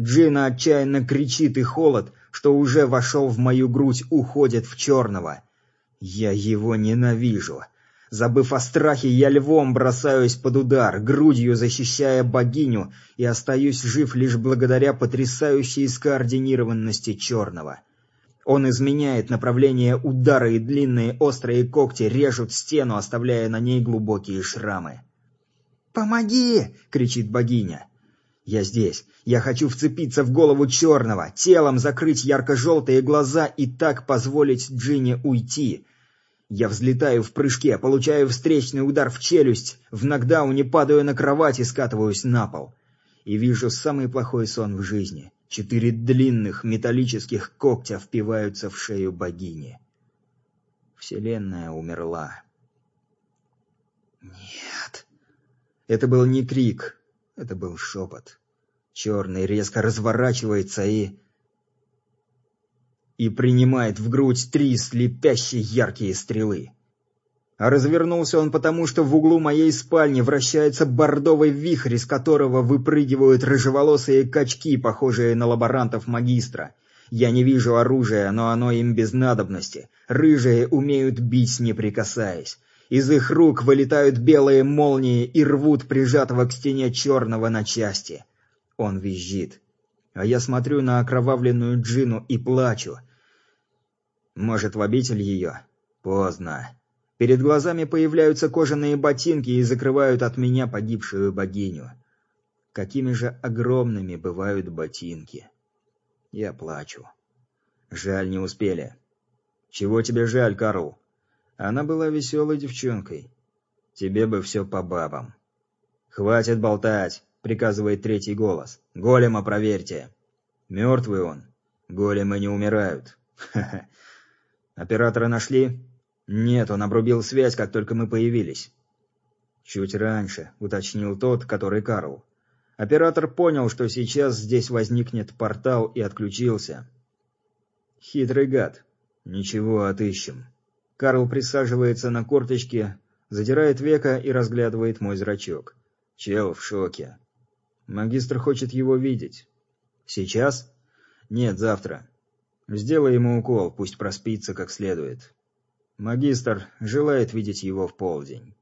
S4: Джина отчаянно кричит, и холод, что уже вошел в мою грудь, уходит в черного. Я его ненавижу. Забыв о страхе, я львом бросаюсь под удар, грудью защищая богиню, и остаюсь жив лишь благодаря потрясающей скоординированности черного. Он изменяет направление удара, и длинные острые когти режут стену, оставляя на ней глубокие шрамы. «Помоги!» — кричит богиня. «Я здесь. Я хочу вцепиться в голову черного, телом закрыть ярко-желтые глаза и так позволить Джине уйти». Я взлетаю в прыжке, получаю встречный удар в челюсть, в нокдауне падаю на кровать и скатываюсь на пол. И вижу самый плохой сон в жизни. Четыре длинных металлических когтя впиваются в шею богини. Вселенная умерла. Нет. Это был не крик, это был шепот. Черный резко разворачивается и и принимает в грудь три слепящие яркие стрелы. А развернулся он потому, что в углу моей спальни вращается бордовый вихрь, из которого выпрыгивают рыжеволосые качки, похожие на лаборантов магистра. Я не вижу оружия, но оно им без надобности. Рыжие умеют бить, не прикасаясь. Из их рук вылетают белые молнии и рвут прижатого к стене черного на части. Он визжит. А я смотрю на окровавленную Джину и плачу. Может, в обитель ее? Поздно. Перед глазами появляются кожаные ботинки и закрывают от меня погибшую богиню. Какими же огромными бывают ботинки. Я плачу. Жаль, не успели. Чего тебе жаль, Карл? Она была веселой девчонкой. Тебе бы все по бабам. Хватит болтать, приказывает третий голос. Голема проверьте. Мертвый он. Големы не умирают. Ха-ха. *laughs* Оператора нашли? Нет, он обрубил связь, как только мы появились. Чуть раньше, уточнил тот, который Карл. Оператор понял, что сейчас здесь возникнет портал и отключился. Хитрый гад. Ничего, отыщем. Карл присаживается на корточки, задирает века и разглядывает мой зрачок. Чел в шоке. Магистр хочет его видеть. Сейчас? Нет, завтра. Сделай ему укол, пусть проспится как следует. Магистр желает видеть его в полдень.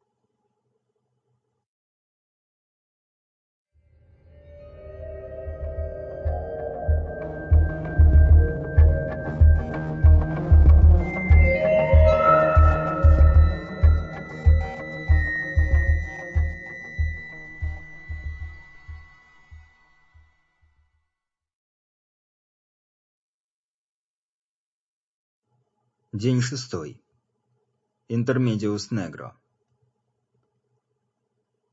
S4: День шестой. Интермедиус Негро.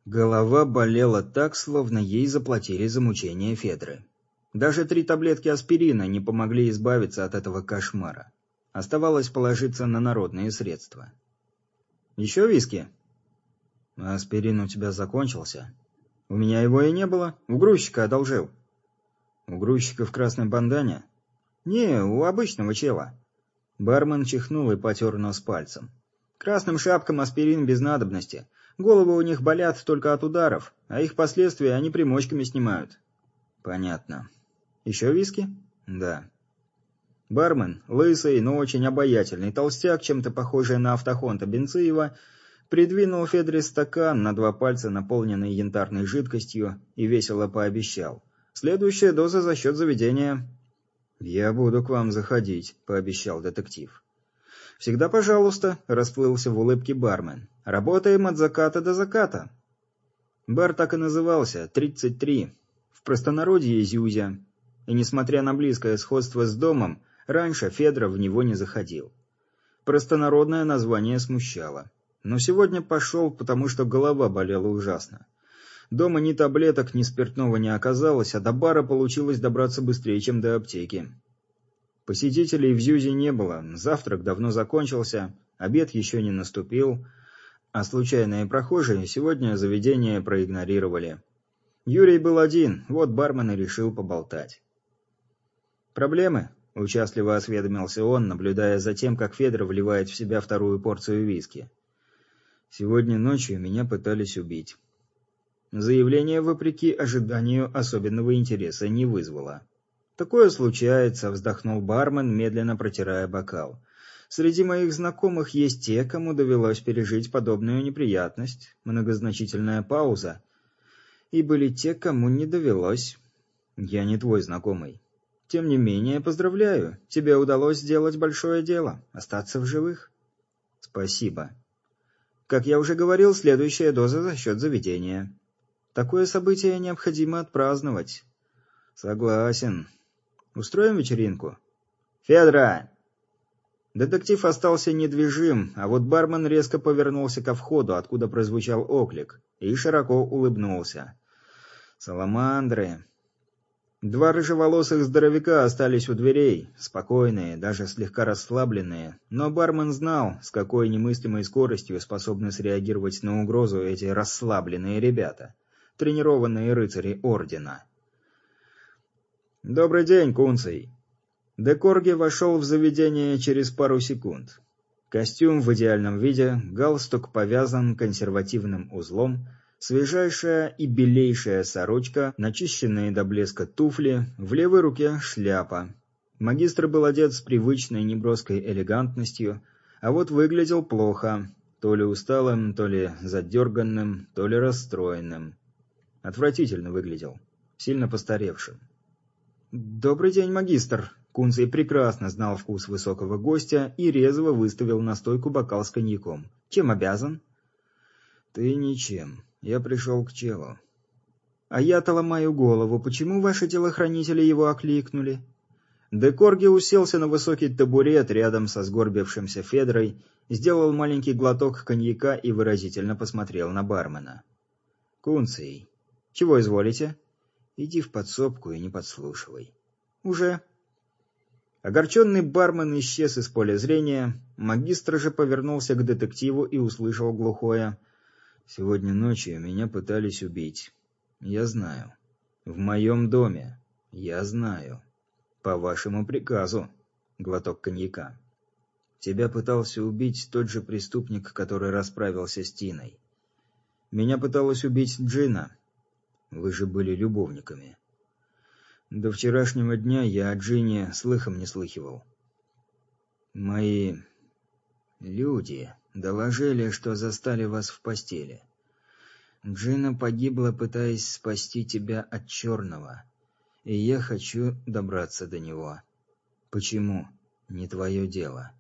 S4: Голова болела так, словно ей заплатили за мучение Федры. Даже три таблетки аспирина не помогли избавиться от этого кошмара. Оставалось положиться на народные средства. «Еще виски?» «Аспирин у тебя закончился?» «У меня его и не было. У грузчика одолжил». «У грузчика в красной бандане?» «Не, у обычного чела». Бармен чихнул и потер нос пальцем. «Красным шапкам аспирин без надобности. Головы у них болят только от ударов, а их последствия они примочками снимают». «Понятно. Еще виски?» «Да». Бармен, лысый, но очень обаятельный толстяк, чем-то похожий на автохонта Бенциева, придвинул Федре стакан на два пальца, наполненный янтарной жидкостью, и весело пообещал. «Следующая доза за счет заведения». «Я буду к вам заходить», — пообещал детектив. «Всегда пожалуйста», — расплылся в улыбке бармен. «Работаем от заката до заката». Бар так и назывался «Тридцать три». В простонародье Зюзя. И несмотря на близкое сходство с домом, раньше Федра в него не заходил. Простонародное название смущало. Но сегодня пошел, потому что голова болела ужасно. Дома ни таблеток, ни спиртного не оказалось, а до бара получилось добраться быстрее, чем до аптеки. Посетителей в Зюзе не было, завтрак давно закончился, обед еще не наступил, а случайные прохожие сегодня заведение проигнорировали. Юрий был один, вот бармен и решил поболтать. «Проблемы?» – участливо осведомился он, наблюдая за тем, как Федор вливает в себя вторую порцию виски. «Сегодня ночью меня пытались убить». Заявление, вопреки ожиданию, особенного интереса не вызвало. «Такое случается», — вздохнул бармен, медленно протирая бокал. «Среди моих знакомых есть те, кому довелось пережить подобную неприятность». Многозначительная пауза. «И были те, кому не довелось». «Я не твой знакомый». «Тем не менее, поздравляю. Тебе удалось сделать большое дело. Остаться в живых». «Спасибо». «Как я уже говорил, следующая доза за счет заведения». Такое событие необходимо отпраздновать. Согласен. Устроим вечеринку? Федра! Детектив остался недвижим, а вот бармен резко повернулся ко входу, откуда прозвучал оклик, и широко улыбнулся. Саламандры. Два рыжеволосых здоровяка остались у дверей, спокойные, даже слегка расслабленные, но бармен знал, с какой немыслимой скоростью способны среагировать на угрозу эти расслабленные ребята тренированные рыцари Ордена. «Добрый день, Кунций!» Декорги вошел в заведение через пару секунд. Костюм в идеальном виде, галстук повязан консервативным узлом, свежайшая и белейшая сорочка, начищенные до блеска туфли, в левой руке шляпа. Магистр был одет с привычной неброской элегантностью, а вот выглядел плохо, то ли усталым, то ли задерганным, то ли расстроенным. Отвратительно выглядел. Сильно постаревшим. «Добрый день, магистр!» Кунцей прекрасно знал вкус высокого гостя и резво выставил на стойку бокал с коньяком. «Чем обязан?» «Ты ничем. Я пришел к челу». «А я-то ломаю голову. Почему ваши телохранители его окликнули?» Декорги уселся на высокий табурет рядом со сгорбившимся Федрой, сделал маленький глоток коньяка и выразительно посмотрел на бармена. «Кунций, чего изволите?» «Иди в подсобку и не подслушивай». «Уже». Огорченный бармен исчез из поля зрения, магистр же повернулся к детективу и услышал глухое «Сегодня ночью меня пытались убить. Я знаю. В моем доме. Я знаю». «По вашему приказу», — глоток коньяка. «Тебя пытался убить тот же преступник, который расправился с Тиной. Меня пыталась убить Джина. Вы же были любовниками. До вчерашнего дня я о Джине слыхом не слыхивал. Мои люди доложили, что застали вас в постели. Джина погибла, пытаясь спасти тебя от черного и я хочу добраться до него. Почему? Не твое дело.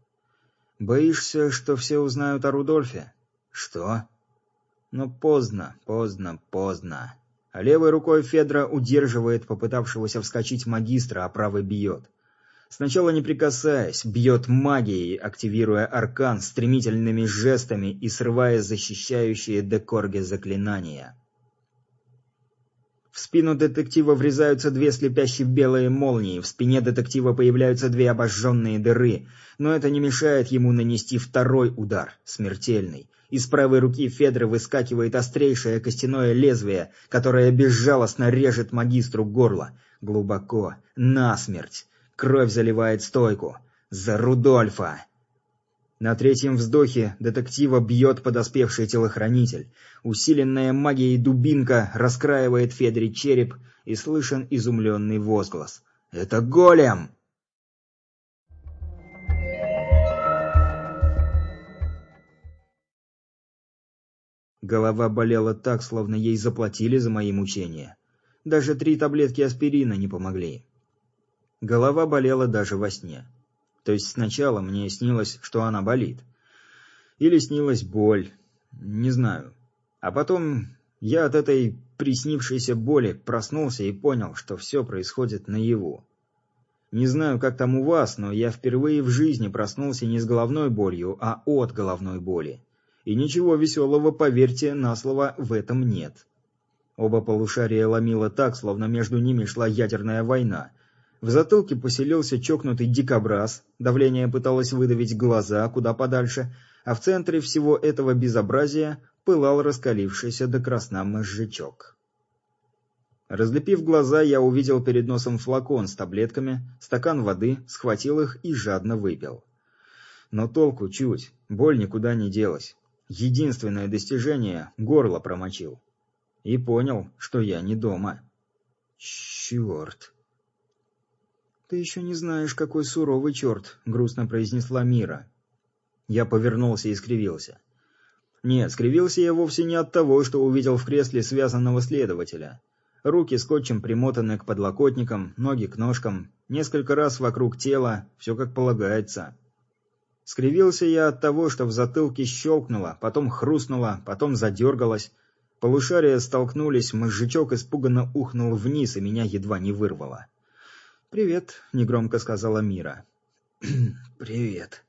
S4: Боишься, что все узнают о Рудольфе? Что? Но поздно, поздно, поздно. А левой рукой Федра удерживает попытавшегося вскочить магистра, а правой бьет. Сначала не прикасаясь, бьет магией, активируя аркан стремительными жестами и срывая защищающие декорги заклинания. В спину детектива врезаются две слепящие белые молнии, в спине детектива появляются две обожженные дыры, но это не мешает ему нанести второй удар, смертельный. Из правой руки Федры выскакивает острейшее костяное лезвие, которое безжалостно режет магистру горло. Глубоко, насмерть. Кровь заливает стойку. За Рудольфа! На третьем вздохе детектива бьет подоспевший телохранитель. Усиленная магией дубинка раскраивает Федре череп, и слышен изумленный возглас. «Это голем!» Голова болела так, словно ей заплатили за мои мучения. Даже три таблетки аспирина не помогли. Голова болела даже во сне. То есть сначала мне снилось, что она болит. Или снилась боль. Не знаю. А потом я от этой приснившейся боли проснулся и понял, что все происходит наяву. Не знаю, как там у вас, но я впервые в жизни проснулся не с головной болью, а от головной боли. И ничего веселого, поверьте, на слово в этом нет. Оба полушария ломило так, словно между ними шла ядерная война, в затылке поселился чокнутый дикобраз, давление пыталось выдавить глаза куда подальше, а в центре всего этого безобразия пылал раскалившийся до красна мозжечок. Разлепив глаза, я увидел перед носом флакон с таблетками, стакан воды, схватил их и жадно выпил. Но толку чуть, боль никуда не делась. Единственное достижение — горло промочил. И понял, что я не дома. Черт! «Ты еще не знаешь, какой суровый черт», — грустно произнесла Мира. Я повернулся и скривился. Нет, скривился я вовсе не от того, что увидел в кресле связанного следователя. Руки скотчем примотаны к подлокотникам, ноги к ножкам, несколько раз вокруг тела, все как полагается. Скривился я от того, что в затылке щелкнуло, потом хрустнуло, потом задергалось. Полушария столкнулись, мозжечок испуганно ухнул вниз, и меня едва не вырвало. «Привет», — негромко сказала Мира. *clears throat* «Привет».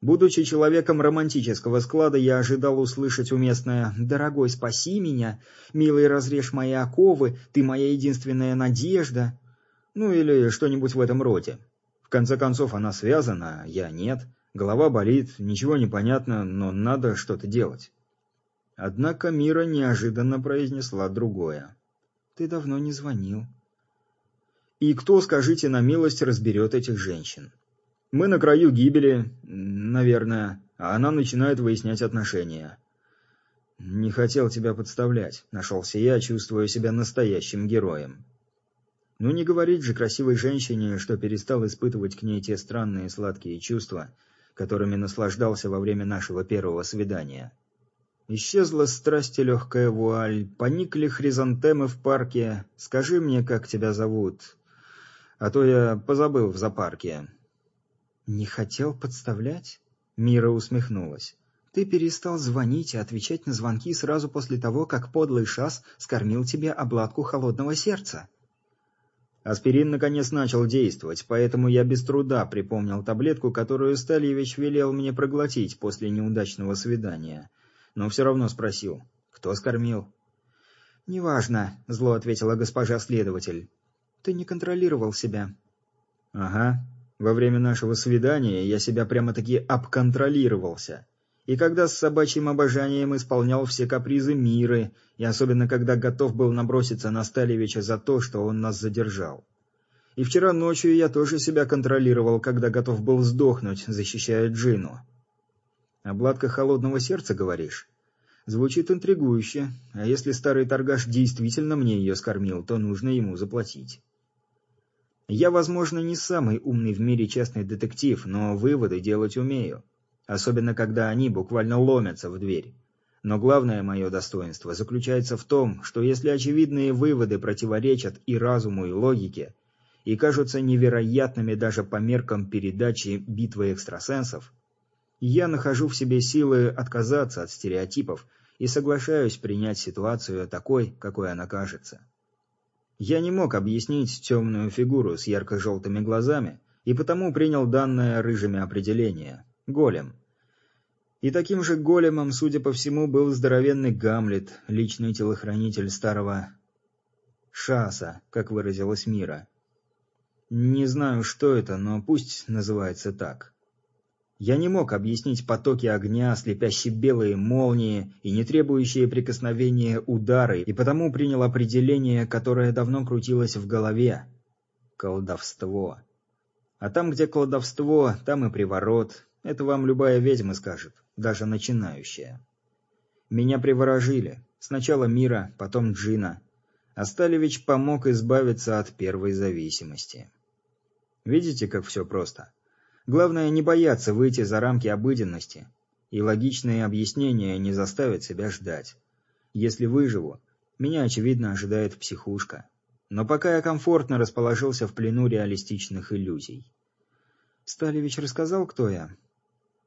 S4: Будучи человеком романтического склада, я ожидал услышать уместное «Дорогой, спаси меня», «Милый, разрежь мои оковы», «Ты моя единственная надежда», ну или что-нибудь в этом роде. В конце концов, она связана, я нет, голова болит, ничего не понятно, но надо что-то делать. Однако Мира неожиданно произнесла другое. «Ты давно не звонил». И кто, скажите на милость, разберет этих женщин? Мы на краю гибели, наверное, а она начинает выяснять отношения. Не хотел тебя подставлять, нашелся я, чувствуя себя настоящим героем. Ну не говорить же красивой женщине, что перестал испытывать к ней те странные сладкие чувства, которыми наслаждался во время нашего первого свидания. Исчезла страсть и легкая вуаль, поникли хризантемы в парке. Скажи мне, как тебя зовут? А то я позабыл в зоопарке». «Не хотел подставлять?» Мира усмехнулась. «Ты перестал звонить и отвечать на звонки сразу после того, как подлый шас скормил тебе обладку холодного сердца». Аспирин наконец начал действовать, поэтому я без труда припомнил таблетку, которую Стальевич велел мне проглотить после неудачного свидания. Но все равно спросил, кто скормил. «Неважно», — зло ответила госпожа следователь. «Ты не контролировал себя». «Ага. Во время нашего свидания я себя прямо-таки обконтролировался. И когда с собачьим обожанием исполнял все капризы мира, и особенно когда готов был наброситься на Сталевича за то, что он нас задержал. И вчера ночью я тоже себя контролировал, когда готов был сдохнуть, защищая Джину. Обладка холодного сердца, говоришь? Звучит интригующе, а если старый торгаш действительно мне ее скормил, то нужно ему заплатить. Я, возможно, не самый умный в мире частный детектив, но выводы делать умею особенно когда они буквально ломятся в дверь. Но главное мое достоинство заключается в том, что если очевидные выводы противоречат и разуму, и логике, и кажутся невероятными даже по меркам передачи «Битвы экстрасенсов», я нахожу в себе силы отказаться от стереотипов и соглашаюсь принять ситуацию такой, какой она кажется. Я не мог объяснить темную фигуру с ярко-желтыми глазами, и потому принял данное рыжими определение – голем. И таким же големом, судя по всему, был здоровенный Гамлет, личный телохранитель старого Шаса, как выразилась Мира. Не знаю, что это, но пусть называется так. Я не мог объяснить потоки огня, слепящие белые молнии и не требующие прикосновения удары, и потому принял определение, которое давно крутилось в голове. Колдовство. А там, где колдовство, там и приворот. Это вам любая ведьма скажет даже начинающая. Меня приворожили. Сначала Мира, потом Джина. Асталевич помог избавиться от первой зависимости. Видите, как все просто? Главное не бояться выйти за рамки обыденности, и логичные объяснения не заставят себя ждать. Если выживу, меня, очевидно, ожидает психушка. Но пока я комфортно расположился в плену реалистичных иллюзий. Сталевич рассказал, кто я?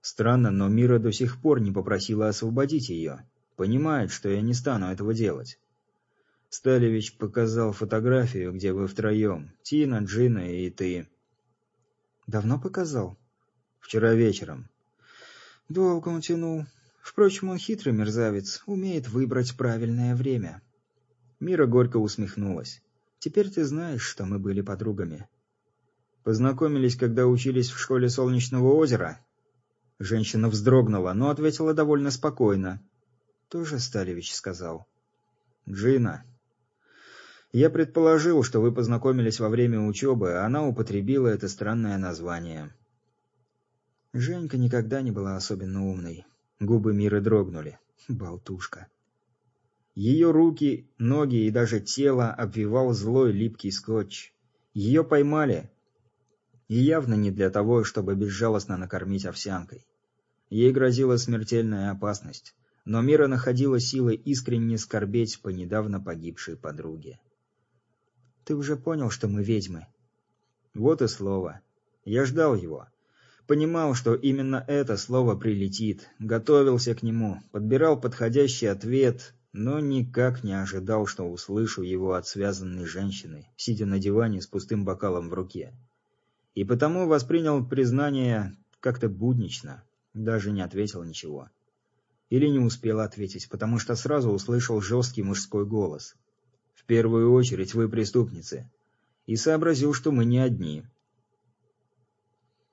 S4: Странно, но Мира до сих пор не попросила освободить ее. Понимает, что я не стану этого делать. Сталевич показал фотографию, где вы втроем. Тина, Джина и ты. Давно показал? Вчера вечером. Долго он тянул. Впрочем, он хитрый мерзавец, умеет выбрать правильное время. Мира горько усмехнулась. Теперь ты знаешь, что мы были подругами. Познакомились, когда учились в школе Солнечного озера? Женщина вздрогнула, но ответила довольно спокойно. «Тоже Сталевич сказал». «Джина, я предположил, что вы познакомились во время учебы, а она употребила это странное название». Женька никогда не была особенно умной. Губы Миры дрогнули. Болтушка. Ее руки, ноги и даже тело обвивал злой липкий скотч. Ее поймали. И явно не для того, чтобы безжалостно накормить овсянкой. Ей грозила смертельная опасность, но Мира находила силы искренне скорбеть по недавно погибшей подруге. «Ты уже понял, что мы ведьмы?» Вот и слово. Я ждал его. Понимал, что именно это слово прилетит, готовился к нему, подбирал подходящий ответ, но никак не ожидал, что услышу его от связанной женщины, сидя на диване с пустым бокалом в руке. И потому воспринял признание как-то буднично, даже не ответил ничего. Или не успел ответить, потому что сразу услышал жесткий мужской голос. «В первую очередь вы преступницы». И сообразил, что мы не одни.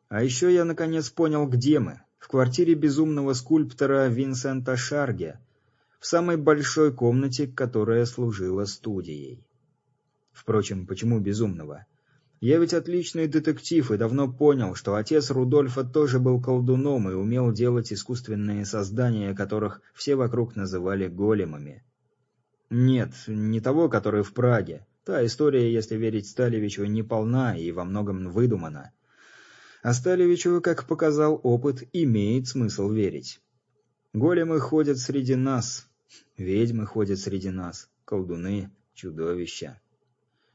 S4: А еще я наконец понял, где мы. В квартире безумного скульптора Винсента Шарге, в самой большой комнате, которая служила студией. Впрочем, почему безумного? Я ведь отличный детектив и давно понял, что отец Рудольфа тоже был колдуном и умел делать искусственные создания, которых все вокруг называли големами. Нет, не того, который в Праге. Та история, если верить Сталевичу, не полна и во многом выдумана. А Сталевичу, как показал опыт, имеет смысл верить. Големы ходят среди нас, ведьмы ходят среди нас, колдуны, чудовища.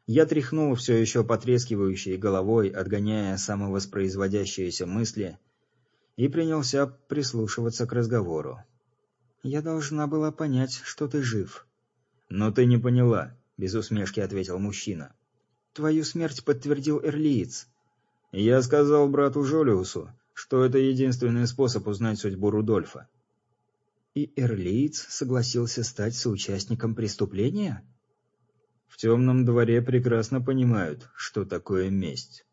S4: Я тряхнул все еще потрескивающей головой, отгоняя самовоспроизводящиеся мысли, и принялся прислушиваться к разговору. «Я должна была понять, что ты жив». «Но ты не поняла», — без усмешки ответил мужчина.
S5: Твою смерть подтвердил Эрлиец.
S4: Я сказал брату Жолиусу, что это единственный способ узнать судьбу Рудольфа.
S5: И Эрлиец согласился стать соучастником преступления?
S4: В темном дворе прекрасно понимают, что такое месть.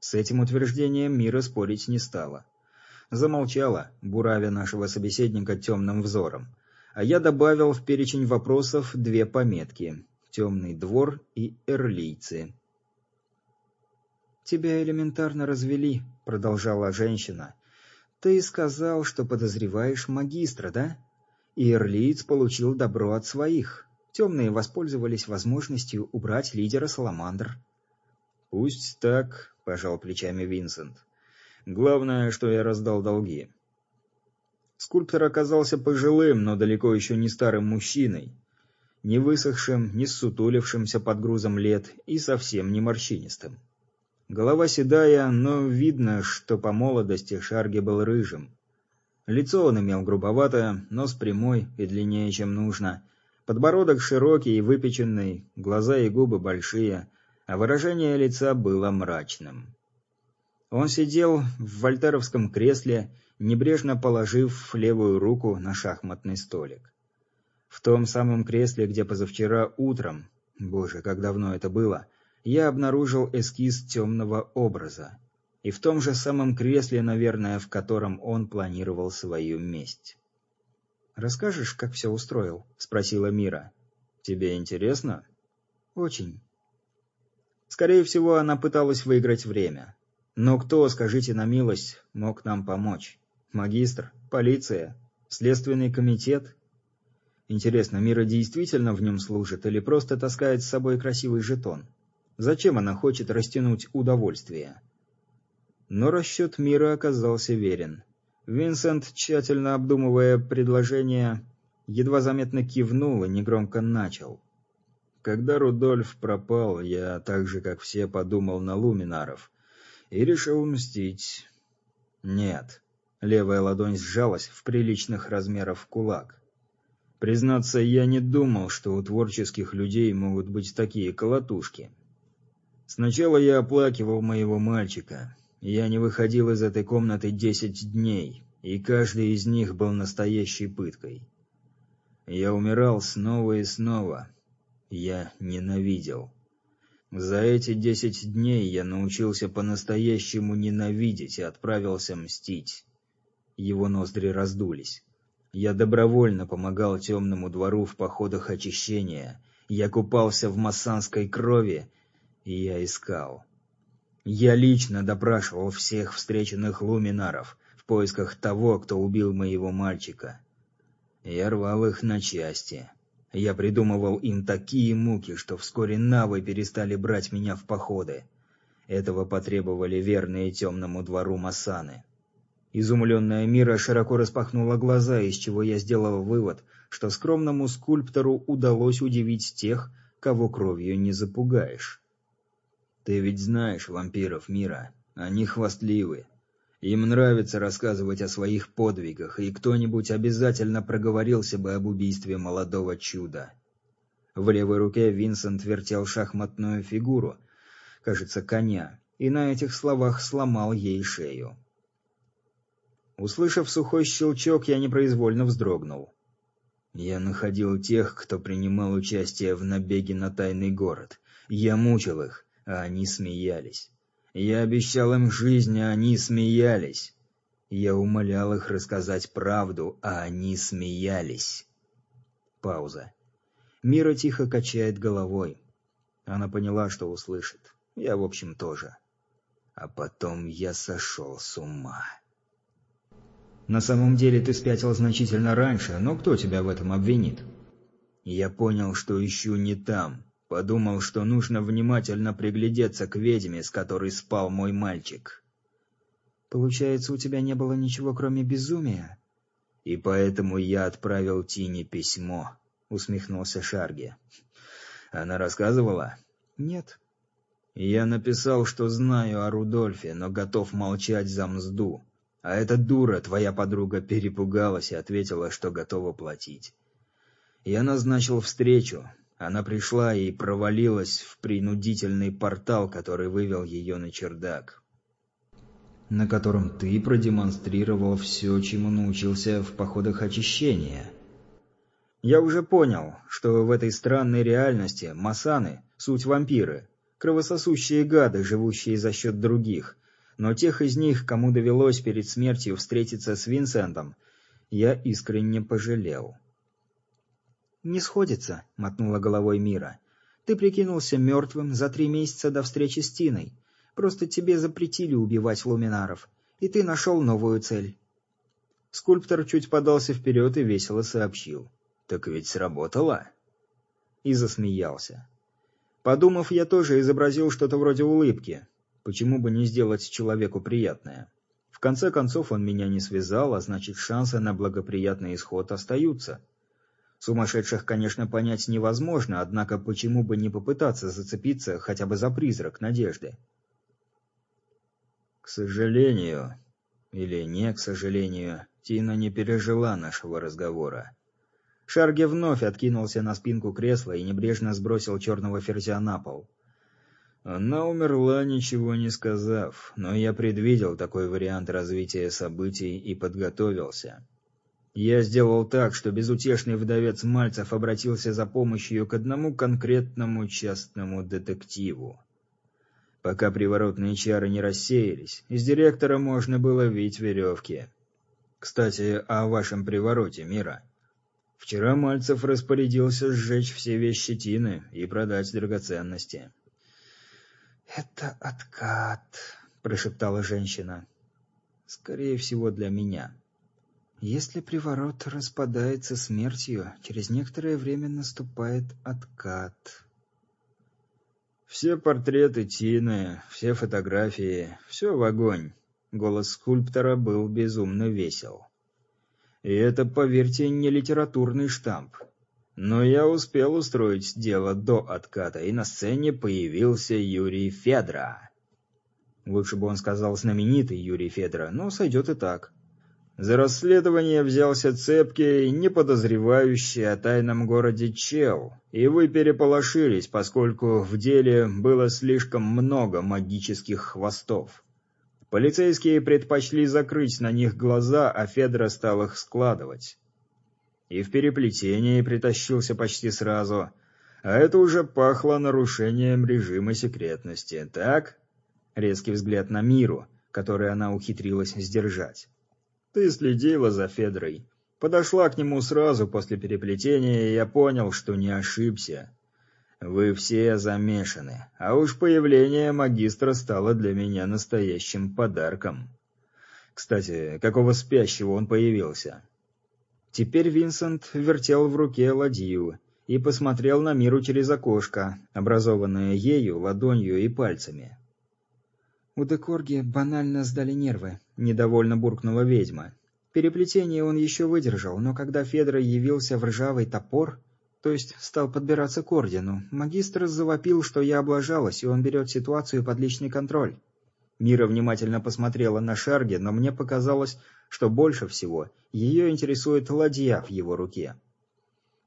S5: С этим утверждением Мира спорить не стала. Замолчала, буравя нашего собеседника темным взором. А я добавил в перечень вопросов две пометки – темный двор и эрлийцы. «Тебя элементарно развели», — продолжала женщина. «Ты сказал, что подозреваешь магистра, да? И эрлиец получил добро от своих. Темные воспользовались возможностью убрать лидера Саламандр».
S4: «Пусть так», — пожал плечами Винсент. «Главное, что я раздал долги». Скульптор оказался пожилым, но далеко еще не старым мужчиной, не высохшим, не ссутулившимся под грузом лет и совсем не морщинистым. Голова седая, но видно, что по молодости Шарги был рыжим. Лицо он имел грубоватое, нос прямой и длиннее, чем нужно, подбородок широкий и выпеченный, глаза и губы большие, а выражение лица было мрачным. Он сидел в вольтеровском кресле, небрежно положив левую руку на шахматный столик. В том самом кресле, где позавчера утром, боже, как давно это было, я обнаружил эскиз темного образа. И в том же самом кресле, наверное, в котором он планировал свою месть.
S5: «Расскажешь, как все устроил?» — спросила Мира.
S4: «Тебе интересно?»
S5: «Очень».
S4: Скорее всего, она пыталась выиграть время. Но кто, скажите на милость, мог нам помочь? Магистр? Полиция? Следственный комитет? Интересно, Мира действительно в нем служит или просто таскает с собой красивый жетон? Зачем она хочет растянуть удовольствие? Но расчет Мира оказался верен. Винсент, тщательно обдумывая предложение, едва заметно кивнул и негромко начал. Когда Рудольф пропал, я так же, как все, подумал на Луминаров и решил мстить. Нет. Левая ладонь сжалась в приличных размеров кулак. Признаться, я не думал, что у творческих людей могут быть такие колотушки. Сначала я оплакивал моего мальчика. Я не выходил из этой комнаты десять дней, и каждый из них был настоящей пыткой. Я умирал снова и снова. Я ненавидел. За эти десять дней я научился по-настоящему ненавидеть и отправился мстить. Его ноздри раздулись. Я добровольно помогал темному двору в походах очищения. Я купался в массанской крови, и я искал. Я лично допрашивал всех встреченных луминаров в поисках того, кто убил моего мальчика. Я рвал их на части. Я придумывал им такие муки, что вскоре навы перестали брать меня в походы. Этого потребовали верные темному двору Масаны. Изумленная Мира широко распахнула глаза, из чего я сделал вывод, что скромному скульптору удалось удивить тех, кого кровью не запугаешь. Ты ведь знаешь вампиров Мира, они хвастливы. Им нравится рассказывать о своих подвигах, и кто-нибудь обязательно проговорился бы об убийстве молодого чуда. В левой руке Винсент вертел шахматную фигуру, кажется, коня, и на этих словах сломал ей шею. Услышав сухой щелчок, я непроизвольно вздрогнул. Я находил тех, кто принимал участие в набеге на тайный город. Я мучил их, а они смеялись. Я обещал им жизнь, а они смеялись. Я умолял их рассказать правду, а они смеялись. Пауза. Мира тихо качает головой. Она поняла, что услышит. Я, в общем, тоже. А потом я сошел с ума. На самом деле ты спятил значительно раньше, но кто тебя в этом обвинит? Я понял, что ищу не там. Подумал, что нужно внимательно приглядеться к ведьме, с которой спал мой мальчик.
S5: Получается, у тебя не было ничего, кроме безумия?
S4: И поэтому я отправил Тине письмо, усмехнулся Шарги. Она рассказывала?
S5: Нет.
S4: Я написал, что знаю о Рудольфе, но готов молчать за мзду. А эта дура, твоя подруга, перепугалась и ответила, что готова платить. Я назначил встречу, Она пришла и провалилась в принудительный портал, который вывел ее на чердак. На котором ты продемонстрировал все, чему научился в походах очищения. Я уже понял, что в этой странной реальности масаны – суть вампиры, кровососущие гады, живущие за счет других, но тех из них, кому довелось перед смертью встретиться с Винсентом, я искренне пожалел. «Не сходится», — мотнула головой Мира. «Ты прикинулся мертвым за три месяца до встречи с Тиной. Просто тебе запретили убивать луминаров, и ты нашел новую цель». Скульптор чуть подался вперед и весело сообщил. «Так ведь сработало?» И засмеялся. Подумав, я тоже изобразил что-то вроде улыбки. Почему бы не сделать человеку приятное? В конце концов, он меня не связал, а значит, шансы на благоприятный исход остаются. Сумасшедших, конечно, понять невозможно, однако почему бы не попытаться зацепиться хотя бы за призрак надежды? К сожалению, или не к сожалению, Тина не пережила нашего разговора. Шарги вновь откинулся на спинку кресла и небрежно сбросил черного ферзя на пол. Она умерла, ничего не сказав, но я предвидел такой вариант развития событий и подготовился. Я сделал так, что безутешный вдовец Мальцев обратился за помощью к одному конкретному частному детективу. Пока приворотные чары не рассеялись, из директора можно было видеть веревки. Кстати, о вашем привороте, Мира. Вчера Мальцев распорядился сжечь все вещи Тины и продать драгоценности.
S17: «Это откат», — прошептала женщина.
S4: «Скорее всего, для меня».
S17: Если приворот распадается смертью, через некоторое время наступает откат.
S4: Все портреты Тины, все фотографии, все в огонь. Голос скульптора был безумно весел. И это, поверьте, не литературный штамп. Но я успел устроить дело до отката, и на сцене появился Юрий Федра. Лучше бы он сказал знаменитый Юрий Федра, но сойдет и так. За расследование взялся цепкий, не подозревающий о тайном городе Чел, и вы переполошились, поскольку в деле было слишком много магических хвостов. Полицейские предпочли закрыть на них глаза, а Федра стал их складывать. И в переплетении притащился почти сразу, а это уже пахло нарушением режима секретности, так? Резкий взгляд на Миру, который она ухитрилась сдержать. Ты следила за Федрой. Подошла к нему сразу после переплетения, и я понял, что не ошибся. Вы все замешаны, а уж появление магистра стало для меня настоящим подарком. Кстати, какого спящего он появился? Теперь Винсент вертел в руке ладью и посмотрел на миру через окошко, образованное ею, ладонью и пальцами.
S17: «У Декорги банально сдали нервы», — недовольно буркнула ведьма. Переплетение он еще выдержал, но когда Федора явился в ржавый топор, то есть стал подбираться к ордену, магистр завопил, что я облажалась, и он берет ситуацию под личный контроль.
S4: Мира внимательно посмотрела на Шарги, но мне показалось, что больше всего ее интересует ладья в его руке.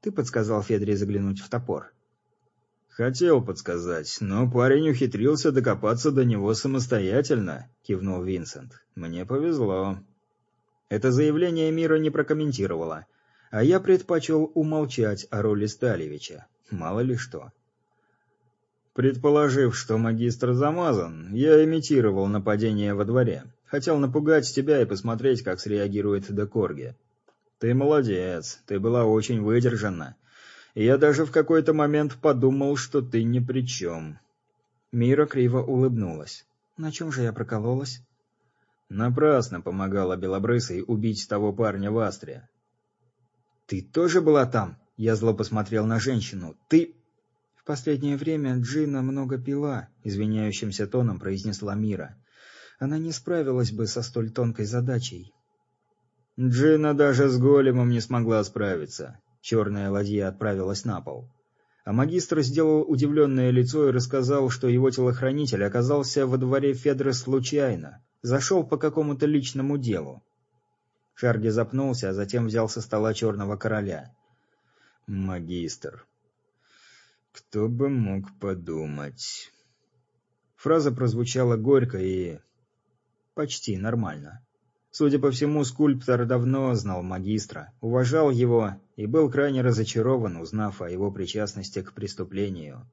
S4: «Ты подсказал Федоре заглянуть в топор?» «Хотел подсказать, но парень ухитрился докопаться до него самостоятельно», — кивнул Винсент. «Мне повезло». Это заявление Мира не прокомментировала, а я предпочел умолчать о роли Сталевича. Мало ли что. Предположив, что магистр замазан, я имитировал нападение во дворе. Хотел напугать тебя и посмотреть, как среагирует Декорги. Ты молодец, ты была очень выдержана я даже в какой-то момент подумал, что ты ни при чем».
S17: Мира криво улыбнулась. «На чем же я прокололась?»
S4: Напрасно помогала Белобрысой убить того парня в Астре. «Ты тоже была там?» Я зло посмотрел на женщину. «Ты...»
S17: «В последнее время Джина много пила», — извиняющимся тоном произнесла Мира. «Она не справилась бы со столь тонкой задачей».
S4: «Джина даже с големом не смогла справиться. Черная ладья отправилась на пол. А магистр сделал удивленное лицо и рассказал, что его телохранитель оказался во дворе Федры случайно, зашел по какому-то личному делу. Шарги запнулся, а затем взял со стола черного короля. «Магистр». Кто бы мог подумать. Фраза прозвучала горько и почти нормально. Судя по всему, скульптор давно знал магистра, уважал его и был крайне разочарован, узнав о его причастности к преступлению.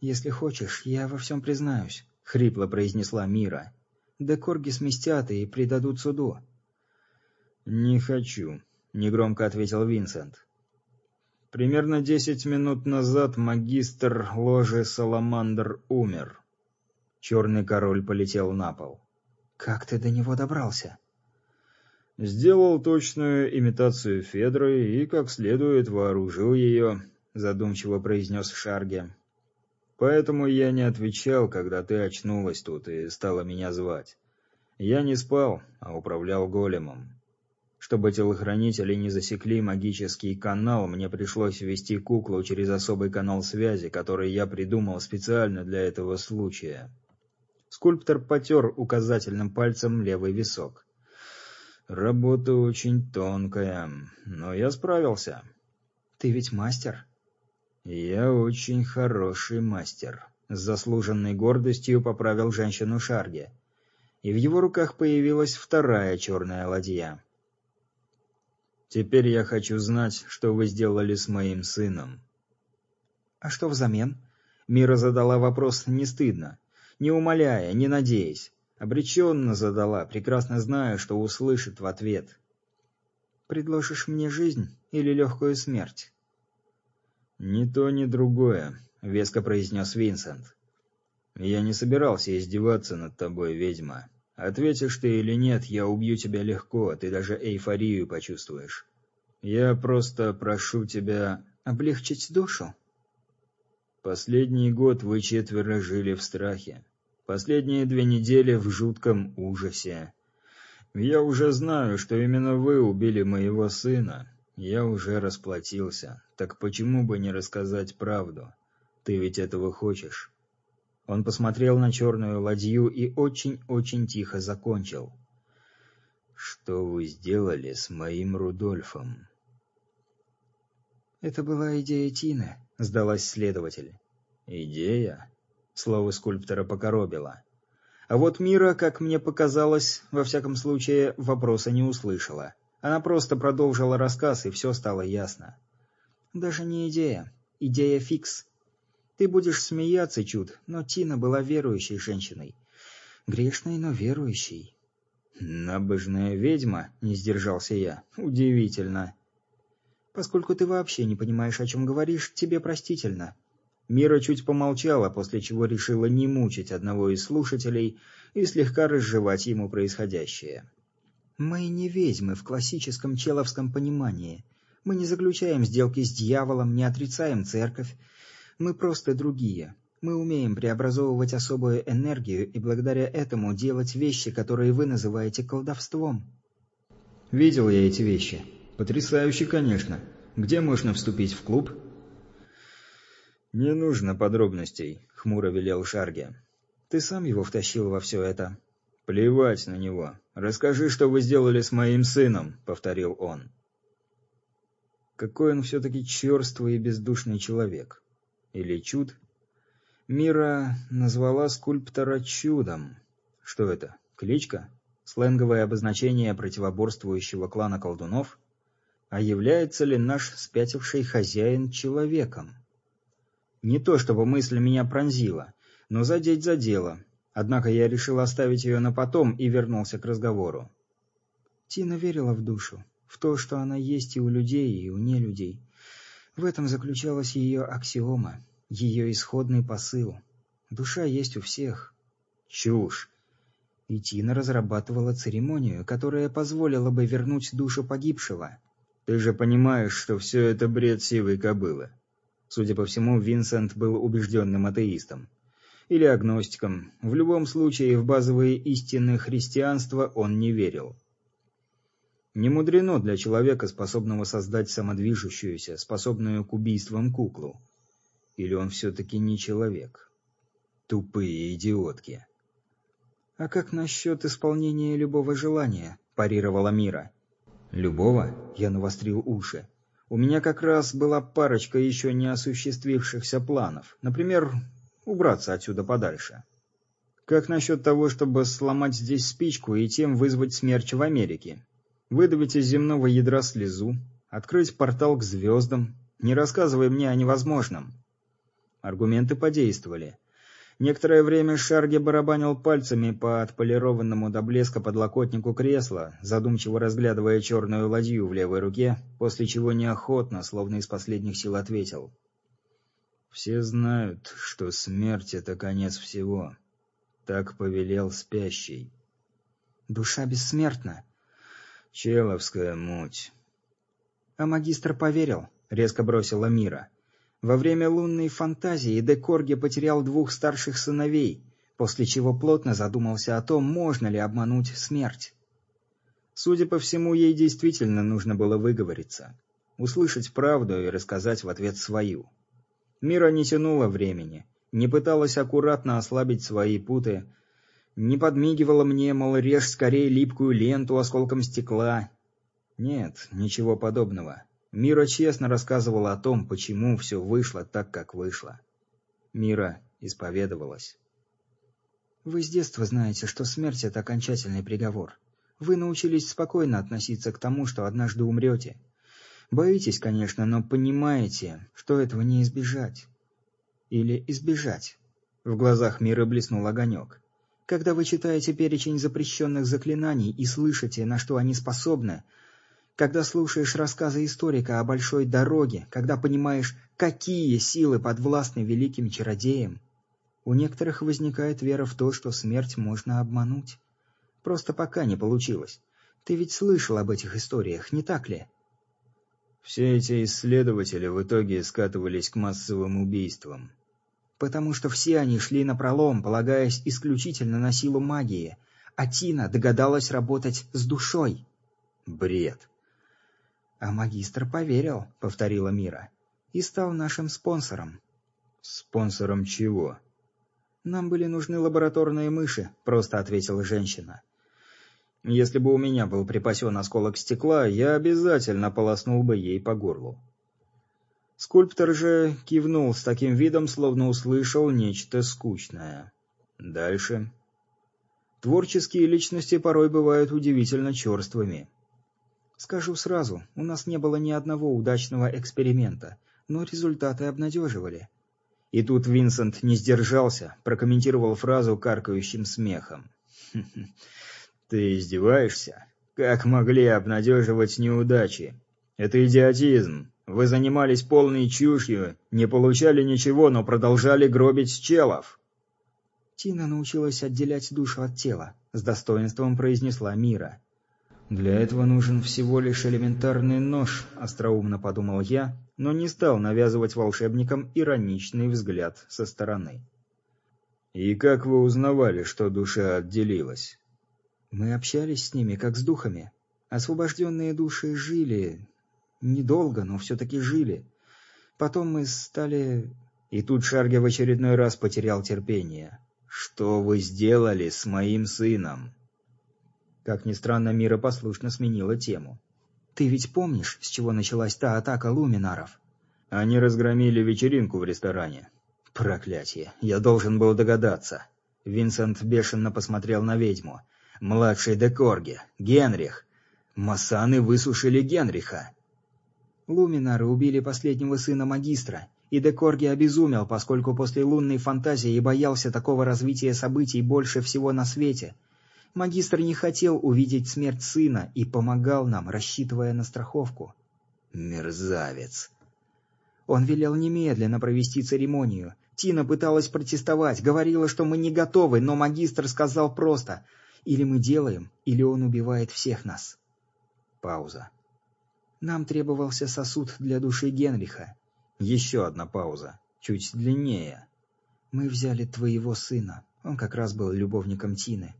S4: «Если хочешь, я во всем признаюсь», — хрипло произнесла Мира. «Декорги сместят и предадут суду». «Не хочу», — негромко ответил Винсент. «Примерно десять минут назад магистр ложи Саламандр умер». Черный король полетел на пол.
S5: «Как ты до него добрался?»
S4: «Сделал точную имитацию Федры и, как следует, вооружил ее», — задумчиво произнес Шарге. Поэтому я не отвечал, когда ты очнулась тут и стала меня звать. Я не спал, а управлял големом. Чтобы телохранители не засекли магический канал, мне пришлось ввести куклу через особый канал связи, который я придумал специально для этого случая. Скульптор потер указательным пальцем левый висок. Работа очень тонкая, но я справился.
S5: Ты ведь мастер?
S4: «Я очень хороший мастер», — с заслуженной гордостью поправил женщину Шарге. И в его руках появилась вторая черная ладья. «Теперь я хочу знать, что вы сделали с моим сыном».
S5: «А что взамен?»
S4: Мира задала вопрос не стыдно, не умоляя, не надеясь. Обреченно задала, прекрасно зная, что услышит в ответ.
S5: «Предложишь мне жизнь или легкую смерть?»
S4: «Ни то, ни другое», — веско произнес Винсент. «Я не собирался издеваться над тобой, ведьма. Ответишь ты или нет, я убью тебя легко, ты даже эйфорию почувствуешь. Я просто прошу тебя
S5: облегчить душу».
S4: Последний год вы четверо жили в страхе. Последние две недели в жутком ужасе. Я уже знаю, что именно вы убили моего сына, я уже расплатился. Так почему бы не рассказать правду? Ты ведь этого хочешь. Он посмотрел на черную ладью и очень-очень тихо закончил. Что вы сделали с моим Рудольфом?
S5: Это была идея Тины, сдалась следователь.
S4: Идея? Слово скульптора покоробило. А вот Мира, как мне показалось, во всяком случае, вопроса не услышала. Она просто продолжила рассказ, и все стало ясно.
S5: «Даже не идея. Идея фикс. Ты будешь смеяться, Чуд, но Тина была верующей женщиной. Грешной, но верующей».
S4: «Набожная ведьма?» — не сдержался я. «Удивительно».
S5: «Поскольку ты вообще не понимаешь, о чем говоришь, тебе простительно».
S4: Мира чуть помолчала, после чего решила не мучить одного из слушателей и слегка разжевать ему происходящее.
S5: Мы не ведьмы в классическом человском понимании. Мы не заключаем сделки с дьяволом, не отрицаем церковь. Мы просто другие. Мы умеем преобразовывать особую энергию и благодаря этому делать вещи, которые вы называете колдовством.
S4: Видел я эти вещи. Потрясающе, конечно. Где можно вступить в клуб? Не нужно подробностей, хмуро велел Шарге. Ты сам его втащил во все это. Плевать на него. Расскажи, что вы сделали с моим сыном, повторил он. Какой он все-таки черствый и бездушный человек. Или чуд? Мира назвала скульптора чудом. Что это? Кличка? Сленговое обозначение противоборствующего клана колдунов? А является ли наш спятивший хозяин человеком? Не то чтобы мысль меня пронзила, но задеть задело. Однако я решил оставить ее на потом и вернулся к разговору.
S5: Тина верила в душу, в то, что она есть и у людей, и у нелюдей. В этом заключалась ее аксиома, ее исходный посыл. Душа есть у всех.
S4: Чушь.
S5: И Тина разрабатывала церемонию, которая позволила бы вернуть душу погибшего.
S4: Ты же понимаешь, что все это бред сивой кобылы. Судя по всему, Винсент был убежденным атеистом или агностиком, в любом случае в базовые истины христианства он не верил. Не мудрено для человека, способного создать самодвижущуюся, способную к убийствам куклу. Или он все-таки не человек? Тупые идиотки.
S5: «А как насчет исполнения любого желания?» – парировала Мира.
S4: «Любого?» – я навострил уши. У меня как раз была парочка еще не осуществившихся планов. Например, убраться отсюда подальше. Как насчет того, чтобы сломать здесь спичку и тем вызвать смерч в Америке? Выдавить из земного ядра слезу, открыть портал к звездам, не рассказывай мне о невозможном. Аргументы подействовали. Некоторое время Шарги барабанил пальцами по отполированному до блеска подлокотнику кресла, задумчиво разглядывая черную ладью в левой руке, после чего неохотно, словно из последних сил ответил. «Все знают, что смерть — это конец всего. Так повелел спящий».
S5: «Душа бессмертна».
S4: «Человская муть».
S5: «А магистр поверил», — резко бросила Мира. Во время лунной фантазии Декорги потерял двух старших сыновей, после чего плотно задумался о том, можно ли обмануть смерть.
S4: Судя по всему, ей действительно нужно было выговориться, услышать правду и рассказать в ответ свою. Мира не тянула времени, не пыталась аккуратно ослабить свои путы, не подмигивала мне, мол, режь скорее липкую ленту осколком стекла. Нет, ничего подобного. Мира честно рассказывала о том, почему все вышло так, как вышло. Мира исповедовалась.
S5: «Вы с детства знаете, что смерть — это окончательный приговор. Вы научились спокойно относиться к тому, что однажды умрете. Боитесь, конечно, но понимаете, что этого не избежать. Или избежать». В глазах Мира блеснул огонек. «Когда вы читаете перечень запрещенных заклинаний и слышите, на что они способны, когда слушаешь рассказы историка о большой дороге, когда понимаешь, какие силы подвластны великим чародеям, у некоторых возникает вера в то, что смерть можно обмануть. Просто пока не получилось. Ты ведь слышал об этих историях, не так ли?
S4: Все эти исследователи в итоге скатывались к массовым убийствам.
S5: Потому что все они шли на пролом, полагаясь исключительно на силу магии, а Тина догадалась работать с душой.
S4: Бред.
S5: «А магистр поверил», — повторила Мира, — «и стал нашим спонсором».
S4: «Спонсором чего?»
S5: «Нам были нужны лабораторные мыши», — просто ответила женщина.
S4: «Если бы у меня был припасен осколок стекла, я обязательно полоснул бы ей по горлу». Скульптор же кивнул с таким видом, словно услышал нечто скучное. Дальше. Творческие личности порой бывают удивительно черствыми.
S5: Скажу сразу, у нас не было ни одного удачного эксперимента, но результаты обнадеживали.
S4: И тут Винсент не сдержался, прокомментировал фразу каркающим смехом. *laughs* «Ты издеваешься? Как могли обнадеживать неудачи? Это идиотизм. Вы занимались полной чушью, не получали ничего, но продолжали гробить челов».
S5: «Тина научилась отделять душу от тела», — с достоинством произнесла Мира.
S4: «Для этого нужен всего лишь элементарный нож», — остроумно подумал я, но не стал навязывать волшебникам ироничный взгляд со стороны. «И как вы узнавали, что душа отделилась?»
S5: «Мы общались с ними, как с духами. Освобожденные души жили. Недолго, но все-таки жили. Потом мы стали...»
S4: И тут Шарги в очередной раз потерял терпение. «Что вы сделали с моим сыном?» Как ни странно, Мира послушно сменила тему.
S5: «Ты ведь помнишь, с чего началась та атака луминаров?»
S4: «Они разгромили вечеринку в ресторане». «Проклятие! Я должен был догадаться!» Винсент бешено посмотрел на ведьму. «Младший Декорги! Генрих! Массаны высушили Генриха!»
S5: Луминары убили последнего сына магистра, и Декорги обезумел, поскольку после лунной фантазии боялся такого развития событий больше всего на свете – Магистр не хотел увидеть смерть сына и помогал нам, рассчитывая на страховку.
S4: Мерзавец.
S5: Он велел немедленно провести церемонию. Тина пыталась протестовать, говорила, что мы не готовы, но магистр сказал просто «Или мы делаем, или он убивает всех нас».
S4: Пауза.
S5: Нам требовался сосуд для души Генриха.
S4: Еще одна пауза, чуть длиннее.
S5: Мы взяли твоего сына. Он как раз был любовником Тины.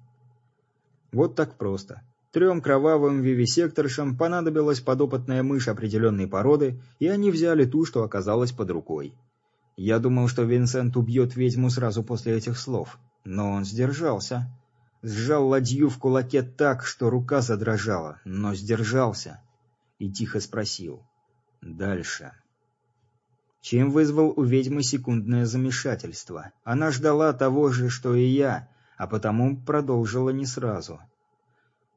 S4: Вот так просто. Трем кровавым вивисекторшам понадобилась подопытная мышь определенной породы, и они взяли ту, что оказалась под рукой. Я думал, что Винсент убьет ведьму сразу после этих слов, но он сдержался. Сжал ладью в кулаке так, что рука задрожала, но сдержался. И тихо спросил. Дальше. Чем вызвал у ведьмы секундное замешательство. Она ждала того же, что и я, а потому продолжила не сразу.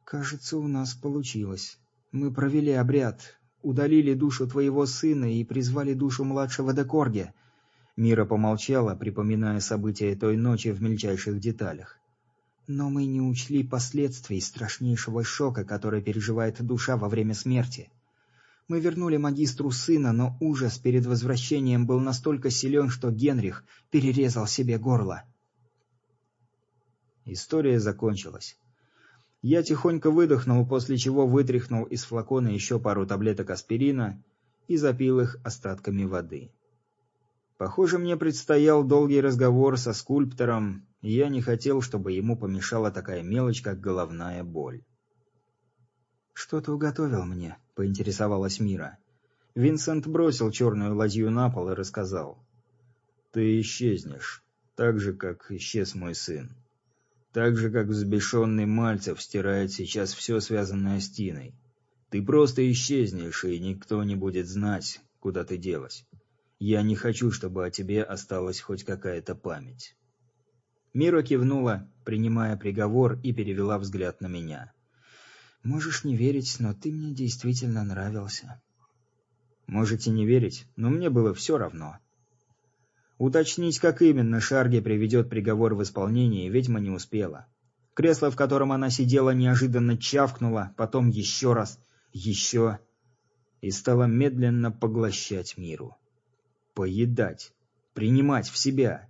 S4: «Кажется, у нас получилось. Мы провели обряд, удалили душу твоего сына и призвали душу младшего Декорге». Мира помолчала, припоминая события той ночи в мельчайших деталях. «Но мы не учли последствий страшнейшего шока, который переживает душа во время смерти. Мы вернули магистру сына, но ужас перед возвращением был настолько силен, что Генрих перерезал себе горло». История закончилась. Я тихонько выдохнул, после чего вытряхнул из флакона еще пару таблеток аспирина и запил их остатками воды. Похоже, мне предстоял долгий разговор со скульптором, я не хотел, чтобы ему помешала такая мелочь, как головная боль. «Что ты уготовил мне?» — поинтересовалась Мира. Винсент бросил черную ладью на пол и рассказал. «Ты исчезнешь, так же, как исчез мой сын. Так же, как взбешенный Мальцев стирает сейчас все связанное с Тиной. Ты просто исчезнешь, и никто не будет знать, куда ты делась. Я не хочу, чтобы о тебе осталась хоть какая-то память». Мира кивнула, принимая приговор, и перевела взгляд на меня. «Можешь не верить, но ты мне действительно нравился». «Можете не верить, но мне было все равно». Уточнить, как именно Шарги приведет приговор в исполнение, ведьма не успела. Кресло, в котором она сидела, неожиданно чавкнуло, потом еще раз, еще, и стало медленно поглощать миру. Поедать, принимать в себя.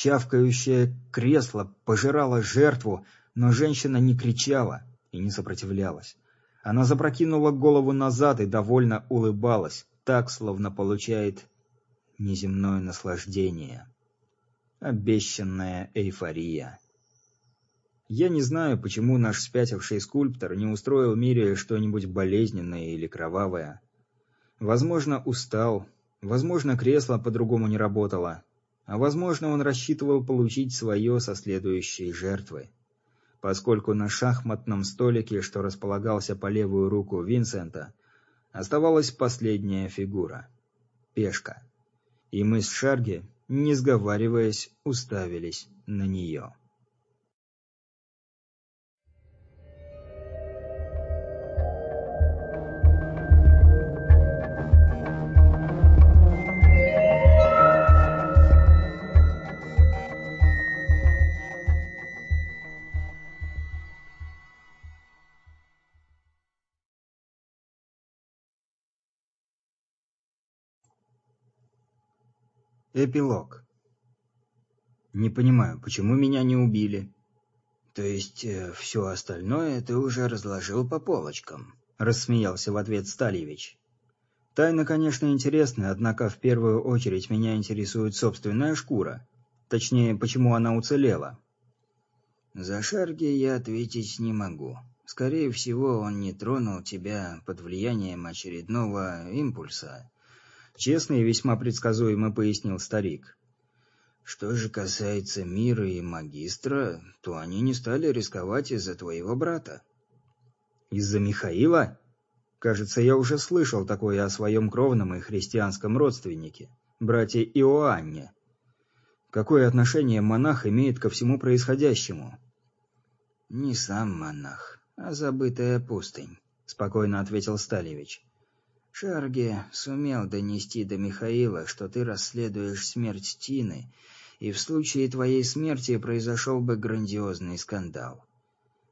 S4: Чавкающее кресло пожирало жертву, но женщина не кричала и не сопротивлялась. Она запрокинула голову назад и довольно улыбалась, так, словно получает неземное наслаждение. Обещанная эйфория. Я не знаю, почему наш спятивший скульптор не устроил Мире что-нибудь болезненное или кровавое. Возможно, устал, возможно, кресло по-другому не работало, а возможно, он рассчитывал получить свое со следующей жертвы. Поскольку на шахматном столике, что располагался по левую руку Винсента, оставалась последняя фигура – пешка и мы с Шарги, не сговариваясь, уставились на нее. Эпилог. Не понимаю, почему меня не убили?
S14: То есть, э, все остальное ты уже разложил по полочкам?
S4: Рассмеялся в ответ Стальевич. Тайна, конечно, интересная, однако в первую очередь меня интересует собственная шкура. Точнее, почему она уцелела.
S14: За Шарги я ответить не могу. Скорее всего, он не тронул тебя под влиянием очередного импульса,
S4: Честно и весьма предсказуемо пояснил старик.
S14: Что же касается мира и магистра, то они не стали рисковать из-за твоего брата.
S4: Из-за Михаила? Кажется, я уже слышал такое о своем кровном и христианском родственнике, брате Иоанне. Какое отношение монах имеет ко всему происходящему?
S14: Не сам монах, а забытая пустынь, спокойно ответил Сталевич. Шарги сумел донести до Михаила, что ты расследуешь смерть Тины, и в случае твоей смерти произошел бы грандиозный скандал.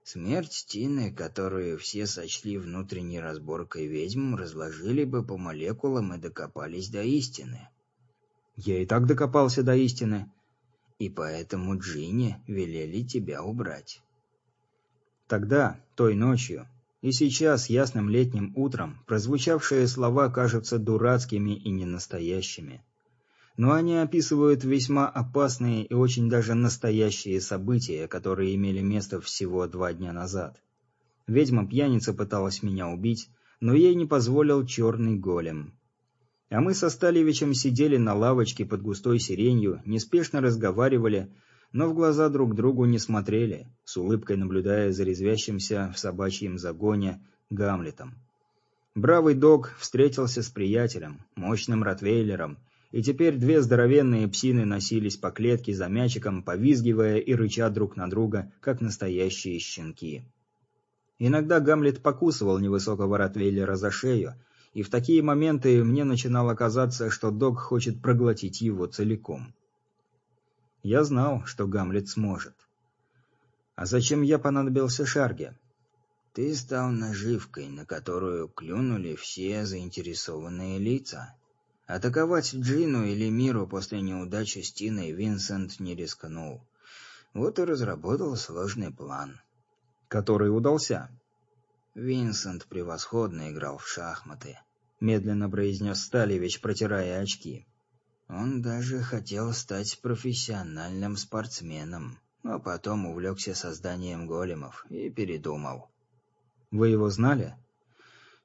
S14: Смерть Тины, которую все сочли внутренней разборкой ведьм, разложили бы по молекулам и докопались до истины.
S4: Я и так докопался до истины.
S14: И поэтому Джинни велели тебя убрать.
S4: Тогда, той ночью, и сейчас, ясным летним утром, прозвучавшие слова кажутся дурацкими и ненастоящими. Но они описывают весьма опасные и очень даже настоящие события, которые имели место всего два дня назад. Ведьма-пьяница пыталась меня убить, но ей не позволил черный голем. А мы со Сталевичем сидели на лавочке под густой сиренью, неспешно разговаривали, но в глаза друг другу не смотрели, с улыбкой наблюдая за резвящимся в собачьем загоне Гамлетом. Бравый дог встретился с приятелем, мощным ротвейлером, и теперь две здоровенные псины носились по клетке за мячиком, повизгивая и рыча друг на друга, как настоящие щенки. Иногда Гамлет покусывал невысокого ротвейлера за шею, и в такие моменты мне начинало казаться, что дог хочет проглотить его целиком. Я знал, что Гамлет сможет. А зачем я понадобился Шарге?
S14: Ты стал наживкой, на которую клюнули все заинтересованные лица. Атаковать Джину или Миру после неудачи с Тиной Винсент не рискнул. Вот и разработал сложный план.
S4: Который удался.
S14: Винсент превосходно играл в шахматы.
S4: Медленно произнес Сталевич, протирая очки.
S14: Он даже хотел стать профессиональным спортсменом, но потом увлекся созданием големов и передумал.
S4: Вы его знали?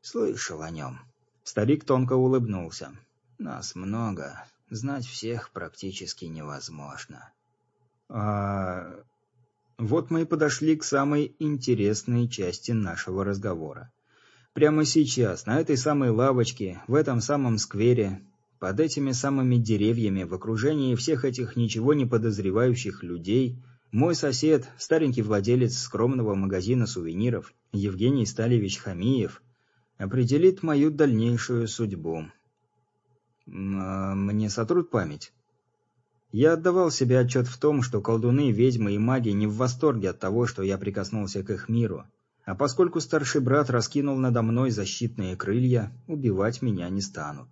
S14: Слышал о нем.
S4: Старик тонко улыбнулся.
S14: Нас много. Знать всех практически невозможно.
S4: А... Вот мы и подошли к самой интересной части нашего разговора. Прямо сейчас, на этой самой лавочке, в этом самом сквере, под этими самыми деревьями, в окружении всех этих ничего не подозревающих людей, мой сосед, старенький владелец скромного магазина сувениров, Евгений Сталевич Хамиев, определит мою дальнейшую судьбу. А мне сотрут память? Я отдавал себе отчет в том, что колдуны, ведьмы и маги не в восторге от того, что я прикоснулся к их миру. А поскольку старший брат раскинул надо мной защитные крылья, убивать меня не станут.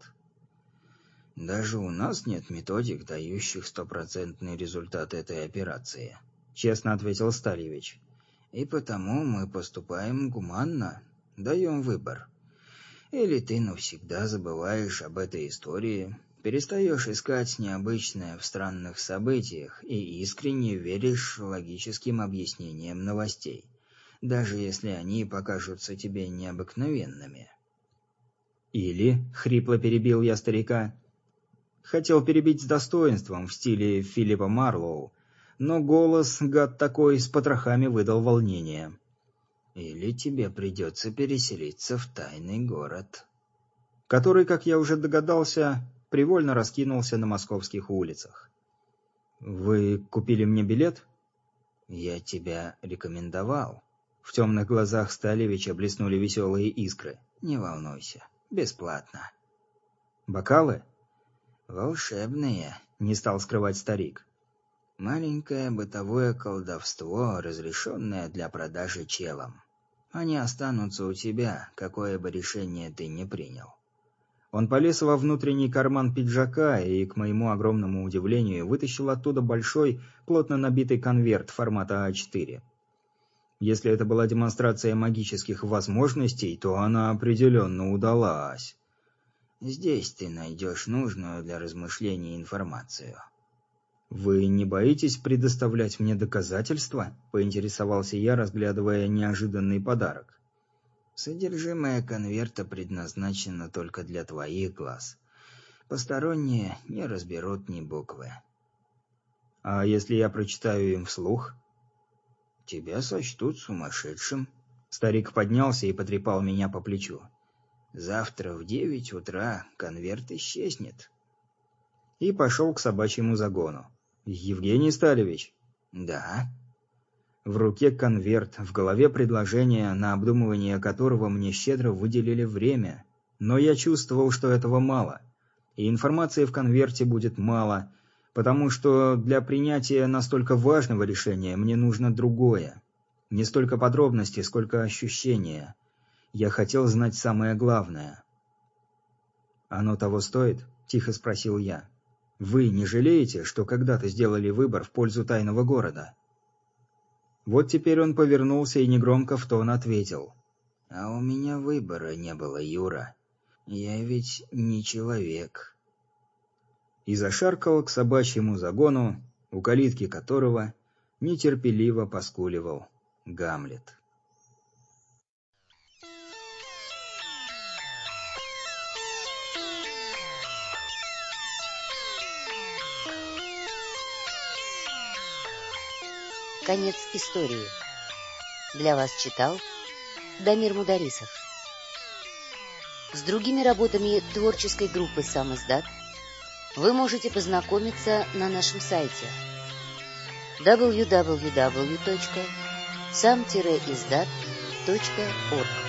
S14: Даже у нас нет методик, дающих стопроцентный результат этой операции
S4: честно ответил Стальевич.
S14: И потому мы поступаем гуманно, даем выбор. Или ты навсегда забываешь об этой истории, перестаешь искать необычное в странных событиях и искренне веришь логическим объяснениям новостей, даже если они покажутся тебе необыкновенными.
S4: Или, хрипло перебил я старика, хотел перебить с достоинством в стиле Филиппа Марлоу, но голос, гад такой, с потрохами выдал волнение.
S14: «Или тебе придется переселиться в тайный город».
S4: Который, как я уже догадался, привольно раскинулся на московских улицах. «Вы купили мне билет?»
S14: «Я тебя рекомендовал».
S4: В темных глазах Сталевича блеснули веселые искры.
S14: «Не волнуйся, бесплатно».
S4: «Бокалы?»
S14: «Волшебные», —
S4: не стал скрывать старик.
S14: Маленькое бытовое колдовство, разрешенное для продажи челом. Они останутся у тебя, какое бы решение ты ни принял.
S4: Он полез во внутренний карман пиджака и, к моему огромному удивлению, вытащил оттуда большой, плотно набитый конверт формата А4. Если это была демонстрация магических возможностей, то она определенно удалась.
S14: Здесь ты найдешь нужную для размышления информацию.
S4: «Вы не боитесь предоставлять мне доказательства?» – поинтересовался я, разглядывая неожиданный подарок.
S14: «Содержимое конверта предназначено только для твоих глаз. Посторонние не разберут ни буквы».
S4: «А если я прочитаю им вслух?»
S14: «Тебя сочтут сумасшедшим».
S4: Старик поднялся и потрепал меня по плечу.
S14: «Завтра в девять утра конверт исчезнет».
S4: И пошел к собачьему загону. «Евгений Сталевич?»
S14: «Да».
S4: В руке конверт, в голове предложение, на обдумывание которого мне щедро выделили время. Но я чувствовал, что этого мало. И информации в конверте будет мало, потому что для принятия настолько важного решения мне нужно другое. Не столько подробностей, сколько ощущения. Я хотел знать самое главное. «Оно того стоит?» – тихо спросил я. Вы не жалеете, что когда-то сделали выбор в пользу тайного города? Вот теперь он повернулся и негромко в тон ответил.
S14: А у меня выбора не было, Юра. Я ведь не человек.
S4: И зашаркал к собачьему загону, у калитки которого нетерпеливо поскуливал Гамлет.
S1: Конец истории. Для вас читал Дамир Мударисов. С другими работами творческой группы «Сам издат» вы можете познакомиться на нашем сайте www.sam-izdat.org